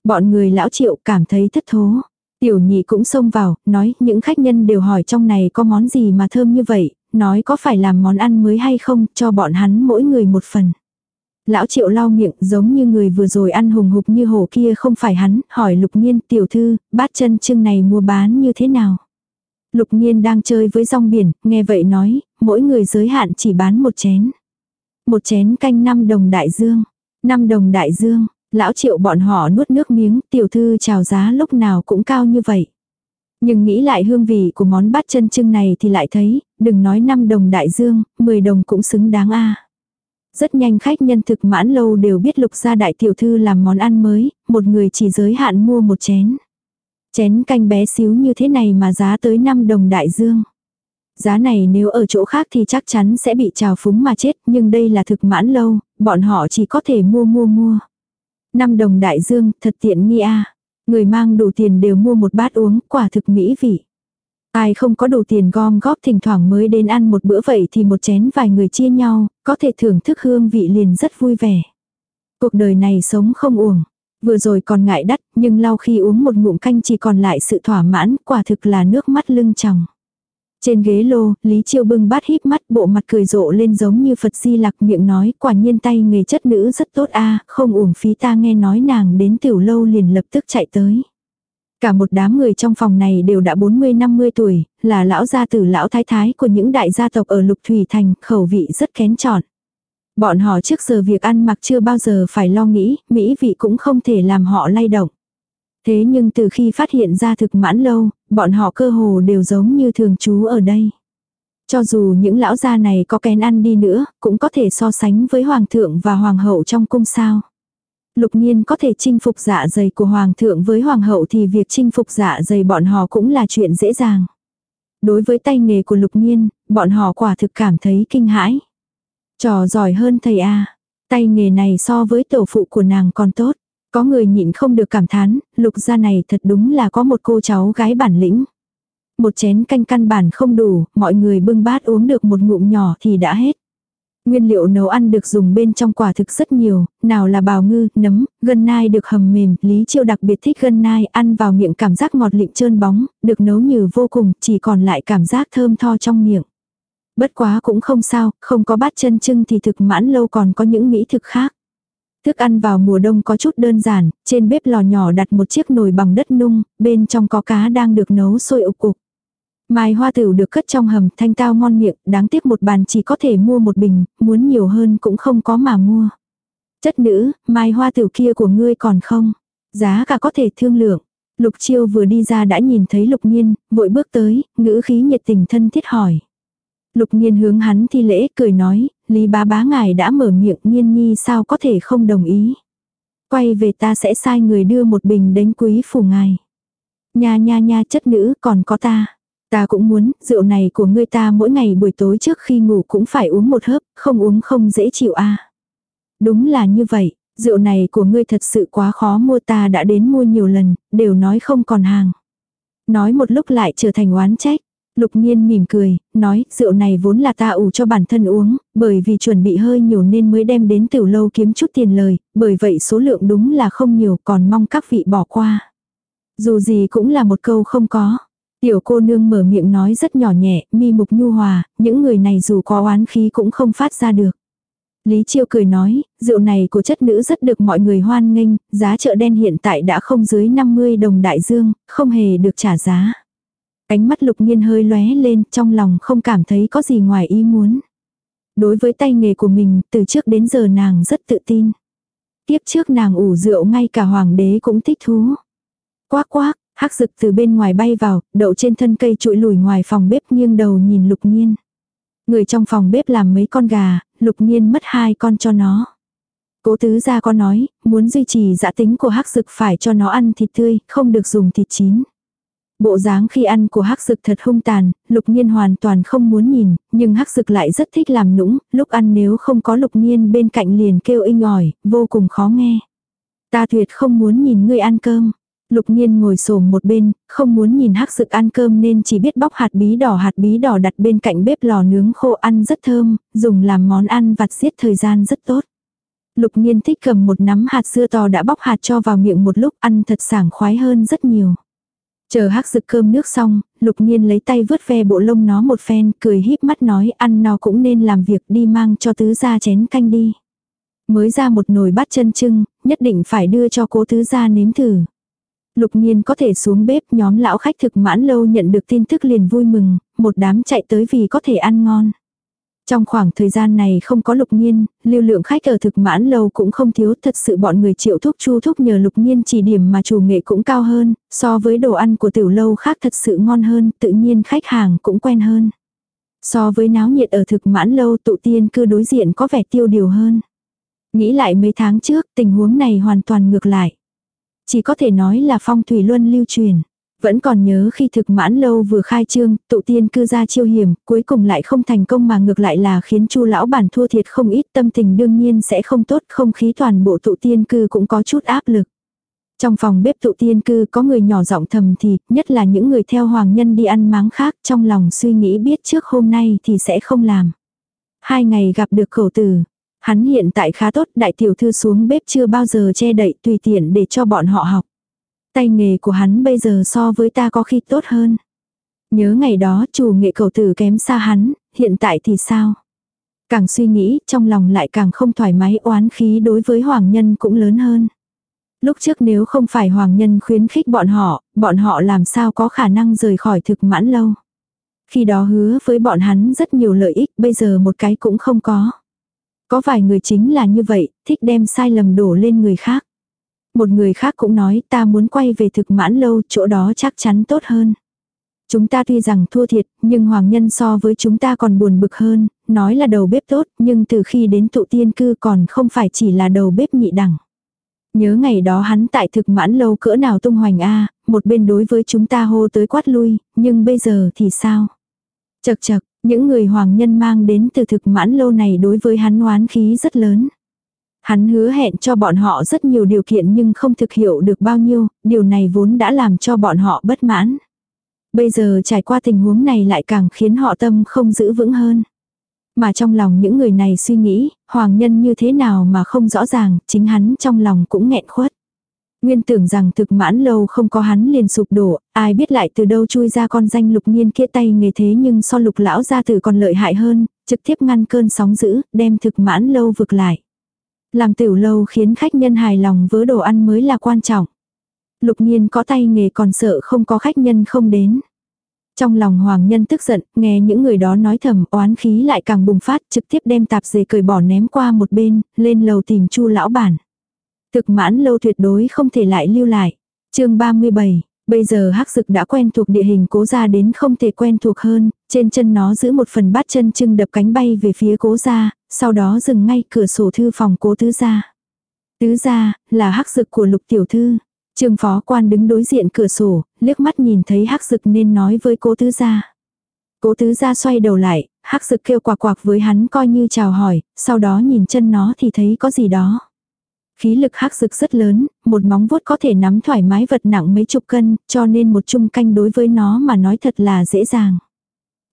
Bọn người lão triệu cảm thấy thất thố. Tiểu nhị cũng xông vào, nói những khách nhân đều hỏi trong này có món gì mà thơm như vậy, nói có phải làm món ăn mới hay không, cho bọn hắn mỗi người một phần. Lão triệu lau miệng giống như người vừa rồi ăn hùng hục như hổ kia không phải hắn, hỏi lục nhiên tiểu thư, bát chân trưng này mua bán như thế nào. Lục nhiên đang chơi với rong biển, nghe vậy nói, mỗi người giới hạn chỉ bán một chén. Một chén canh 5 đồng đại dương. 5 đồng đại dương, lão triệu bọn họ nuốt nước miếng, tiểu thư chào giá lúc nào cũng cao như vậy. Nhưng nghĩ lại hương vị của món bát chân trưng này thì lại thấy, đừng nói 5 đồng đại dương, 10 đồng cũng xứng đáng a. Rất nhanh khách nhân thực mãn lâu đều biết lục gia đại tiểu thư làm món ăn mới, một người chỉ giới hạn mua một chén. Chén canh bé xíu như thế này mà giá tới 5 đồng đại dương. Giá này nếu ở chỗ khác thì chắc chắn sẽ bị trào phúng mà chết, nhưng đây là thực mãn lâu, bọn họ chỉ có thể mua mua mua năm đồng đại dương, thật tiện nghi a. Người mang đủ tiền đều mua một bát uống, quả thực mỹ vị. Ai không có đủ tiền gom góp thỉnh thoảng mới đến ăn một bữa vậy thì một chén vài người chia nhau, có thể thưởng thức hương vị liền rất vui vẻ. Cuộc đời này sống không uổng. Vừa rồi còn ngại đắt, nhưng lau khi uống một ngụm canh chỉ còn lại sự thỏa mãn, quả thực là nước mắt lưng tròng. Trên ghế lô, Lý Chiêu bưng bát híp mắt bộ mặt cười rộ lên giống như Phật di lặc miệng nói quả nhiên tay nghề chất nữ rất tốt a không uổng phí ta nghe nói nàng đến tiểu lâu liền lập tức chạy tới. Cả một đám người trong phòng này đều đã 40-50 tuổi, là lão gia tử lão thái thái của những đại gia tộc ở Lục Thủy Thành, khẩu vị rất kén chọn. Bọn họ trước giờ việc ăn mặc chưa bao giờ phải lo nghĩ, mỹ vị cũng không thể làm họ lay động. Thế nhưng từ khi phát hiện ra thực mãn lâu, bọn họ cơ hồ đều giống như thường trú ở đây. Cho dù những lão gia này có kén ăn đi nữa, cũng có thể so sánh với hoàng thượng và hoàng hậu trong cung sao. Lục nhiên có thể chinh phục dạ dày của hoàng thượng với hoàng hậu thì việc chinh phục dạ dày bọn họ cũng là chuyện dễ dàng. Đối với tay nghề của lục nhiên, bọn họ quả thực cảm thấy kinh hãi. Trò giỏi hơn thầy A. Tay nghề này so với tổ phụ của nàng còn tốt. Có người nhịn không được cảm thán, lục gia này thật đúng là có một cô cháu gái bản lĩnh. Một chén canh căn bản không đủ, mọi người bưng bát uống được một ngụm nhỏ thì đã hết. Nguyên liệu nấu ăn được dùng bên trong quả thực rất nhiều, nào là bào ngư, nấm, gân nai được hầm mềm, Lý Chiêu đặc biệt thích gân nai, ăn vào miệng cảm giác ngọt lịm trơn bóng, được nấu như vô cùng, chỉ còn lại cảm giác thơm tho trong miệng. Bất quá cũng không sao, không có bát chân trưng thì thực mãn lâu còn có những mỹ thực khác. Thức ăn vào mùa đông có chút đơn giản, trên bếp lò nhỏ đặt một chiếc nồi bằng đất nung, bên trong có cá đang được nấu sôi ục cục. Mai hoa tửu được cất trong hầm thanh tao ngon miệng, đáng tiếc một bàn chỉ có thể mua một bình, muốn nhiều hơn cũng không có mà mua. Chất nữ, mai hoa tửu kia của ngươi còn không? Giá cả có thể thương lượng. Lục chiêu vừa đi ra đã nhìn thấy lục nhiên, vội bước tới, ngữ khí nhiệt tình thân thiết hỏi. Lục nhiên hướng hắn thi lễ cười nói, Lý bá bá ngài đã mở miệng nhiên nhi sao có thể không đồng ý. Quay về ta sẽ sai người đưa một bình đến quý phủ ngài. Nha nha nha chất nữ còn có ta. Ta cũng muốn, rượu này của ngươi ta mỗi ngày buổi tối trước khi ngủ cũng phải uống một hớp, không uống không dễ chịu a. Đúng là như vậy, Rượu này của ngươi thật sự quá khó mua ta đã đến mua nhiều lần, đều nói không còn hàng. Nói một lúc lại trở thành oán trách. Lục nhiên mỉm cười, nói, rượu này vốn là ta ủ cho bản thân uống, bởi vì chuẩn bị hơi nhiều nên mới đem đến tiểu lâu kiếm chút tiền lời, bởi vậy số lượng đúng là không nhiều còn mong các vị bỏ qua. Dù gì cũng là một câu không có. Tiểu cô nương mở miệng nói rất nhỏ nhẹ, mi mục nhu hòa, những người này dù có oán khí cũng không phát ra được. Lý Chiêu cười nói, rượu này của chất nữ rất được mọi người hoan nghênh, giá chợ đen hiện tại đã không dưới 50 đồng đại dương, không hề được trả giá. Ánh mắt lục nghiên hơi lóe lên, trong lòng không cảm thấy có gì ngoài ý muốn. Đối với tay nghề của mình, từ trước đến giờ nàng rất tự tin. Tiếp trước nàng ủ rượu ngay cả hoàng đế cũng thích thú. Quác quác, hắc rực từ bên ngoài bay vào, đậu trên thân cây trụi lùi ngoài phòng bếp nghiêng đầu nhìn lục nghiên. Người trong phòng bếp làm mấy con gà, lục nghiên mất hai con cho nó. Cố tứ gia có nói, muốn duy trì dạ tính của hắc dực phải cho nó ăn thịt tươi, không được dùng thịt chín. Bộ dáng khi ăn của hắc dực thật hung tàn, lục nhiên hoàn toàn không muốn nhìn, nhưng hắc dực lại rất thích làm nũng, lúc ăn nếu không có lục nhiên bên cạnh liền kêu inh ỏi, vô cùng khó nghe. Ta tuyệt không muốn nhìn ngươi ăn cơm. Lục Nhiên ngồi xổm một bên, không muốn nhìn hắc Dực ăn cơm nên chỉ biết bóc hạt bí đỏ hạt bí đỏ đặt bên cạnh bếp lò nướng khô ăn rất thơm, dùng làm món ăn vặt giết thời gian rất tốt. Lục Nhiên thích cầm một nắm hạt dưa to đã bóc hạt cho vào miệng một lúc ăn thật sảng khoái hơn rất nhiều. Chờ hắc dực cơm nước xong, lục nhiên lấy tay vớt ve bộ lông nó một phen, cười híp mắt nói ăn nó cũng nên làm việc đi mang cho tứ gia chén canh đi. Mới ra một nồi bát chân trưng, nhất định phải đưa cho cố tứ gia nếm thử. Lục nhiên có thể xuống bếp nhóm lão khách thực mãn lâu nhận được tin tức liền vui mừng, một đám chạy tới vì có thể ăn ngon. Trong khoảng thời gian này không có lục nhiên, lưu lượng khách ở thực mãn lâu cũng không thiếu, thật sự bọn người triệu thuốc chu thuốc nhờ lục nhiên chỉ điểm mà chủ nghệ cũng cao hơn, so với đồ ăn của tiểu lâu khác thật sự ngon hơn, tự nhiên khách hàng cũng quen hơn. So với náo nhiệt ở thực mãn lâu tụ tiên cư đối diện có vẻ tiêu điều hơn. Nghĩ lại mấy tháng trước tình huống này hoàn toàn ngược lại. Chỉ có thể nói là phong thủy luân lưu truyền. Vẫn còn nhớ khi thực mãn lâu vừa khai trương, tụ tiên cư ra chiêu hiểm, cuối cùng lại không thành công mà ngược lại là khiến chu lão bản thua thiệt không ít tâm tình đương nhiên sẽ không tốt, không khí toàn bộ tụ tiên cư cũng có chút áp lực. Trong phòng bếp tụ tiên cư có người nhỏ giọng thầm thì, nhất là những người theo hoàng nhân đi ăn máng khác trong lòng suy nghĩ biết trước hôm nay thì sẽ không làm. Hai ngày gặp được khẩu tử, Hắn hiện tại khá tốt, đại tiểu thư xuống bếp chưa bao giờ che đậy tùy tiện để cho bọn họ học. Tay nghề của hắn bây giờ so với ta có khi tốt hơn. Nhớ ngày đó chủ nghệ cầu tử kém xa hắn, hiện tại thì sao? Càng suy nghĩ, trong lòng lại càng không thoải mái oán khí đối với hoàng nhân cũng lớn hơn. Lúc trước nếu không phải hoàng nhân khuyến khích bọn họ, bọn họ làm sao có khả năng rời khỏi thực mãn lâu. Khi đó hứa với bọn hắn rất nhiều lợi ích, bây giờ một cái cũng không có. Có vài người chính là như vậy, thích đem sai lầm đổ lên người khác. Một người khác cũng nói ta muốn quay về thực mãn lâu, chỗ đó chắc chắn tốt hơn. Chúng ta tuy rằng thua thiệt, nhưng hoàng nhân so với chúng ta còn buồn bực hơn, nói là đầu bếp tốt, nhưng từ khi đến tụ tiên cư còn không phải chỉ là đầu bếp nhị đẳng. Nhớ ngày đó hắn tại thực mãn lâu cỡ nào tung hoành a một bên đối với chúng ta hô tới quát lui, nhưng bây giờ thì sao? Chật chật, những người hoàng nhân mang đến từ thực mãn lâu này đối với hắn oán khí rất lớn. Hắn hứa hẹn cho bọn họ rất nhiều điều kiện nhưng không thực hiểu được bao nhiêu, điều này vốn đã làm cho bọn họ bất mãn. Bây giờ trải qua tình huống này lại càng khiến họ tâm không giữ vững hơn. Mà trong lòng những người này suy nghĩ, hoàng nhân như thế nào mà không rõ ràng, chính hắn trong lòng cũng nghẹn khuất. Nguyên tưởng rằng thực mãn lâu không có hắn liền sụp đổ, ai biết lại từ đâu chui ra con danh lục nhiên kia tay nghề thế nhưng so lục lão ra từ còn lợi hại hơn, trực tiếp ngăn cơn sóng dữ, đem thực mãn lâu vực lại. Làm tiểu lâu khiến khách nhân hài lòng với đồ ăn mới là quan trọng. Lục nhiên có tay nghề còn sợ không có khách nhân không đến. Trong lòng hoàng nhân tức giận, nghe những người đó nói thầm oán khí lại càng bùng phát trực tiếp đem tạp dề cởi bỏ ném qua một bên, lên lầu tìm chu lão bản. Thực mãn lâu tuyệt đối không thể lại lưu lại. chương 37, bây giờ hắc dực đã quen thuộc địa hình cố gia đến không thể quen thuộc hơn, trên chân nó giữ một phần bát chân trưng đập cánh bay về phía cố gia, sau đó dừng ngay cửa sổ thư phòng cố tứ gia. Tứ gia, là hắc dực của lục tiểu thư. Trương phó quan đứng đối diện cửa sổ, liếc mắt nhìn thấy hắc dực nên nói với cố tứ gia. Cố tứ gia xoay đầu lại, hắc dực kêu quạc quạc với hắn coi như chào hỏi, sau đó nhìn chân nó thì thấy có gì đó. Khí lực hắc dực rất lớn, một móng vuốt có thể nắm thoải mái vật nặng mấy chục cân, cho nên một chung canh đối với nó mà nói thật là dễ dàng.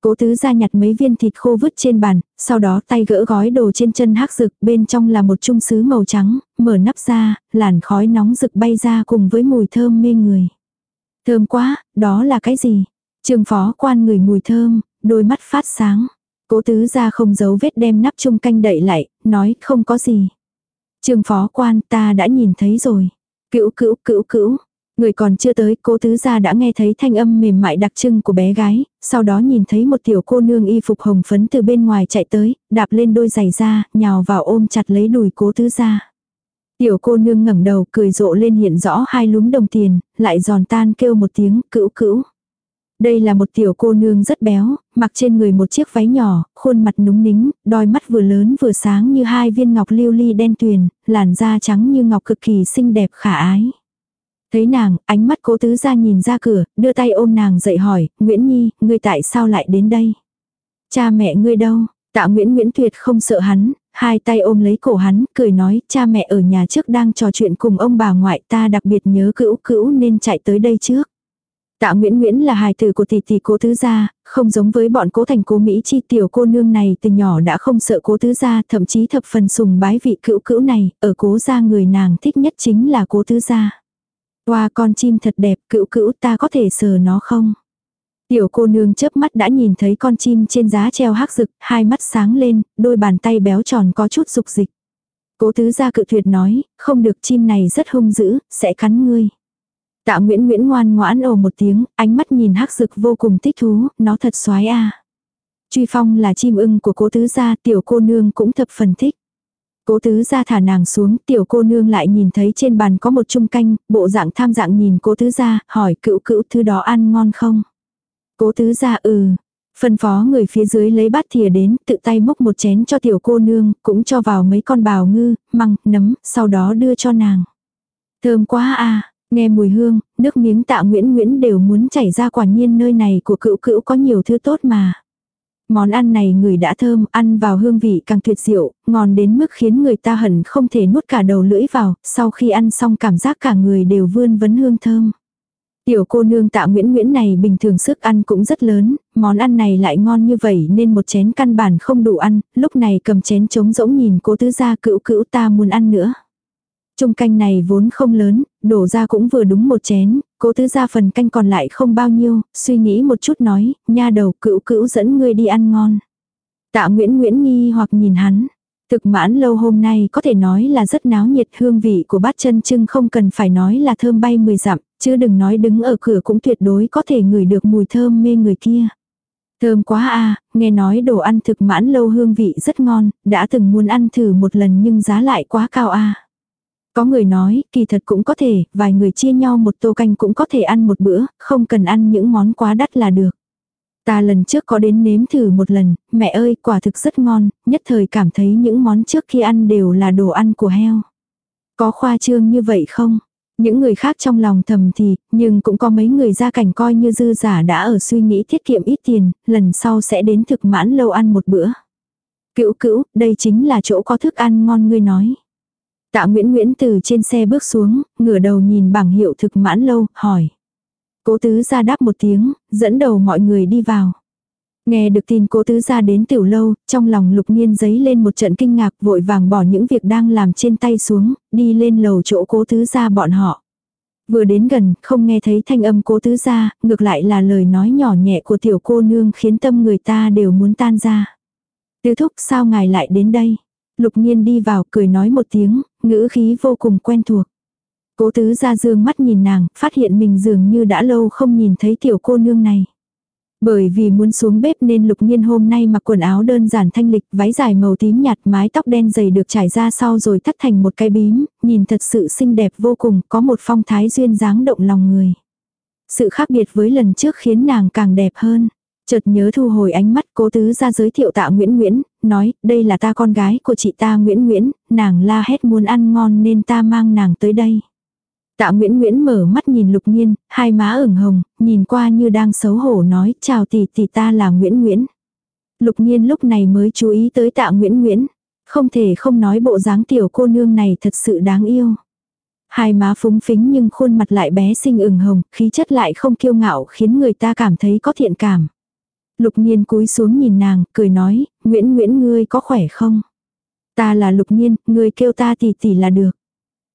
Cố tứ ra nhặt mấy viên thịt khô vứt trên bàn, sau đó tay gỡ gói đồ trên chân hắc rực, bên trong là một chung sứ màu trắng, mở nắp ra, làn khói nóng rực bay ra cùng với mùi thơm mê người. Thơm quá, đó là cái gì? Trường phó quan người mùi thơm, đôi mắt phát sáng. Cố tứ ra không giấu vết đem nắp chung canh đậy lại, nói không có gì. Trường phó quan ta đã nhìn thấy rồi. Cữu cữu cữu cữu. Người còn chưa tới, cố tứ gia đã nghe thấy thanh âm mềm mại đặc trưng của bé gái, sau đó nhìn thấy một tiểu cô nương y phục hồng phấn từ bên ngoài chạy tới, đạp lên đôi giày da, nhào vào ôm chặt lấy đùi cố tứ gia. Tiểu cô nương ngẩng đầu cười rộ lên hiện rõ hai lúm đồng tiền, lại giòn tan kêu một tiếng cữu cữu. Đây là một tiểu cô nương rất béo, mặc trên người một chiếc váy nhỏ, khuôn mặt núng nính, đôi mắt vừa lớn vừa sáng như hai viên ngọc lưu ly đen tuyền, làn da trắng như ngọc cực kỳ xinh đẹp khả ái. Thấy nàng, ánh mắt cố tứ ra nhìn ra cửa, đưa tay ôm nàng dậy hỏi, Nguyễn Nhi, ngươi tại sao lại đến đây? Cha mẹ ngươi đâu? Tạ Nguyễn Nguyễn Tuyệt không sợ hắn, hai tay ôm lấy cổ hắn, cười nói, cha mẹ ở nhà trước đang trò chuyện cùng ông bà ngoại ta đặc biệt nhớ cữu cữu nên chạy tới đây trước. Tạ Nguyễn Nguyễn là hài tử của tỷ tỷ cố tứ gia, không giống với bọn cố thành cố Mỹ chi tiểu cô nương này từ nhỏ đã không sợ cố tứ gia, thậm chí thập phần sùng bái vị cữu cữu này, ở cố gia người nàng thích nhất chính là cố tứ gia. Qua con chim thật đẹp, cữu cữu ta có thể sờ nó không? Tiểu cô nương chớp mắt đã nhìn thấy con chim trên giá treo hắc rực, hai mắt sáng lên, đôi bàn tay béo tròn có chút dục dịch. Cố tứ gia cự tuyệt nói, không được chim này rất hung dữ, sẽ cắn ngươi. Tạ Nguyễn Nguyễn ngoan ngoãn ồ một tiếng, ánh mắt nhìn hắc dực vô cùng thích thú, nó thật xoái a. Truy phong là chim ưng của cố tứ gia, tiểu cô nương cũng thập phần thích. Cố tứ gia thả nàng xuống, tiểu cô nương lại nhìn thấy trên bàn có một chung canh, bộ dạng tham dạng nhìn cố tứ gia, hỏi cựu cựu thứ đó ăn ngon không? Cố tứ gia ừ. Phân phó người phía dưới lấy bát thìa đến, tự tay múc một chén cho tiểu cô nương, cũng cho vào mấy con bào ngư, măng, nấm, sau đó đưa cho nàng. Thơm quá à, nghe mùi hương, nước miếng tạ Nguyễn Nguyễn đều muốn chảy ra quả nhiên nơi này của cựu cựu có nhiều thứ tốt mà. Món ăn này người đã thơm, ăn vào hương vị càng tuyệt diệu, ngon đến mức khiến người ta hẳn không thể nuốt cả đầu lưỡi vào, sau khi ăn xong cảm giác cả người đều vươn vấn hương thơm. Tiểu cô nương tạ Nguyễn Nguyễn này bình thường sức ăn cũng rất lớn, món ăn này lại ngon như vậy nên một chén căn bản không đủ ăn, lúc này cầm chén trống rỗng nhìn cô tứ gia cữu cữu ta muốn ăn nữa. Trung canh này vốn không lớn, đổ ra cũng vừa đúng một chén, cố tứ ra phần canh còn lại không bao nhiêu, suy nghĩ một chút nói, nha đầu cữu cữu dẫn ngươi đi ăn ngon. Tạ Nguyễn Nguyễn nghi hoặc nhìn hắn. Thực mãn lâu hôm nay có thể nói là rất náo nhiệt hương vị của bát chân trưng không cần phải nói là thơm bay mười dặm, chứ đừng nói đứng ở cửa cũng tuyệt đối có thể ngửi được mùi thơm mê người kia. Thơm quá à, nghe nói đồ ăn thực mãn lâu hương vị rất ngon, đã từng muốn ăn thử một lần nhưng giá lại quá cao à. Có người nói, kỳ thật cũng có thể, vài người chia nhau một tô canh cũng có thể ăn một bữa, không cần ăn những món quá đắt là được. Ta lần trước có đến nếm thử một lần, mẹ ơi, quả thực rất ngon, nhất thời cảm thấy những món trước khi ăn đều là đồ ăn của heo. Có khoa trương như vậy không? Những người khác trong lòng thầm thì, nhưng cũng có mấy người ra cảnh coi như dư giả đã ở suy nghĩ tiết kiệm ít tiền, lần sau sẽ đến thực mãn lâu ăn một bữa. Cữu cữu, đây chính là chỗ có thức ăn ngon ngươi nói. Tạ Nguyễn Nguyễn từ trên xe bước xuống, ngửa đầu nhìn bảng hiệu thực mãn lâu, hỏi. Cố tứ ra đáp một tiếng, dẫn đầu mọi người đi vào. Nghe được tin cố tứ ra đến tiểu lâu, trong lòng lục nhiên giấy lên một trận kinh ngạc vội vàng bỏ những việc đang làm trên tay xuống, đi lên lầu chỗ cố tứ ra bọn họ. Vừa đến gần, không nghe thấy thanh âm cố tứ ra, ngược lại là lời nói nhỏ nhẹ của tiểu cô nương khiến tâm người ta đều muốn tan ra. Tứ thúc sao ngài lại đến đây? Lục nhiên đi vào cười nói một tiếng, ngữ khí vô cùng quen thuộc. Cố tứ ra dương mắt nhìn nàng, phát hiện mình dường như đã lâu không nhìn thấy tiểu cô nương này. Bởi vì muốn xuống bếp nên lục nhiên hôm nay mặc quần áo đơn giản thanh lịch, váy dài màu tím nhạt, mái tóc đen dày được trải ra sau rồi thắt thành một cái bím, nhìn thật sự xinh đẹp vô cùng, có một phong thái duyên dáng động lòng người. Sự khác biệt với lần trước khiến nàng càng đẹp hơn. Chợt nhớ thu hồi ánh mắt cố tứ ra giới thiệu tạ Nguyễn Nguyễn, nói, đây là ta con gái của chị ta Nguyễn Nguyễn, nàng la hét muốn ăn ngon nên ta mang nàng tới đây. Tạ Nguyễn Nguyễn mở mắt nhìn Lục Nhiên, hai má ửng hồng, nhìn qua như đang xấu hổ nói, chào tỷ tỷ ta là Nguyễn Nguyễn. Lục Nhiên lúc này mới chú ý tới tạ Nguyễn Nguyễn. Không thể không nói bộ dáng tiểu cô nương này thật sự đáng yêu. Hai má phúng phính nhưng khuôn mặt lại bé xinh ửng hồng, khí chất lại không kiêu ngạo khiến người ta cảm thấy có thiện cảm. Lục nhiên cúi xuống nhìn nàng, cười nói, Nguyễn Nguyễn ngươi có khỏe không? Ta là lục nhiên, ngươi kêu ta tỷ tỷ là được.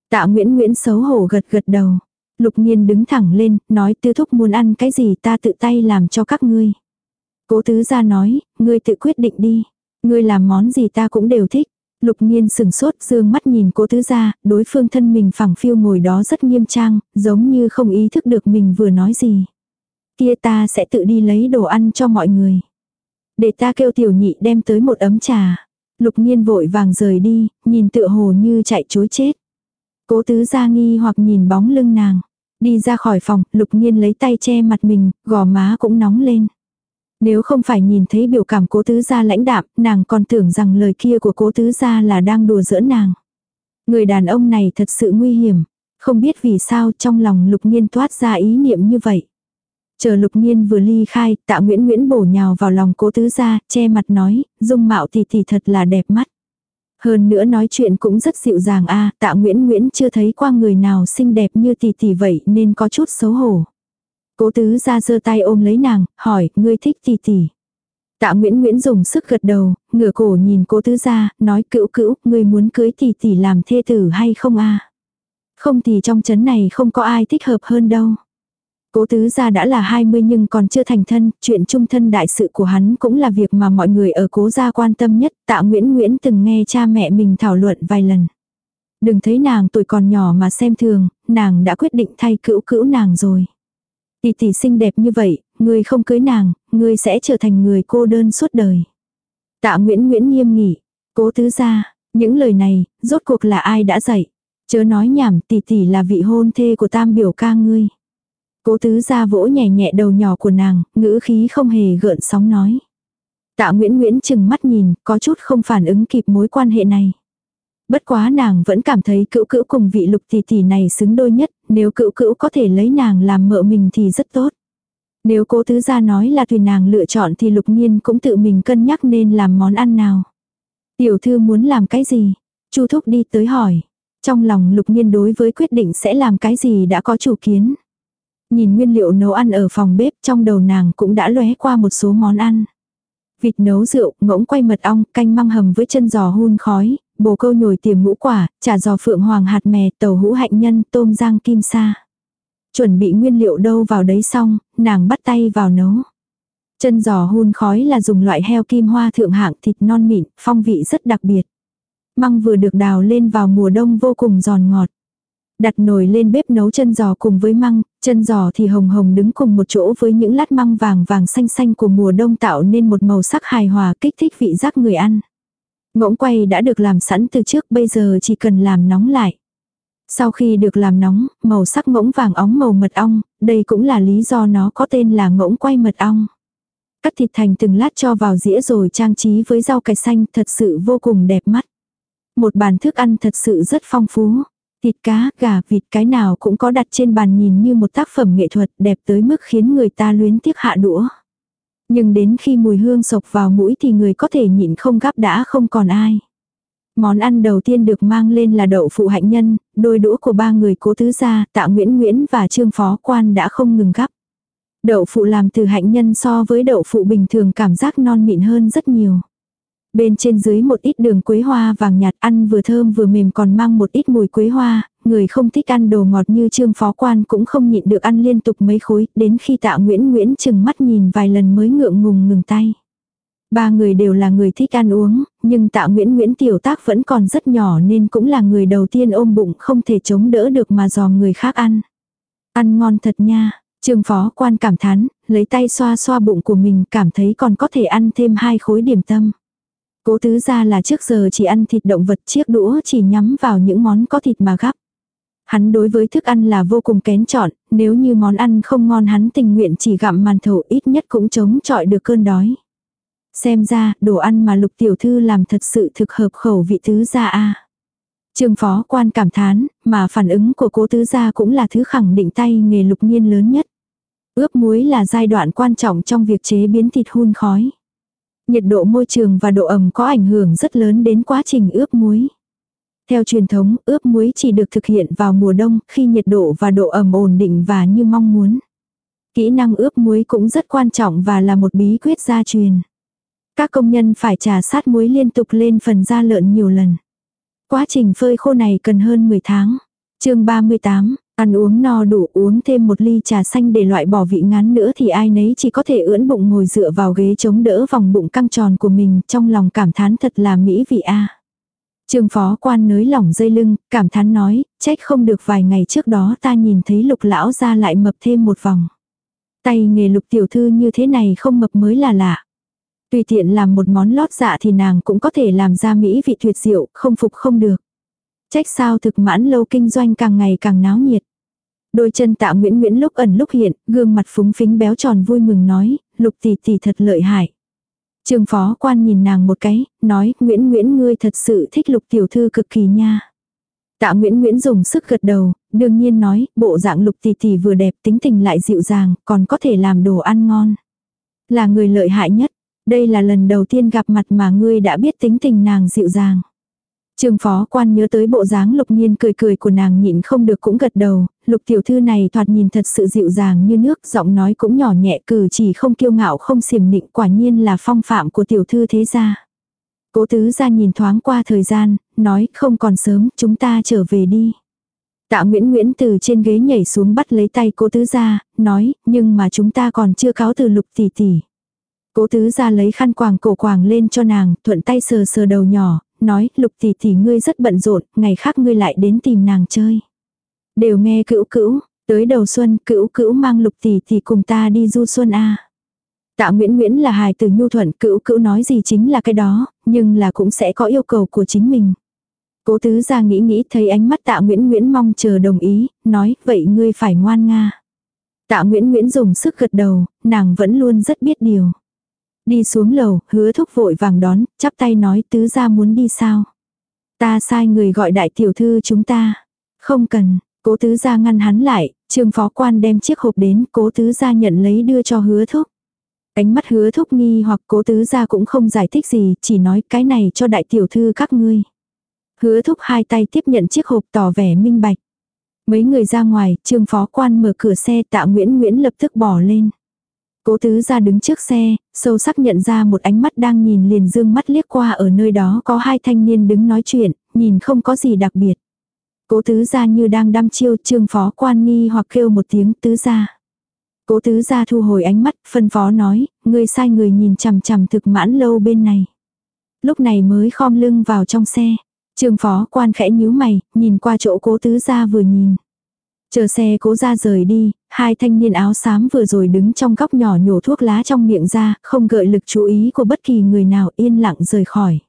Tạ Nguyễn Nguyễn xấu hổ gật gật đầu. Lục nhiên đứng thẳng lên, nói tư thúc muốn ăn cái gì ta tự tay làm cho các ngươi. Cố tứ gia nói, ngươi tự quyết định đi. Ngươi làm món gì ta cũng đều thích. Lục nhiên sừng sốt dương mắt nhìn cố tứ gia, đối phương thân mình phẳng phiêu ngồi đó rất nghiêm trang, giống như không ý thức được mình vừa nói gì. Kia ta sẽ tự đi lấy đồ ăn cho mọi người. Để ta kêu tiểu nhị đem tới một ấm trà. Lục nhiên vội vàng rời đi, nhìn tựa hồ như chạy chối chết. Cố tứ gia nghi hoặc nhìn bóng lưng nàng. Đi ra khỏi phòng, lục nhiên lấy tay che mặt mình, gò má cũng nóng lên. Nếu không phải nhìn thấy biểu cảm cố tứ gia lãnh đạm, nàng còn tưởng rằng lời kia của cố tứ gia là đang đùa giỡn nàng. Người đàn ông này thật sự nguy hiểm. Không biết vì sao trong lòng lục nhiên toát ra ý niệm như vậy. Chờ lục nhiên vừa ly khai, tạ Nguyễn Nguyễn bổ nhào vào lòng cố tứ gia, che mặt nói, dung mạo thì thì thật là đẹp mắt. Hơn nữa nói chuyện cũng rất dịu dàng a tạ Nguyễn Nguyễn chưa thấy qua người nào xinh đẹp như tỷ tỷ vậy nên có chút xấu hổ. Cố tứ ra giơ tay ôm lấy nàng, hỏi, ngươi thích tỷ tỷ. Tạ Nguyễn Nguyễn dùng sức gật đầu, ngửa cổ nhìn cố tứ ra, nói cữu cữu, ngươi muốn cưới tỷ tỷ làm thê tử hay không a Không thì trong chấn này không có ai thích hợp hơn đâu. Cố tứ gia đã là 20 nhưng còn chưa thành thân, chuyện trung thân đại sự của hắn cũng là việc mà mọi người ở cố gia quan tâm nhất, tạ Nguyễn Nguyễn từng nghe cha mẹ mình thảo luận vài lần. Đừng thấy nàng tuổi còn nhỏ mà xem thường, nàng đã quyết định thay cữu cữu nàng rồi. Tỷ tỷ xinh đẹp như vậy, ngươi không cưới nàng, ngươi sẽ trở thành người cô đơn suốt đời. Tạ Nguyễn Nguyễn nghiêm nghị, cố tứ gia, những lời này, rốt cuộc là ai đã dạy. Chớ nói nhảm tỷ tỷ là vị hôn thê của tam biểu ca ngươi. Cố tứ ra vỗ nhẹ nhẹ đầu nhỏ của nàng, ngữ khí không hề gợn sóng nói. Tạ Nguyễn Nguyễn chừng mắt nhìn, có chút không phản ứng kịp mối quan hệ này. Bất quá nàng vẫn cảm thấy cữu cữu cùng vị lục tỷ tỷ này xứng đôi nhất, nếu cữu cữu có thể lấy nàng làm mợ mình thì rất tốt. Nếu cố tứ gia nói là tùy nàng lựa chọn thì lục nhiên cũng tự mình cân nhắc nên làm món ăn nào. Tiểu thư muốn làm cái gì? Chu thúc đi tới hỏi. Trong lòng lục nhiên đối với quyết định sẽ làm cái gì đã có chủ kiến. Nhìn nguyên liệu nấu ăn ở phòng bếp trong đầu nàng cũng đã lóe qua một số món ăn. Vịt nấu rượu, ngỗng quay mật ong, canh măng hầm với chân giò hun khói, bồ câu nhồi tiềm ngũ quả, chả giò phượng hoàng hạt mè, tàu hũ hạnh nhân, tôm giang kim sa. Chuẩn bị nguyên liệu đâu vào đấy xong, nàng bắt tay vào nấu. Chân giò hun khói là dùng loại heo kim hoa thượng hạng thịt non mịn, phong vị rất đặc biệt. Măng vừa được đào lên vào mùa đông vô cùng giòn ngọt. Đặt nồi lên bếp nấu chân giò cùng với măng, chân giò thì hồng hồng đứng cùng một chỗ với những lát măng vàng vàng xanh xanh của mùa đông tạo nên một màu sắc hài hòa kích thích vị giác người ăn. Ngỗng quay đã được làm sẵn từ trước bây giờ chỉ cần làm nóng lại. Sau khi được làm nóng, màu sắc ngỗng vàng óng màu mật ong, đây cũng là lý do nó có tên là ngỗng quay mật ong. Cắt thịt thành từng lát cho vào dĩa rồi trang trí với rau cải xanh thật sự vô cùng đẹp mắt. Một bàn thức ăn thật sự rất phong phú. Thịt cá, gà, vịt cái nào cũng có đặt trên bàn nhìn như một tác phẩm nghệ thuật đẹp tới mức khiến người ta luyến tiếc hạ đũa. Nhưng đến khi mùi hương sộc vào mũi thì người có thể nhịn không gắp đã không còn ai. Món ăn đầu tiên được mang lên là đậu phụ hạnh nhân, đôi đũa của ba người cố tứ gia, tạ Nguyễn Nguyễn và trương phó quan đã không ngừng gắp. Đậu phụ làm từ hạnh nhân so với đậu phụ bình thường cảm giác non mịn hơn rất nhiều. Bên trên dưới một ít đường quế hoa vàng nhạt ăn vừa thơm vừa mềm còn mang một ít mùi quế hoa, người không thích ăn đồ ngọt như trương phó quan cũng không nhịn được ăn liên tục mấy khối, đến khi tạ Nguyễn Nguyễn chừng mắt nhìn vài lần mới ngượng ngùng ngừng tay. Ba người đều là người thích ăn uống, nhưng tạ Nguyễn Nguyễn tiểu tác vẫn còn rất nhỏ nên cũng là người đầu tiên ôm bụng không thể chống đỡ được mà dò người khác ăn. Ăn ngon thật nha, trương phó quan cảm thán, lấy tay xoa xoa bụng của mình cảm thấy còn có thể ăn thêm hai khối điểm tâm. Cố tứ ra là trước giờ chỉ ăn thịt động vật chiếc đũa chỉ nhắm vào những món có thịt mà gắp. Hắn đối với thức ăn là vô cùng kén chọn, nếu như món ăn không ngon hắn tình nguyện chỉ gặm màn thầu ít nhất cũng chống chọi được cơn đói. Xem ra, đồ ăn mà lục tiểu thư làm thật sự thực hợp khẩu vị tứ gia a. Trương phó quan cảm thán, mà phản ứng của cố tứ gia cũng là thứ khẳng định tay nghề lục nhiên lớn nhất. Ướp muối là giai đoạn quan trọng trong việc chế biến thịt hun khói. Nhiệt độ môi trường và độ ẩm có ảnh hưởng rất lớn đến quá trình ướp muối. Theo truyền thống, ướp muối chỉ được thực hiện vào mùa đông khi nhiệt độ và độ ẩm ổn định và như mong muốn. Kỹ năng ướp muối cũng rất quan trọng và là một bí quyết gia truyền. Các công nhân phải trà sát muối liên tục lên phần da lợn nhiều lần. Quá trình phơi khô này cần hơn 10 tháng. chương 38, ăn uống no đủ uống thêm một ly trà xanh để loại bỏ vị ngán nữa thì ai nấy chỉ có thể ưỡn bụng ngồi dựa vào ghế chống đỡ vòng bụng căng tròn của mình trong lòng cảm thán thật là mỹ vị a. Trương phó quan nới lỏng dây lưng, cảm thán nói, trách không được vài ngày trước đó ta nhìn thấy lục lão ra lại mập thêm một vòng. Tay nghề lục tiểu thư như thế này không mập mới là lạ. Tùy tiện làm một món lót dạ thì nàng cũng có thể làm ra mỹ vị tuyệt diệu, không phục không được. Trách sao thực mãn lâu kinh doanh càng ngày càng náo nhiệt. Đôi chân tạ Nguyễn Nguyễn lúc ẩn lúc hiện, gương mặt phúng phính béo tròn vui mừng nói, lục tỷ tỷ thật lợi hại. Trường phó quan nhìn nàng một cái, nói, Nguyễn Nguyễn ngươi thật sự thích lục tiểu thư cực kỳ nha. Tạ Nguyễn Nguyễn dùng sức gật đầu, đương nhiên nói, bộ dạng lục tỷ tỷ vừa đẹp tính tình lại dịu dàng, còn có thể làm đồ ăn ngon. Là người lợi hại nhất, đây là lần đầu tiên gặp mặt mà ngươi đã biết tính tình nàng dịu dàng. Trường phó quan nhớ tới bộ dáng lục nhiên cười cười của nàng nhịn không được cũng gật đầu, lục tiểu thư này thoạt nhìn thật sự dịu dàng như nước, giọng nói cũng nhỏ nhẹ cử chỉ không kiêu ngạo không xiểm nịnh quả nhiên là phong phạm của tiểu thư thế gia. Cố tứ ra nhìn thoáng qua thời gian, nói không còn sớm, chúng ta trở về đi. Tạ Nguyễn Nguyễn từ trên ghế nhảy xuống bắt lấy tay cố tứ ra, nói, nhưng mà chúng ta còn chưa cáo từ lục tỷ tỷ. Cố tứ ra lấy khăn quàng cổ quàng lên cho nàng, thuận tay sờ sờ đầu nhỏ, nói, lục tỷ tỷ ngươi rất bận rộn, ngày khác ngươi lại đến tìm nàng chơi. Đều nghe cữu cữu, tới đầu xuân cữu cữu mang lục tỷ thì cùng ta đi du xuân a. Tạ Nguyễn Nguyễn là hài từ nhu thuận cữu cữu nói gì chính là cái đó, nhưng là cũng sẽ có yêu cầu của chính mình. Cố tứ ra nghĩ nghĩ thấy ánh mắt tạ Nguyễn Nguyễn mong chờ đồng ý, nói vậy ngươi phải ngoan nga. Tạ Nguyễn Nguyễn dùng sức gật đầu, nàng vẫn luôn rất biết điều. Đi xuống lầu, hứa thúc vội vàng đón, chắp tay nói tứ ra muốn đi sao. Ta sai người gọi đại tiểu thư chúng ta. Không cần, cố tứ gia ngăn hắn lại, trương phó quan đem chiếc hộp đến, cố tứ gia nhận lấy đưa cho hứa thúc. Ánh mắt hứa thúc nghi hoặc cố tứ gia cũng không giải thích gì, chỉ nói cái này cho đại tiểu thư các ngươi. Hứa thúc hai tay tiếp nhận chiếc hộp tỏ vẻ minh bạch. Mấy người ra ngoài, trương phó quan mở cửa xe tạ Nguyễn Nguyễn lập tức bỏ lên. Cố tứ ra đứng trước xe, sâu sắc nhận ra một ánh mắt đang nhìn liền dương mắt liếc qua ở nơi đó có hai thanh niên đứng nói chuyện, nhìn không có gì đặc biệt. Cố tứ gia như đang đăm chiêu trương phó quan nghi hoặc kêu một tiếng tứ gia Cố tứ gia thu hồi ánh mắt, phân phó nói, người sai người nhìn chằm chằm thực mãn lâu bên này. Lúc này mới khom lưng vào trong xe. Trương phó quan khẽ nhíu mày, nhìn qua chỗ cố tứ gia vừa nhìn. Chờ xe cố ra rời đi, hai thanh niên áo xám vừa rồi đứng trong góc nhỏ nhổ thuốc lá trong miệng ra, không gợi lực chú ý của bất kỳ người nào yên lặng rời khỏi.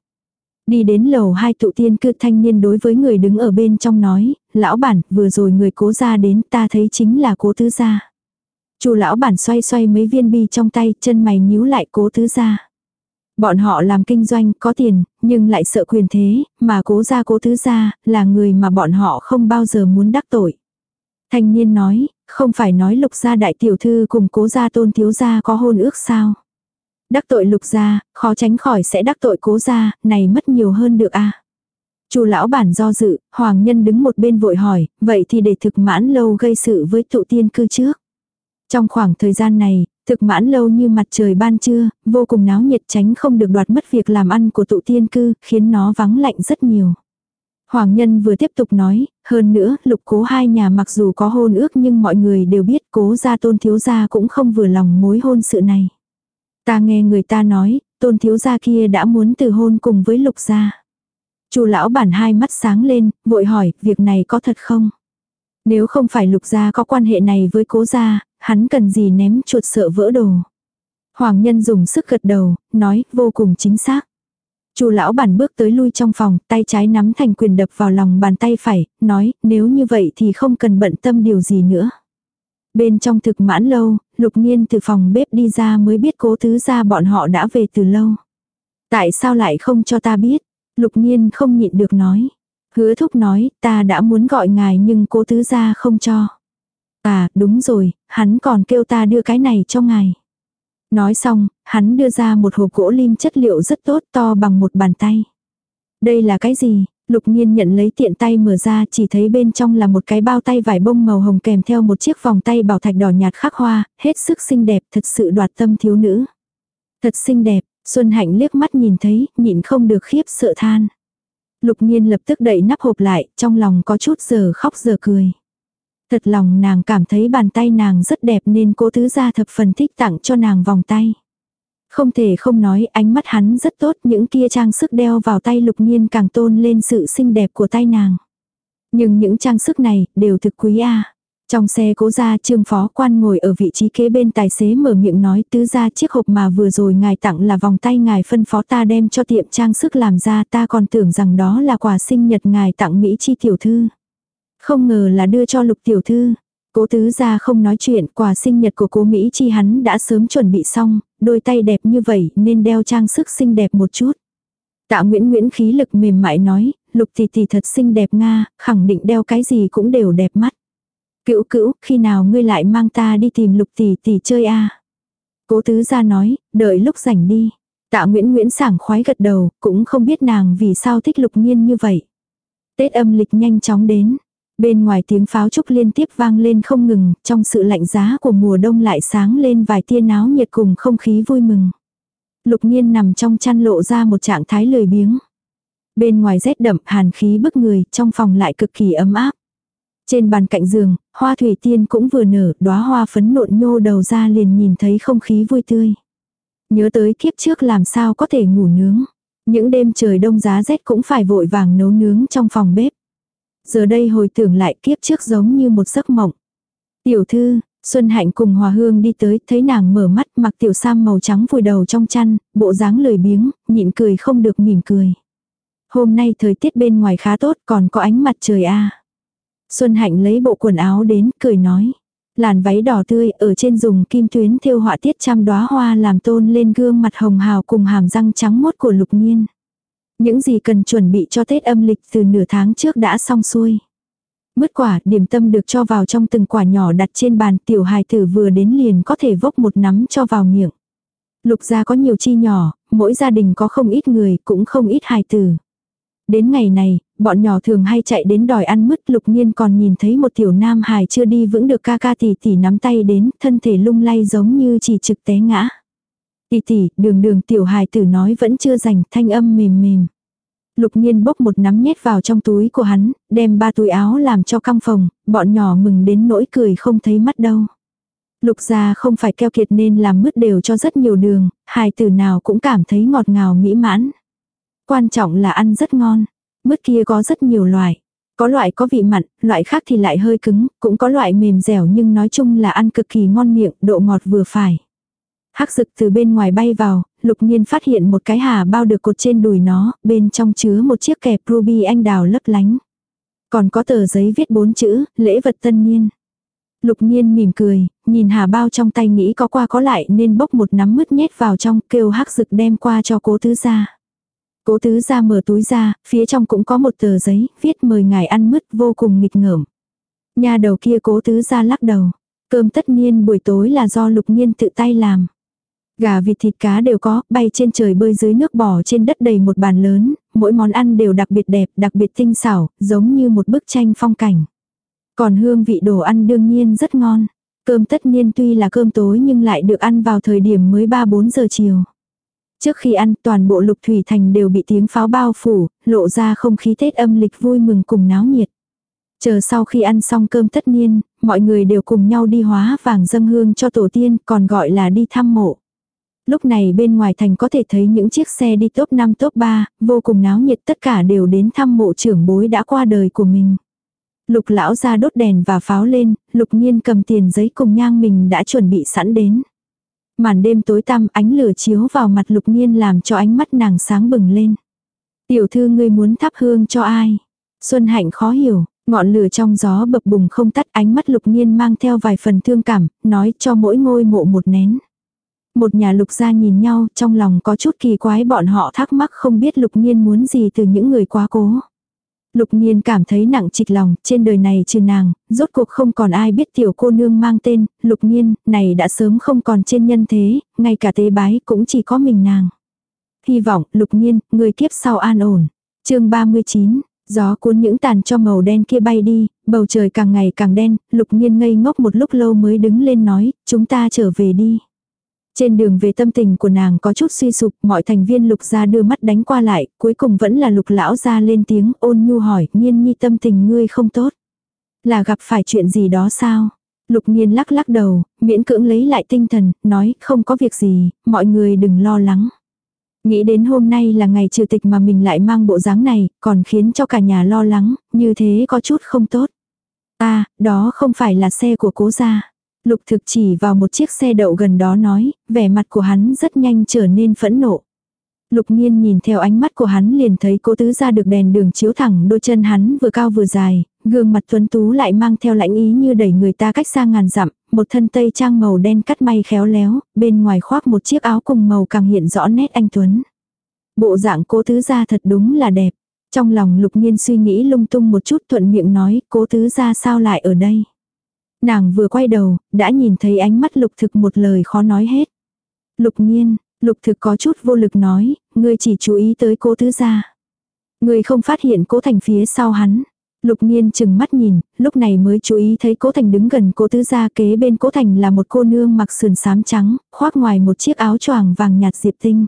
Đi đến lầu hai tụ tiên cư thanh niên đối với người đứng ở bên trong nói, lão bản, vừa rồi người cố ra đến ta thấy chính là cố tứ gia. Chu lão bản xoay xoay mấy viên bi trong tay, chân mày nhíu lại cố tứ gia. Bọn họ làm kinh doanh có tiền, nhưng lại sợ quyền thế, mà cố gia cố tứ gia, là người mà bọn họ không bao giờ muốn đắc tội. Thanh niên nói, không phải nói lục gia đại tiểu thư cùng cố gia tôn thiếu gia có hôn ước sao. Đắc tội lục gia, khó tránh khỏi sẽ đắc tội cố gia, này mất nhiều hơn được a Chu lão bản do dự, hoàng nhân đứng một bên vội hỏi, vậy thì để thực mãn lâu gây sự với tụ tiên cư trước. Trong khoảng thời gian này, thực mãn lâu như mặt trời ban trưa, vô cùng náo nhiệt tránh không được đoạt mất việc làm ăn của tụ tiên cư, khiến nó vắng lạnh rất nhiều. Hoàng nhân vừa tiếp tục nói, hơn nữa, lục cố hai nhà mặc dù có hôn ước nhưng mọi người đều biết cố gia tôn thiếu gia cũng không vừa lòng mối hôn sự này. Ta nghe người ta nói, tôn thiếu gia kia đã muốn từ hôn cùng với lục gia. Chu lão bản hai mắt sáng lên, vội hỏi, việc này có thật không? Nếu không phải lục gia có quan hệ này với cố gia, hắn cần gì ném chuột sợ vỡ đồ. Hoàng nhân dùng sức gật đầu, nói, vô cùng chính xác. Chu lão bản bước tới lui trong phòng, tay trái nắm thành quyền đập vào lòng bàn tay phải, nói, nếu như vậy thì không cần bận tâm điều gì nữa. Bên trong thực mãn lâu, lục nhiên từ phòng bếp đi ra mới biết cố tứ ra bọn họ đã về từ lâu. Tại sao lại không cho ta biết? Lục nhiên không nhịn được nói. Hứa thúc nói, ta đã muốn gọi ngài nhưng cố tứ ra không cho. À, đúng rồi, hắn còn kêu ta đưa cái này cho ngài. Nói xong, hắn đưa ra một hộp gỗ lim chất liệu rất tốt to bằng một bàn tay. Đây là cái gì? Lục nhiên nhận lấy tiện tay mở ra chỉ thấy bên trong là một cái bao tay vải bông màu hồng kèm theo một chiếc vòng tay bảo thạch đỏ nhạt khắc hoa, hết sức xinh đẹp thật sự đoạt tâm thiếu nữ. Thật xinh đẹp, Xuân Hạnh liếc mắt nhìn thấy, nhịn không được khiếp sợ than. Lục nhiên lập tức đẩy nắp hộp lại, trong lòng có chút giờ khóc giờ cười. Thật lòng nàng cảm thấy bàn tay nàng rất đẹp nên cố tứ gia thập phần thích tặng cho nàng vòng tay. Không thể không nói, ánh mắt hắn rất tốt, những kia trang sức đeo vào tay lục nhiên càng tôn lên sự xinh đẹp của tay nàng. Nhưng những trang sức này, đều thực quý a Trong xe cố gia trương phó quan ngồi ở vị trí kế bên tài xế mở miệng nói, tứ ra chiếc hộp mà vừa rồi ngài tặng là vòng tay ngài phân phó ta đem cho tiệm trang sức làm ra, ta còn tưởng rằng đó là quà sinh nhật ngài tặng Mỹ chi tiểu thư. Không ngờ là đưa cho lục tiểu thư. Cố tứ gia không nói chuyện, quà sinh nhật của cố Mỹ chi hắn đã sớm chuẩn bị xong, đôi tay đẹp như vậy nên đeo trang sức xinh đẹp một chút. Tạ Nguyễn Nguyễn khí lực mềm mại nói, lục tỷ tỷ thật xinh đẹp nga, khẳng định đeo cái gì cũng đều đẹp mắt. Cữu cữu, khi nào ngươi lại mang ta đi tìm lục tỷ tỷ chơi a Cố tứ gia nói, đợi lúc rảnh đi. Tạ Nguyễn Nguyễn sảng khoái gật đầu, cũng không biết nàng vì sao thích lục nhiên như vậy. Tết âm lịch nhanh chóng đến. Bên ngoài tiếng pháo trúc liên tiếp vang lên không ngừng, trong sự lạnh giá của mùa đông lại sáng lên vài tia náo nhiệt cùng không khí vui mừng. Lục nhiên nằm trong chăn lộ ra một trạng thái lười biếng. Bên ngoài rét đậm hàn khí bức người, trong phòng lại cực kỳ ấm áp. Trên bàn cạnh giường, hoa thủy tiên cũng vừa nở, đóa hoa phấn nộn nhô đầu ra liền nhìn thấy không khí vui tươi. Nhớ tới kiếp trước làm sao có thể ngủ nướng. Những đêm trời đông giá rét cũng phải vội vàng nấu nướng trong phòng bếp. Giờ đây hồi tưởng lại kiếp trước giống như một giấc mộng. Tiểu thư, Xuân Hạnh cùng Hòa Hương đi tới, thấy nàng mở mắt mặc tiểu sam màu trắng vùi đầu trong chăn, bộ dáng lười biếng, nhịn cười không được mỉm cười. Hôm nay thời tiết bên ngoài khá tốt còn có ánh mặt trời a Xuân Hạnh lấy bộ quần áo đến, cười nói. Làn váy đỏ tươi ở trên dùng kim tuyến thêu họa tiết trăm đóa hoa làm tôn lên gương mặt hồng hào cùng hàm răng trắng mốt của lục nhiên. Những gì cần chuẩn bị cho Tết âm lịch từ nửa tháng trước đã xong xuôi. Mứt quả, điểm tâm được cho vào trong từng quả nhỏ đặt trên bàn tiểu hài tử vừa đến liền có thể vốc một nắm cho vào miệng. Lục gia có nhiều chi nhỏ, mỗi gia đình có không ít người, cũng không ít hài tử. Đến ngày này, bọn nhỏ thường hay chạy đến đòi ăn mứt lục nhiên còn nhìn thấy một tiểu nam hài chưa đi vững được ca ca tỷ tỷ nắm tay đến, thân thể lung lay giống như chỉ trực té ngã. Tỷ tỷ, đường đường tiểu hài tử nói vẫn chưa dành, thanh âm mềm mềm. Lục nhiên bốc một nắm nhét vào trong túi của hắn, đem ba túi áo làm cho căng phòng, bọn nhỏ mừng đến nỗi cười không thấy mắt đâu. Lục gia không phải keo kiệt nên làm mứt đều cho rất nhiều đường, hài tử nào cũng cảm thấy ngọt ngào mỹ mãn. Quan trọng là ăn rất ngon. Mứt kia có rất nhiều loại. Có loại có vị mặn, loại khác thì lại hơi cứng, cũng có loại mềm dẻo nhưng nói chung là ăn cực kỳ ngon miệng, độ ngọt vừa phải. Hắc rực từ bên ngoài bay vào, lục nhiên phát hiện một cái hà bao được cột trên đùi nó, bên trong chứa một chiếc kẹp ruby anh đào lấp lánh. Còn có tờ giấy viết bốn chữ, lễ vật tân niên. Lục nhiên mỉm cười, nhìn hà bao trong tay nghĩ có qua có lại nên bốc một nắm mứt nhét vào trong kêu hắc rực đem qua cho cố tứ gia. Cố tứ gia mở túi ra, phía trong cũng có một tờ giấy, viết mời ngài ăn mứt vô cùng nghịch ngợm. Nhà đầu kia cố tứ gia lắc đầu. Cơm tất niên buổi tối là do lục nhiên tự tay làm. Gà vịt thịt cá đều có, bay trên trời bơi dưới nước bò trên đất đầy một bàn lớn, mỗi món ăn đều đặc biệt đẹp, đặc biệt tinh xảo, giống như một bức tranh phong cảnh. Còn hương vị đồ ăn đương nhiên rất ngon. Cơm tất niên tuy là cơm tối nhưng lại được ăn vào thời điểm mới 3-4 giờ chiều. Trước khi ăn toàn bộ lục thủy thành đều bị tiếng pháo bao phủ, lộ ra không khí Tết âm lịch vui mừng cùng náo nhiệt. Chờ sau khi ăn xong cơm tất niên, mọi người đều cùng nhau đi hóa vàng dâng hương cho tổ tiên, còn gọi là đi thăm mộ. Lúc này bên ngoài thành có thể thấy những chiếc xe đi top 5 top 3, vô cùng náo nhiệt tất cả đều đến thăm mộ trưởng bối đã qua đời của mình. Lục lão ra đốt đèn và pháo lên, lục nhiên cầm tiền giấy cùng nhang mình đã chuẩn bị sẵn đến. Màn đêm tối tăm ánh lửa chiếu vào mặt lục nhiên làm cho ánh mắt nàng sáng bừng lên. Tiểu thư ngươi muốn thắp hương cho ai? Xuân hạnh khó hiểu, ngọn lửa trong gió bập bùng không tắt ánh mắt lục nhiên mang theo vài phần thương cảm, nói cho mỗi ngôi mộ một nén. Một nhà lục gia nhìn nhau, trong lòng có chút kỳ quái bọn họ thắc mắc không biết lục nhiên muốn gì từ những người quá cố. Lục Nhiên cảm thấy nặng trịch lòng, trên đời này trừ nàng, rốt cuộc không còn ai biết tiểu cô nương mang tên, Lục Nhiên, này đã sớm không còn trên nhân thế, ngay cả tế bái cũng chỉ có mình nàng. Hy vọng, Lục Nhiên, người kiếp sau an ổn. chương 39, gió cuốn những tàn cho màu đen kia bay đi, bầu trời càng ngày càng đen, Lục Nhiên ngây ngốc một lúc lâu mới đứng lên nói, chúng ta trở về đi. Trên đường về tâm tình của nàng có chút suy sụp, mọi thành viên lục gia đưa mắt đánh qua lại, cuối cùng vẫn là lục lão gia lên tiếng ôn nhu hỏi, nhiên nhi tâm tình ngươi không tốt. Là gặp phải chuyện gì đó sao? Lục nhiên lắc lắc đầu, miễn cưỡng lấy lại tinh thần, nói không có việc gì, mọi người đừng lo lắng. Nghĩ đến hôm nay là ngày trừ tịch mà mình lại mang bộ dáng này, còn khiến cho cả nhà lo lắng, như thế có chút không tốt. À, đó không phải là xe của cố gia. Lục thực chỉ vào một chiếc xe đậu gần đó nói, vẻ mặt của hắn rất nhanh trở nên phẫn nộ. Lục nhiên nhìn theo ánh mắt của hắn liền thấy cố tứ ra được đèn đường chiếu thẳng đôi chân hắn vừa cao vừa dài, gương mặt tuấn tú lại mang theo lãnh ý như đẩy người ta cách xa ngàn dặm, một thân tây trang màu đen cắt may khéo léo, bên ngoài khoác một chiếc áo cùng màu càng hiện rõ nét anh tuấn. Bộ dạng cố tứ ra thật đúng là đẹp. Trong lòng lục nhiên suy nghĩ lung tung một chút thuận miệng nói cố tứ ra sao lại ở đây. Nàng vừa quay đầu, đã nhìn thấy ánh mắt lục thực một lời khó nói hết. Lục nhiên, lục thực có chút vô lực nói, ngươi chỉ chú ý tới cố tứ gia. Ngươi không phát hiện cố thành phía sau hắn. Lục nhiên chừng mắt nhìn, lúc này mới chú ý thấy cố thành đứng gần cố tứ gia kế bên cố thành là một cô nương mặc sườn xám trắng, khoác ngoài một chiếc áo choàng vàng nhạt diệp tinh.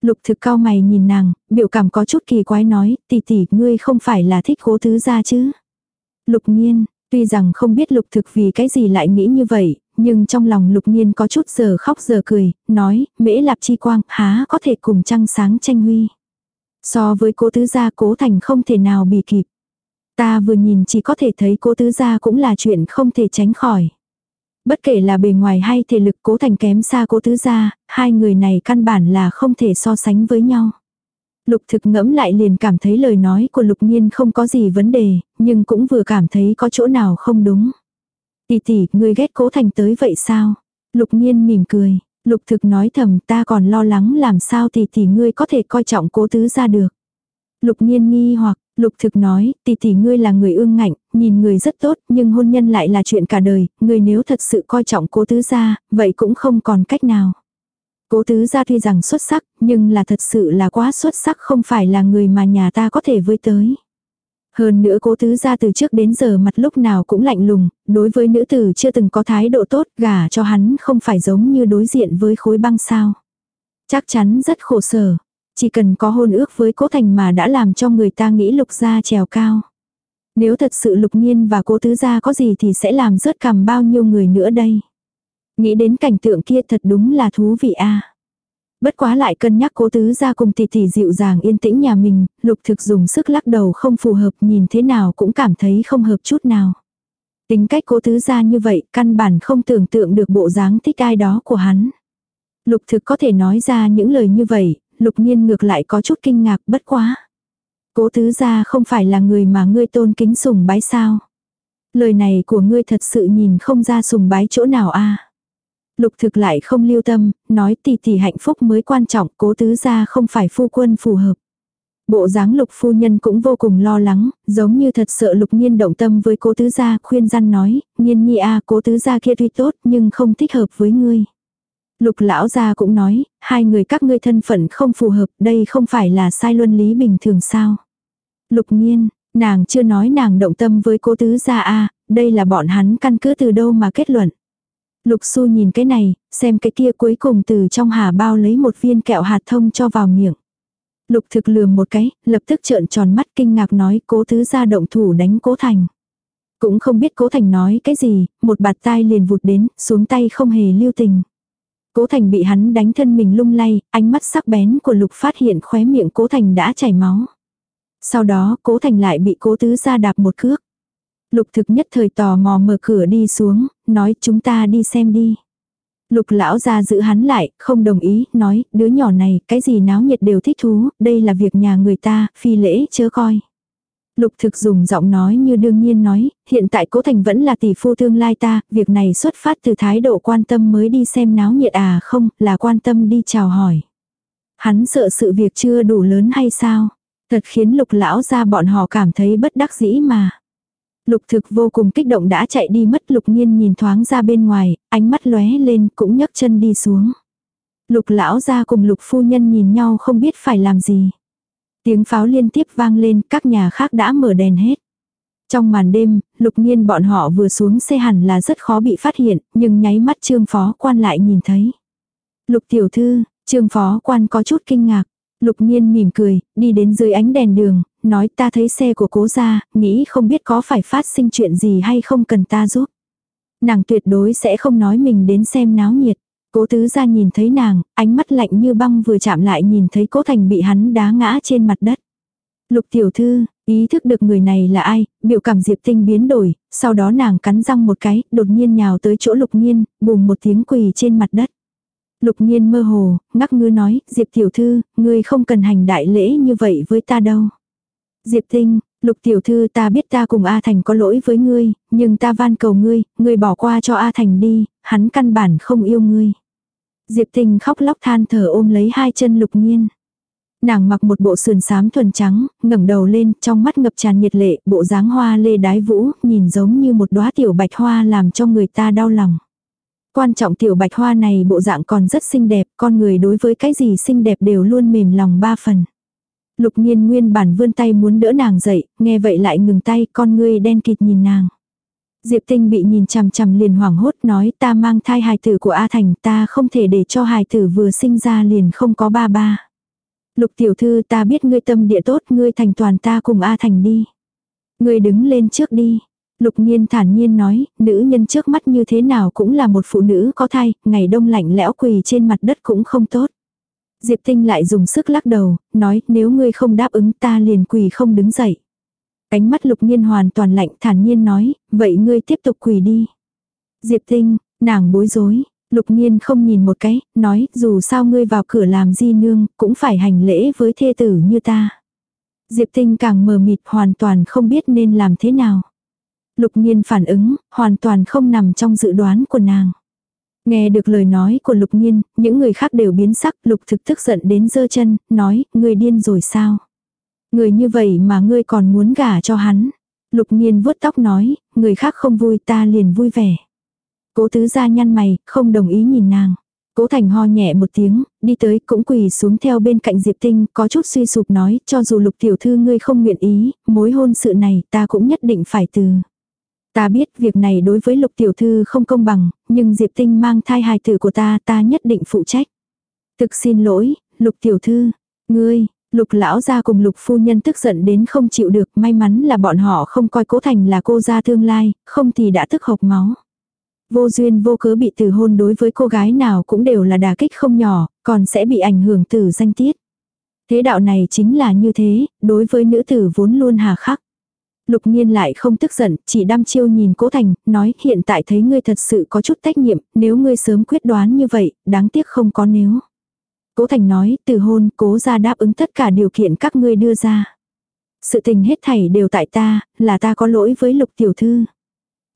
Lục thực cao mày nhìn nàng, biểu cảm có chút kỳ quái nói, tỷ tỷ ngươi không phải là thích cố tứ gia chứ. Lục nhiên, Tuy rằng không biết lục thực vì cái gì lại nghĩ như vậy, nhưng trong lòng lục nhiên có chút giờ khóc giờ cười, nói, mễ lạp chi quang, há có thể cùng trăng sáng tranh huy. So với cố tứ gia cố thành không thể nào bị kịp. Ta vừa nhìn chỉ có thể thấy cố tứ gia cũng là chuyện không thể tránh khỏi. Bất kể là bề ngoài hay thể lực cố thành kém xa cố tứ gia, hai người này căn bản là không thể so sánh với nhau. Lục thực ngẫm lại liền cảm thấy lời nói của lục nhiên không có gì vấn đề, nhưng cũng vừa cảm thấy có chỗ nào không đúng. Tỷ tỷ, ngươi ghét cố thành tới vậy sao? Lục nhiên mỉm cười, lục thực nói thầm ta còn lo lắng làm sao tỷ tỷ ngươi có thể coi trọng cố tứ ra được. Lục nhiên nghi hoặc, lục thực nói, tỷ tỷ ngươi là người ương ngạnh, nhìn người rất tốt, nhưng hôn nhân lại là chuyện cả đời, ngươi nếu thật sự coi trọng cố tứ ra, vậy cũng không còn cách nào. Cố tứ gia tuy rằng xuất sắc, nhưng là thật sự là quá xuất sắc không phải là người mà nhà ta có thể với tới. Hơn nữa cố tứ gia từ trước đến giờ mặt lúc nào cũng lạnh lùng, đối với nữ tử chưa từng có thái độ tốt gả cho hắn không phải giống như đối diện với khối băng sao. Chắc chắn rất khổ sở, chỉ cần có hôn ước với cố thành mà đã làm cho người ta nghĩ lục gia trèo cao. Nếu thật sự lục nhiên và cố tứ gia có gì thì sẽ làm rớt cằm bao nhiêu người nữa đây. Nghĩ đến cảnh tượng kia thật đúng là thú vị a. Bất quá lại cân nhắc cố tứ ra cùng tỷ tỷ dịu dàng yên tĩnh nhà mình, lục thực dùng sức lắc đầu không phù hợp nhìn thế nào cũng cảm thấy không hợp chút nào. Tính cách cố tứ ra như vậy căn bản không tưởng tượng được bộ dáng thích ai đó của hắn. Lục thực có thể nói ra những lời như vậy, lục nhiên ngược lại có chút kinh ngạc bất quá. Cố tứ ra không phải là người mà ngươi tôn kính sùng bái sao. Lời này của ngươi thật sự nhìn không ra sùng bái chỗ nào a Lục thực lại không lưu tâm, nói tỷ tỷ hạnh phúc mới quan trọng, cố tứ gia không phải phu quân phù hợp. Bộ dáng lục phu nhân cũng vô cùng lo lắng, giống như thật sợ lục nhiên động tâm với cố tứ gia, khuyên răn nói, nhiên nhi a cố tứ gia kia tuy tốt nhưng không thích hợp với ngươi. Lục lão gia cũng nói, hai người các ngươi thân phận không phù hợp, đây không phải là sai luân lý bình thường sao. Lục nhiên, nàng chưa nói nàng động tâm với cố tứ gia a đây là bọn hắn căn cứ từ đâu mà kết luận. Lục Xu nhìn cái này, xem cái kia cuối cùng từ trong hà bao lấy một viên kẹo hạt thông cho vào miệng. Lục thực lườm một cái, lập tức trợn tròn mắt kinh ngạc nói cố tứ ra động thủ đánh cố thành. Cũng không biết cố thành nói cái gì, một bạt tai liền vụt đến, xuống tay không hề lưu tình. Cố thành bị hắn đánh thân mình lung lay, ánh mắt sắc bén của lục phát hiện khóe miệng cố thành đã chảy máu. Sau đó cố thành lại bị cố tứ ra đạp một cước. Lục thực nhất thời tò mò mở cửa đi xuống, nói chúng ta đi xem đi. Lục lão ra giữ hắn lại, không đồng ý, nói, đứa nhỏ này, cái gì náo nhiệt đều thích thú, đây là việc nhà người ta, phi lễ chớ coi. Lục thực dùng giọng nói như đương nhiên nói, hiện tại cố thành vẫn là tỷ phu tương lai ta, việc này xuất phát từ thái độ quan tâm mới đi xem náo nhiệt à không, là quan tâm đi chào hỏi. Hắn sợ sự việc chưa đủ lớn hay sao? Thật khiến lục lão ra bọn họ cảm thấy bất đắc dĩ mà. Lục thực vô cùng kích động đã chạy đi mất lục nhiên nhìn thoáng ra bên ngoài, ánh mắt lóe lên cũng nhấc chân đi xuống. Lục lão ra cùng lục phu nhân nhìn nhau không biết phải làm gì. Tiếng pháo liên tiếp vang lên, các nhà khác đã mở đèn hết. Trong màn đêm, lục nhiên bọn họ vừa xuống xe hẳn là rất khó bị phát hiện, nhưng nháy mắt trương phó quan lại nhìn thấy. Lục tiểu thư, trương phó quan có chút kinh ngạc. Lục nhiên mỉm cười, đi đến dưới ánh đèn đường, nói ta thấy xe của cố gia, nghĩ không biết có phải phát sinh chuyện gì hay không cần ta giúp. Nàng tuyệt đối sẽ không nói mình đến xem náo nhiệt. Cố tứ gia nhìn thấy nàng, ánh mắt lạnh như băng vừa chạm lại nhìn thấy cố thành bị hắn đá ngã trên mặt đất. Lục tiểu thư, ý thức được người này là ai, biểu cảm Diệp Tinh biến đổi, sau đó nàng cắn răng một cái, đột nhiên nhào tới chỗ lục nhiên, bùm một tiếng quỳ trên mặt đất. Lục nhiên mơ hồ, ngắc ngư nói, Diệp tiểu thư, ngươi không cần hành đại lễ như vậy với ta đâu. Diệp Tinh, lục tiểu thư ta biết ta cùng A Thành có lỗi với ngươi, nhưng ta van cầu ngươi, ngươi bỏ qua cho A Thành đi, hắn căn bản không yêu ngươi. Diệp Tinh khóc lóc than thở ôm lấy hai chân lục nhiên. Nàng mặc một bộ sườn xám thuần trắng, ngẩng đầu lên, trong mắt ngập tràn nhiệt lệ, bộ dáng hoa lê đái vũ, nhìn giống như một đóa tiểu bạch hoa làm cho người ta đau lòng. Quan trọng tiểu bạch hoa này bộ dạng còn rất xinh đẹp, con người đối với cái gì xinh đẹp đều luôn mềm lòng ba phần. Lục nghiên nguyên bản vươn tay muốn đỡ nàng dậy, nghe vậy lại ngừng tay, con ngươi đen kịt nhìn nàng. Diệp Tinh bị nhìn chằm chằm liền hoảng hốt nói ta mang thai hài tử của A Thành ta không thể để cho hài tử vừa sinh ra liền không có ba ba. Lục tiểu thư ta biết ngươi tâm địa tốt ngươi thành toàn ta cùng A Thành đi. Ngươi đứng lên trước đi. Lục nghiên thản nhiên nói, nữ nhân trước mắt như thế nào cũng là một phụ nữ có thai, ngày đông lạnh lẽo quỳ trên mặt đất cũng không tốt. Diệp Tinh lại dùng sức lắc đầu, nói nếu ngươi không đáp ứng ta liền quỳ không đứng dậy. Cánh mắt lục nhiên hoàn toàn lạnh thản nhiên nói, vậy ngươi tiếp tục quỳ đi. Diệp Tinh, nàng bối rối, lục nhiên không nhìn một cái, nói dù sao ngươi vào cửa làm di nương, cũng phải hành lễ với thê tử như ta. Diệp Tinh càng mờ mịt hoàn toàn không biết nên làm thế nào. Lục nhiên phản ứng, hoàn toàn không nằm trong dự đoán của nàng. Nghe được lời nói của lục nhiên, những người khác đều biến sắc, lục thực tức giận đến giơ chân, nói, người điên rồi sao? Người như vậy mà ngươi còn muốn gả cho hắn. Lục nhiên vuốt tóc nói, người khác không vui ta liền vui vẻ. Cố tứ ra nhăn mày, không đồng ý nhìn nàng. Cố thành ho nhẹ một tiếng, đi tới cũng quỳ xuống theo bên cạnh Diệp Tinh, có chút suy sụp nói, cho dù lục tiểu thư ngươi không nguyện ý, mối hôn sự này ta cũng nhất định phải từ. Ta biết việc này đối với lục tiểu thư không công bằng, nhưng Diệp Tinh mang thai hài tử của ta ta nhất định phụ trách. Thực xin lỗi, lục tiểu thư, ngươi, lục lão gia cùng lục phu nhân tức giận đến không chịu được may mắn là bọn họ không coi cố thành là cô gia tương lai, không thì đã tức hộc máu. Vô duyên vô cớ bị từ hôn đối với cô gái nào cũng đều là đà kích không nhỏ, còn sẽ bị ảnh hưởng từ danh tiết. Thế đạo này chính là như thế, đối với nữ tử vốn luôn hà khắc. Lục nhiên lại không tức giận, chỉ đăm chiêu nhìn cố thành, nói hiện tại thấy ngươi thật sự có chút trách nhiệm, nếu ngươi sớm quyết đoán như vậy, đáng tiếc không có nếu. Cố thành nói, từ hôn, cố ra đáp ứng tất cả điều kiện các ngươi đưa ra. Sự tình hết thảy đều tại ta, là ta có lỗi với lục tiểu thư.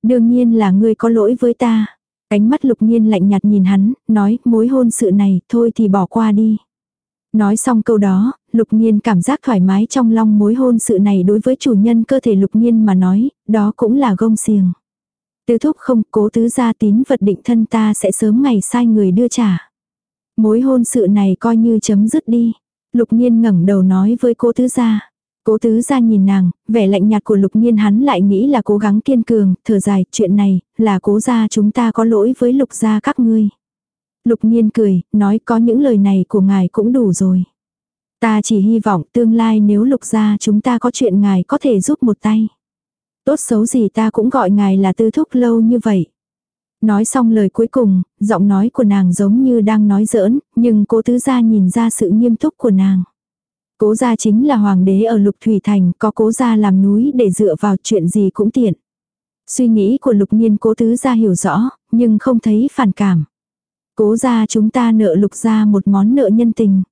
Đương nhiên là ngươi có lỗi với ta. Cánh mắt lục nhiên lạnh nhạt nhìn hắn, nói, mối hôn sự này, thôi thì bỏ qua đi. Nói xong câu đó, lục nhiên cảm giác thoải mái trong lòng mối hôn sự này đối với chủ nhân cơ thể lục nhiên mà nói, đó cũng là gông xiềng. Tứ thúc không cố tứ gia tín vật định thân ta sẽ sớm ngày sai người đưa trả. Mối hôn sự này coi như chấm dứt đi. Lục nhiên ngẩng đầu nói với cố tứ gia. Cố tứ gia nhìn nàng, vẻ lạnh nhạt của lục nhiên hắn lại nghĩ là cố gắng kiên cường, thở dài, chuyện này, là cố gia chúng ta có lỗi với lục gia các ngươi. Lục nhiên cười, nói có những lời này của ngài cũng đủ rồi. Ta chỉ hy vọng tương lai nếu lục gia chúng ta có chuyện ngài có thể giúp một tay. Tốt xấu gì ta cũng gọi ngài là tư thúc lâu như vậy. Nói xong lời cuối cùng, giọng nói của nàng giống như đang nói giỡn, nhưng cố tứ gia nhìn ra sự nghiêm túc của nàng. Cố gia chính là hoàng đế ở lục thủy thành, có cố gia làm núi để dựa vào chuyện gì cũng tiện. Suy nghĩ của lục nhiên cố tứ gia hiểu rõ, nhưng không thấy phản cảm. Cố ra chúng ta nợ lục gia một món nợ nhân tình.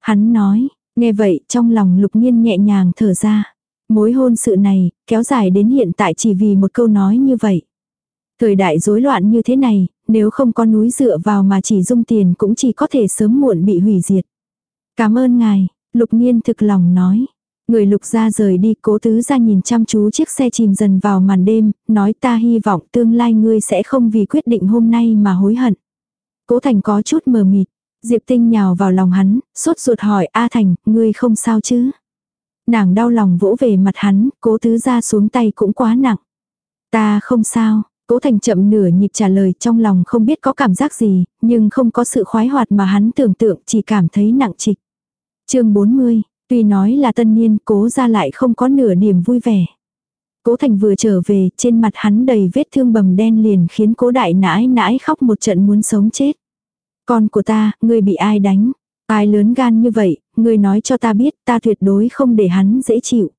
Hắn nói, nghe vậy trong lòng lục nhiên nhẹ nhàng thở ra. Mối hôn sự này, kéo dài đến hiện tại chỉ vì một câu nói như vậy. Thời đại rối loạn như thế này, nếu không có núi dựa vào mà chỉ dung tiền cũng chỉ có thể sớm muộn bị hủy diệt. Cảm ơn ngài, lục nhiên thực lòng nói. Người lục gia rời đi, cố tứ ra nhìn chăm chú chiếc xe chìm dần vào màn đêm, nói ta hy vọng tương lai ngươi sẽ không vì quyết định hôm nay mà hối hận. Cố thành có chút mờ mịt, Diệp tinh nhào vào lòng hắn, sốt ruột hỏi A Thành, ngươi không sao chứ? Nàng đau lòng vỗ về mặt hắn, cố tứ ra xuống tay cũng quá nặng. Ta không sao, Cố Thành chậm nửa nhịp trả lời trong lòng không biết có cảm giác gì, nhưng không có sự khoái hoạt mà hắn tưởng tượng chỉ cảm thấy nặng trịch. chương 40, tuy nói là tân niên cố ra lại không có nửa niềm vui vẻ. Cố Thành vừa trở về, trên mặt hắn đầy vết thương bầm đen liền khiến cố đại nãi nãi khóc một trận muốn sống chết. Con của ta, ngươi bị ai đánh? Ai lớn gan như vậy, ngươi nói cho ta biết ta tuyệt đối không để hắn dễ chịu.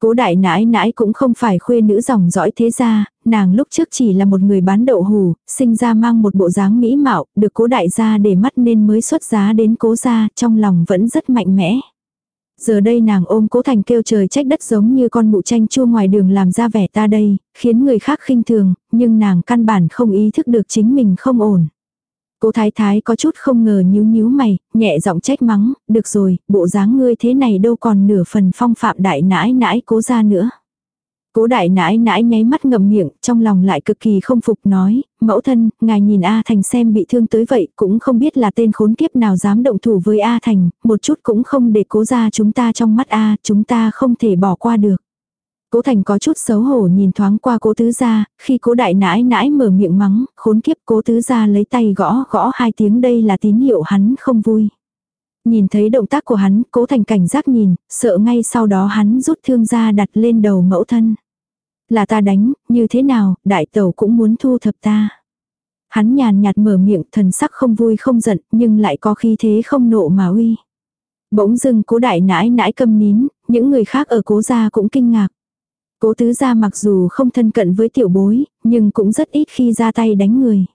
Cố đại nãi nãi cũng không phải khuê nữ dòng dõi thế gia, nàng lúc trước chỉ là một người bán đậu hù, sinh ra mang một bộ dáng mỹ mạo, được cố đại gia để mắt nên mới xuất giá đến cố gia, trong lòng vẫn rất mạnh mẽ. Giờ đây nàng ôm cố thành kêu trời trách đất giống như con mụ tranh chua ngoài đường làm ra vẻ ta đây, khiến người khác khinh thường, nhưng nàng căn bản không ý thức được chính mình không ổn. Cố thái thái có chút không ngờ nhíu nhíu mày, nhẹ giọng trách mắng, được rồi, bộ dáng ngươi thế này đâu còn nửa phần phong phạm đại nãi nãi cố ra nữa. Cố đại nãi nãi nháy mắt ngậm miệng, trong lòng lại cực kỳ không phục nói, mẫu thân, ngài nhìn A Thành xem bị thương tới vậy, cũng không biết là tên khốn kiếp nào dám động thủ với A Thành, một chút cũng không để cố ra chúng ta trong mắt A, chúng ta không thể bỏ qua được. Cố Thành có chút xấu hổ nhìn thoáng qua cố tứ gia, khi cố đại nãi nãi mở miệng mắng, khốn kiếp cố tứ gia lấy tay gõ gõ hai tiếng đây là tín hiệu hắn không vui. Nhìn thấy động tác của hắn, cố thành cảnh giác nhìn, sợ ngay sau đó hắn rút thương ra đặt lên đầu mẫu thân. Là ta đánh, như thế nào, đại tẩu cũng muốn thu thập ta. Hắn nhàn nhạt mở miệng, thần sắc không vui không giận, nhưng lại có khi thế không nộ mà uy. Bỗng dưng cố đại nãi nãi câm nín, những người khác ở cố gia cũng kinh ngạc. Cố tứ gia mặc dù không thân cận với tiểu bối, nhưng cũng rất ít khi ra tay đánh người.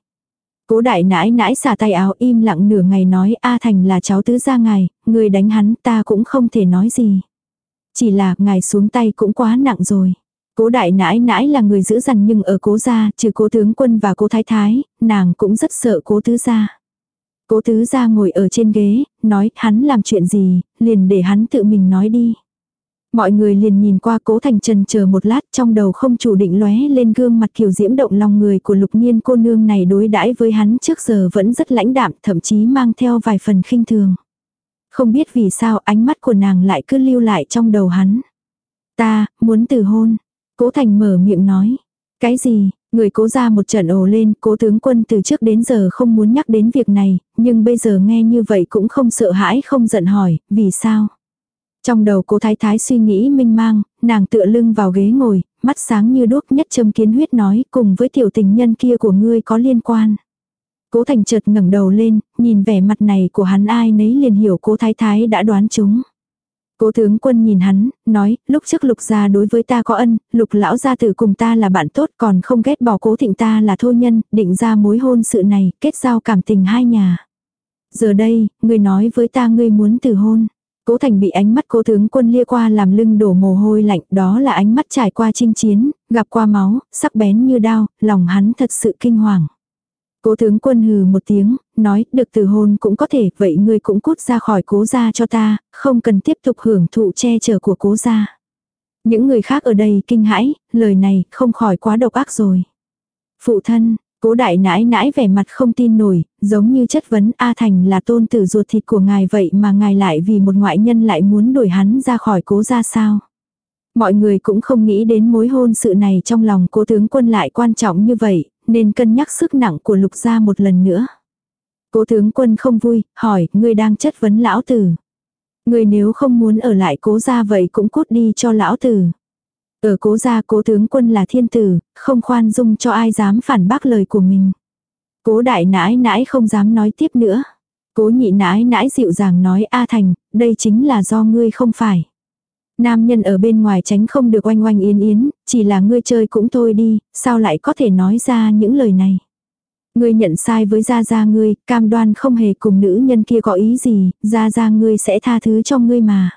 Cố đại nãi nãi xả tay áo im lặng nửa ngày nói A Thành là cháu tứ gia ngài, người đánh hắn ta cũng không thể nói gì. Chỉ là ngài xuống tay cũng quá nặng rồi. Cố đại nãi nãi là người giữ dằn nhưng ở cố gia, trừ cố tướng quân và cố thái thái, nàng cũng rất sợ cố tứ gia. Cố tứ gia ngồi ở trên ghế, nói hắn làm chuyện gì, liền để hắn tự mình nói đi. Mọi người liền nhìn qua cố thành trần chờ một lát trong đầu không chủ định lóe lên gương mặt kiều diễm động lòng người của lục nhiên cô nương này đối đãi với hắn trước giờ vẫn rất lãnh đạm thậm chí mang theo vài phần khinh thường. Không biết vì sao ánh mắt của nàng lại cứ lưu lại trong đầu hắn. Ta, muốn từ hôn. Cố thành mở miệng nói. Cái gì, người cố ra một trận ồ lên, cố tướng quân từ trước đến giờ không muốn nhắc đến việc này, nhưng bây giờ nghe như vậy cũng không sợ hãi không giận hỏi, vì sao? Trong đầu cố thái thái suy nghĩ minh mang, nàng tựa lưng vào ghế ngồi, mắt sáng như đuốc nhất châm kiến huyết nói cùng với tiểu tình nhân kia của ngươi có liên quan. Cố thành chợt ngẩng đầu lên, nhìn vẻ mặt này của hắn ai nấy liền hiểu cố thái thái đã đoán chúng. Cố tướng quân nhìn hắn, nói, lúc trước lục gia đối với ta có ân, lục lão gia tử cùng ta là bạn tốt còn không ghét bỏ cố thịnh ta là thô nhân, định ra mối hôn sự này, kết giao cảm tình hai nhà. Giờ đây, ngươi nói với ta ngươi muốn từ hôn. Cố Thành bị ánh mắt cố tướng quân lia qua làm lưng đổ mồ hôi lạnh, đó là ánh mắt trải qua chinh chiến, gặp qua máu, sắc bén như đao, lòng hắn thật sự kinh hoàng. Cố tướng quân hừ một tiếng, nói, được từ hôn cũng có thể, vậy ngươi cũng cút ra khỏi cố gia cho ta, không cần tiếp tục hưởng thụ che chở của cố gia. Những người khác ở đây kinh hãi, lời này không khỏi quá độc ác rồi. Phụ thân, Cố đại nãi nãi vẻ mặt không tin nổi, giống như chất vấn A Thành là tôn tử ruột thịt của ngài vậy mà ngài lại vì một ngoại nhân lại muốn đuổi hắn ra khỏi cố gia sao. Mọi người cũng không nghĩ đến mối hôn sự này trong lòng cố tướng quân lại quan trọng như vậy, nên cân nhắc sức nặng của lục gia một lần nữa. Cố tướng quân không vui, hỏi, ngươi đang chất vấn lão tử. Ngươi nếu không muốn ở lại cố gia vậy cũng cút đi cho lão tử. Ở cố gia cố tướng quân là thiên tử, không khoan dung cho ai dám phản bác lời của mình. Cố đại nãi nãi không dám nói tiếp nữa. Cố nhị nãi nãi dịu dàng nói A Thành, đây chính là do ngươi không phải. Nam nhân ở bên ngoài tránh không được oanh oanh yến yến, chỉ là ngươi chơi cũng thôi đi, sao lại có thể nói ra những lời này. Ngươi nhận sai với gia gia ngươi, cam đoan không hề cùng nữ nhân kia có ý gì, gia gia ngươi sẽ tha thứ cho ngươi mà.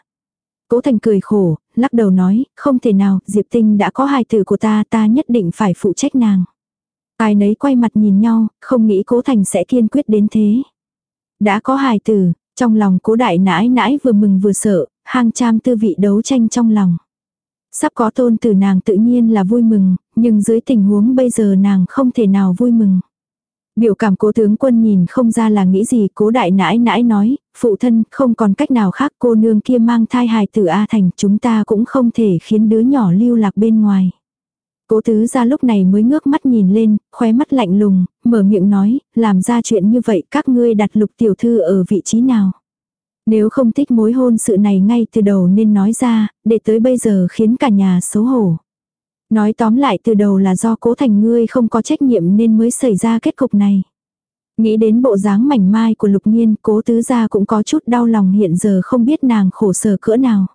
Cố Thành cười khổ, lắc đầu nói, không thể nào, Diệp Tinh đã có hài tử của ta, ta nhất định phải phụ trách nàng. Ai nấy quay mặt nhìn nhau, không nghĩ Cố Thành sẽ kiên quyết đến thế. Đã có hài tử, trong lòng cố đại nãi nãi vừa mừng vừa sợ, hang cham tư vị đấu tranh trong lòng. Sắp có tôn tử nàng tự nhiên là vui mừng, nhưng dưới tình huống bây giờ nàng không thể nào vui mừng. Biểu cảm cố tướng quân nhìn không ra là nghĩ gì cố đại nãi nãi nói, phụ thân không còn cách nào khác cô nương kia mang thai hài tử A thành chúng ta cũng không thể khiến đứa nhỏ lưu lạc bên ngoài. Cố tứ ra lúc này mới ngước mắt nhìn lên, khóe mắt lạnh lùng, mở miệng nói, làm ra chuyện như vậy các ngươi đặt lục tiểu thư ở vị trí nào. Nếu không thích mối hôn sự này ngay từ đầu nên nói ra, để tới bây giờ khiến cả nhà xấu hổ. Nói tóm lại từ đầu là do cố thành ngươi không có trách nhiệm nên mới xảy ra kết cục này. Nghĩ đến bộ dáng mảnh mai của lục nhiên cố tứ gia cũng có chút đau lòng hiện giờ không biết nàng khổ sở cỡ nào.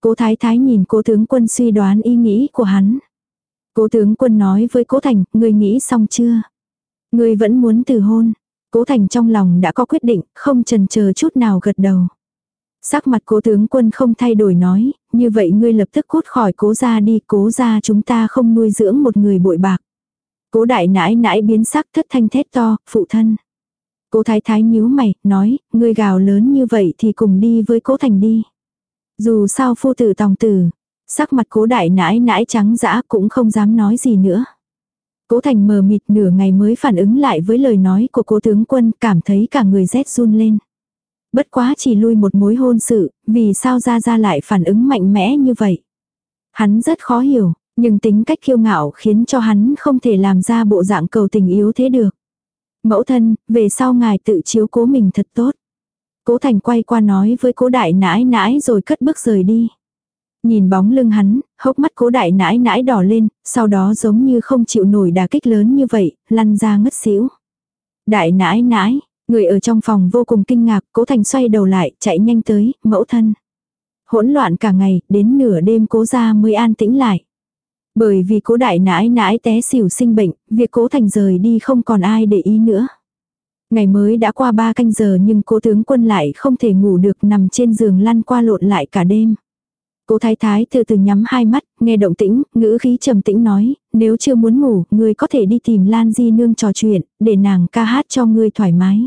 Cố thái thái nhìn cố tướng quân suy đoán ý nghĩ của hắn. Cố tướng quân nói với cố thành, ngươi nghĩ xong chưa? Ngươi vẫn muốn từ hôn. Cố thành trong lòng đã có quyết định, không chần chờ chút nào gật đầu. Sắc mặt cố tướng quân không thay đổi nói, như vậy ngươi lập tức cút khỏi cố gia đi, cố gia chúng ta không nuôi dưỡng một người bội bạc. Cố đại nãi nãi biến sắc thất thanh thét to, phụ thân. Cố thái thái nhíu mày, nói, ngươi gào lớn như vậy thì cùng đi với cố thành đi. Dù sao phu tử tòng tử, sắc mặt cố đại nãi nãi trắng dã cũng không dám nói gì nữa. Cố thành mờ mịt nửa ngày mới phản ứng lại với lời nói của cố tướng quân cảm thấy cả người rét run lên. Bất quá chỉ lui một mối hôn sự, vì sao ra ra lại phản ứng mạnh mẽ như vậy. Hắn rất khó hiểu, nhưng tính cách kiêu ngạo khiến cho hắn không thể làm ra bộ dạng cầu tình yếu thế được. Mẫu thân, về sau ngài tự chiếu cố mình thật tốt. Cố thành quay qua nói với cố đại nãi nãi rồi cất bước rời đi. Nhìn bóng lưng hắn, hốc mắt cố đại nãi nãi đỏ lên, sau đó giống như không chịu nổi đà kích lớn như vậy, lăn ra ngất xỉu. Đại nãi nãi, người ở trong phòng vô cùng kinh ngạc, cố thành xoay đầu lại, chạy nhanh tới, mẫu thân. Hỗn loạn cả ngày, đến nửa đêm cố ra mới an tĩnh lại. Bởi vì cố đại nãi nãi té xỉu sinh bệnh, việc cố thành rời đi không còn ai để ý nữa. Ngày mới đã qua ba canh giờ nhưng cố tướng quân lại không thể ngủ được nằm trên giường lăn qua lộn lại cả đêm. Cố thái thái từ từ nhắm hai mắt, nghe động tĩnh, ngữ khí trầm tĩnh nói, nếu chưa muốn ngủ, ngươi có thể đi tìm Lan Di Nương trò chuyện, để nàng ca hát cho ngươi thoải mái.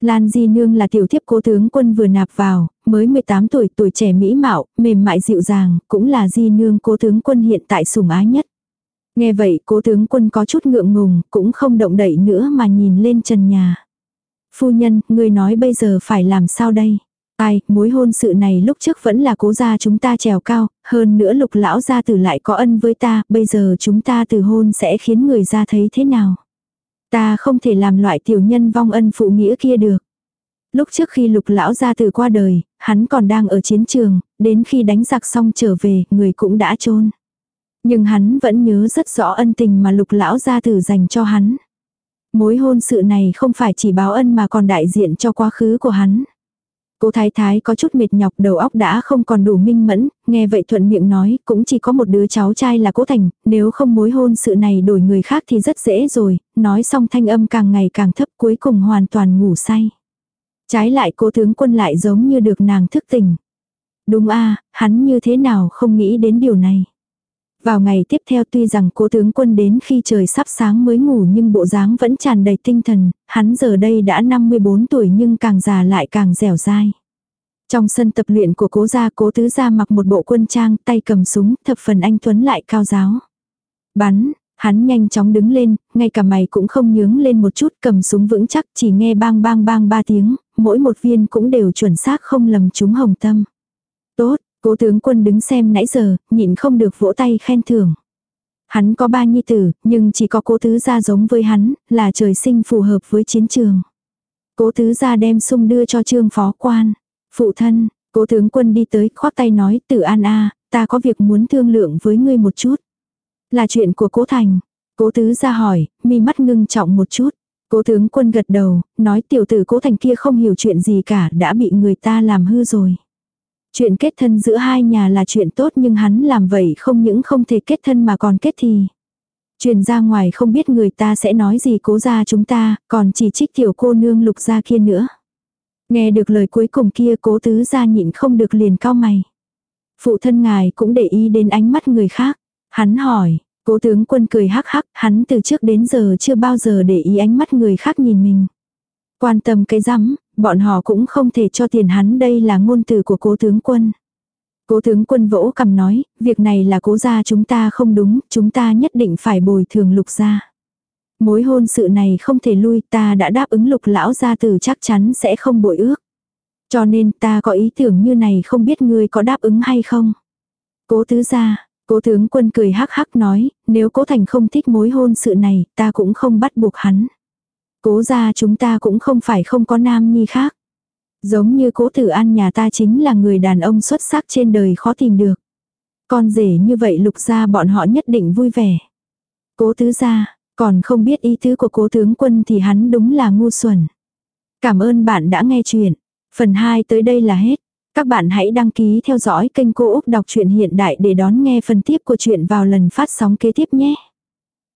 Lan Di Nương là tiểu thiếp cố tướng quân vừa nạp vào, mới 18 tuổi, tuổi trẻ mỹ mạo, mềm mại dịu dàng, cũng là Di Nương cố tướng quân hiện tại sủng ái nhất. Nghe vậy cố tướng quân có chút ngượng ngùng, cũng không động đậy nữa mà nhìn lên trần nhà. Phu nhân, người nói bây giờ phải làm sao đây? Ai, mối hôn sự này lúc trước vẫn là cố gia chúng ta trèo cao, hơn nữa lục lão gia tử lại có ân với ta, bây giờ chúng ta từ hôn sẽ khiến người ra thấy thế nào. Ta không thể làm loại tiểu nhân vong ân phụ nghĩa kia được. Lúc trước khi lục lão gia tử qua đời, hắn còn đang ở chiến trường, đến khi đánh giặc xong trở về, người cũng đã chôn Nhưng hắn vẫn nhớ rất rõ ân tình mà lục lão gia tử dành cho hắn. Mối hôn sự này không phải chỉ báo ân mà còn đại diện cho quá khứ của hắn. Cô thái thái có chút mệt nhọc đầu óc đã không còn đủ minh mẫn, nghe vậy thuận miệng nói cũng chỉ có một đứa cháu trai là cố thành, nếu không mối hôn sự này đổi người khác thì rất dễ rồi, nói xong thanh âm càng ngày càng thấp cuối cùng hoàn toàn ngủ say. Trái lại cô tướng quân lại giống như được nàng thức tỉnh. Đúng a hắn như thế nào không nghĩ đến điều này. Vào ngày tiếp theo tuy rằng cố tướng quân đến khi trời sắp sáng mới ngủ nhưng bộ dáng vẫn tràn đầy tinh thần, hắn giờ đây đã 54 tuổi nhưng càng già lại càng dẻo dai. Trong sân tập luyện của cố gia cố tứ gia mặc một bộ quân trang tay cầm súng thập phần anh Tuấn lại cao giáo. Bắn, hắn nhanh chóng đứng lên, ngay cả mày cũng không nhướng lên một chút cầm súng vững chắc chỉ nghe bang bang bang ba tiếng, mỗi một viên cũng đều chuẩn xác không lầm trúng hồng tâm. Tốt, Cố tướng quân đứng xem nãy giờ, nhịn không được vỗ tay khen thưởng. Hắn có ba nhi tử, nhưng chỉ có cố tứ gia giống với hắn, là trời sinh phù hợp với chiến trường. Cố tứ gia đem sung đưa cho trương phó quan. Phụ thân, cố tướng quân đi tới, khoác tay nói, tử an a ta có việc muốn thương lượng với ngươi một chút. Là chuyện của cố thành. Cố tứ gia hỏi, mi mắt ngưng trọng một chút. Cố tướng quân gật đầu, nói tiểu tử cố thành kia không hiểu chuyện gì cả, đã bị người ta làm hư rồi. Chuyện kết thân giữa hai nhà là chuyện tốt nhưng hắn làm vậy không những không thể kết thân mà còn kết thì. Truyền ra ngoài không biết người ta sẽ nói gì cố ra chúng ta, còn chỉ trích tiểu cô nương lục ra kia nữa. Nghe được lời cuối cùng kia cố tứ ra nhịn không được liền cao mày. Phụ thân ngài cũng để ý đến ánh mắt người khác. Hắn hỏi, cố tướng quân cười hắc hắc, hắn từ trước đến giờ chưa bao giờ để ý ánh mắt người khác nhìn mình. Quan tâm cái rắm, Bọn họ cũng không thể cho tiền hắn đây là ngôn từ của cố tướng quân. Cố tướng quân vỗ cầm nói, việc này là cố gia chúng ta không đúng, chúng ta nhất định phải bồi thường lục gia. Mối hôn sự này không thể lui ta đã đáp ứng lục lão gia tử chắc chắn sẽ không bội ước. Cho nên ta có ý tưởng như này không biết ngươi có đáp ứng hay không. Cố tứ gia, cố tướng quân cười hắc hắc nói, nếu cố thành không thích mối hôn sự này, ta cũng không bắt buộc hắn. Cố gia chúng ta cũng không phải không có nam nhi khác. Giống như cố tử an nhà ta chính là người đàn ông xuất sắc trên đời khó tìm được. Con rể như vậy lục gia bọn họ nhất định vui vẻ. Cố tứ gia, còn không biết ý tứ của cố tướng quân thì hắn đúng là ngu xuẩn. Cảm ơn bạn đã nghe chuyện. Phần 2 tới đây là hết. Các bạn hãy đăng ký theo dõi kênh Cô Úc Đọc truyện Hiện Đại để đón nghe phần tiếp của chuyện vào lần phát sóng kế tiếp nhé.